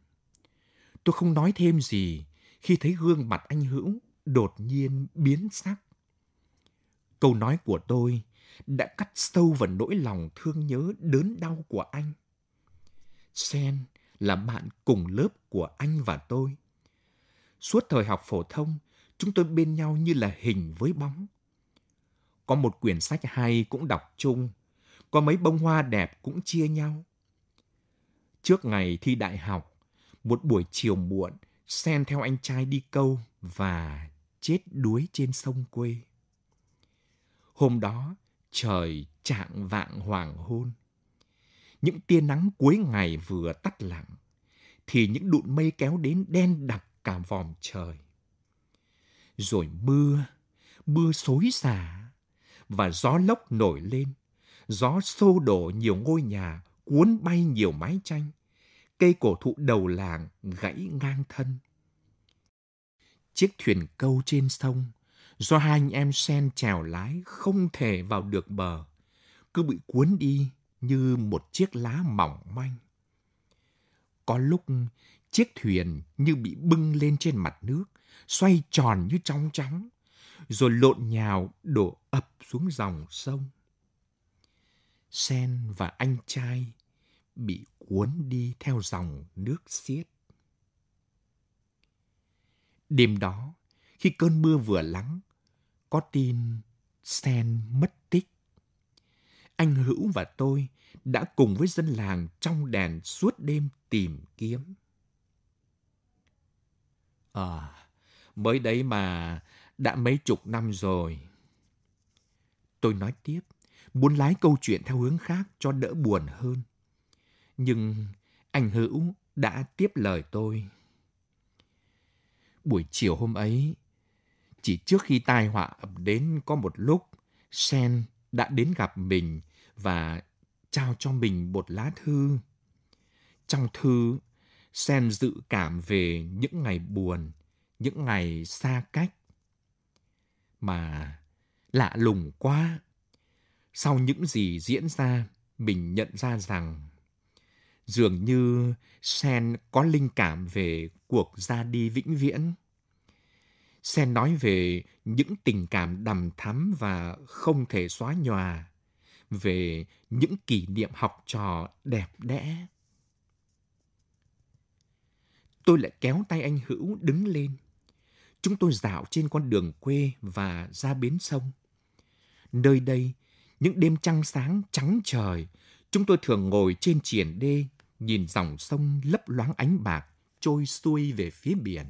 Tôi không nói thêm gì, khi thấy gương mặt anh Hữu đột nhiên biến sắc. Câu nói của tôi đã cắt sâu vào nỗi lòng thương nhớ đớn đau của anh. Sen là bạn cùng lớp của anh và tôi. Suốt thời học phổ thông, chúng tôi bên nhau như là hình với bóng. Có một quyển sách hay cũng đọc chung, có mấy bông hoa đẹp cũng chia nhau. Trước ngày thi đại học, một buổi chiều muộn, Sen theo anh trai đi câu và chết đuối trên sông quê. Hôm đó, trời trạng vạng hoàng hôn. Những tia nắng cuối ngày vừa tắt lặng, thì những đụn mây kéo đến đen đặc cả vòm trời. Rồi mưa, mưa xối xả, và gió lốc nổi lên. Gió xô đổ nhiều ngôi nhà, cuốn bay nhiều mái tranh. Cây cổ thụ đầu làng gãy ngang thân. Chiếc thuyền câu trên sông, do hai anh em sen chèo lái không thể vào được bờ, cứ bị cuốn đi như một chiếc lá mỏng manh. Có lúc chiếc thuyền như bị bưng lên trên mặt nước, xoay tròn như trong trắng, rồi lộn nhào đổ ập xuống dòng sông. Sen và anh trai bị cuốn đi theo dòng nước xiết. Đêm đó, khi cơn mưa vừa lắng, có tin Sen mất tích. Anh Hữu và tôi đã cùng với dân làng trong đèn suốt đêm tìm kiếm. À, mới đấy mà, đã mấy chục năm rồi. Tôi nói tiếp, muốn lái câu chuyện theo hướng khác cho đỡ buồn hơn. Nhưng anh Hữu đã tiếp lời tôi. Buổi chiều hôm ấy, chỉ trước khi tai họa ập đến có một lúc, Sen đã đến gặp mình và trao cho mình một lá thư. Trong thư, Sen dự cảm về những ngày buồn, những ngày xa cách. Mà lạ lùng quá. Sau những gì diễn ra, mình nhận ra rằng dường như Sen có linh cảm về cuộc ra đi vĩnh viễn. Sen nói về những tình cảm đầm thắm và không thể xóa nhòa, về những kỷ niệm học trò đẹp đẽ. Tôi lại kéo tay anh Hữu đứng lên. Chúng tôi dạo trên con đường quê và ra bến sông. Nơi đây, những đêm trăng sáng trắng trời, chúng tôi thường ngồi trên triển đê, nhìn dòng sông lấp loáng ánh bạc trôi xuôi về phía biển.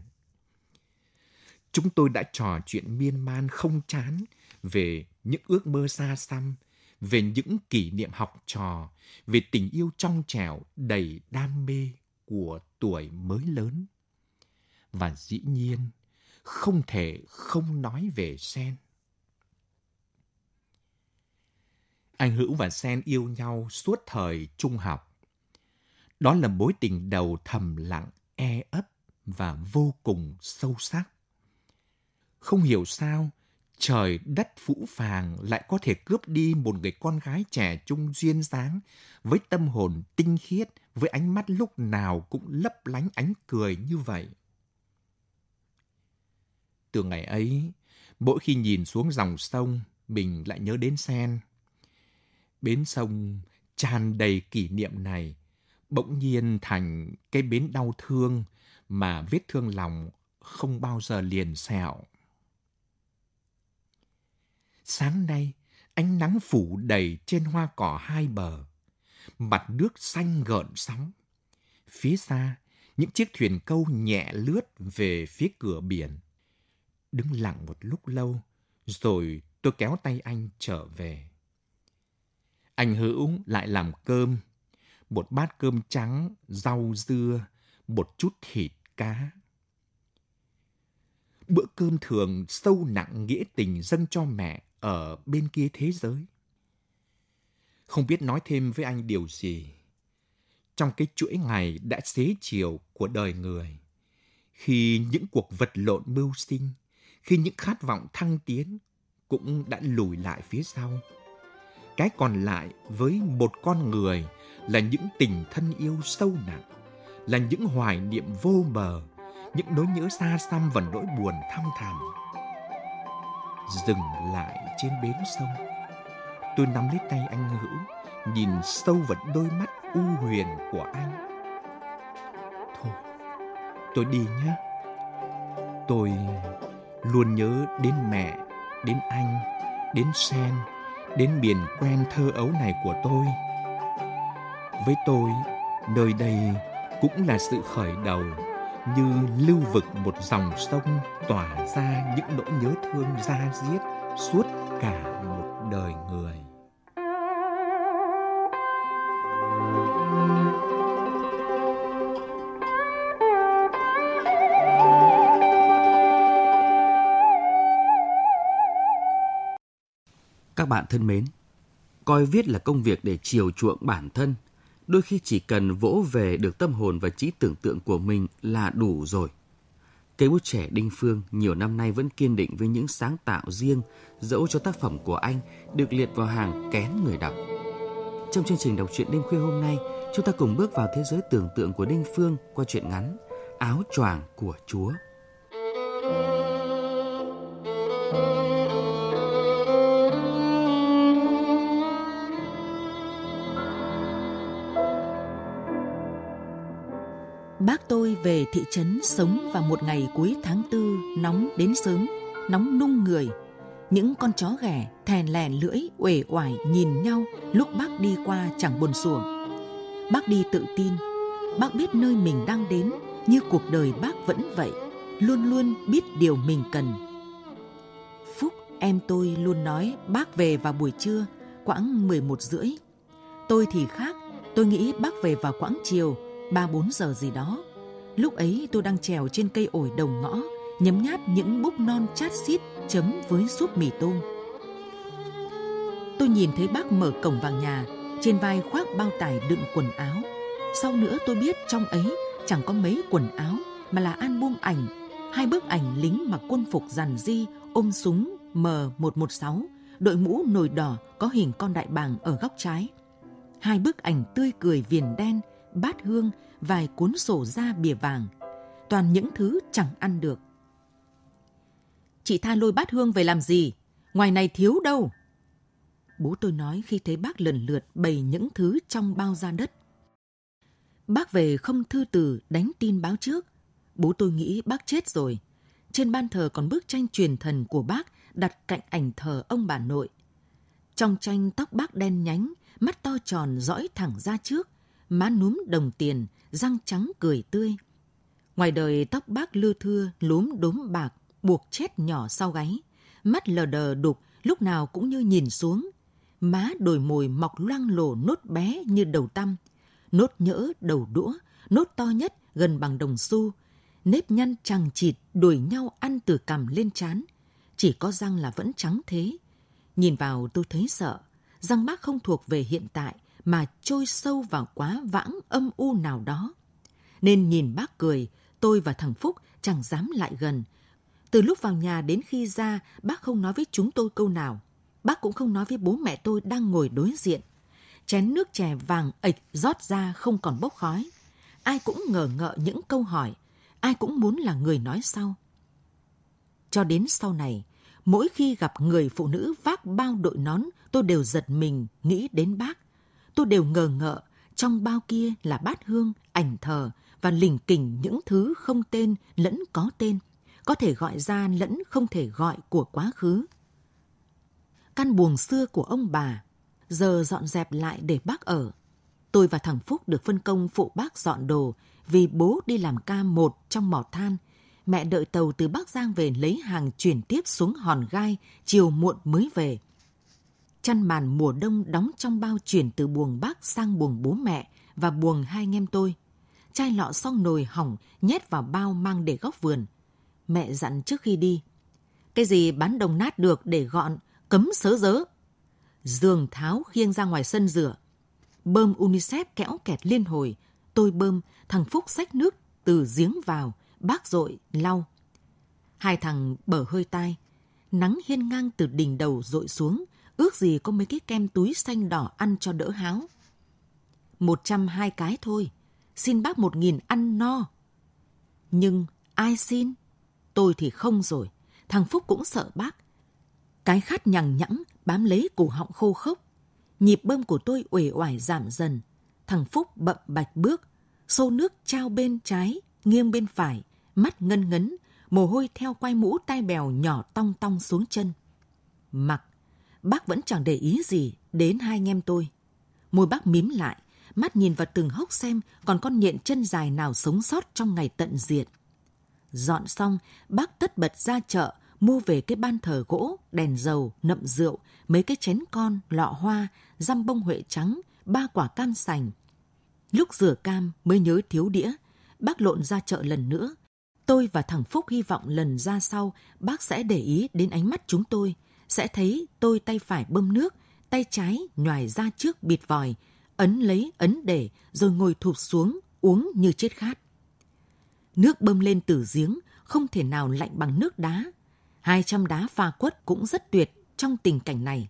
Chúng tôi đã trò chuyện miên man không chán về những ước mơ xa xăm, về những kỷ niệm học trò, về tình yêu trong trẻo đầy đam mê của tuổi mới lớn. Và dĩ nhiên, không thể không nói về Sen. Anh Hữu và Sen yêu nhau suốt thời trung học. Đó là mối tình đầu thầm lặng, e ấp và vô cùng sâu sắc. Không hiểu sao, trời đất phũ phàng lại có thể cướp đi một người con gái trẻ trung duyên dáng, với tâm hồn tinh khiết, với ánh mắt lúc nào cũng lấp lánh ánh cười như vậy. Từ ngày ấy, mỗi khi nhìn xuống dòng sông, mình lại nhớ đến sen. Bến sông tràn đầy kỷ niệm này, bỗng nhiên thành cái bến đau thương mà vết thương lòng không bao giờ liền sẹo. Sáng nay, ánh nắng phủ đầy trên hoa cỏ hai bờ. Mặt nước xanh gợn sóng. Phía xa, những chiếc thuyền câu nhẹ lướt về phía cửa biển. Đứng lặng một lúc lâu, rồi tôi kéo tay anh trở về. Anh Hữu lại làm cơm, một bát cơm trắng, rau dưa, một chút thịt cá. Bữa cơm thường sâu nặng nghĩa tình dâng cho mẹ ở bên kia thế giới. Không biết nói thêm với anh điều gì. Trong cái chuỗi ngày đã xế chiều của đời người, khi những cuộc vật lộn mưu sinh, khi những khát vọng thăng tiến cũng đã lùi lại phía sau. Cái còn lại với một con người là những tình thân yêu sâu nặng, là những hoài niệm vô bờ, những nỗi nhớ xa xăm và nỗi buồn thăm thẳm dừng lại trên bến sông. Tôi nắm lấy tay anh Hữu, nhìn sâu vào đôi mắt u huyền của anh. Thôi, tôi đi nhé. Tôi luôn nhớ đến mẹ, đến anh, đến Sen, đến miền quen thơ ấu này của tôi. Với tôi, nơi đây cũng là sự khởi đầu như lưu vực một dòng sông tỏa ra những nỗi nhớ thương da diết suốt cả một đời người. Các bạn thân mến, coi viết là công việc để chiều chuộng bản thân – đôi khi chỉ cần vỗ về được tâm hồn và trí tưởng tượng của mình là đủ rồi. Cây bút trẻ Đinh Phương nhiều năm nay vẫn kiên định với những sáng tạo riêng, dẫu cho tác phẩm của anh được liệt vào hàng kén người đọc. Trong chương trình đọc truyện đêm khuya hôm nay, chúng ta cùng bước vào thế giới tưởng tượng của Đinh Phương qua truyện ngắn Áo choàng của Chúa. Thank you. Về thị trấn sống vào một ngày cuối tháng tư nóng đến sớm, nóng nung người. Những con chó ghẻ thèn lèn lưỡi uể oải nhìn nhau lúc bác đi qua chẳng buồn sủa Bác đi tự tin, bác biết nơi mình đang đến như cuộc đời bác vẫn vậy, luôn luôn biết điều mình cần. Phúc, em tôi luôn nói bác về vào buổi trưa, quãng 11 rưỡi. Tôi thì khác, tôi nghĩ bác về vào quãng chiều, 3-4 giờ gì đó. Lúc ấy tôi đang trèo trên cây ổi đầu ngõ, nhấm nháp những búp non chát xít chấm với súp mì tôm. Tôi nhìn thấy bác mở cổng vào nhà, trên vai khoác bao tải đựng quần áo. Sau nữa tôi biết trong ấy chẳng có mấy quần áo mà là album ảnh, hai bức ảnh lính mặc quân phục giản di ôm súng M116, đội mũ nồi đỏ có hình con đại bàng ở góc trái. Hai bức ảnh tươi cười viền đen, bát hương, vài cuốn sổ da bìa vàng. Toàn những thứ chẳng ăn được. Chị tha lôi bát hương về làm gì? Ngoài này thiếu đâu. Bố tôi nói khi thấy bác lần lượt bày những thứ trong bao da đất. Bác về không thư từ đánh tin báo trước. Bố tôi nghĩ bác chết rồi. Trên ban thờ còn bức tranh truyền thần của bác đặt cạnh ảnh thờ ông bà nội. Trong tranh tóc bác đen nhánh, mắt to tròn dõi thẳng ra trước, má núm đồng tiền, răng trắng cười tươi. Ngoài đời tóc bác lưa thưa, lúm đốm bạc, buộc chết nhỏ sau gáy. Mắt lờ đờ đục, lúc nào cũng như nhìn xuống. Má đồi mồi mọc loang lổ nốt bé như đầu tăm. Nốt nhỡ đầu đũa, nốt to nhất gần bằng đồng xu. Nếp nhăn chằng chịt đuổi nhau ăn từ cằm lên trán. Chỉ có răng là vẫn trắng thế. Nhìn vào tôi thấy sợ. Răng bác không thuộc về hiện tại mà trôi sâu vào quá vãng âm u nào đó. Nên nhìn bác cười, tôi và thằng Phúc chẳng dám lại gần. Từ lúc vào nhà đến khi ra, bác không nói với chúng tôi câu nào. Bác cũng không nói với bố mẹ tôi đang ngồi đối diện. Chén nước chè vàng ịch rót ra không còn bốc khói. Ai cũng ngờ ngợ những câu hỏi, ai cũng muốn là người nói sau. Cho đến sau này, mỗi khi gặp người phụ nữ vác bao đội nón, tôi đều giật mình nghĩ đến bác tôi đều ngờ ngợ trong bao kia là bát hương, ảnh thờ và lỉnh kỉnh những thứ không tên lẫn có tên, có thể gọi ra lẫn không thể gọi của quá khứ. Căn buồng xưa của ông bà, giờ dọn dẹp lại để bác ở. Tôi và thằng Phúc được phân công phụ bác dọn đồ vì bố đi làm ca một trong mỏ than. Mẹ đợi tàu từ Bắc Giang về lấy hàng chuyển tiếp xuống hòn gai, chiều muộn mới về chăn màn mùa đông đóng trong bao chuyển từ buồng bác sang buồng bố mẹ và buồng hai anh em tôi. Chai lọ xong nồi hỏng nhét vào bao mang để góc vườn. Mẹ dặn trước khi đi. Cái gì bán đồng nát được để gọn, cấm sớ dớ. Giường tháo khiêng ra ngoài sân rửa. Bơm unicef kéo kẹt liên hồi. Tôi bơm, thằng Phúc xách nước từ giếng vào, bác dội lau. Hai thằng bở hơi tai. Nắng hiên ngang từ đỉnh đầu dội xuống, ước gì có mấy cái kem túi xanh đỏ ăn cho đỡ háo. Một trăm hai cái thôi, xin bác một nghìn ăn no. Nhưng ai xin? Tôi thì không rồi, thằng Phúc cũng sợ bác. Cái khát nhằng nhẵng bám lấy cổ họng khô khốc. Nhịp bơm của tôi uể oải giảm dần. Thằng Phúc bậm bạch bước, xô nước trao bên trái, nghiêng bên phải, mắt ngân ngấn, mồ hôi theo quay mũ tai bèo nhỏ tong tong xuống chân. Mặc Bác vẫn chẳng để ý gì đến hai anh em tôi. Môi bác mím lại, mắt nhìn vào từng hốc xem còn con nhện chân dài nào sống sót trong ngày tận diệt. Dọn xong, bác tất bật ra chợ, mua về cái ban thờ gỗ, đèn dầu, nậm rượu, mấy cái chén con, lọ hoa, răm bông huệ trắng, ba quả cam sành. Lúc rửa cam mới nhớ thiếu đĩa, bác lộn ra chợ lần nữa. Tôi và thằng Phúc hy vọng lần ra sau bác sẽ để ý đến ánh mắt chúng tôi, sẽ thấy tôi tay phải bơm nước, tay trái nhòi ra trước bịt vòi, ấn lấy ấn để rồi ngồi thụp xuống uống như chết khát. Nước bơm lên từ giếng không thể nào lạnh bằng nước đá. 200 đá pha quất cũng rất tuyệt trong tình cảnh này.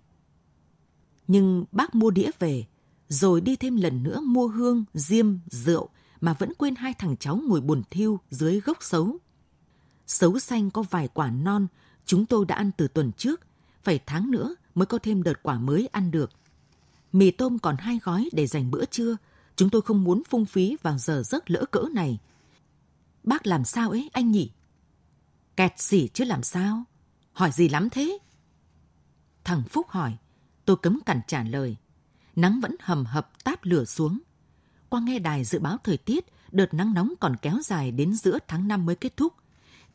Nhưng bác mua đĩa về, rồi đi thêm lần nữa mua hương, diêm, rượu mà vẫn quên hai thằng cháu ngồi buồn thiêu dưới gốc xấu. Xấu xanh có vài quả non, chúng tôi đã ăn từ tuần trước, phải tháng nữa mới có thêm đợt quả mới ăn được. Mì tôm còn hai gói để dành bữa trưa, chúng tôi không muốn phung phí vào giờ giấc lỡ cỡ này. Bác làm sao ấy anh nhỉ? Kẹt xỉ chứ làm sao? Hỏi gì lắm thế? Thằng Phúc hỏi, tôi cấm cản trả lời. Nắng vẫn hầm hập táp lửa xuống. Qua nghe đài dự báo thời tiết, đợt nắng nóng còn kéo dài đến giữa tháng 5 mới kết thúc.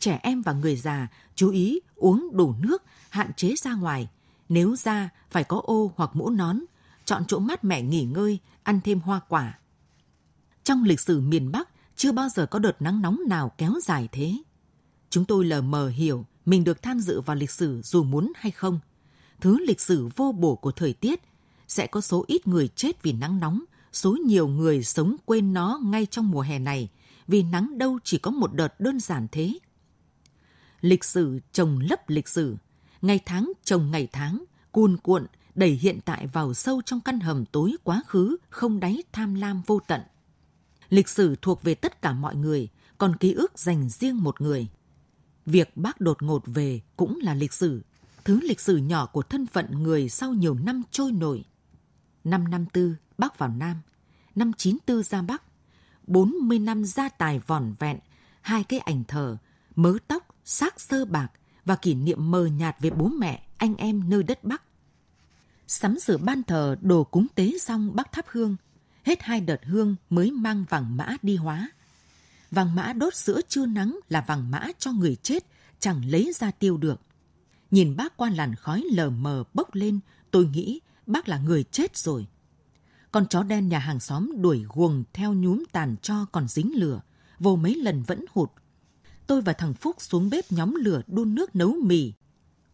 Trẻ em và người già chú ý uống đủ nước, hạn chế ra ngoài. Nếu ra, phải có ô hoặc mũ nón, chọn chỗ mát mẻ nghỉ ngơi, ăn thêm hoa quả. Trong lịch sử miền Bắc, chưa bao giờ có đợt nắng nóng nào kéo dài thế. Chúng tôi lờ mờ hiểu mình được tham dự vào lịch sử dù muốn hay không. Thứ lịch sử vô bổ của thời tiết sẽ có số ít người chết vì nắng nóng, số nhiều người sống quên nó ngay trong mùa hè này, vì nắng đâu chỉ có một đợt đơn giản thế. Lịch sử trồng lấp lịch sử, ngày tháng trồng ngày tháng, cuồn cuộn, đẩy hiện tại vào sâu trong căn hầm tối quá khứ, không đáy tham lam vô tận. Lịch sử thuộc về tất cả mọi người, còn ký ức dành riêng một người. Việc bác đột ngột về cũng là lịch sử, thứ lịch sử nhỏ của thân phận người sau nhiều năm trôi nổi. Năm năm tư, bác vào Nam. Năm chín tư ra Bắc. 40 năm gia tài vòn vẹn, hai cái ảnh thờ, mớ tóc, xác sơ bạc và kỷ niệm mờ nhạt về bố mẹ, anh em nơi đất Bắc. Sắm sửa ban thờ đồ cúng tế xong bác thắp hương, hết hai đợt hương mới mang vàng mã đi hóa. Vàng mã đốt giữa trưa nắng là vàng mã cho người chết, chẳng lấy ra tiêu được. Nhìn bác qua làn khói lờ mờ bốc lên, tôi nghĩ bác là người chết rồi. Con chó đen nhà hàng xóm đuổi guồng theo nhúm tàn cho còn dính lửa, vô mấy lần vẫn hụt. Tôi và thằng Phúc xuống bếp nhóm lửa đun nước nấu mì.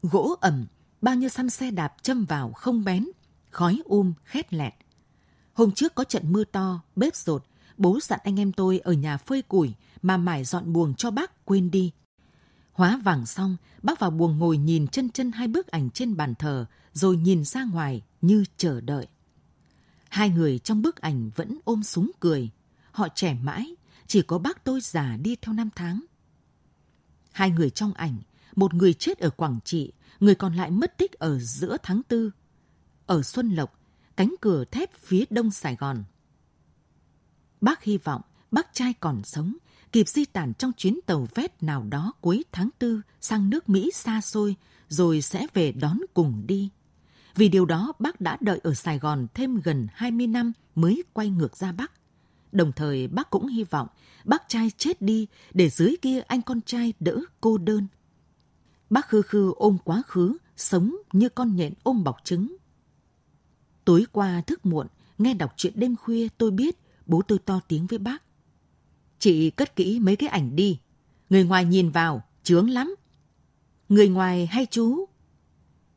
Gỗ ẩm, bao nhiêu xăm xe đạp châm vào không bén, khói um khét lẹt. Hôm trước có trận mưa to, bếp rột, bố dặn anh em tôi ở nhà phơi củi mà mải dọn buồng cho bác quên đi. Hóa vàng xong, bác vào buồng ngồi nhìn chân chân hai bức ảnh trên bàn thờ, rồi nhìn ra ngoài như chờ đợi. Hai người trong bức ảnh vẫn ôm súng cười. Họ trẻ mãi, chỉ có bác tôi già đi theo năm tháng. Hai người trong ảnh, một người chết ở Quảng Trị, người còn lại mất tích ở giữa tháng tư. Ở Xuân Lộc, cánh cửa thép phía đông Sài Gòn. Bác hy vọng bác trai còn sống, kịp di tản trong chuyến tàu vét nào đó cuối tháng tư sang nước Mỹ xa xôi, rồi sẽ về đón cùng đi. Vì điều đó bác đã đợi ở Sài Gòn thêm gần 20 năm mới quay ngược ra Bắc. Đồng thời bác cũng hy vọng bác trai chết đi để dưới kia anh con trai đỡ cô đơn. Bác khư khư ôm quá khứ, sống như con nhện ôm bọc trứng. Tối qua thức muộn, nghe đọc chuyện đêm khuya tôi biết bố tôi to tiếng với bác. Chị cất kỹ mấy cái ảnh đi. Người ngoài nhìn vào, chướng lắm. Người ngoài hay chú?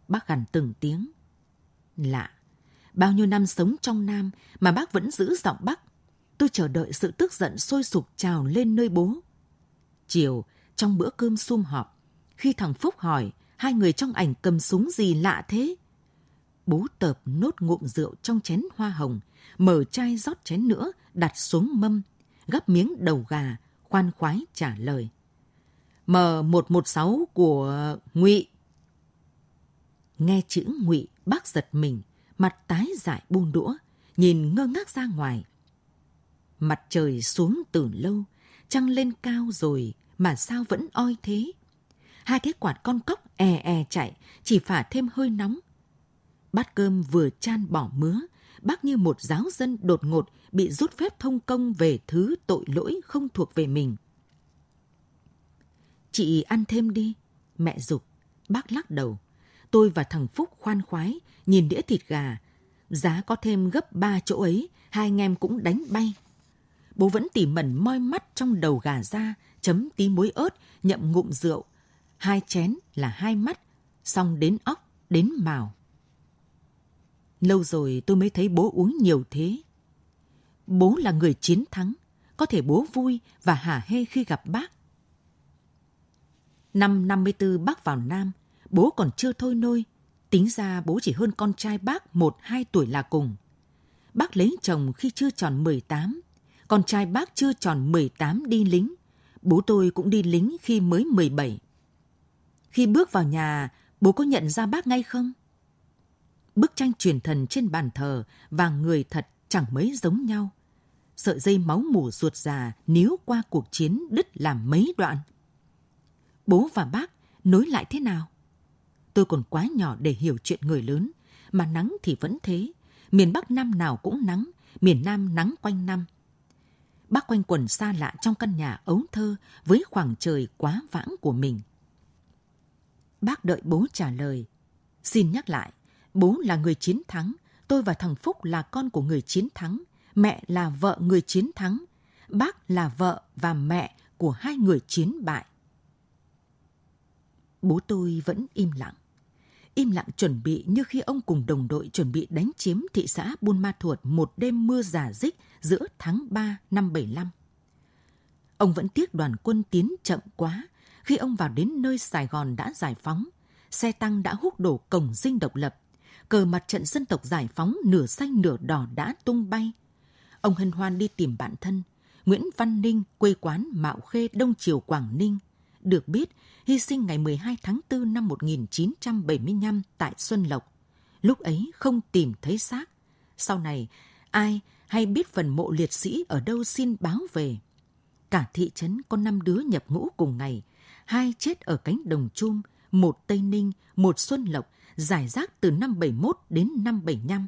Bác gằn từng tiếng. Lạ, bao nhiêu năm sống trong Nam mà bác vẫn giữ giọng Bắc. Tôi chờ đợi sự tức giận sôi sục trào lên nơi bố. Chiều, trong bữa cơm sum họp, khi thằng Phúc hỏi hai người trong ảnh cầm súng gì lạ thế, bố tợp nốt ngụm rượu trong chén hoa hồng, mở chai rót chén nữa, đặt xuống mâm, gắp miếng đầu gà, khoan khoái trả lời. M116 của Ngụy. Nghe chữ Ngụy, bác giật mình, mặt tái dại buông đũa, nhìn ngơ ngác ra ngoài. Mặt trời xuống từ lâu, trăng lên cao rồi mà sao vẫn oi thế? Hai cái quạt con cóc e e chạy, chỉ phả thêm hơi nóng, Bát cơm vừa chan bỏ mứa, bác như một giáo dân đột ngột bị rút phép thông công về thứ tội lỗi không thuộc về mình. Chị ăn thêm đi, mẹ dục. Bác lắc đầu. Tôi và thằng Phúc khoan khoái, nhìn đĩa thịt gà. Giá có thêm gấp ba chỗ ấy, hai anh em cũng đánh bay. Bố vẫn tỉ mẩn moi mắt trong đầu gà ra, chấm tí muối ớt, nhậm ngụm rượu. Hai chén là hai mắt, xong đến óc đến mào. Lâu rồi tôi mới thấy bố uống nhiều thế. Bố là người chiến thắng, có thể bố vui và hả hê khi gặp bác. Năm 54 bác vào Nam, bố còn chưa thôi nôi. Tính ra bố chỉ hơn con trai bác một hai tuổi là cùng. Bác lấy chồng khi chưa tròn 18, con trai bác chưa tròn 18 đi lính. Bố tôi cũng đi lính khi mới 17. Khi bước vào nhà, bố có nhận ra bác ngay không? Bức tranh truyền thần trên bàn thờ và người thật chẳng mấy giống nhau. Sợi dây máu mủ ruột già níu qua cuộc chiến đứt làm mấy đoạn. Bố và bác nối lại thế nào? Tôi còn quá nhỏ để hiểu chuyện người lớn, mà nắng thì vẫn thế. Miền Bắc năm nào cũng nắng, miền Nam nắng quanh năm. Bác quanh quần xa lạ trong căn nhà ấu thơ với khoảng trời quá vãng của mình. Bác đợi bố trả lời. Xin nhắc lại, bố là người chiến thắng, tôi và thằng Phúc là con của người chiến thắng, mẹ là vợ người chiến thắng, bác là vợ và mẹ của hai người chiến bại. Bố tôi vẫn im lặng. Im lặng chuẩn bị như khi ông cùng đồng đội chuẩn bị đánh chiếm thị xã Buôn Ma Thuột một đêm mưa giả dích giữa tháng 3 năm 75. Ông vẫn tiếc đoàn quân tiến chậm quá khi ông vào đến nơi Sài Gòn đã giải phóng. Xe tăng đã hút đổ cổng dinh độc lập. Cờ mặt trận dân tộc giải phóng nửa xanh nửa đỏ đã tung bay. Ông hân hoan đi tìm bạn thân. Nguyễn Văn Ninh, quê quán Mạo Khê, Đông Triều, Quảng Ninh. Được biết, hy sinh ngày 12 tháng 4 năm 1975 tại Xuân Lộc. Lúc ấy không tìm thấy xác. Sau này, ai hay biết phần mộ liệt sĩ ở đâu xin báo về. Cả thị trấn có năm đứa nhập ngũ cùng ngày, hai chết ở cánh đồng chum, một Tây Ninh, một Xuân Lộc, giải rác từ năm 71 đến năm 75.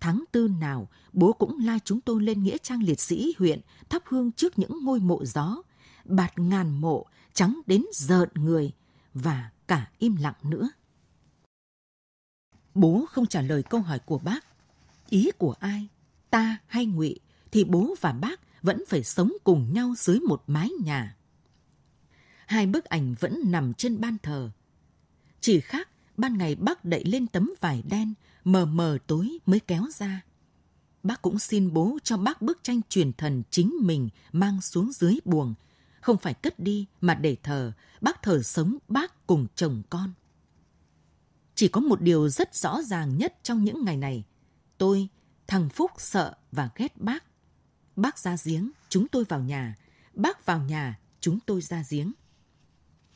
Tháng tư nào, bố cũng la chúng tôi lên Nghĩa Trang Liệt Sĩ huyện thắp hương trước những ngôi mộ gió, bạt ngàn mộ, trắng đến rợn người và cả im lặng nữa. Bố không trả lời câu hỏi của bác. Ý của ai, ta hay ngụy thì bố và bác vẫn phải sống cùng nhau dưới một mái nhà. Hai bức ảnh vẫn nằm trên ban thờ. Chỉ khác ban ngày bác đậy lên tấm vải đen, mờ mờ tối mới kéo ra. Bác cũng xin bố cho bác bức tranh truyền thần chính mình mang xuống dưới buồng không phải cất đi mà để thờ, bác thờ sống bác cùng chồng con. Chỉ có một điều rất rõ ràng nhất trong những ngày này. Tôi, thằng Phúc sợ và ghét bác. Bác ra giếng, chúng tôi vào nhà. Bác vào nhà, chúng tôi ra giếng.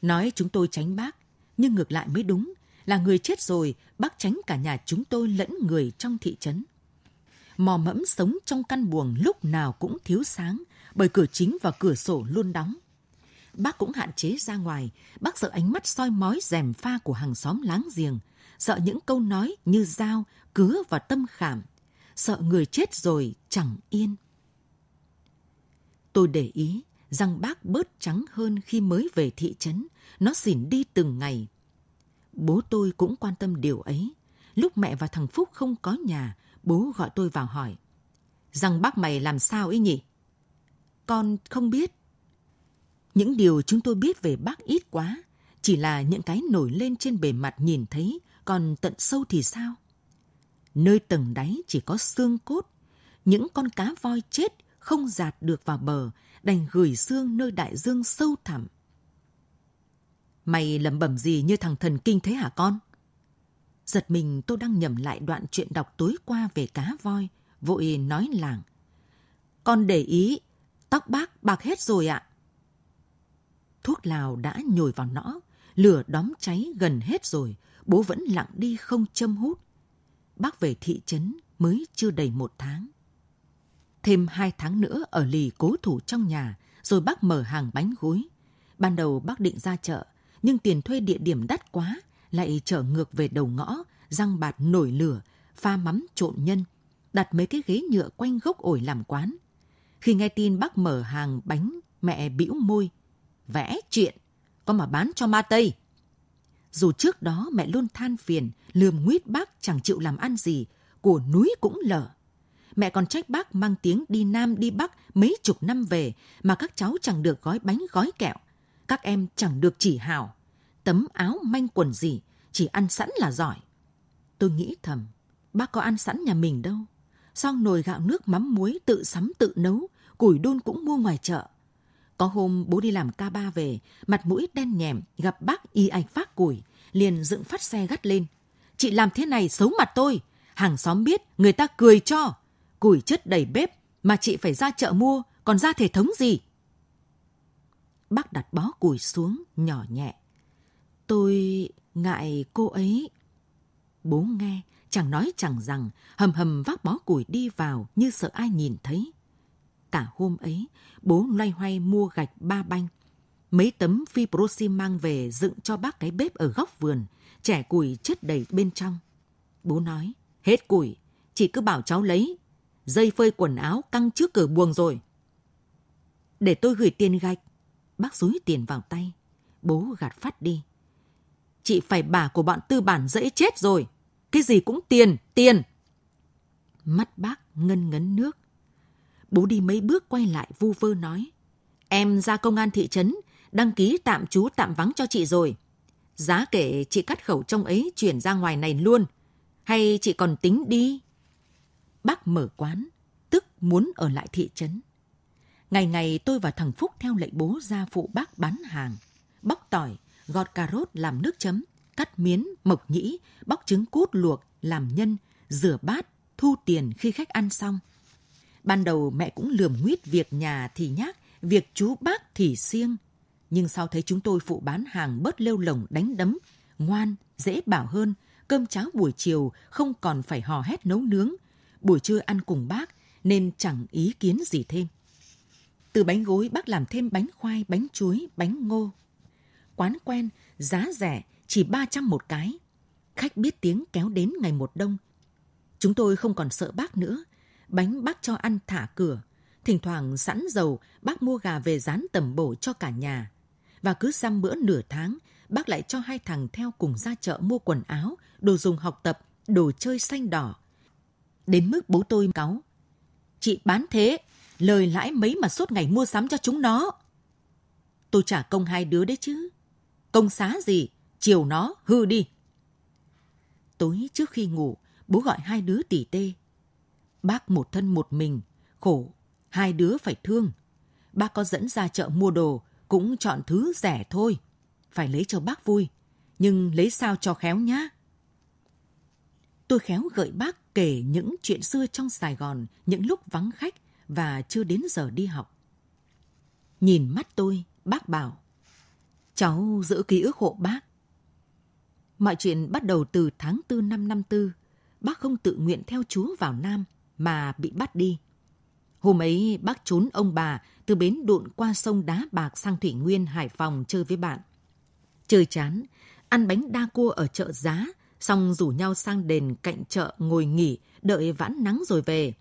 Nói chúng tôi tránh bác, nhưng ngược lại mới đúng. Là người chết rồi, bác tránh cả nhà chúng tôi lẫn người trong thị trấn. Mò mẫm sống trong căn buồng lúc nào cũng thiếu sáng, bởi cửa chính và cửa sổ luôn đóng. Bác cũng hạn chế ra ngoài, bác sợ ánh mắt soi mói rèm pha của hàng xóm láng giềng, sợ những câu nói như dao cứa và tâm khảm, sợ người chết rồi chẳng yên. Tôi để ý rằng bác bớt trắng hơn khi mới về thị trấn, nó xỉn đi từng ngày. Bố tôi cũng quan tâm điều ấy. Lúc mẹ và thằng Phúc không có nhà, bố gọi tôi vào hỏi. Rằng bác mày làm sao ấy nhỉ? Con không biết. Những điều chúng tôi biết về bác ít quá, chỉ là những cái nổi lên trên bề mặt nhìn thấy, còn tận sâu thì sao? Nơi tầng đáy chỉ có xương cốt, những con cá voi chết không giạt được vào bờ, đành gửi xương nơi đại dương sâu thẳm. Mày lẩm bẩm gì như thằng thần kinh thế hả con? Giật mình tôi đang nhầm lại đoạn chuyện đọc tối qua về cá voi, vội nói làng. Con để ý Tóc bác bạc hết rồi ạ. Thuốc lào đã nhồi vào nõ, lửa đóm cháy gần hết rồi, bố vẫn lặng đi không châm hút. Bác về thị trấn mới chưa đầy một tháng. Thêm hai tháng nữa ở lì cố thủ trong nhà, rồi bác mở hàng bánh gối. Ban đầu bác định ra chợ, nhưng tiền thuê địa điểm đắt quá, lại trở ngược về đầu ngõ, răng bạt nổi lửa, pha mắm trộn nhân, đặt mấy cái ghế nhựa quanh gốc ổi làm quán, khi nghe tin bác mở hàng bánh, mẹ bĩu môi. Vẽ chuyện, có mà bán cho ma Tây. Dù trước đó mẹ luôn than phiền, lườm nguyết bác chẳng chịu làm ăn gì, của núi cũng lở. Mẹ còn trách bác mang tiếng đi Nam đi Bắc mấy chục năm về mà các cháu chẳng được gói bánh gói kẹo. Các em chẳng được chỉ hào Tấm áo manh quần gì, chỉ ăn sẵn là giỏi. Tôi nghĩ thầm, bác có ăn sẵn nhà mình đâu. Xong nồi gạo nước mắm muối tự sắm tự nấu, củi đun cũng mua ngoài chợ. Có hôm bố đi làm ca ba về, mặt mũi đen nhèm, gặp bác y ảnh phát củi, liền dựng phát xe gắt lên. Chị làm thế này xấu mặt tôi, hàng xóm biết, người ta cười cho. Củi chất đầy bếp, mà chị phải ra chợ mua, còn ra thể thống gì? Bác đặt bó củi xuống, nhỏ nhẹ. Tôi ngại cô ấy. Bố nghe, chẳng nói chẳng rằng, hầm hầm vác bó củi đi vào như sợ ai nhìn thấy. Cả hôm ấy, bố loay hoay mua gạch ba banh. Mấy tấm fibrosi mang về dựng cho bác cái bếp ở góc vườn, trẻ củi chất đầy bên trong. Bố nói, hết củi, chị cứ bảo cháu lấy. Dây phơi quần áo căng trước cửa buồng rồi. Để tôi gửi tiền gạch. Bác dúi tiền vào tay. Bố gạt phát đi. Chị phải bà của bọn tư bản dễ chết rồi. Cái gì cũng tiền, tiền. Mắt bác ngân ngấn nước. Bố đi mấy bước quay lại vu vơ nói. Em ra công an thị trấn, đăng ký tạm trú tạm vắng cho chị rồi. Giá kể chị cắt khẩu trong ấy chuyển ra ngoài này luôn. Hay chị còn tính đi? Bác mở quán, tức muốn ở lại thị trấn. Ngày ngày tôi và thằng Phúc theo lệnh bố ra phụ bác bán hàng. Bóc tỏi, gọt cà rốt làm nước chấm, cắt miến, mộc nhĩ, bóc trứng cút luộc, làm nhân, rửa bát, thu tiền khi khách ăn xong. Ban đầu mẹ cũng lườm nguyết việc nhà thì nhác, việc chú bác thì siêng. Nhưng sau thấy chúng tôi phụ bán hàng bớt lêu lồng đánh đấm, ngoan, dễ bảo hơn, cơm cháo buổi chiều không còn phải hò hét nấu nướng. Buổi trưa ăn cùng bác nên chẳng ý kiến gì thêm. Từ bánh gối bác làm thêm bánh khoai, bánh chuối, bánh ngô. Quán quen, giá rẻ, chỉ 300 một cái. Khách biết tiếng kéo đến ngày một đông. Chúng tôi không còn sợ bác nữa. Bánh bác cho ăn thả cửa. Thỉnh thoảng sẵn dầu, bác mua gà về rán tầm bổ cho cả nhà. Và cứ xăm bữa nửa tháng, bác lại cho hai thằng theo cùng ra chợ mua quần áo, đồ dùng học tập, đồ chơi xanh đỏ. Đến mức bố tôi cáu. Chị bán thế, lời lãi mấy mà suốt ngày mua sắm cho chúng nó. Tôi trả công hai đứa đấy chứ. Công xá gì, chiều nó hư đi. Tối trước khi ngủ, bố gọi hai đứa tỉ tê. Bác một thân một mình, khổ, hai đứa phải thương. Bác có dẫn ra chợ mua đồ, cũng chọn thứ rẻ thôi. Phải lấy cho bác vui, nhưng lấy sao cho khéo nhá. Tôi khéo gợi bác kể những chuyện xưa trong Sài Gòn, những lúc vắng khách và chưa đến giờ đi học. Nhìn mắt tôi, bác bảo, cháu giữ ký ức hộ bác. Mọi chuyện bắt đầu từ tháng 4 năm 54, bác không tự nguyện theo chú vào Nam mà bị bắt đi. Hôm ấy bác trốn ông bà từ bến đụn qua sông Đá Bạc sang Thủy Nguyên, Hải Phòng chơi với bạn. Chơi chán, ăn bánh đa cua ở chợ giá, xong rủ nhau sang đền cạnh chợ ngồi nghỉ, đợi vãn nắng rồi về.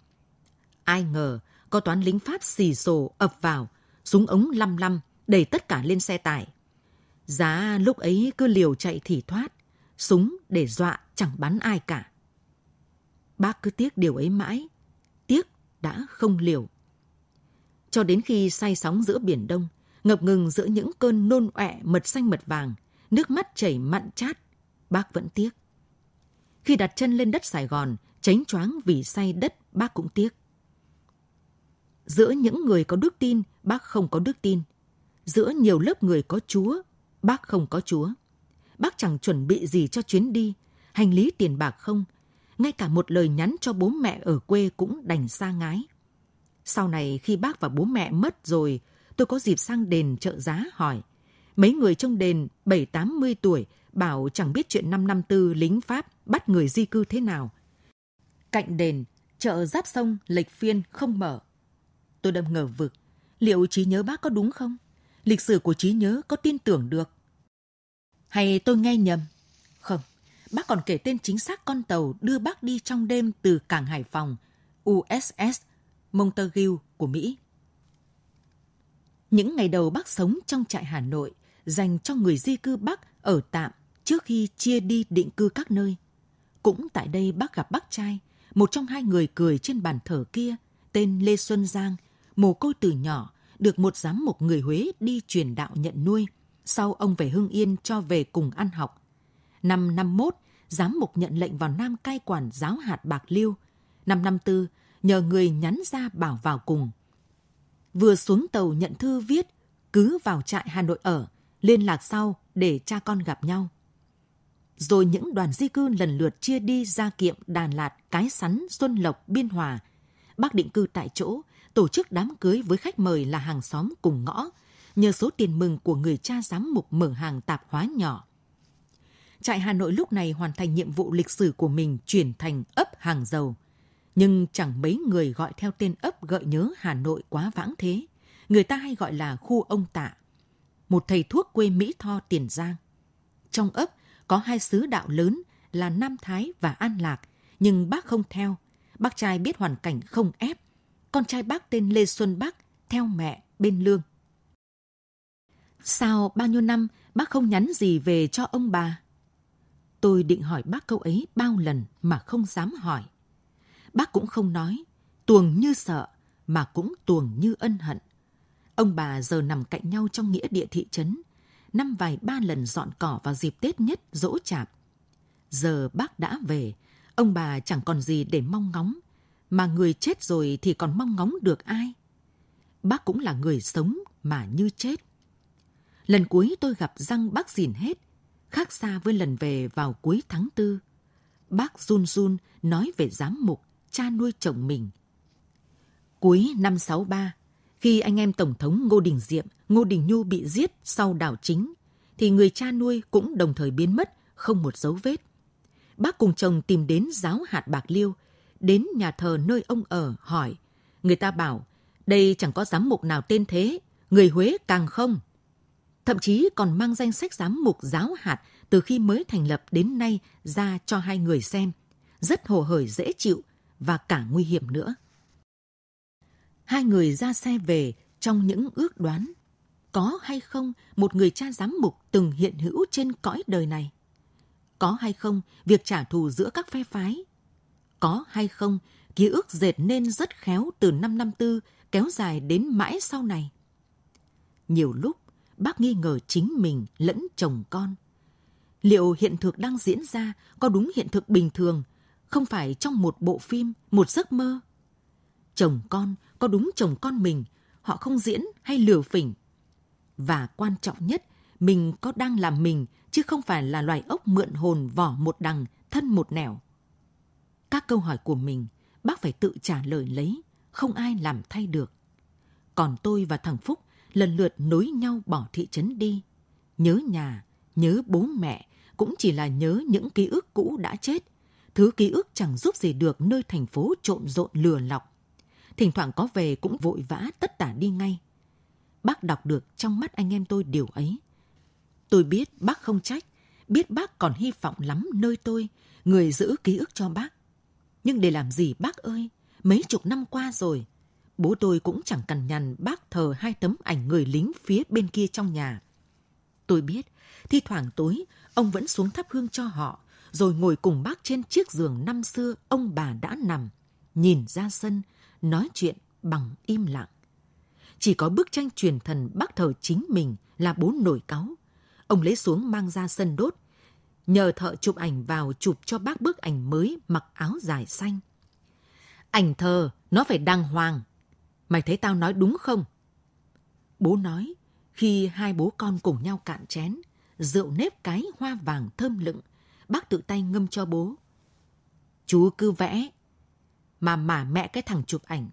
Ai ngờ, có toán lính Pháp xì xồ ập vào, súng ống lăm lăm, đẩy tất cả lên xe tải. Giá lúc ấy cứ liều chạy thì thoát, súng để dọa chẳng bắn ai cả. Bác cứ tiếc điều ấy mãi, tiếc đã không liều. Cho đến khi say sóng giữa Biển Đông, ngập ngừng giữa những cơn nôn ọe mật xanh mật vàng, nước mắt chảy mặn chát, bác vẫn tiếc. Khi đặt chân lên đất Sài Gòn, tránh choáng vì say đất, bác cũng tiếc. Giữa những người có đức tin, bác không có đức tin. Giữa nhiều lớp người có Chúa, bác không có Chúa. Bác chẳng chuẩn bị gì cho chuyến đi, hành lý tiền bạc không. Ngay cả một lời nhắn cho bố mẹ ở quê cũng đành xa ngái. Sau này khi bác và bố mẹ mất rồi, tôi có dịp sang đền chợ giá hỏi. Mấy người trong đền 7-80 tuổi bảo chẳng biết chuyện năm năm tư lính Pháp bắt người di cư thế nào. Cạnh đền, chợ giáp sông, lệch phiên không mở. Tôi đâm ngờ vực, liệu trí nhớ bác có đúng không? Lịch sử của trí nhớ có tin tưởng được? Hay tôi nghe nhầm? Bác còn kể tên chính xác con tàu đưa bác đi trong đêm từ cảng Hải Phòng, USS Montague của Mỹ. Những ngày đầu bác sống trong trại Hà Nội dành cho người di cư Bắc ở tạm trước khi chia đi định cư các nơi. Cũng tại đây bác gặp bác trai, một trong hai người cười trên bàn thờ kia, tên Lê Xuân Giang, mồ côi từ nhỏ, được một giám mục người Huế đi truyền đạo nhận nuôi. Sau ông về Hưng Yên cho về cùng ăn học. Năm 51, giám mục nhận lệnh vào Nam cai quản giáo hạt Bạc Liêu. Năm 54, nhờ người nhắn ra bảo vào cùng. Vừa xuống tàu nhận thư viết, cứ vào trại Hà Nội ở, liên lạc sau để cha con gặp nhau. Rồi những đoàn di cư lần lượt chia đi ra kiệm Đà Lạt, Cái Sắn, Xuân Lộc, Biên Hòa. Bác định cư tại chỗ, tổ chức đám cưới với khách mời là hàng xóm cùng ngõ, nhờ số tiền mừng của người cha giám mục mở hàng tạp hóa nhỏ. Trại Hà Nội lúc này hoàn thành nhiệm vụ lịch sử của mình chuyển thành ấp hàng dầu. Nhưng chẳng mấy người gọi theo tên ấp gợi nhớ Hà Nội quá vãng thế. Người ta hay gọi là khu ông tạ. Một thầy thuốc quê Mỹ Tho Tiền Giang. Trong ấp có hai sứ đạo lớn là Nam Thái và An Lạc, nhưng bác không theo. Bác trai biết hoàn cảnh không ép. Con trai bác tên Lê Xuân Bắc theo mẹ bên lương. Sao bao nhiêu năm bác không nhắn gì về cho ông bà? Tôi định hỏi bác câu ấy bao lần mà không dám hỏi. Bác cũng không nói, tuồng như sợ mà cũng tuồng như ân hận. Ông bà giờ nằm cạnh nhau trong nghĩa địa thị trấn, năm vài ba lần dọn cỏ vào dịp Tết nhất dỗ chạp. Giờ bác đã về, ông bà chẳng còn gì để mong ngóng, mà người chết rồi thì còn mong ngóng được ai? Bác cũng là người sống mà như chết. Lần cuối tôi gặp răng bác dìn hết, khác xa với lần về vào cuối tháng tư. Bác run run nói về giám mục, cha nuôi chồng mình. Cuối năm 63, khi anh em Tổng thống Ngô Đình Diệm, Ngô Đình Nhu bị giết sau đảo chính, thì người cha nuôi cũng đồng thời biến mất, không một dấu vết. Bác cùng chồng tìm đến giáo hạt Bạc Liêu, đến nhà thờ nơi ông ở hỏi. Người ta bảo, đây chẳng có giám mục nào tên thế, người Huế càng không thậm chí còn mang danh sách giám mục giáo hạt từ khi mới thành lập đến nay ra cho hai người xem. Rất hồ hởi, dễ chịu và cả nguy hiểm nữa. Hai người ra xe về trong những ước đoán. Có hay không một người cha giám mục từng hiện hữu trên cõi đời này? Có hay không việc trả thù giữa các phe phái? Có hay không ký ức dệt nên rất khéo từ năm năm tư kéo dài đến mãi sau này? Nhiều lúc bác nghi ngờ chính mình lẫn chồng con. Liệu hiện thực đang diễn ra có đúng hiện thực bình thường, không phải trong một bộ phim, một giấc mơ? Chồng con có đúng chồng con mình, họ không diễn hay lừa phỉnh? Và quan trọng nhất, mình có đang làm mình chứ không phải là loài ốc mượn hồn vỏ một đằng, thân một nẻo. Các câu hỏi của mình, bác phải tự trả lời lấy, không ai làm thay được. Còn tôi và thằng Phúc lần lượt nối nhau bỏ thị trấn đi. Nhớ nhà, nhớ bố mẹ, cũng chỉ là nhớ những ký ức cũ đã chết. Thứ ký ức chẳng giúp gì được nơi thành phố trộn rộn lừa lọc. Thỉnh thoảng có về cũng vội vã tất tả đi ngay. Bác đọc được trong mắt anh em tôi điều ấy. Tôi biết bác không trách, biết bác còn hy vọng lắm nơi tôi, người giữ ký ức cho bác. Nhưng để làm gì bác ơi, mấy chục năm qua rồi, bố tôi cũng chẳng cằn nhằn bác thờ hai tấm ảnh người lính phía bên kia trong nhà. Tôi biết, thi thoảng tối, ông vẫn xuống thắp hương cho họ, rồi ngồi cùng bác trên chiếc giường năm xưa ông bà đã nằm, nhìn ra sân, nói chuyện bằng im lặng. Chỉ có bức tranh truyền thần bác thờ chính mình là bố nổi cáu. Ông lấy xuống mang ra sân đốt, nhờ thợ chụp ảnh vào chụp cho bác bức ảnh mới mặc áo dài xanh. Ảnh thờ, nó phải đàng hoàng, Mày thấy tao nói đúng không? Bố nói, khi hai bố con cùng nhau cạn chén, rượu nếp cái hoa vàng thơm lựng, bác tự tay ngâm cho bố. Chú cứ vẽ, mà mà mẹ cái thằng chụp ảnh,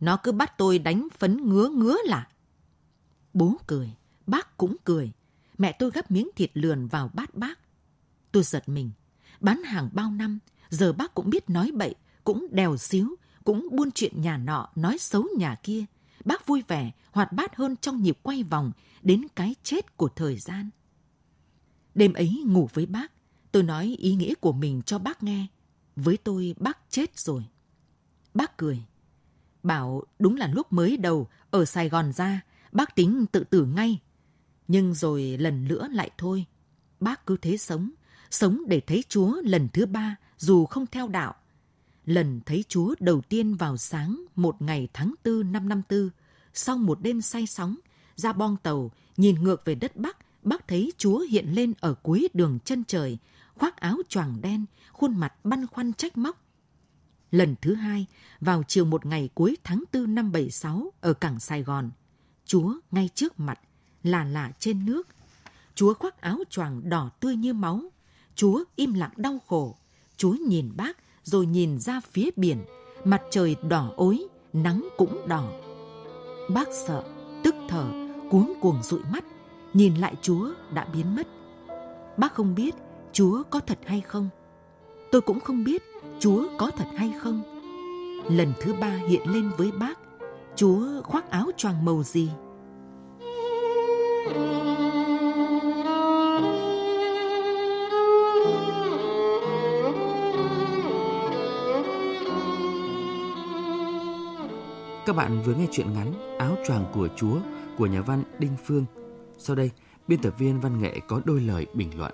nó cứ bắt tôi đánh phấn ngứa ngứa là. Bố cười, bác cũng cười, mẹ tôi gấp miếng thịt lườn vào bát bác. Tôi giật mình, bán hàng bao năm, giờ bác cũng biết nói bậy, cũng đèo xíu, cũng buôn chuyện nhà nọ nói xấu nhà kia. Bác vui vẻ, hoạt bát hơn trong nhịp quay vòng đến cái chết của thời gian. Đêm ấy ngủ với bác, tôi nói ý nghĩa của mình cho bác nghe. Với tôi bác chết rồi. Bác cười. Bảo đúng là lúc mới đầu ở Sài Gòn ra, bác tính tự tử ngay. Nhưng rồi lần nữa lại thôi. Bác cứ thế sống, sống để thấy Chúa lần thứ ba dù không theo đạo lần thấy Chúa đầu tiên vào sáng một ngày tháng tư năm năm tư, sau một đêm say sóng, ra bong tàu, nhìn ngược về đất Bắc bác thấy Chúa hiện lên ở cuối đường chân trời, khoác áo choàng đen, khuôn mặt băn khoăn trách móc. Lần thứ hai, vào chiều một ngày cuối tháng 4 năm 76 ở cảng Sài Gòn, Chúa ngay trước mặt, là lạ trên nước. Chúa khoác áo choàng đỏ tươi như máu. Chúa im lặng đau khổ. Chúa nhìn bác rồi nhìn ra phía biển. Mặt trời đỏ ối, nắng cũng đỏ. Bác sợ, tức thở, cuống cuồng dụi mắt. Nhìn lại Chúa đã biến mất. Bác không biết Chúa có thật hay không. Tôi cũng không biết Chúa có thật hay không. Lần thứ ba hiện lên với bác, Chúa khoác áo choàng màu gì? Các bạn vừa nghe chuyện ngắn Áo choàng của Chúa của nhà văn Đinh Phương. Sau đây, biên tập viên văn nghệ có đôi lời bình luận.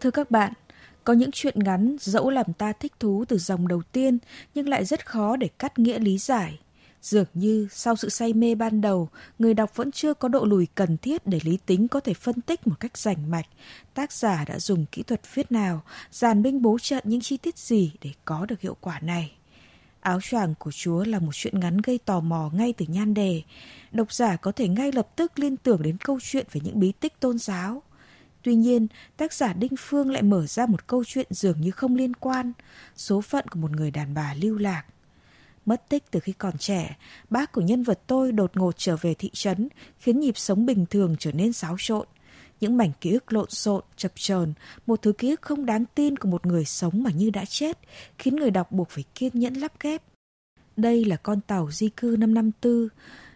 Thưa các bạn, có những chuyện ngắn dẫu làm ta thích thú từ dòng đầu tiên nhưng lại rất khó để cắt nghĩa lý giải. Dường như sau sự say mê ban đầu, người đọc vẫn chưa có độ lùi cần thiết để lý tính có thể phân tích một cách rành mạch. Tác giả đã dùng kỹ thuật viết nào, dàn binh bố trận những chi tiết gì để có được hiệu quả này. Áo choàng của Chúa là một chuyện ngắn gây tò mò ngay từ nhan đề. Độc giả có thể ngay lập tức liên tưởng đến câu chuyện về những bí tích tôn giáo. Tuy nhiên, tác giả Đinh Phương lại mở ra một câu chuyện dường như không liên quan, số phận của một người đàn bà lưu lạc. Mất tích từ khi còn trẻ, bác của nhân vật tôi đột ngột trở về thị trấn, khiến nhịp sống bình thường trở nên xáo trộn. Những mảnh ký ức lộn xộn, chập chờn, một thứ ký ức không đáng tin của một người sống mà như đã chết, khiến người đọc buộc phải kiên nhẫn lắp ghép. Đây là con tàu di cư năm năm tư,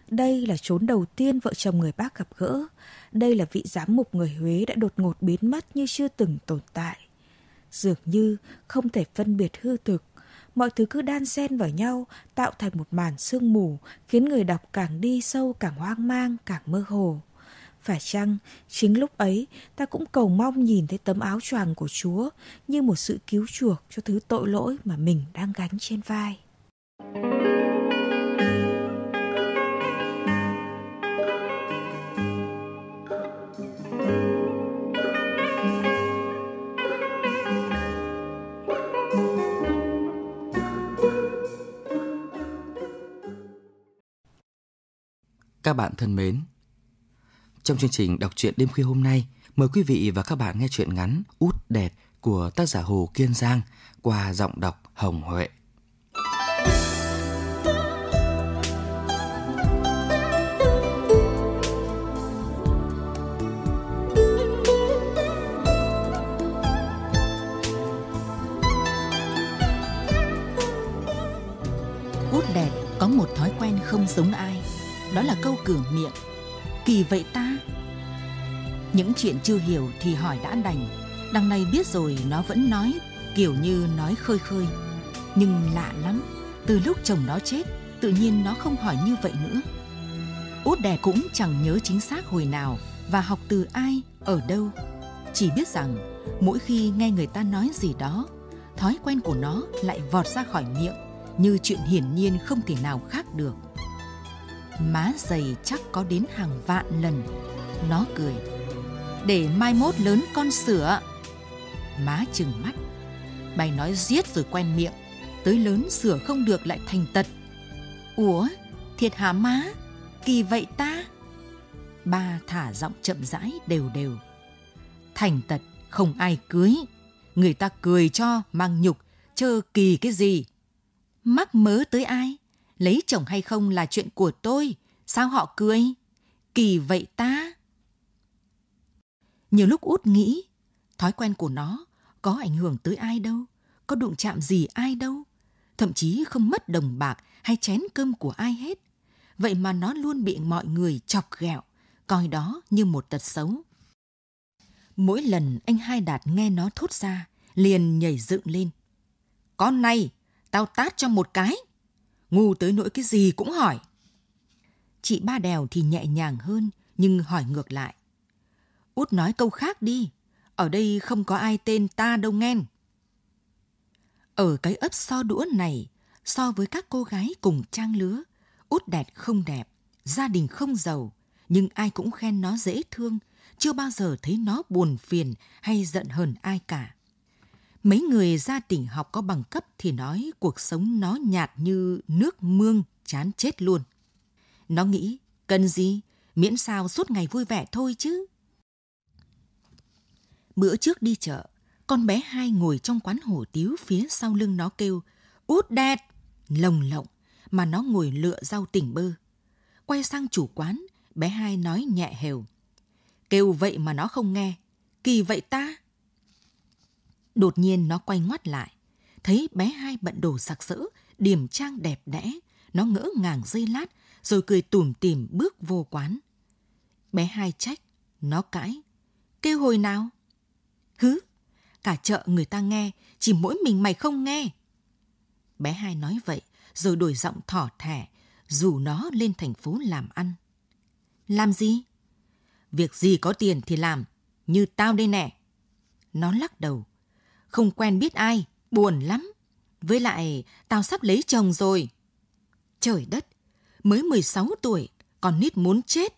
đây là chốn đầu tiên vợ chồng người bác gặp gỡ, đây là vị giám mục người Huế đã đột ngột biến mất như chưa từng tồn tại. Dường như không thể phân biệt hư thực, mọi thứ cứ đan xen vào nhau, tạo thành một màn sương mù, khiến người đọc càng đi sâu càng hoang mang, càng mơ hồ. Phải chăng, chính lúc ấy, ta cũng cầu mong nhìn thấy tấm áo choàng của Chúa như một sự cứu chuộc cho thứ tội lỗi mà mình đang gánh trên vai. Các bạn thân mến, trong chương trình đọc truyện đêm khuya hôm nay, mời quý vị và các bạn nghe truyện ngắn Út Đẹp của tác giả Hồ Kiên Giang qua giọng đọc Hồng Huệ. Út đẹp có một thói quen không giống ai đó là câu cửa miệng kỳ vậy ta? Những chuyện chưa hiểu thì hỏi đã đành. Đằng này biết rồi, nó vẫn nói, kiểu như nói khơi khơi. Nhưng lạ lắm, từ lúc chồng nó chết, tự nhiên nó không hỏi như vậy nữa. Út đẻ cũng chẳng nhớ chính xác hồi nào và học từ ai, ở đâu. Chỉ biết rằng, mỗi khi nghe người ta nói gì đó, thói quen của nó lại vọt ra khỏi miệng, như chuyện hiển nhiên không thể nào khác được má dày chắc có đến hàng vạn lần. Nó cười. Để mai mốt lớn con sửa. Má chừng mắt. Bày nói giết rồi quen miệng. Tới lớn sửa không được lại thành tật. Ủa, thiệt hả má? Kỳ vậy ta? Ba thả giọng chậm rãi đều đều. Thành tật không ai cưới. Người ta cười cho mang nhục, chơ kỳ cái gì. Mắc mớ tới ai? Lấy chồng hay không là chuyện của tôi, sao họ cười? Kỳ vậy ta? Nhiều lúc út nghĩ, thói quen của nó có ảnh hưởng tới ai đâu, có đụng chạm gì ai đâu, thậm chí không mất đồng bạc hay chén cơm của ai hết. Vậy mà nó luôn bị mọi người chọc ghẹo, coi đó như một tật xấu. Mỗi lần anh Hai Đạt nghe nó thốt ra, liền nhảy dựng lên. Con này, tao tát cho một cái ngu tới nỗi cái gì cũng hỏi. Chị Ba Đèo thì nhẹ nhàng hơn, nhưng hỏi ngược lại. Út nói câu khác đi, ở đây không có ai tên ta đâu nghen. Ở cái ấp so đũa này, so với các cô gái cùng trang lứa, Út đẹp không đẹp, gia đình không giàu, nhưng ai cũng khen nó dễ thương, chưa bao giờ thấy nó buồn phiền hay giận hờn ai cả. Mấy người ra tỉnh học có bằng cấp thì nói cuộc sống nó nhạt như nước mương, chán chết luôn. Nó nghĩ, cần gì, miễn sao suốt ngày vui vẻ thôi chứ. Bữa trước đi chợ, con bé hai ngồi trong quán hủ tiếu phía sau lưng nó kêu, út đẹp, lồng lộng, mà nó ngồi lựa rau tỉnh bơ. Quay sang chủ quán, bé hai nói nhẹ hều. Kêu vậy mà nó không nghe, kỳ vậy ta? Đột nhiên nó quay ngoắt lại, thấy bé hai bận đồ sặc sỡ, điểm trang đẹp đẽ, nó ngỡ ngàng dây lát, rồi cười tủm tỉm bước vô quán. Bé hai trách, nó cãi, kêu hồi nào? Hứ, cả chợ người ta nghe, chỉ mỗi mình mày không nghe. Bé hai nói vậy, rồi đổi giọng thỏ thẻ, rủ nó lên thành phố làm ăn. Làm gì? Việc gì có tiền thì làm, như tao đây nè. Nó lắc đầu. Không quen biết ai, buồn lắm. Với lại, tao sắp lấy chồng rồi. Trời đất, mới 16 tuổi, còn nít muốn chết.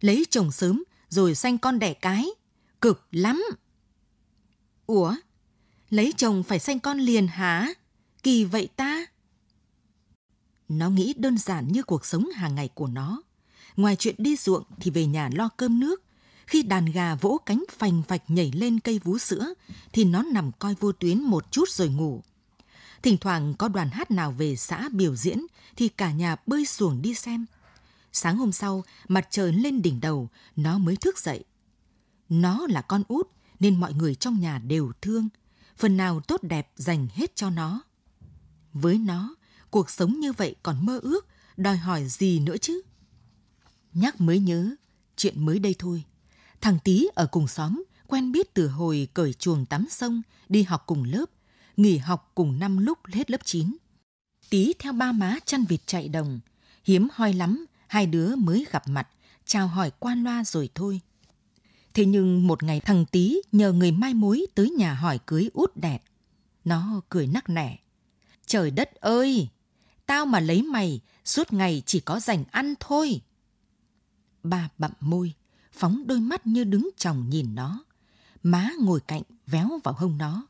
Lấy chồng sớm, rồi sanh con đẻ cái. Cực lắm. Ủa, lấy chồng phải sanh con liền hả? Kỳ vậy ta? Nó nghĩ đơn giản như cuộc sống hàng ngày của nó. Ngoài chuyện đi ruộng thì về nhà lo cơm nước. Khi đàn gà vỗ cánh phành phạch nhảy lên cây vú sữa thì nó nằm coi vô tuyến một chút rồi ngủ. Thỉnh thoảng có đoàn hát nào về xã biểu diễn thì cả nhà bơi xuồng đi xem. Sáng hôm sau, mặt trời lên đỉnh đầu, nó mới thức dậy. Nó là con út nên mọi người trong nhà đều thương. Phần nào tốt đẹp dành hết cho nó. Với nó, cuộc sống như vậy còn mơ ước, đòi hỏi gì nữa chứ? Nhắc mới nhớ, chuyện mới đây thôi. Thằng Tý ở cùng xóm, quen biết từ hồi cởi chuồng tắm sông, đi học cùng lớp, nghỉ học cùng năm lúc hết lớp 9. Tý theo ba má chăn vịt chạy đồng, hiếm hoi lắm, hai đứa mới gặp mặt, chào hỏi quan loa rồi thôi. Thế nhưng một ngày thằng Tý nhờ người mai mối tới nhà hỏi cưới út đẹp. Nó cười nắc nẻ. Trời đất ơi! Tao mà lấy mày, suốt ngày chỉ có dành ăn thôi. Ba bặm môi, phóng đôi mắt như đứng chồng nhìn nó. Má ngồi cạnh véo vào hông nó.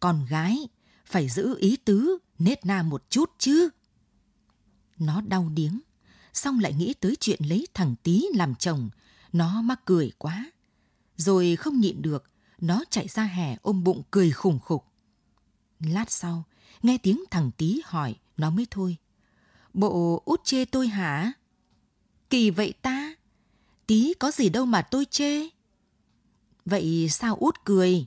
Con gái, phải giữ ý tứ, nết na một chút chứ. Nó đau điếng, xong lại nghĩ tới chuyện lấy thằng tí làm chồng. Nó mắc cười quá. Rồi không nhịn được, nó chạy ra hè ôm bụng cười khủng khục. Lát sau, nghe tiếng thằng tí hỏi, nó mới thôi. Bộ út chê tôi hả? Kỳ vậy ta? Tí có gì đâu mà tôi chê. Vậy sao út cười?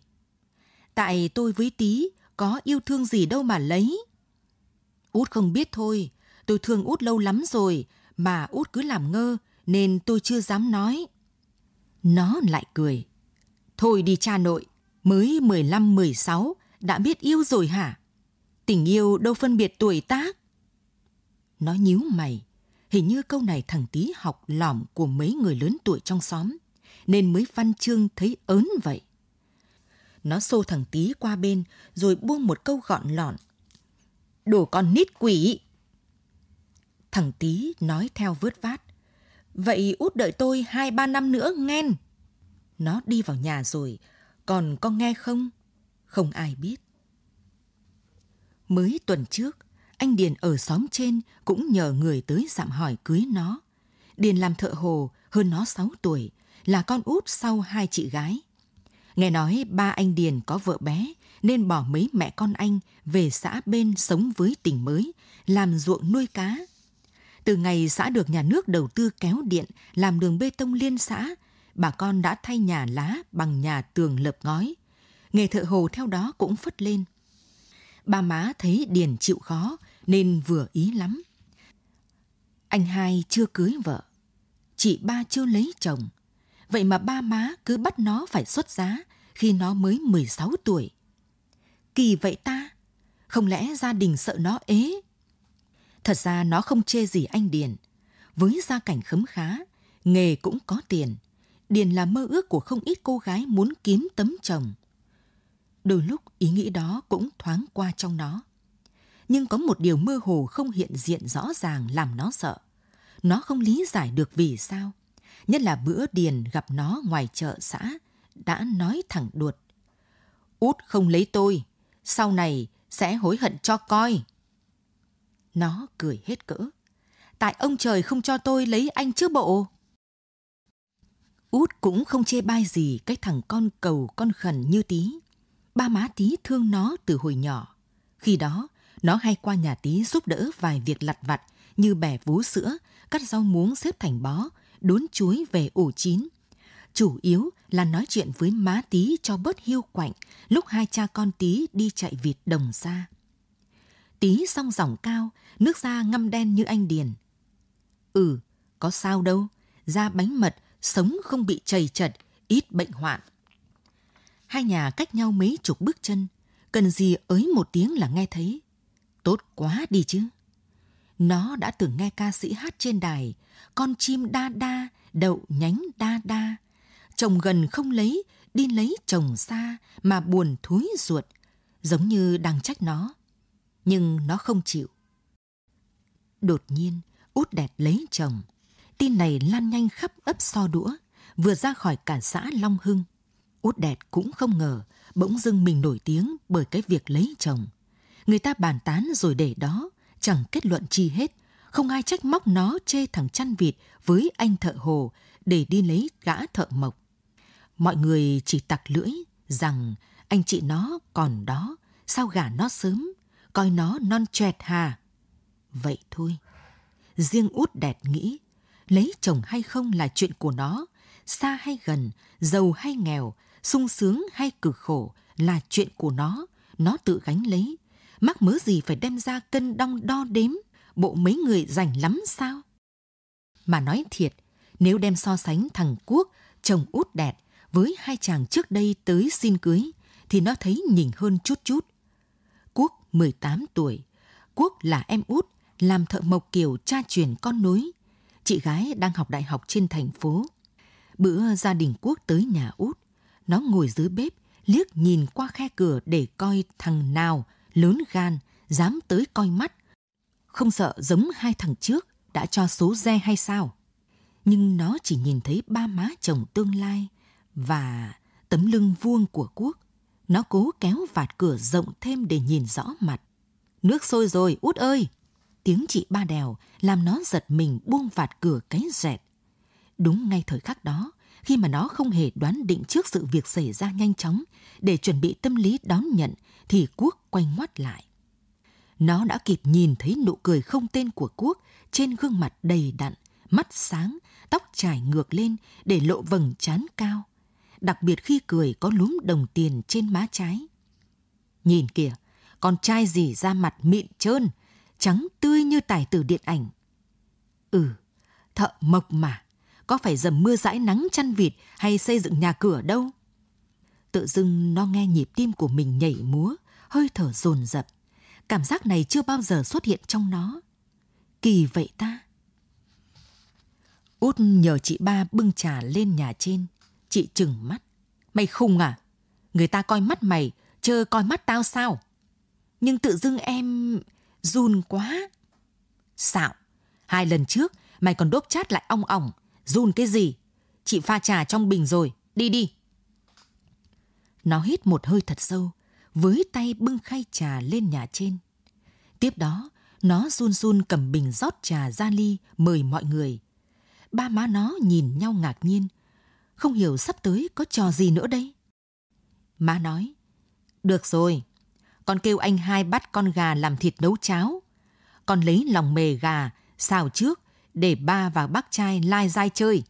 Tại tôi với tí có yêu thương gì đâu mà lấy. Út không biết thôi, tôi thương út lâu lắm rồi, mà út cứ làm ngơ, nên tôi chưa dám nói. Nó lại cười. Thôi đi cha nội, mới 15-16, đã biết yêu rồi hả? Tình yêu đâu phân biệt tuổi tác. Nó nhíu mày, hình như câu này thằng tí học lỏm của mấy người lớn tuổi trong xóm, nên mới văn chương thấy ớn vậy. Nó xô thằng tí qua bên, rồi buông một câu gọn lọn. Đồ con nít quỷ! Thằng tí nói theo vớt vát. Vậy út đợi tôi hai ba năm nữa nghen. Nó đi vào nhà rồi, còn con nghe không? Không ai biết. Mới tuần trước, anh Điền ở xóm trên cũng nhờ người tới dặm hỏi cưới nó. Điền làm thợ hồ, hơn nó 6 tuổi, là con út sau hai chị gái. Nghe nói ba anh Điền có vợ bé, nên bỏ mấy mẹ con anh về xã bên sống với tỉnh mới, làm ruộng nuôi cá. Từ ngày xã được nhà nước đầu tư kéo điện, làm đường bê tông liên xã, bà con đã thay nhà lá bằng nhà tường lợp ngói. Nghề thợ hồ theo đó cũng phất lên. Ba má thấy Điền chịu khó nên vừa ý lắm. Anh hai chưa cưới vợ, chị ba chưa lấy chồng. Vậy mà ba má cứ bắt nó phải xuất giá khi nó mới 16 tuổi. Kỳ vậy ta, không lẽ gia đình sợ nó ế? Thật ra nó không chê gì anh Điền. Với gia cảnh khấm khá, nghề cũng có tiền. Điền là mơ ước của không ít cô gái muốn kiếm tấm chồng. Đôi lúc ý nghĩ đó cũng thoáng qua trong nó. Nhưng có một điều mơ hồ không hiện diện rõ ràng làm nó sợ. Nó không lý giải được vì sao. nhất là bữa Điền gặp nó ngoài chợ xã, đã nói thẳng đuột. Út không lấy tôi, sau này sẽ hối hận cho coi. Nó cười hết cỡ. Tại ông trời không cho tôi lấy anh chứ bộ. Út cũng không chê bai gì cái thằng con cầu con khẩn như tí. Ba má tí thương nó từ hồi nhỏ. Khi đó, nó hay qua nhà tí giúp đỡ vài việc lặt vặt như bẻ vú sữa, cắt rau muống xếp thành bó, đốn chuối về ủ chín. Chủ yếu là nói chuyện với má tí cho bớt hiu quạnh lúc hai cha con tí đi chạy vịt đồng xa. Tí song dòng cao, nước da ngăm đen như anh Điền. Ừ, có sao đâu, da bánh mật, sống không bị chầy chật, ít bệnh hoạn. Hai nhà cách nhau mấy chục bước chân, cần gì ới một tiếng là nghe thấy. Tốt quá đi chứ. Nó đã từng nghe ca sĩ hát trên đài, con chim đa đa, đậu nhánh đa đa. Chồng gần không lấy, đi lấy chồng xa mà buồn thúi ruột, giống như đang trách nó. Nhưng nó không chịu. Đột nhiên, út đẹp lấy chồng. Tin này lan nhanh khắp ấp so đũa, vừa ra khỏi cả xã Long Hưng. Út đẹp cũng không ngờ, bỗng dưng mình nổi tiếng bởi cái việc lấy chồng. Người ta bàn tán rồi để đó, chẳng kết luận chi hết. Không ai trách móc nó chê thằng chăn vịt với anh thợ hồ để đi lấy gã thợ mộc. Mọi người chỉ tặc lưỡi rằng anh chị nó còn đó, sao gả nó sớm, coi nó non choẹt hà. Vậy thôi. Riêng út đẹp nghĩ, lấy chồng hay không là chuyện của nó, xa hay gần, giàu hay nghèo, sung sướng hay cực khổ là chuyện của nó, nó tự gánh lấy. Mắc mớ gì phải đem ra cân đong đo đếm, bộ mấy người rảnh lắm sao? Mà nói thiệt, nếu đem so sánh thằng Quốc, chồng út đẹp, với hai chàng trước đây tới xin cưới, thì nó thấy nhỉnh hơn chút chút. Quốc 18 tuổi, Quốc là em út, làm thợ mộc kiểu cha truyền con nối. Chị gái đang học đại học trên thành phố. Bữa gia đình Quốc tới nhà út, nó ngồi dưới bếp, liếc nhìn qua khe cửa để coi thằng nào lớn gan, dám tới coi mắt. Không sợ giống hai thằng trước đã cho số re hay sao? Nhưng nó chỉ nhìn thấy ba má chồng tương lai và tấm lưng vuông của Quốc. Nó cố kéo vạt cửa rộng thêm để nhìn rõ mặt. Nước sôi rồi, út ơi! Tiếng chị ba đèo làm nó giật mình buông vạt cửa cái rẹt. Đúng ngay thời khắc đó, khi mà nó không hề đoán định trước sự việc xảy ra nhanh chóng để chuẩn bị tâm lý đón nhận thì Quốc quay ngoắt lại. Nó đã kịp nhìn thấy nụ cười không tên của Quốc trên gương mặt đầy đặn, mắt sáng, tóc trải ngược lên để lộ vầng trán cao. Đặc biệt khi cười có lúm đồng tiền trên má trái. Nhìn kìa, con trai gì ra mặt mịn trơn, trắng tươi như tài tử điện ảnh. Ừ, thợ mộc mà, có phải dầm mưa dãi nắng chăn vịt hay xây dựng nhà cửa đâu. Tự dưng nó nghe nhịp tim của mình nhảy múa, hơi thở dồn dập. Cảm giác này chưa bao giờ xuất hiện trong nó. Kỳ vậy ta. Út nhờ chị ba bưng trà lên nhà trên. Chị chừng mắt. Mày khùng à? Người ta coi mắt mày, chơ coi mắt tao sao? Nhưng tự dưng em run quá. Xạo, hai lần trước mày còn đốt chát lại ong ỏng, run cái gì? Chị pha trà trong bình rồi, đi đi. Nó hít một hơi thật sâu, với tay bưng khay trà lên nhà trên. Tiếp đó, nó run run cầm bình rót trà ra ly mời mọi người. Ba má nó nhìn nhau ngạc nhiên, không hiểu sắp tới có trò gì nữa đây. Má nói, được rồi, con kêu anh hai bắt con gà làm thịt nấu cháo. Con lấy lòng mề gà, xào trước, để ba và bác trai lai dai chơi.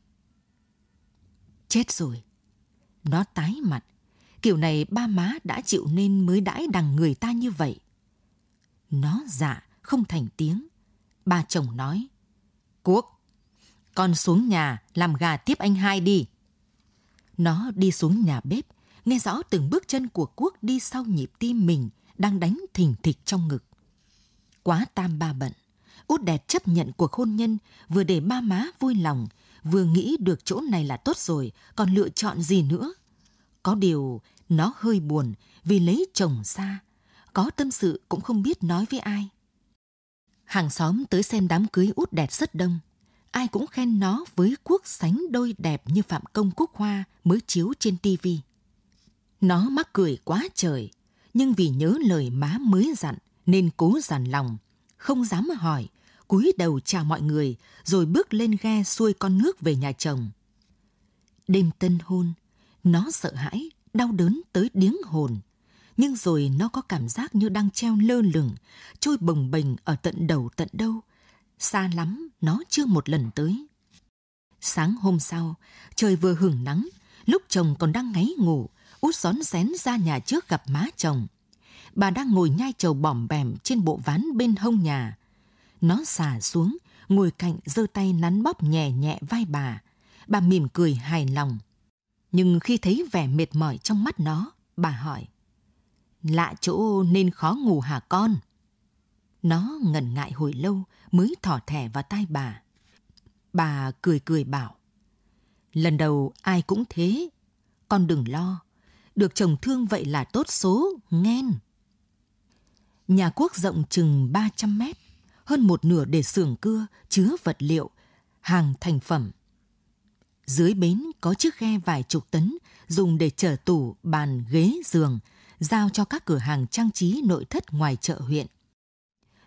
Chết rồi. Nó tái mặt. Kiểu này ba má đã chịu nên mới đãi đằng người ta như vậy. Nó dạ, không thành tiếng. Ba chồng nói. Quốc, con xuống nhà làm gà tiếp anh hai đi. Nó đi xuống nhà bếp, nghe rõ từng bước chân của Quốc đi sau nhịp tim mình đang đánh thình thịch trong ngực. Quá tam ba bận, út đẹp chấp nhận cuộc hôn nhân vừa để ba má vui lòng, vừa nghĩ được chỗ này là tốt rồi, còn lựa chọn gì nữa. Có điều nó hơi buồn vì lấy chồng xa, có tâm sự cũng không biết nói với ai. Hàng xóm tới xem đám cưới út đẹp rất đông. ai cũng khen nó với quốc sánh đôi đẹp như Phạm Công Cúc Hoa mới chiếu trên tivi. Nó mắc cười quá trời, nhưng vì nhớ lời má mới dặn nên cố dằn lòng, không dám hỏi, cúi đầu chào mọi người rồi bước lên ghe xuôi con nước về nhà chồng. Đêm tân hôn, nó sợ hãi, đau đớn tới điếng hồn. Nhưng rồi nó có cảm giác như đang treo lơ lửng, trôi bồng bềnh ở tận đầu tận đâu. Xa lắm, nó chưa một lần tới. Sáng hôm sau, trời vừa hưởng nắng, lúc chồng còn đang ngáy ngủ, út xón xén ra nhà trước gặp má chồng. Bà đang ngồi nhai trầu bỏm bèm trên bộ ván bên hông nhà. Nó xả xuống, ngồi cạnh giơ tay nắn bóp nhẹ nhẹ vai bà. Bà mỉm cười hài lòng. Nhưng khi thấy vẻ mệt mỏi trong mắt nó, bà hỏi. Lạ chỗ nên khó ngủ hả con? Nó ngần ngại hồi lâu mới thỏ thẻ vào tai bà. Bà cười cười bảo. Lần đầu ai cũng thế, con đừng lo. Được chồng thương vậy là tốt số, nghen. Nhà quốc rộng chừng 300 mét, hơn một nửa để xưởng cưa, chứa vật liệu, hàng thành phẩm. Dưới bến có chiếc ghe vài chục tấn dùng để chở tủ, bàn, ghế, giường, giao cho các cửa hàng trang trí nội thất ngoài chợ huyện.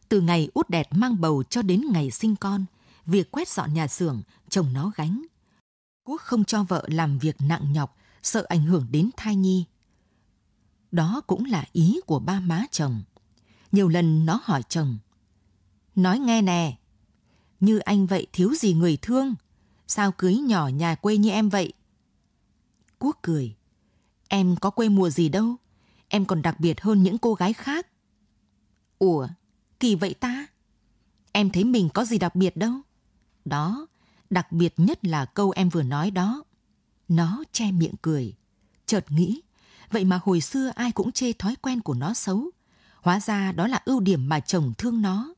Từ ngày út đẹp mang bầu cho đến ngày sinh con, việc quét dọn nhà xưởng chồng nó gánh. Quốc không cho vợ làm việc nặng nhọc, sợ ảnh hưởng đến thai nhi. Đó cũng là ý của ba má chồng. Nhiều lần nó hỏi chồng. Nói nghe nè, như anh vậy thiếu gì người thương, sao cưới nhỏ nhà quê như em vậy? Quốc cười. Em có quê mùa gì đâu, em còn đặc biệt hơn những cô gái khác. Ủa, kỳ vậy ta? Em thấy mình có gì đặc biệt đâu. Đó, đặc biệt nhất là câu em vừa nói đó. Nó che miệng cười, chợt nghĩ, vậy mà hồi xưa ai cũng chê thói quen của nó xấu. Hóa ra đó là ưu điểm mà chồng thương nó.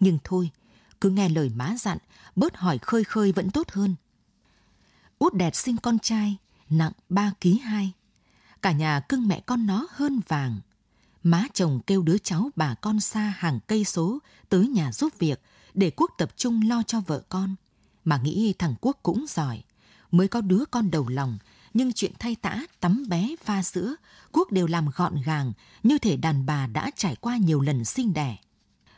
Nhưng thôi, cứ nghe lời má dặn, bớt hỏi khơi khơi vẫn tốt hơn. Út đẹp sinh con trai, nặng 3 ký 2. Cả nhà cưng mẹ con nó hơn vàng. Má chồng kêu đứa cháu bà con xa hàng cây số tới nhà giúp việc để Quốc tập trung lo cho vợ con. Mà nghĩ thằng Quốc cũng giỏi. Mới có đứa con đầu lòng, nhưng chuyện thay tã, tắm bé, pha sữa, Quốc đều làm gọn gàng, như thể đàn bà đã trải qua nhiều lần sinh đẻ.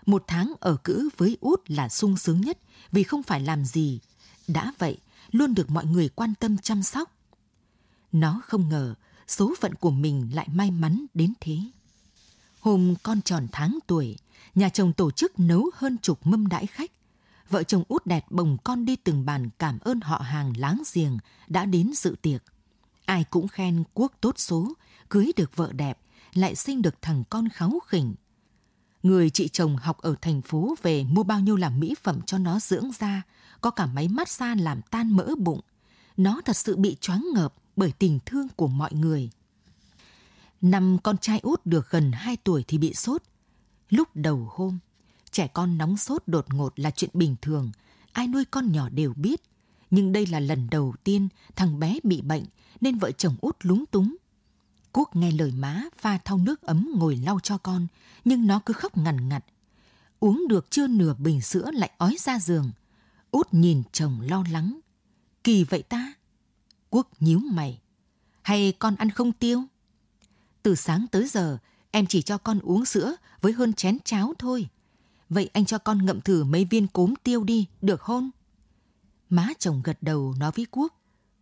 Một tháng ở cữ với út là sung sướng nhất vì không phải làm gì. Đã vậy, luôn được mọi người quan tâm chăm sóc. Nó không ngờ số phận của mình lại may mắn đến thế. Hôm con tròn tháng tuổi, nhà chồng tổ chức nấu hơn chục mâm đãi khách. Vợ chồng út đẹp bồng con đi từng bàn cảm ơn họ hàng láng giềng đã đến dự tiệc. Ai cũng khen quốc tốt số, cưới được vợ đẹp, lại sinh được thằng con kháu khỉnh. Người chị chồng học ở thành phố về mua bao nhiêu làm mỹ phẩm cho nó dưỡng da, có cả máy mát xa làm tan mỡ bụng. Nó thật sự bị choáng ngợp bởi tình thương của mọi người. Năm con trai út được gần 2 tuổi thì bị sốt. Lúc đầu hôm, trẻ con nóng sốt đột ngột là chuyện bình thường, ai nuôi con nhỏ đều biết. Nhưng đây là lần đầu tiên thằng bé bị bệnh nên vợ chồng út lúng túng. Quốc nghe lời má pha thau nước ấm ngồi lau cho con, nhưng nó cứ khóc ngằn ngặt. Uống được chưa nửa bình sữa lại ói ra giường. Út nhìn chồng lo lắng. Kỳ vậy ta? Quốc nhíu mày. Hay con ăn không tiêu? Từ sáng tới giờ, em chỉ cho con uống sữa với hơn chén cháo thôi. Vậy anh cho con ngậm thử mấy viên cốm tiêu đi, được không? Má chồng gật đầu nói với Quốc.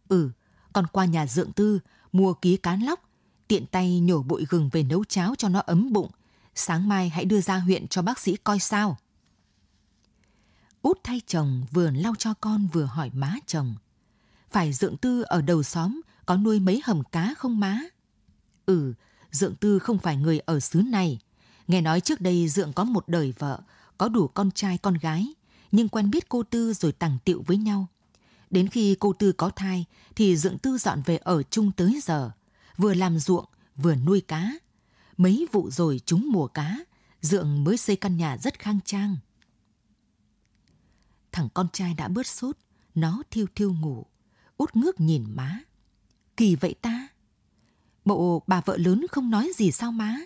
Ừ, con qua nhà dượng tư, mua ký cá lóc, tiện tay nhổ bụi gừng về nấu cháo cho nó ấm bụng. Sáng mai hãy đưa ra huyện cho bác sĩ coi sao. Út thay chồng vừa lau cho con vừa hỏi má chồng. Phải dượng tư ở đầu xóm có nuôi mấy hầm cá không má? Ừ, dượng tư không phải người ở xứ này. Nghe nói trước đây dượng có một đời vợ, có đủ con trai con gái, nhưng quen biết cô Tư rồi tàng tiệu với nhau. Đến khi cô Tư có thai thì dượng Tư dọn về ở chung tới giờ, vừa làm ruộng vừa nuôi cá. Mấy vụ rồi chúng mùa cá, dượng mới xây căn nhà rất khang trang. Thằng con trai đã bớt sốt, nó thiêu thiêu ngủ, út ngước nhìn má. Kỳ vậy ta? Bộ bà vợ lớn không nói gì sao má?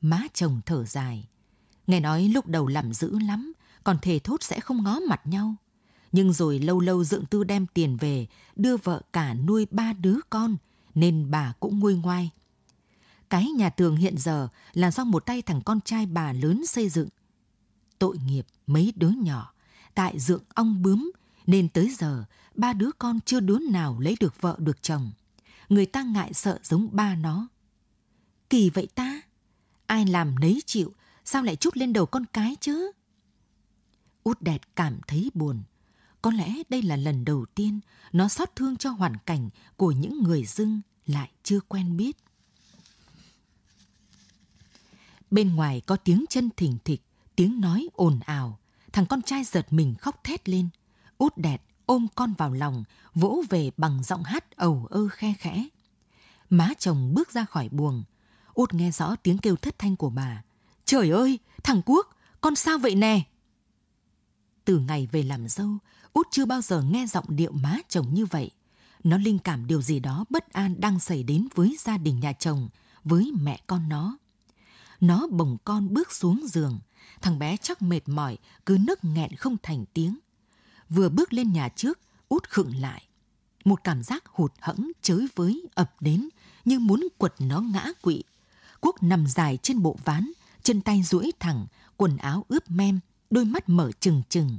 Má chồng thở dài. Nghe nói lúc đầu làm dữ lắm, còn thề thốt sẽ không ngó mặt nhau. Nhưng rồi lâu lâu dượng tư đem tiền về, đưa vợ cả nuôi ba đứa con, nên bà cũng nguôi ngoai. Cái nhà tường hiện giờ là do một tay thằng con trai bà lớn xây dựng. Tội nghiệp mấy đứa nhỏ, tại dượng ong bướm, nên tới giờ ba đứa con chưa đứa nào lấy được vợ được chồng. Người ta ngại sợ giống ba nó. Kỳ vậy ta? Ai làm nấy chịu, sao lại chút lên đầu con cái chứ? Út đẹp cảm thấy buồn. Có lẽ đây là lần đầu tiên nó xót thương cho hoàn cảnh của những người dưng lại chưa quen biết. Bên ngoài có tiếng chân thình thịch, tiếng nói ồn ào. Thằng con trai giật mình khóc thét lên. Út đẹp ôm con vào lòng, vỗ về bằng giọng hát ầu ơ khe khẽ. Má chồng bước ra khỏi buồng. Út nghe rõ tiếng kêu thất thanh của bà. Trời ơi, thằng Quốc, con sao vậy nè? Từ ngày về làm dâu, Út chưa bao giờ nghe giọng điệu má chồng như vậy. Nó linh cảm điều gì đó bất an đang xảy đến với gia đình nhà chồng, với mẹ con nó. Nó bồng con bước xuống giường. Thằng bé chắc mệt mỏi, cứ nức nghẹn không thành tiếng. Vừa bước lên nhà trước, út khựng lại. Một cảm giác hụt hẫng chới với ập đến như muốn quật nó ngã quỵ. Quốc nằm dài trên bộ ván, chân tay duỗi thẳng, quần áo ướp mem, đôi mắt mở trừng trừng.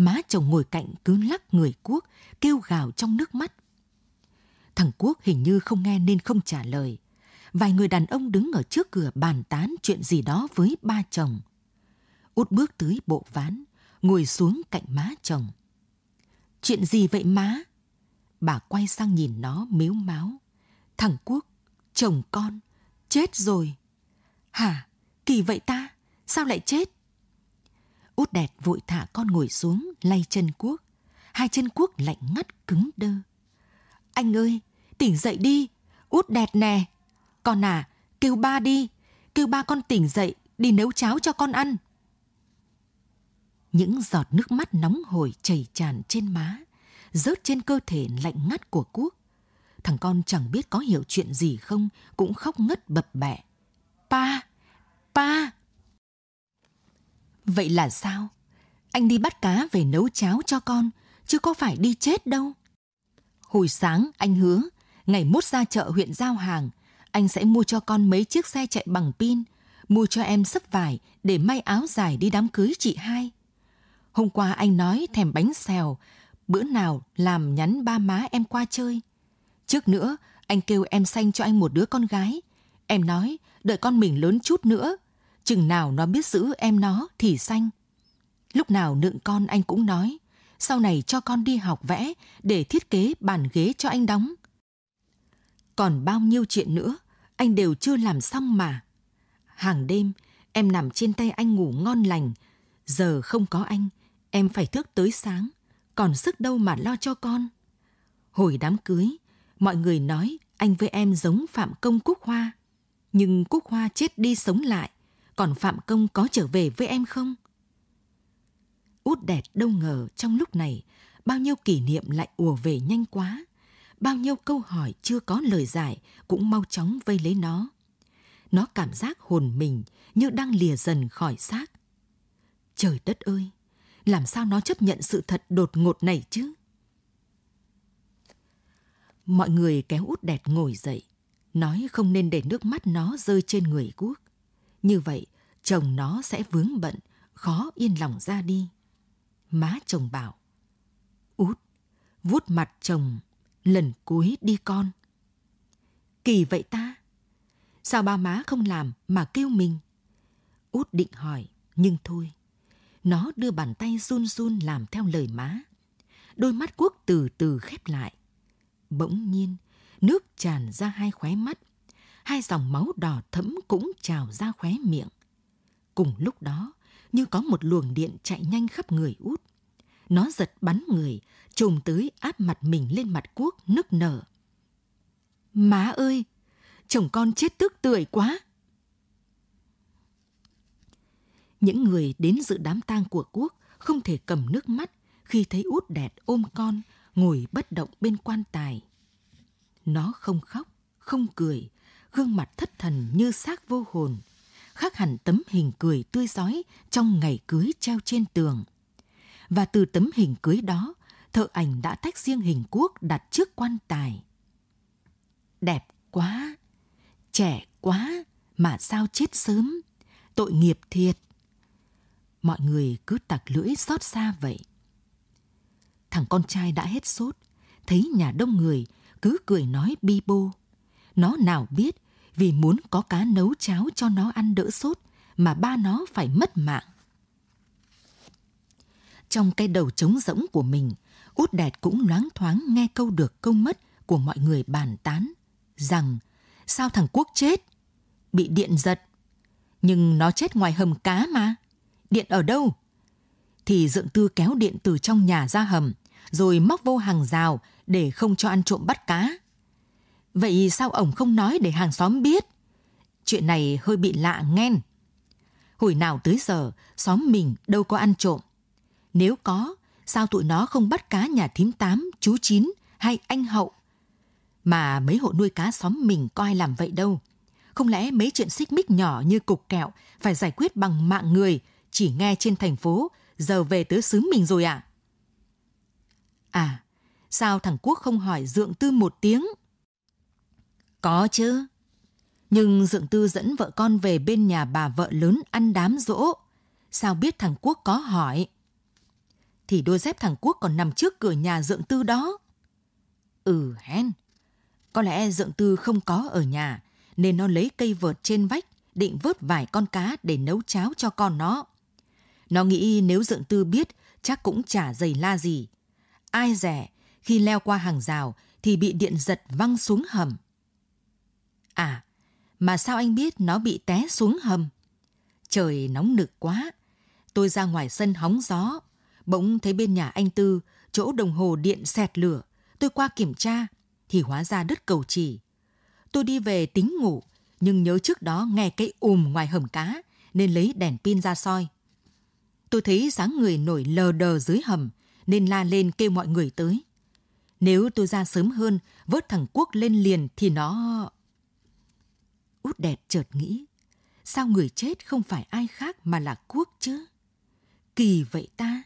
Má chồng ngồi cạnh cứ lắc người Quốc, kêu gào trong nước mắt. Thằng Quốc hình như không nghe nên không trả lời vài người đàn ông đứng ở trước cửa bàn tán chuyện gì đó với ba chồng. Út bước tới bộ ván, ngồi xuống cạnh má chồng. Chuyện gì vậy má? Bà quay sang nhìn nó mếu máu. Thằng Quốc, chồng con, chết rồi. Hả? Kỳ vậy ta? Sao lại chết? Út đẹp vội thả con ngồi xuống, lay chân Quốc. Hai chân Quốc lạnh ngắt cứng đơ. Anh ơi, tỉnh dậy đi, út đẹp nè. Con à, kêu ba đi, kêu ba con tỉnh dậy, đi nấu cháo cho con ăn. Những giọt nước mắt nóng hổi chảy tràn trên má, rớt trên cơ thể lạnh ngắt của Quốc. Thằng con chẳng biết có hiểu chuyện gì không, cũng khóc ngất bập bẹ. Pa, pa. Vậy là sao? Anh đi bắt cá về nấu cháo cho con, chứ có phải đi chết đâu. Hồi sáng anh hứa, ngày mốt ra chợ huyện giao hàng, anh sẽ mua cho con mấy chiếc xe chạy bằng pin, mua cho em sấp vải để may áo dài đi đám cưới chị hai. Hôm qua anh nói thèm bánh xèo, bữa nào làm nhắn ba má em qua chơi. Trước nữa, anh kêu em sanh cho anh một đứa con gái. Em nói, đợi con mình lớn chút nữa, chừng nào nó biết giữ em nó thì xanh. Lúc nào nựng con anh cũng nói, sau này cho con đi học vẽ để thiết kế bàn ghế cho anh đóng. Còn bao nhiêu chuyện nữa, anh đều chưa làm xong mà. Hàng đêm, em nằm trên tay anh ngủ ngon lành. Giờ không có anh, em phải thức tới sáng, còn sức đâu mà lo cho con. Hồi đám cưới, mọi người nói anh với em giống Phạm Công Cúc Hoa. Nhưng Cúc Hoa chết đi sống lại, còn Phạm Công có trở về với em không? Út đẹp đâu ngờ trong lúc này, bao nhiêu kỷ niệm lại ùa về nhanh quá bao nhiêu câu hỏi chưa có lời giải cũng mau chóng vây lấy nó. Nó cảm giác hồn mình như đang lìa dần khỏi xác. Trời đất ơi, làm sao nó chấp nhận sự thật đột ngột này chứ? Mọi người kéo út đẹp ngồi dậy, nói không nên để nước mắt nó rơi trên người Quốc. Như vậy, chồng nó sẽ vướng bận, khó yên lòng ra đi. Má chồng bảo, út, vuốt mặt chồng lần cuối đi con. Kỳ vậy ta? Sao ba má không làm mà kêu mình? Út định hỏi, nhưng thôi. Nó đưa bàn tay run run làm theo lời má. Đôi mắt quốc từ từ khép lại. Bỗng nhiên, nước tràn ra hai khóe mắt. Hai dòng máu đỏ thẫm cũng trào ra khóe miệng. Cùng lúc đó, như có một luồng điện chạy nhanh khắp người út. Nó giật bắn người, trùng tới áp mặt mình lên mặt quốc nức nở. Má ơi, chồng con chết tức tưởi quá. Những người đến dự đám tang của quốc không thể cầm nước mắt khi thấy út đẹp ôm con ngồi bất động bên quan tài. Nó không khóc, không cười, gương mặt thất thần như xác vô hồn, khác hẳn tấm hình cười tươi rói trong ngày cưới treo trên tường và từ tấm hình cưới đó, thợ ảnh đã tách riêng hình quốc đặt trước quan tài. Đẹp quá, trẻ quá mà sao chết sớm, tội nghiệp thiệt. Mọi người cứ tặc lưỡi xót xa vậy. Thằng con trai đã hết sốt, thấy nhà đông người cứ cười nói bi bô. Nó nào biết vì muốn có cá nấu cháo cho nó ăn đỡ sốt mà ba nó phải mất mạng. Trong cái đầu trống rỗng của mình, út đẹp cũng loáng thoáng nghe câu được câu mất của mọi người bàn tán rằng sao thằng Quốc chết? Bị điện giật. Nhưng nó chết ngoài hầm cá mà. Điện ở đâu? Thì dượng tư kéo điện từ trong nhà ra hầm, rồi móc vô hàng rào để không cho ăn trộm bắt cá. Vậy sao ổng không nói để hàng xóm biết? Chuyện này hơi bị lạ nghen. Hồi nào tới giờ, xóm mình đâu có ăn trộm. Nếu có, sao tụi nó không bắt cá nhà thím tám, chú chín hay anh hậu? Mà mấy hộ nuôi cá xóm mình coi làm vậy đâu. Không lẽ mấy chuyện xích mích nhỏ như cục kẹo phải giải quyết bằng mạng người chỉ nghe trên thành phố, giờ về tới xứ mình rồi à? À, sao thằng Quốc không hỏi Dượng Tư một tiếng? Có chứ. Nhưng Dượng Tư dẫn vợ con về bên nhà bà vợ lớn ăn đám dỗ. Sao biết thằng Quốc có hỏi? Thì đôi dép thằng Quốc còn nằm trước cửa nhà Dượng Tư đó. Ừ hen. Có lẽ Dượng Tư không có ở nhà, nên nó lấy cây vợt trên vách định vớt vài con cá để nấu cháo cho con nó. Nó nghĩ nếu Dượng Tư biết chắc cũng chả giày la gì. Ai rẻ, khi leo qua hàng rào thì bị điện giật văng xuống hầm. À, mà sao anh biết nó bị té xuống hầm? Trời nóng nực quá. Tôi ra ngoài sân hóng gió. Bỗng thấy bên nhà anh Tư, chỗ đồng hồ điện xẹt lửa. Tôi qua kiểm tra, thì hóa ra đất cầu chỉ. Tôi đi về tính ngủ, nhưng nhớ trước đó nghe cái ùm ngoài hầm cá, nên lấy đèn pin ra soi. Tôi thấy dáng người nổi lờ đờ dưới hầm, nên la lên kêu mọi người tới. Nếu tôi ra sớm hơn, vớt thằng Quốc lên liền thì nó... Út đẹp chợt nghĩ, sao người chết không phải ai khác mà là Quốc chứ? Kỳ vậy ta?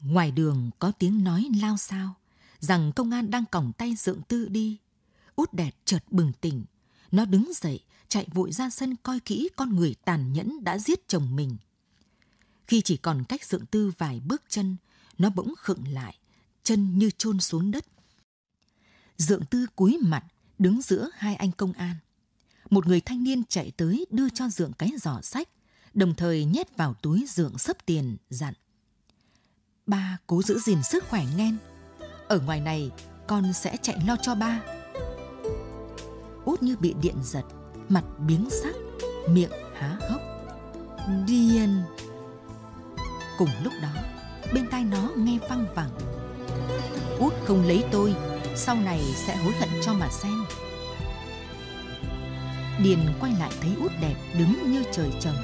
Ngoài đường có tiếng nói lao sao, rằng công an đang còng tay dượng tư đi. Út đẹp chợt bừng tỉnh, nó đứng dậy, chạy vội ra sân coi kỹ con người tàn nhẫn đã giết chồng mình. Khi chỉ còn cách dượng tư vài bước chân, nó bỗng khựng lại, chân như chôn xuống đất. Dượng tư cúi mặt, đứng giữa hai anh công an. Một người thanh niên chạy tới đưa cho dượng cái giỏ sách, đồng thời nhét vào túi dượng sấp tiền, dặn. Ba cố giữ gìn sức khỏe nghen. Ở ngoài này, con sẽ chạy lo cho ba. Út như bị điện giật, mặt biếng sắc, miệng há hốc. Điên! Cùng lúc đó, bên tai nó nghe văng vẳng. Út không lấy tôi, sau này sẽ hối hận cho mà xem. Điền quay lại thấy út đẹp đứng như trời trồng.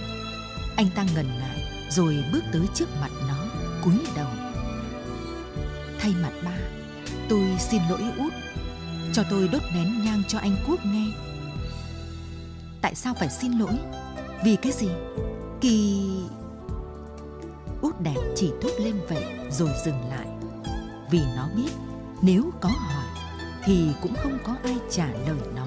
Anh ta ngần ngại rồi bước tới trước mặt nó, cúi đầu. Thay mặt ba, tôi xin lỗi út. Cho tôi đốt nén nhang cho anh Quốc nghe. Tại sao phải xin lỗi? Vì cái gì? Kỳ... Út đẹp chỉ thốt lên vậy rồi dừng lại. Vì nó biết nếu có hỏi thì cũng không có ai trả lời nó.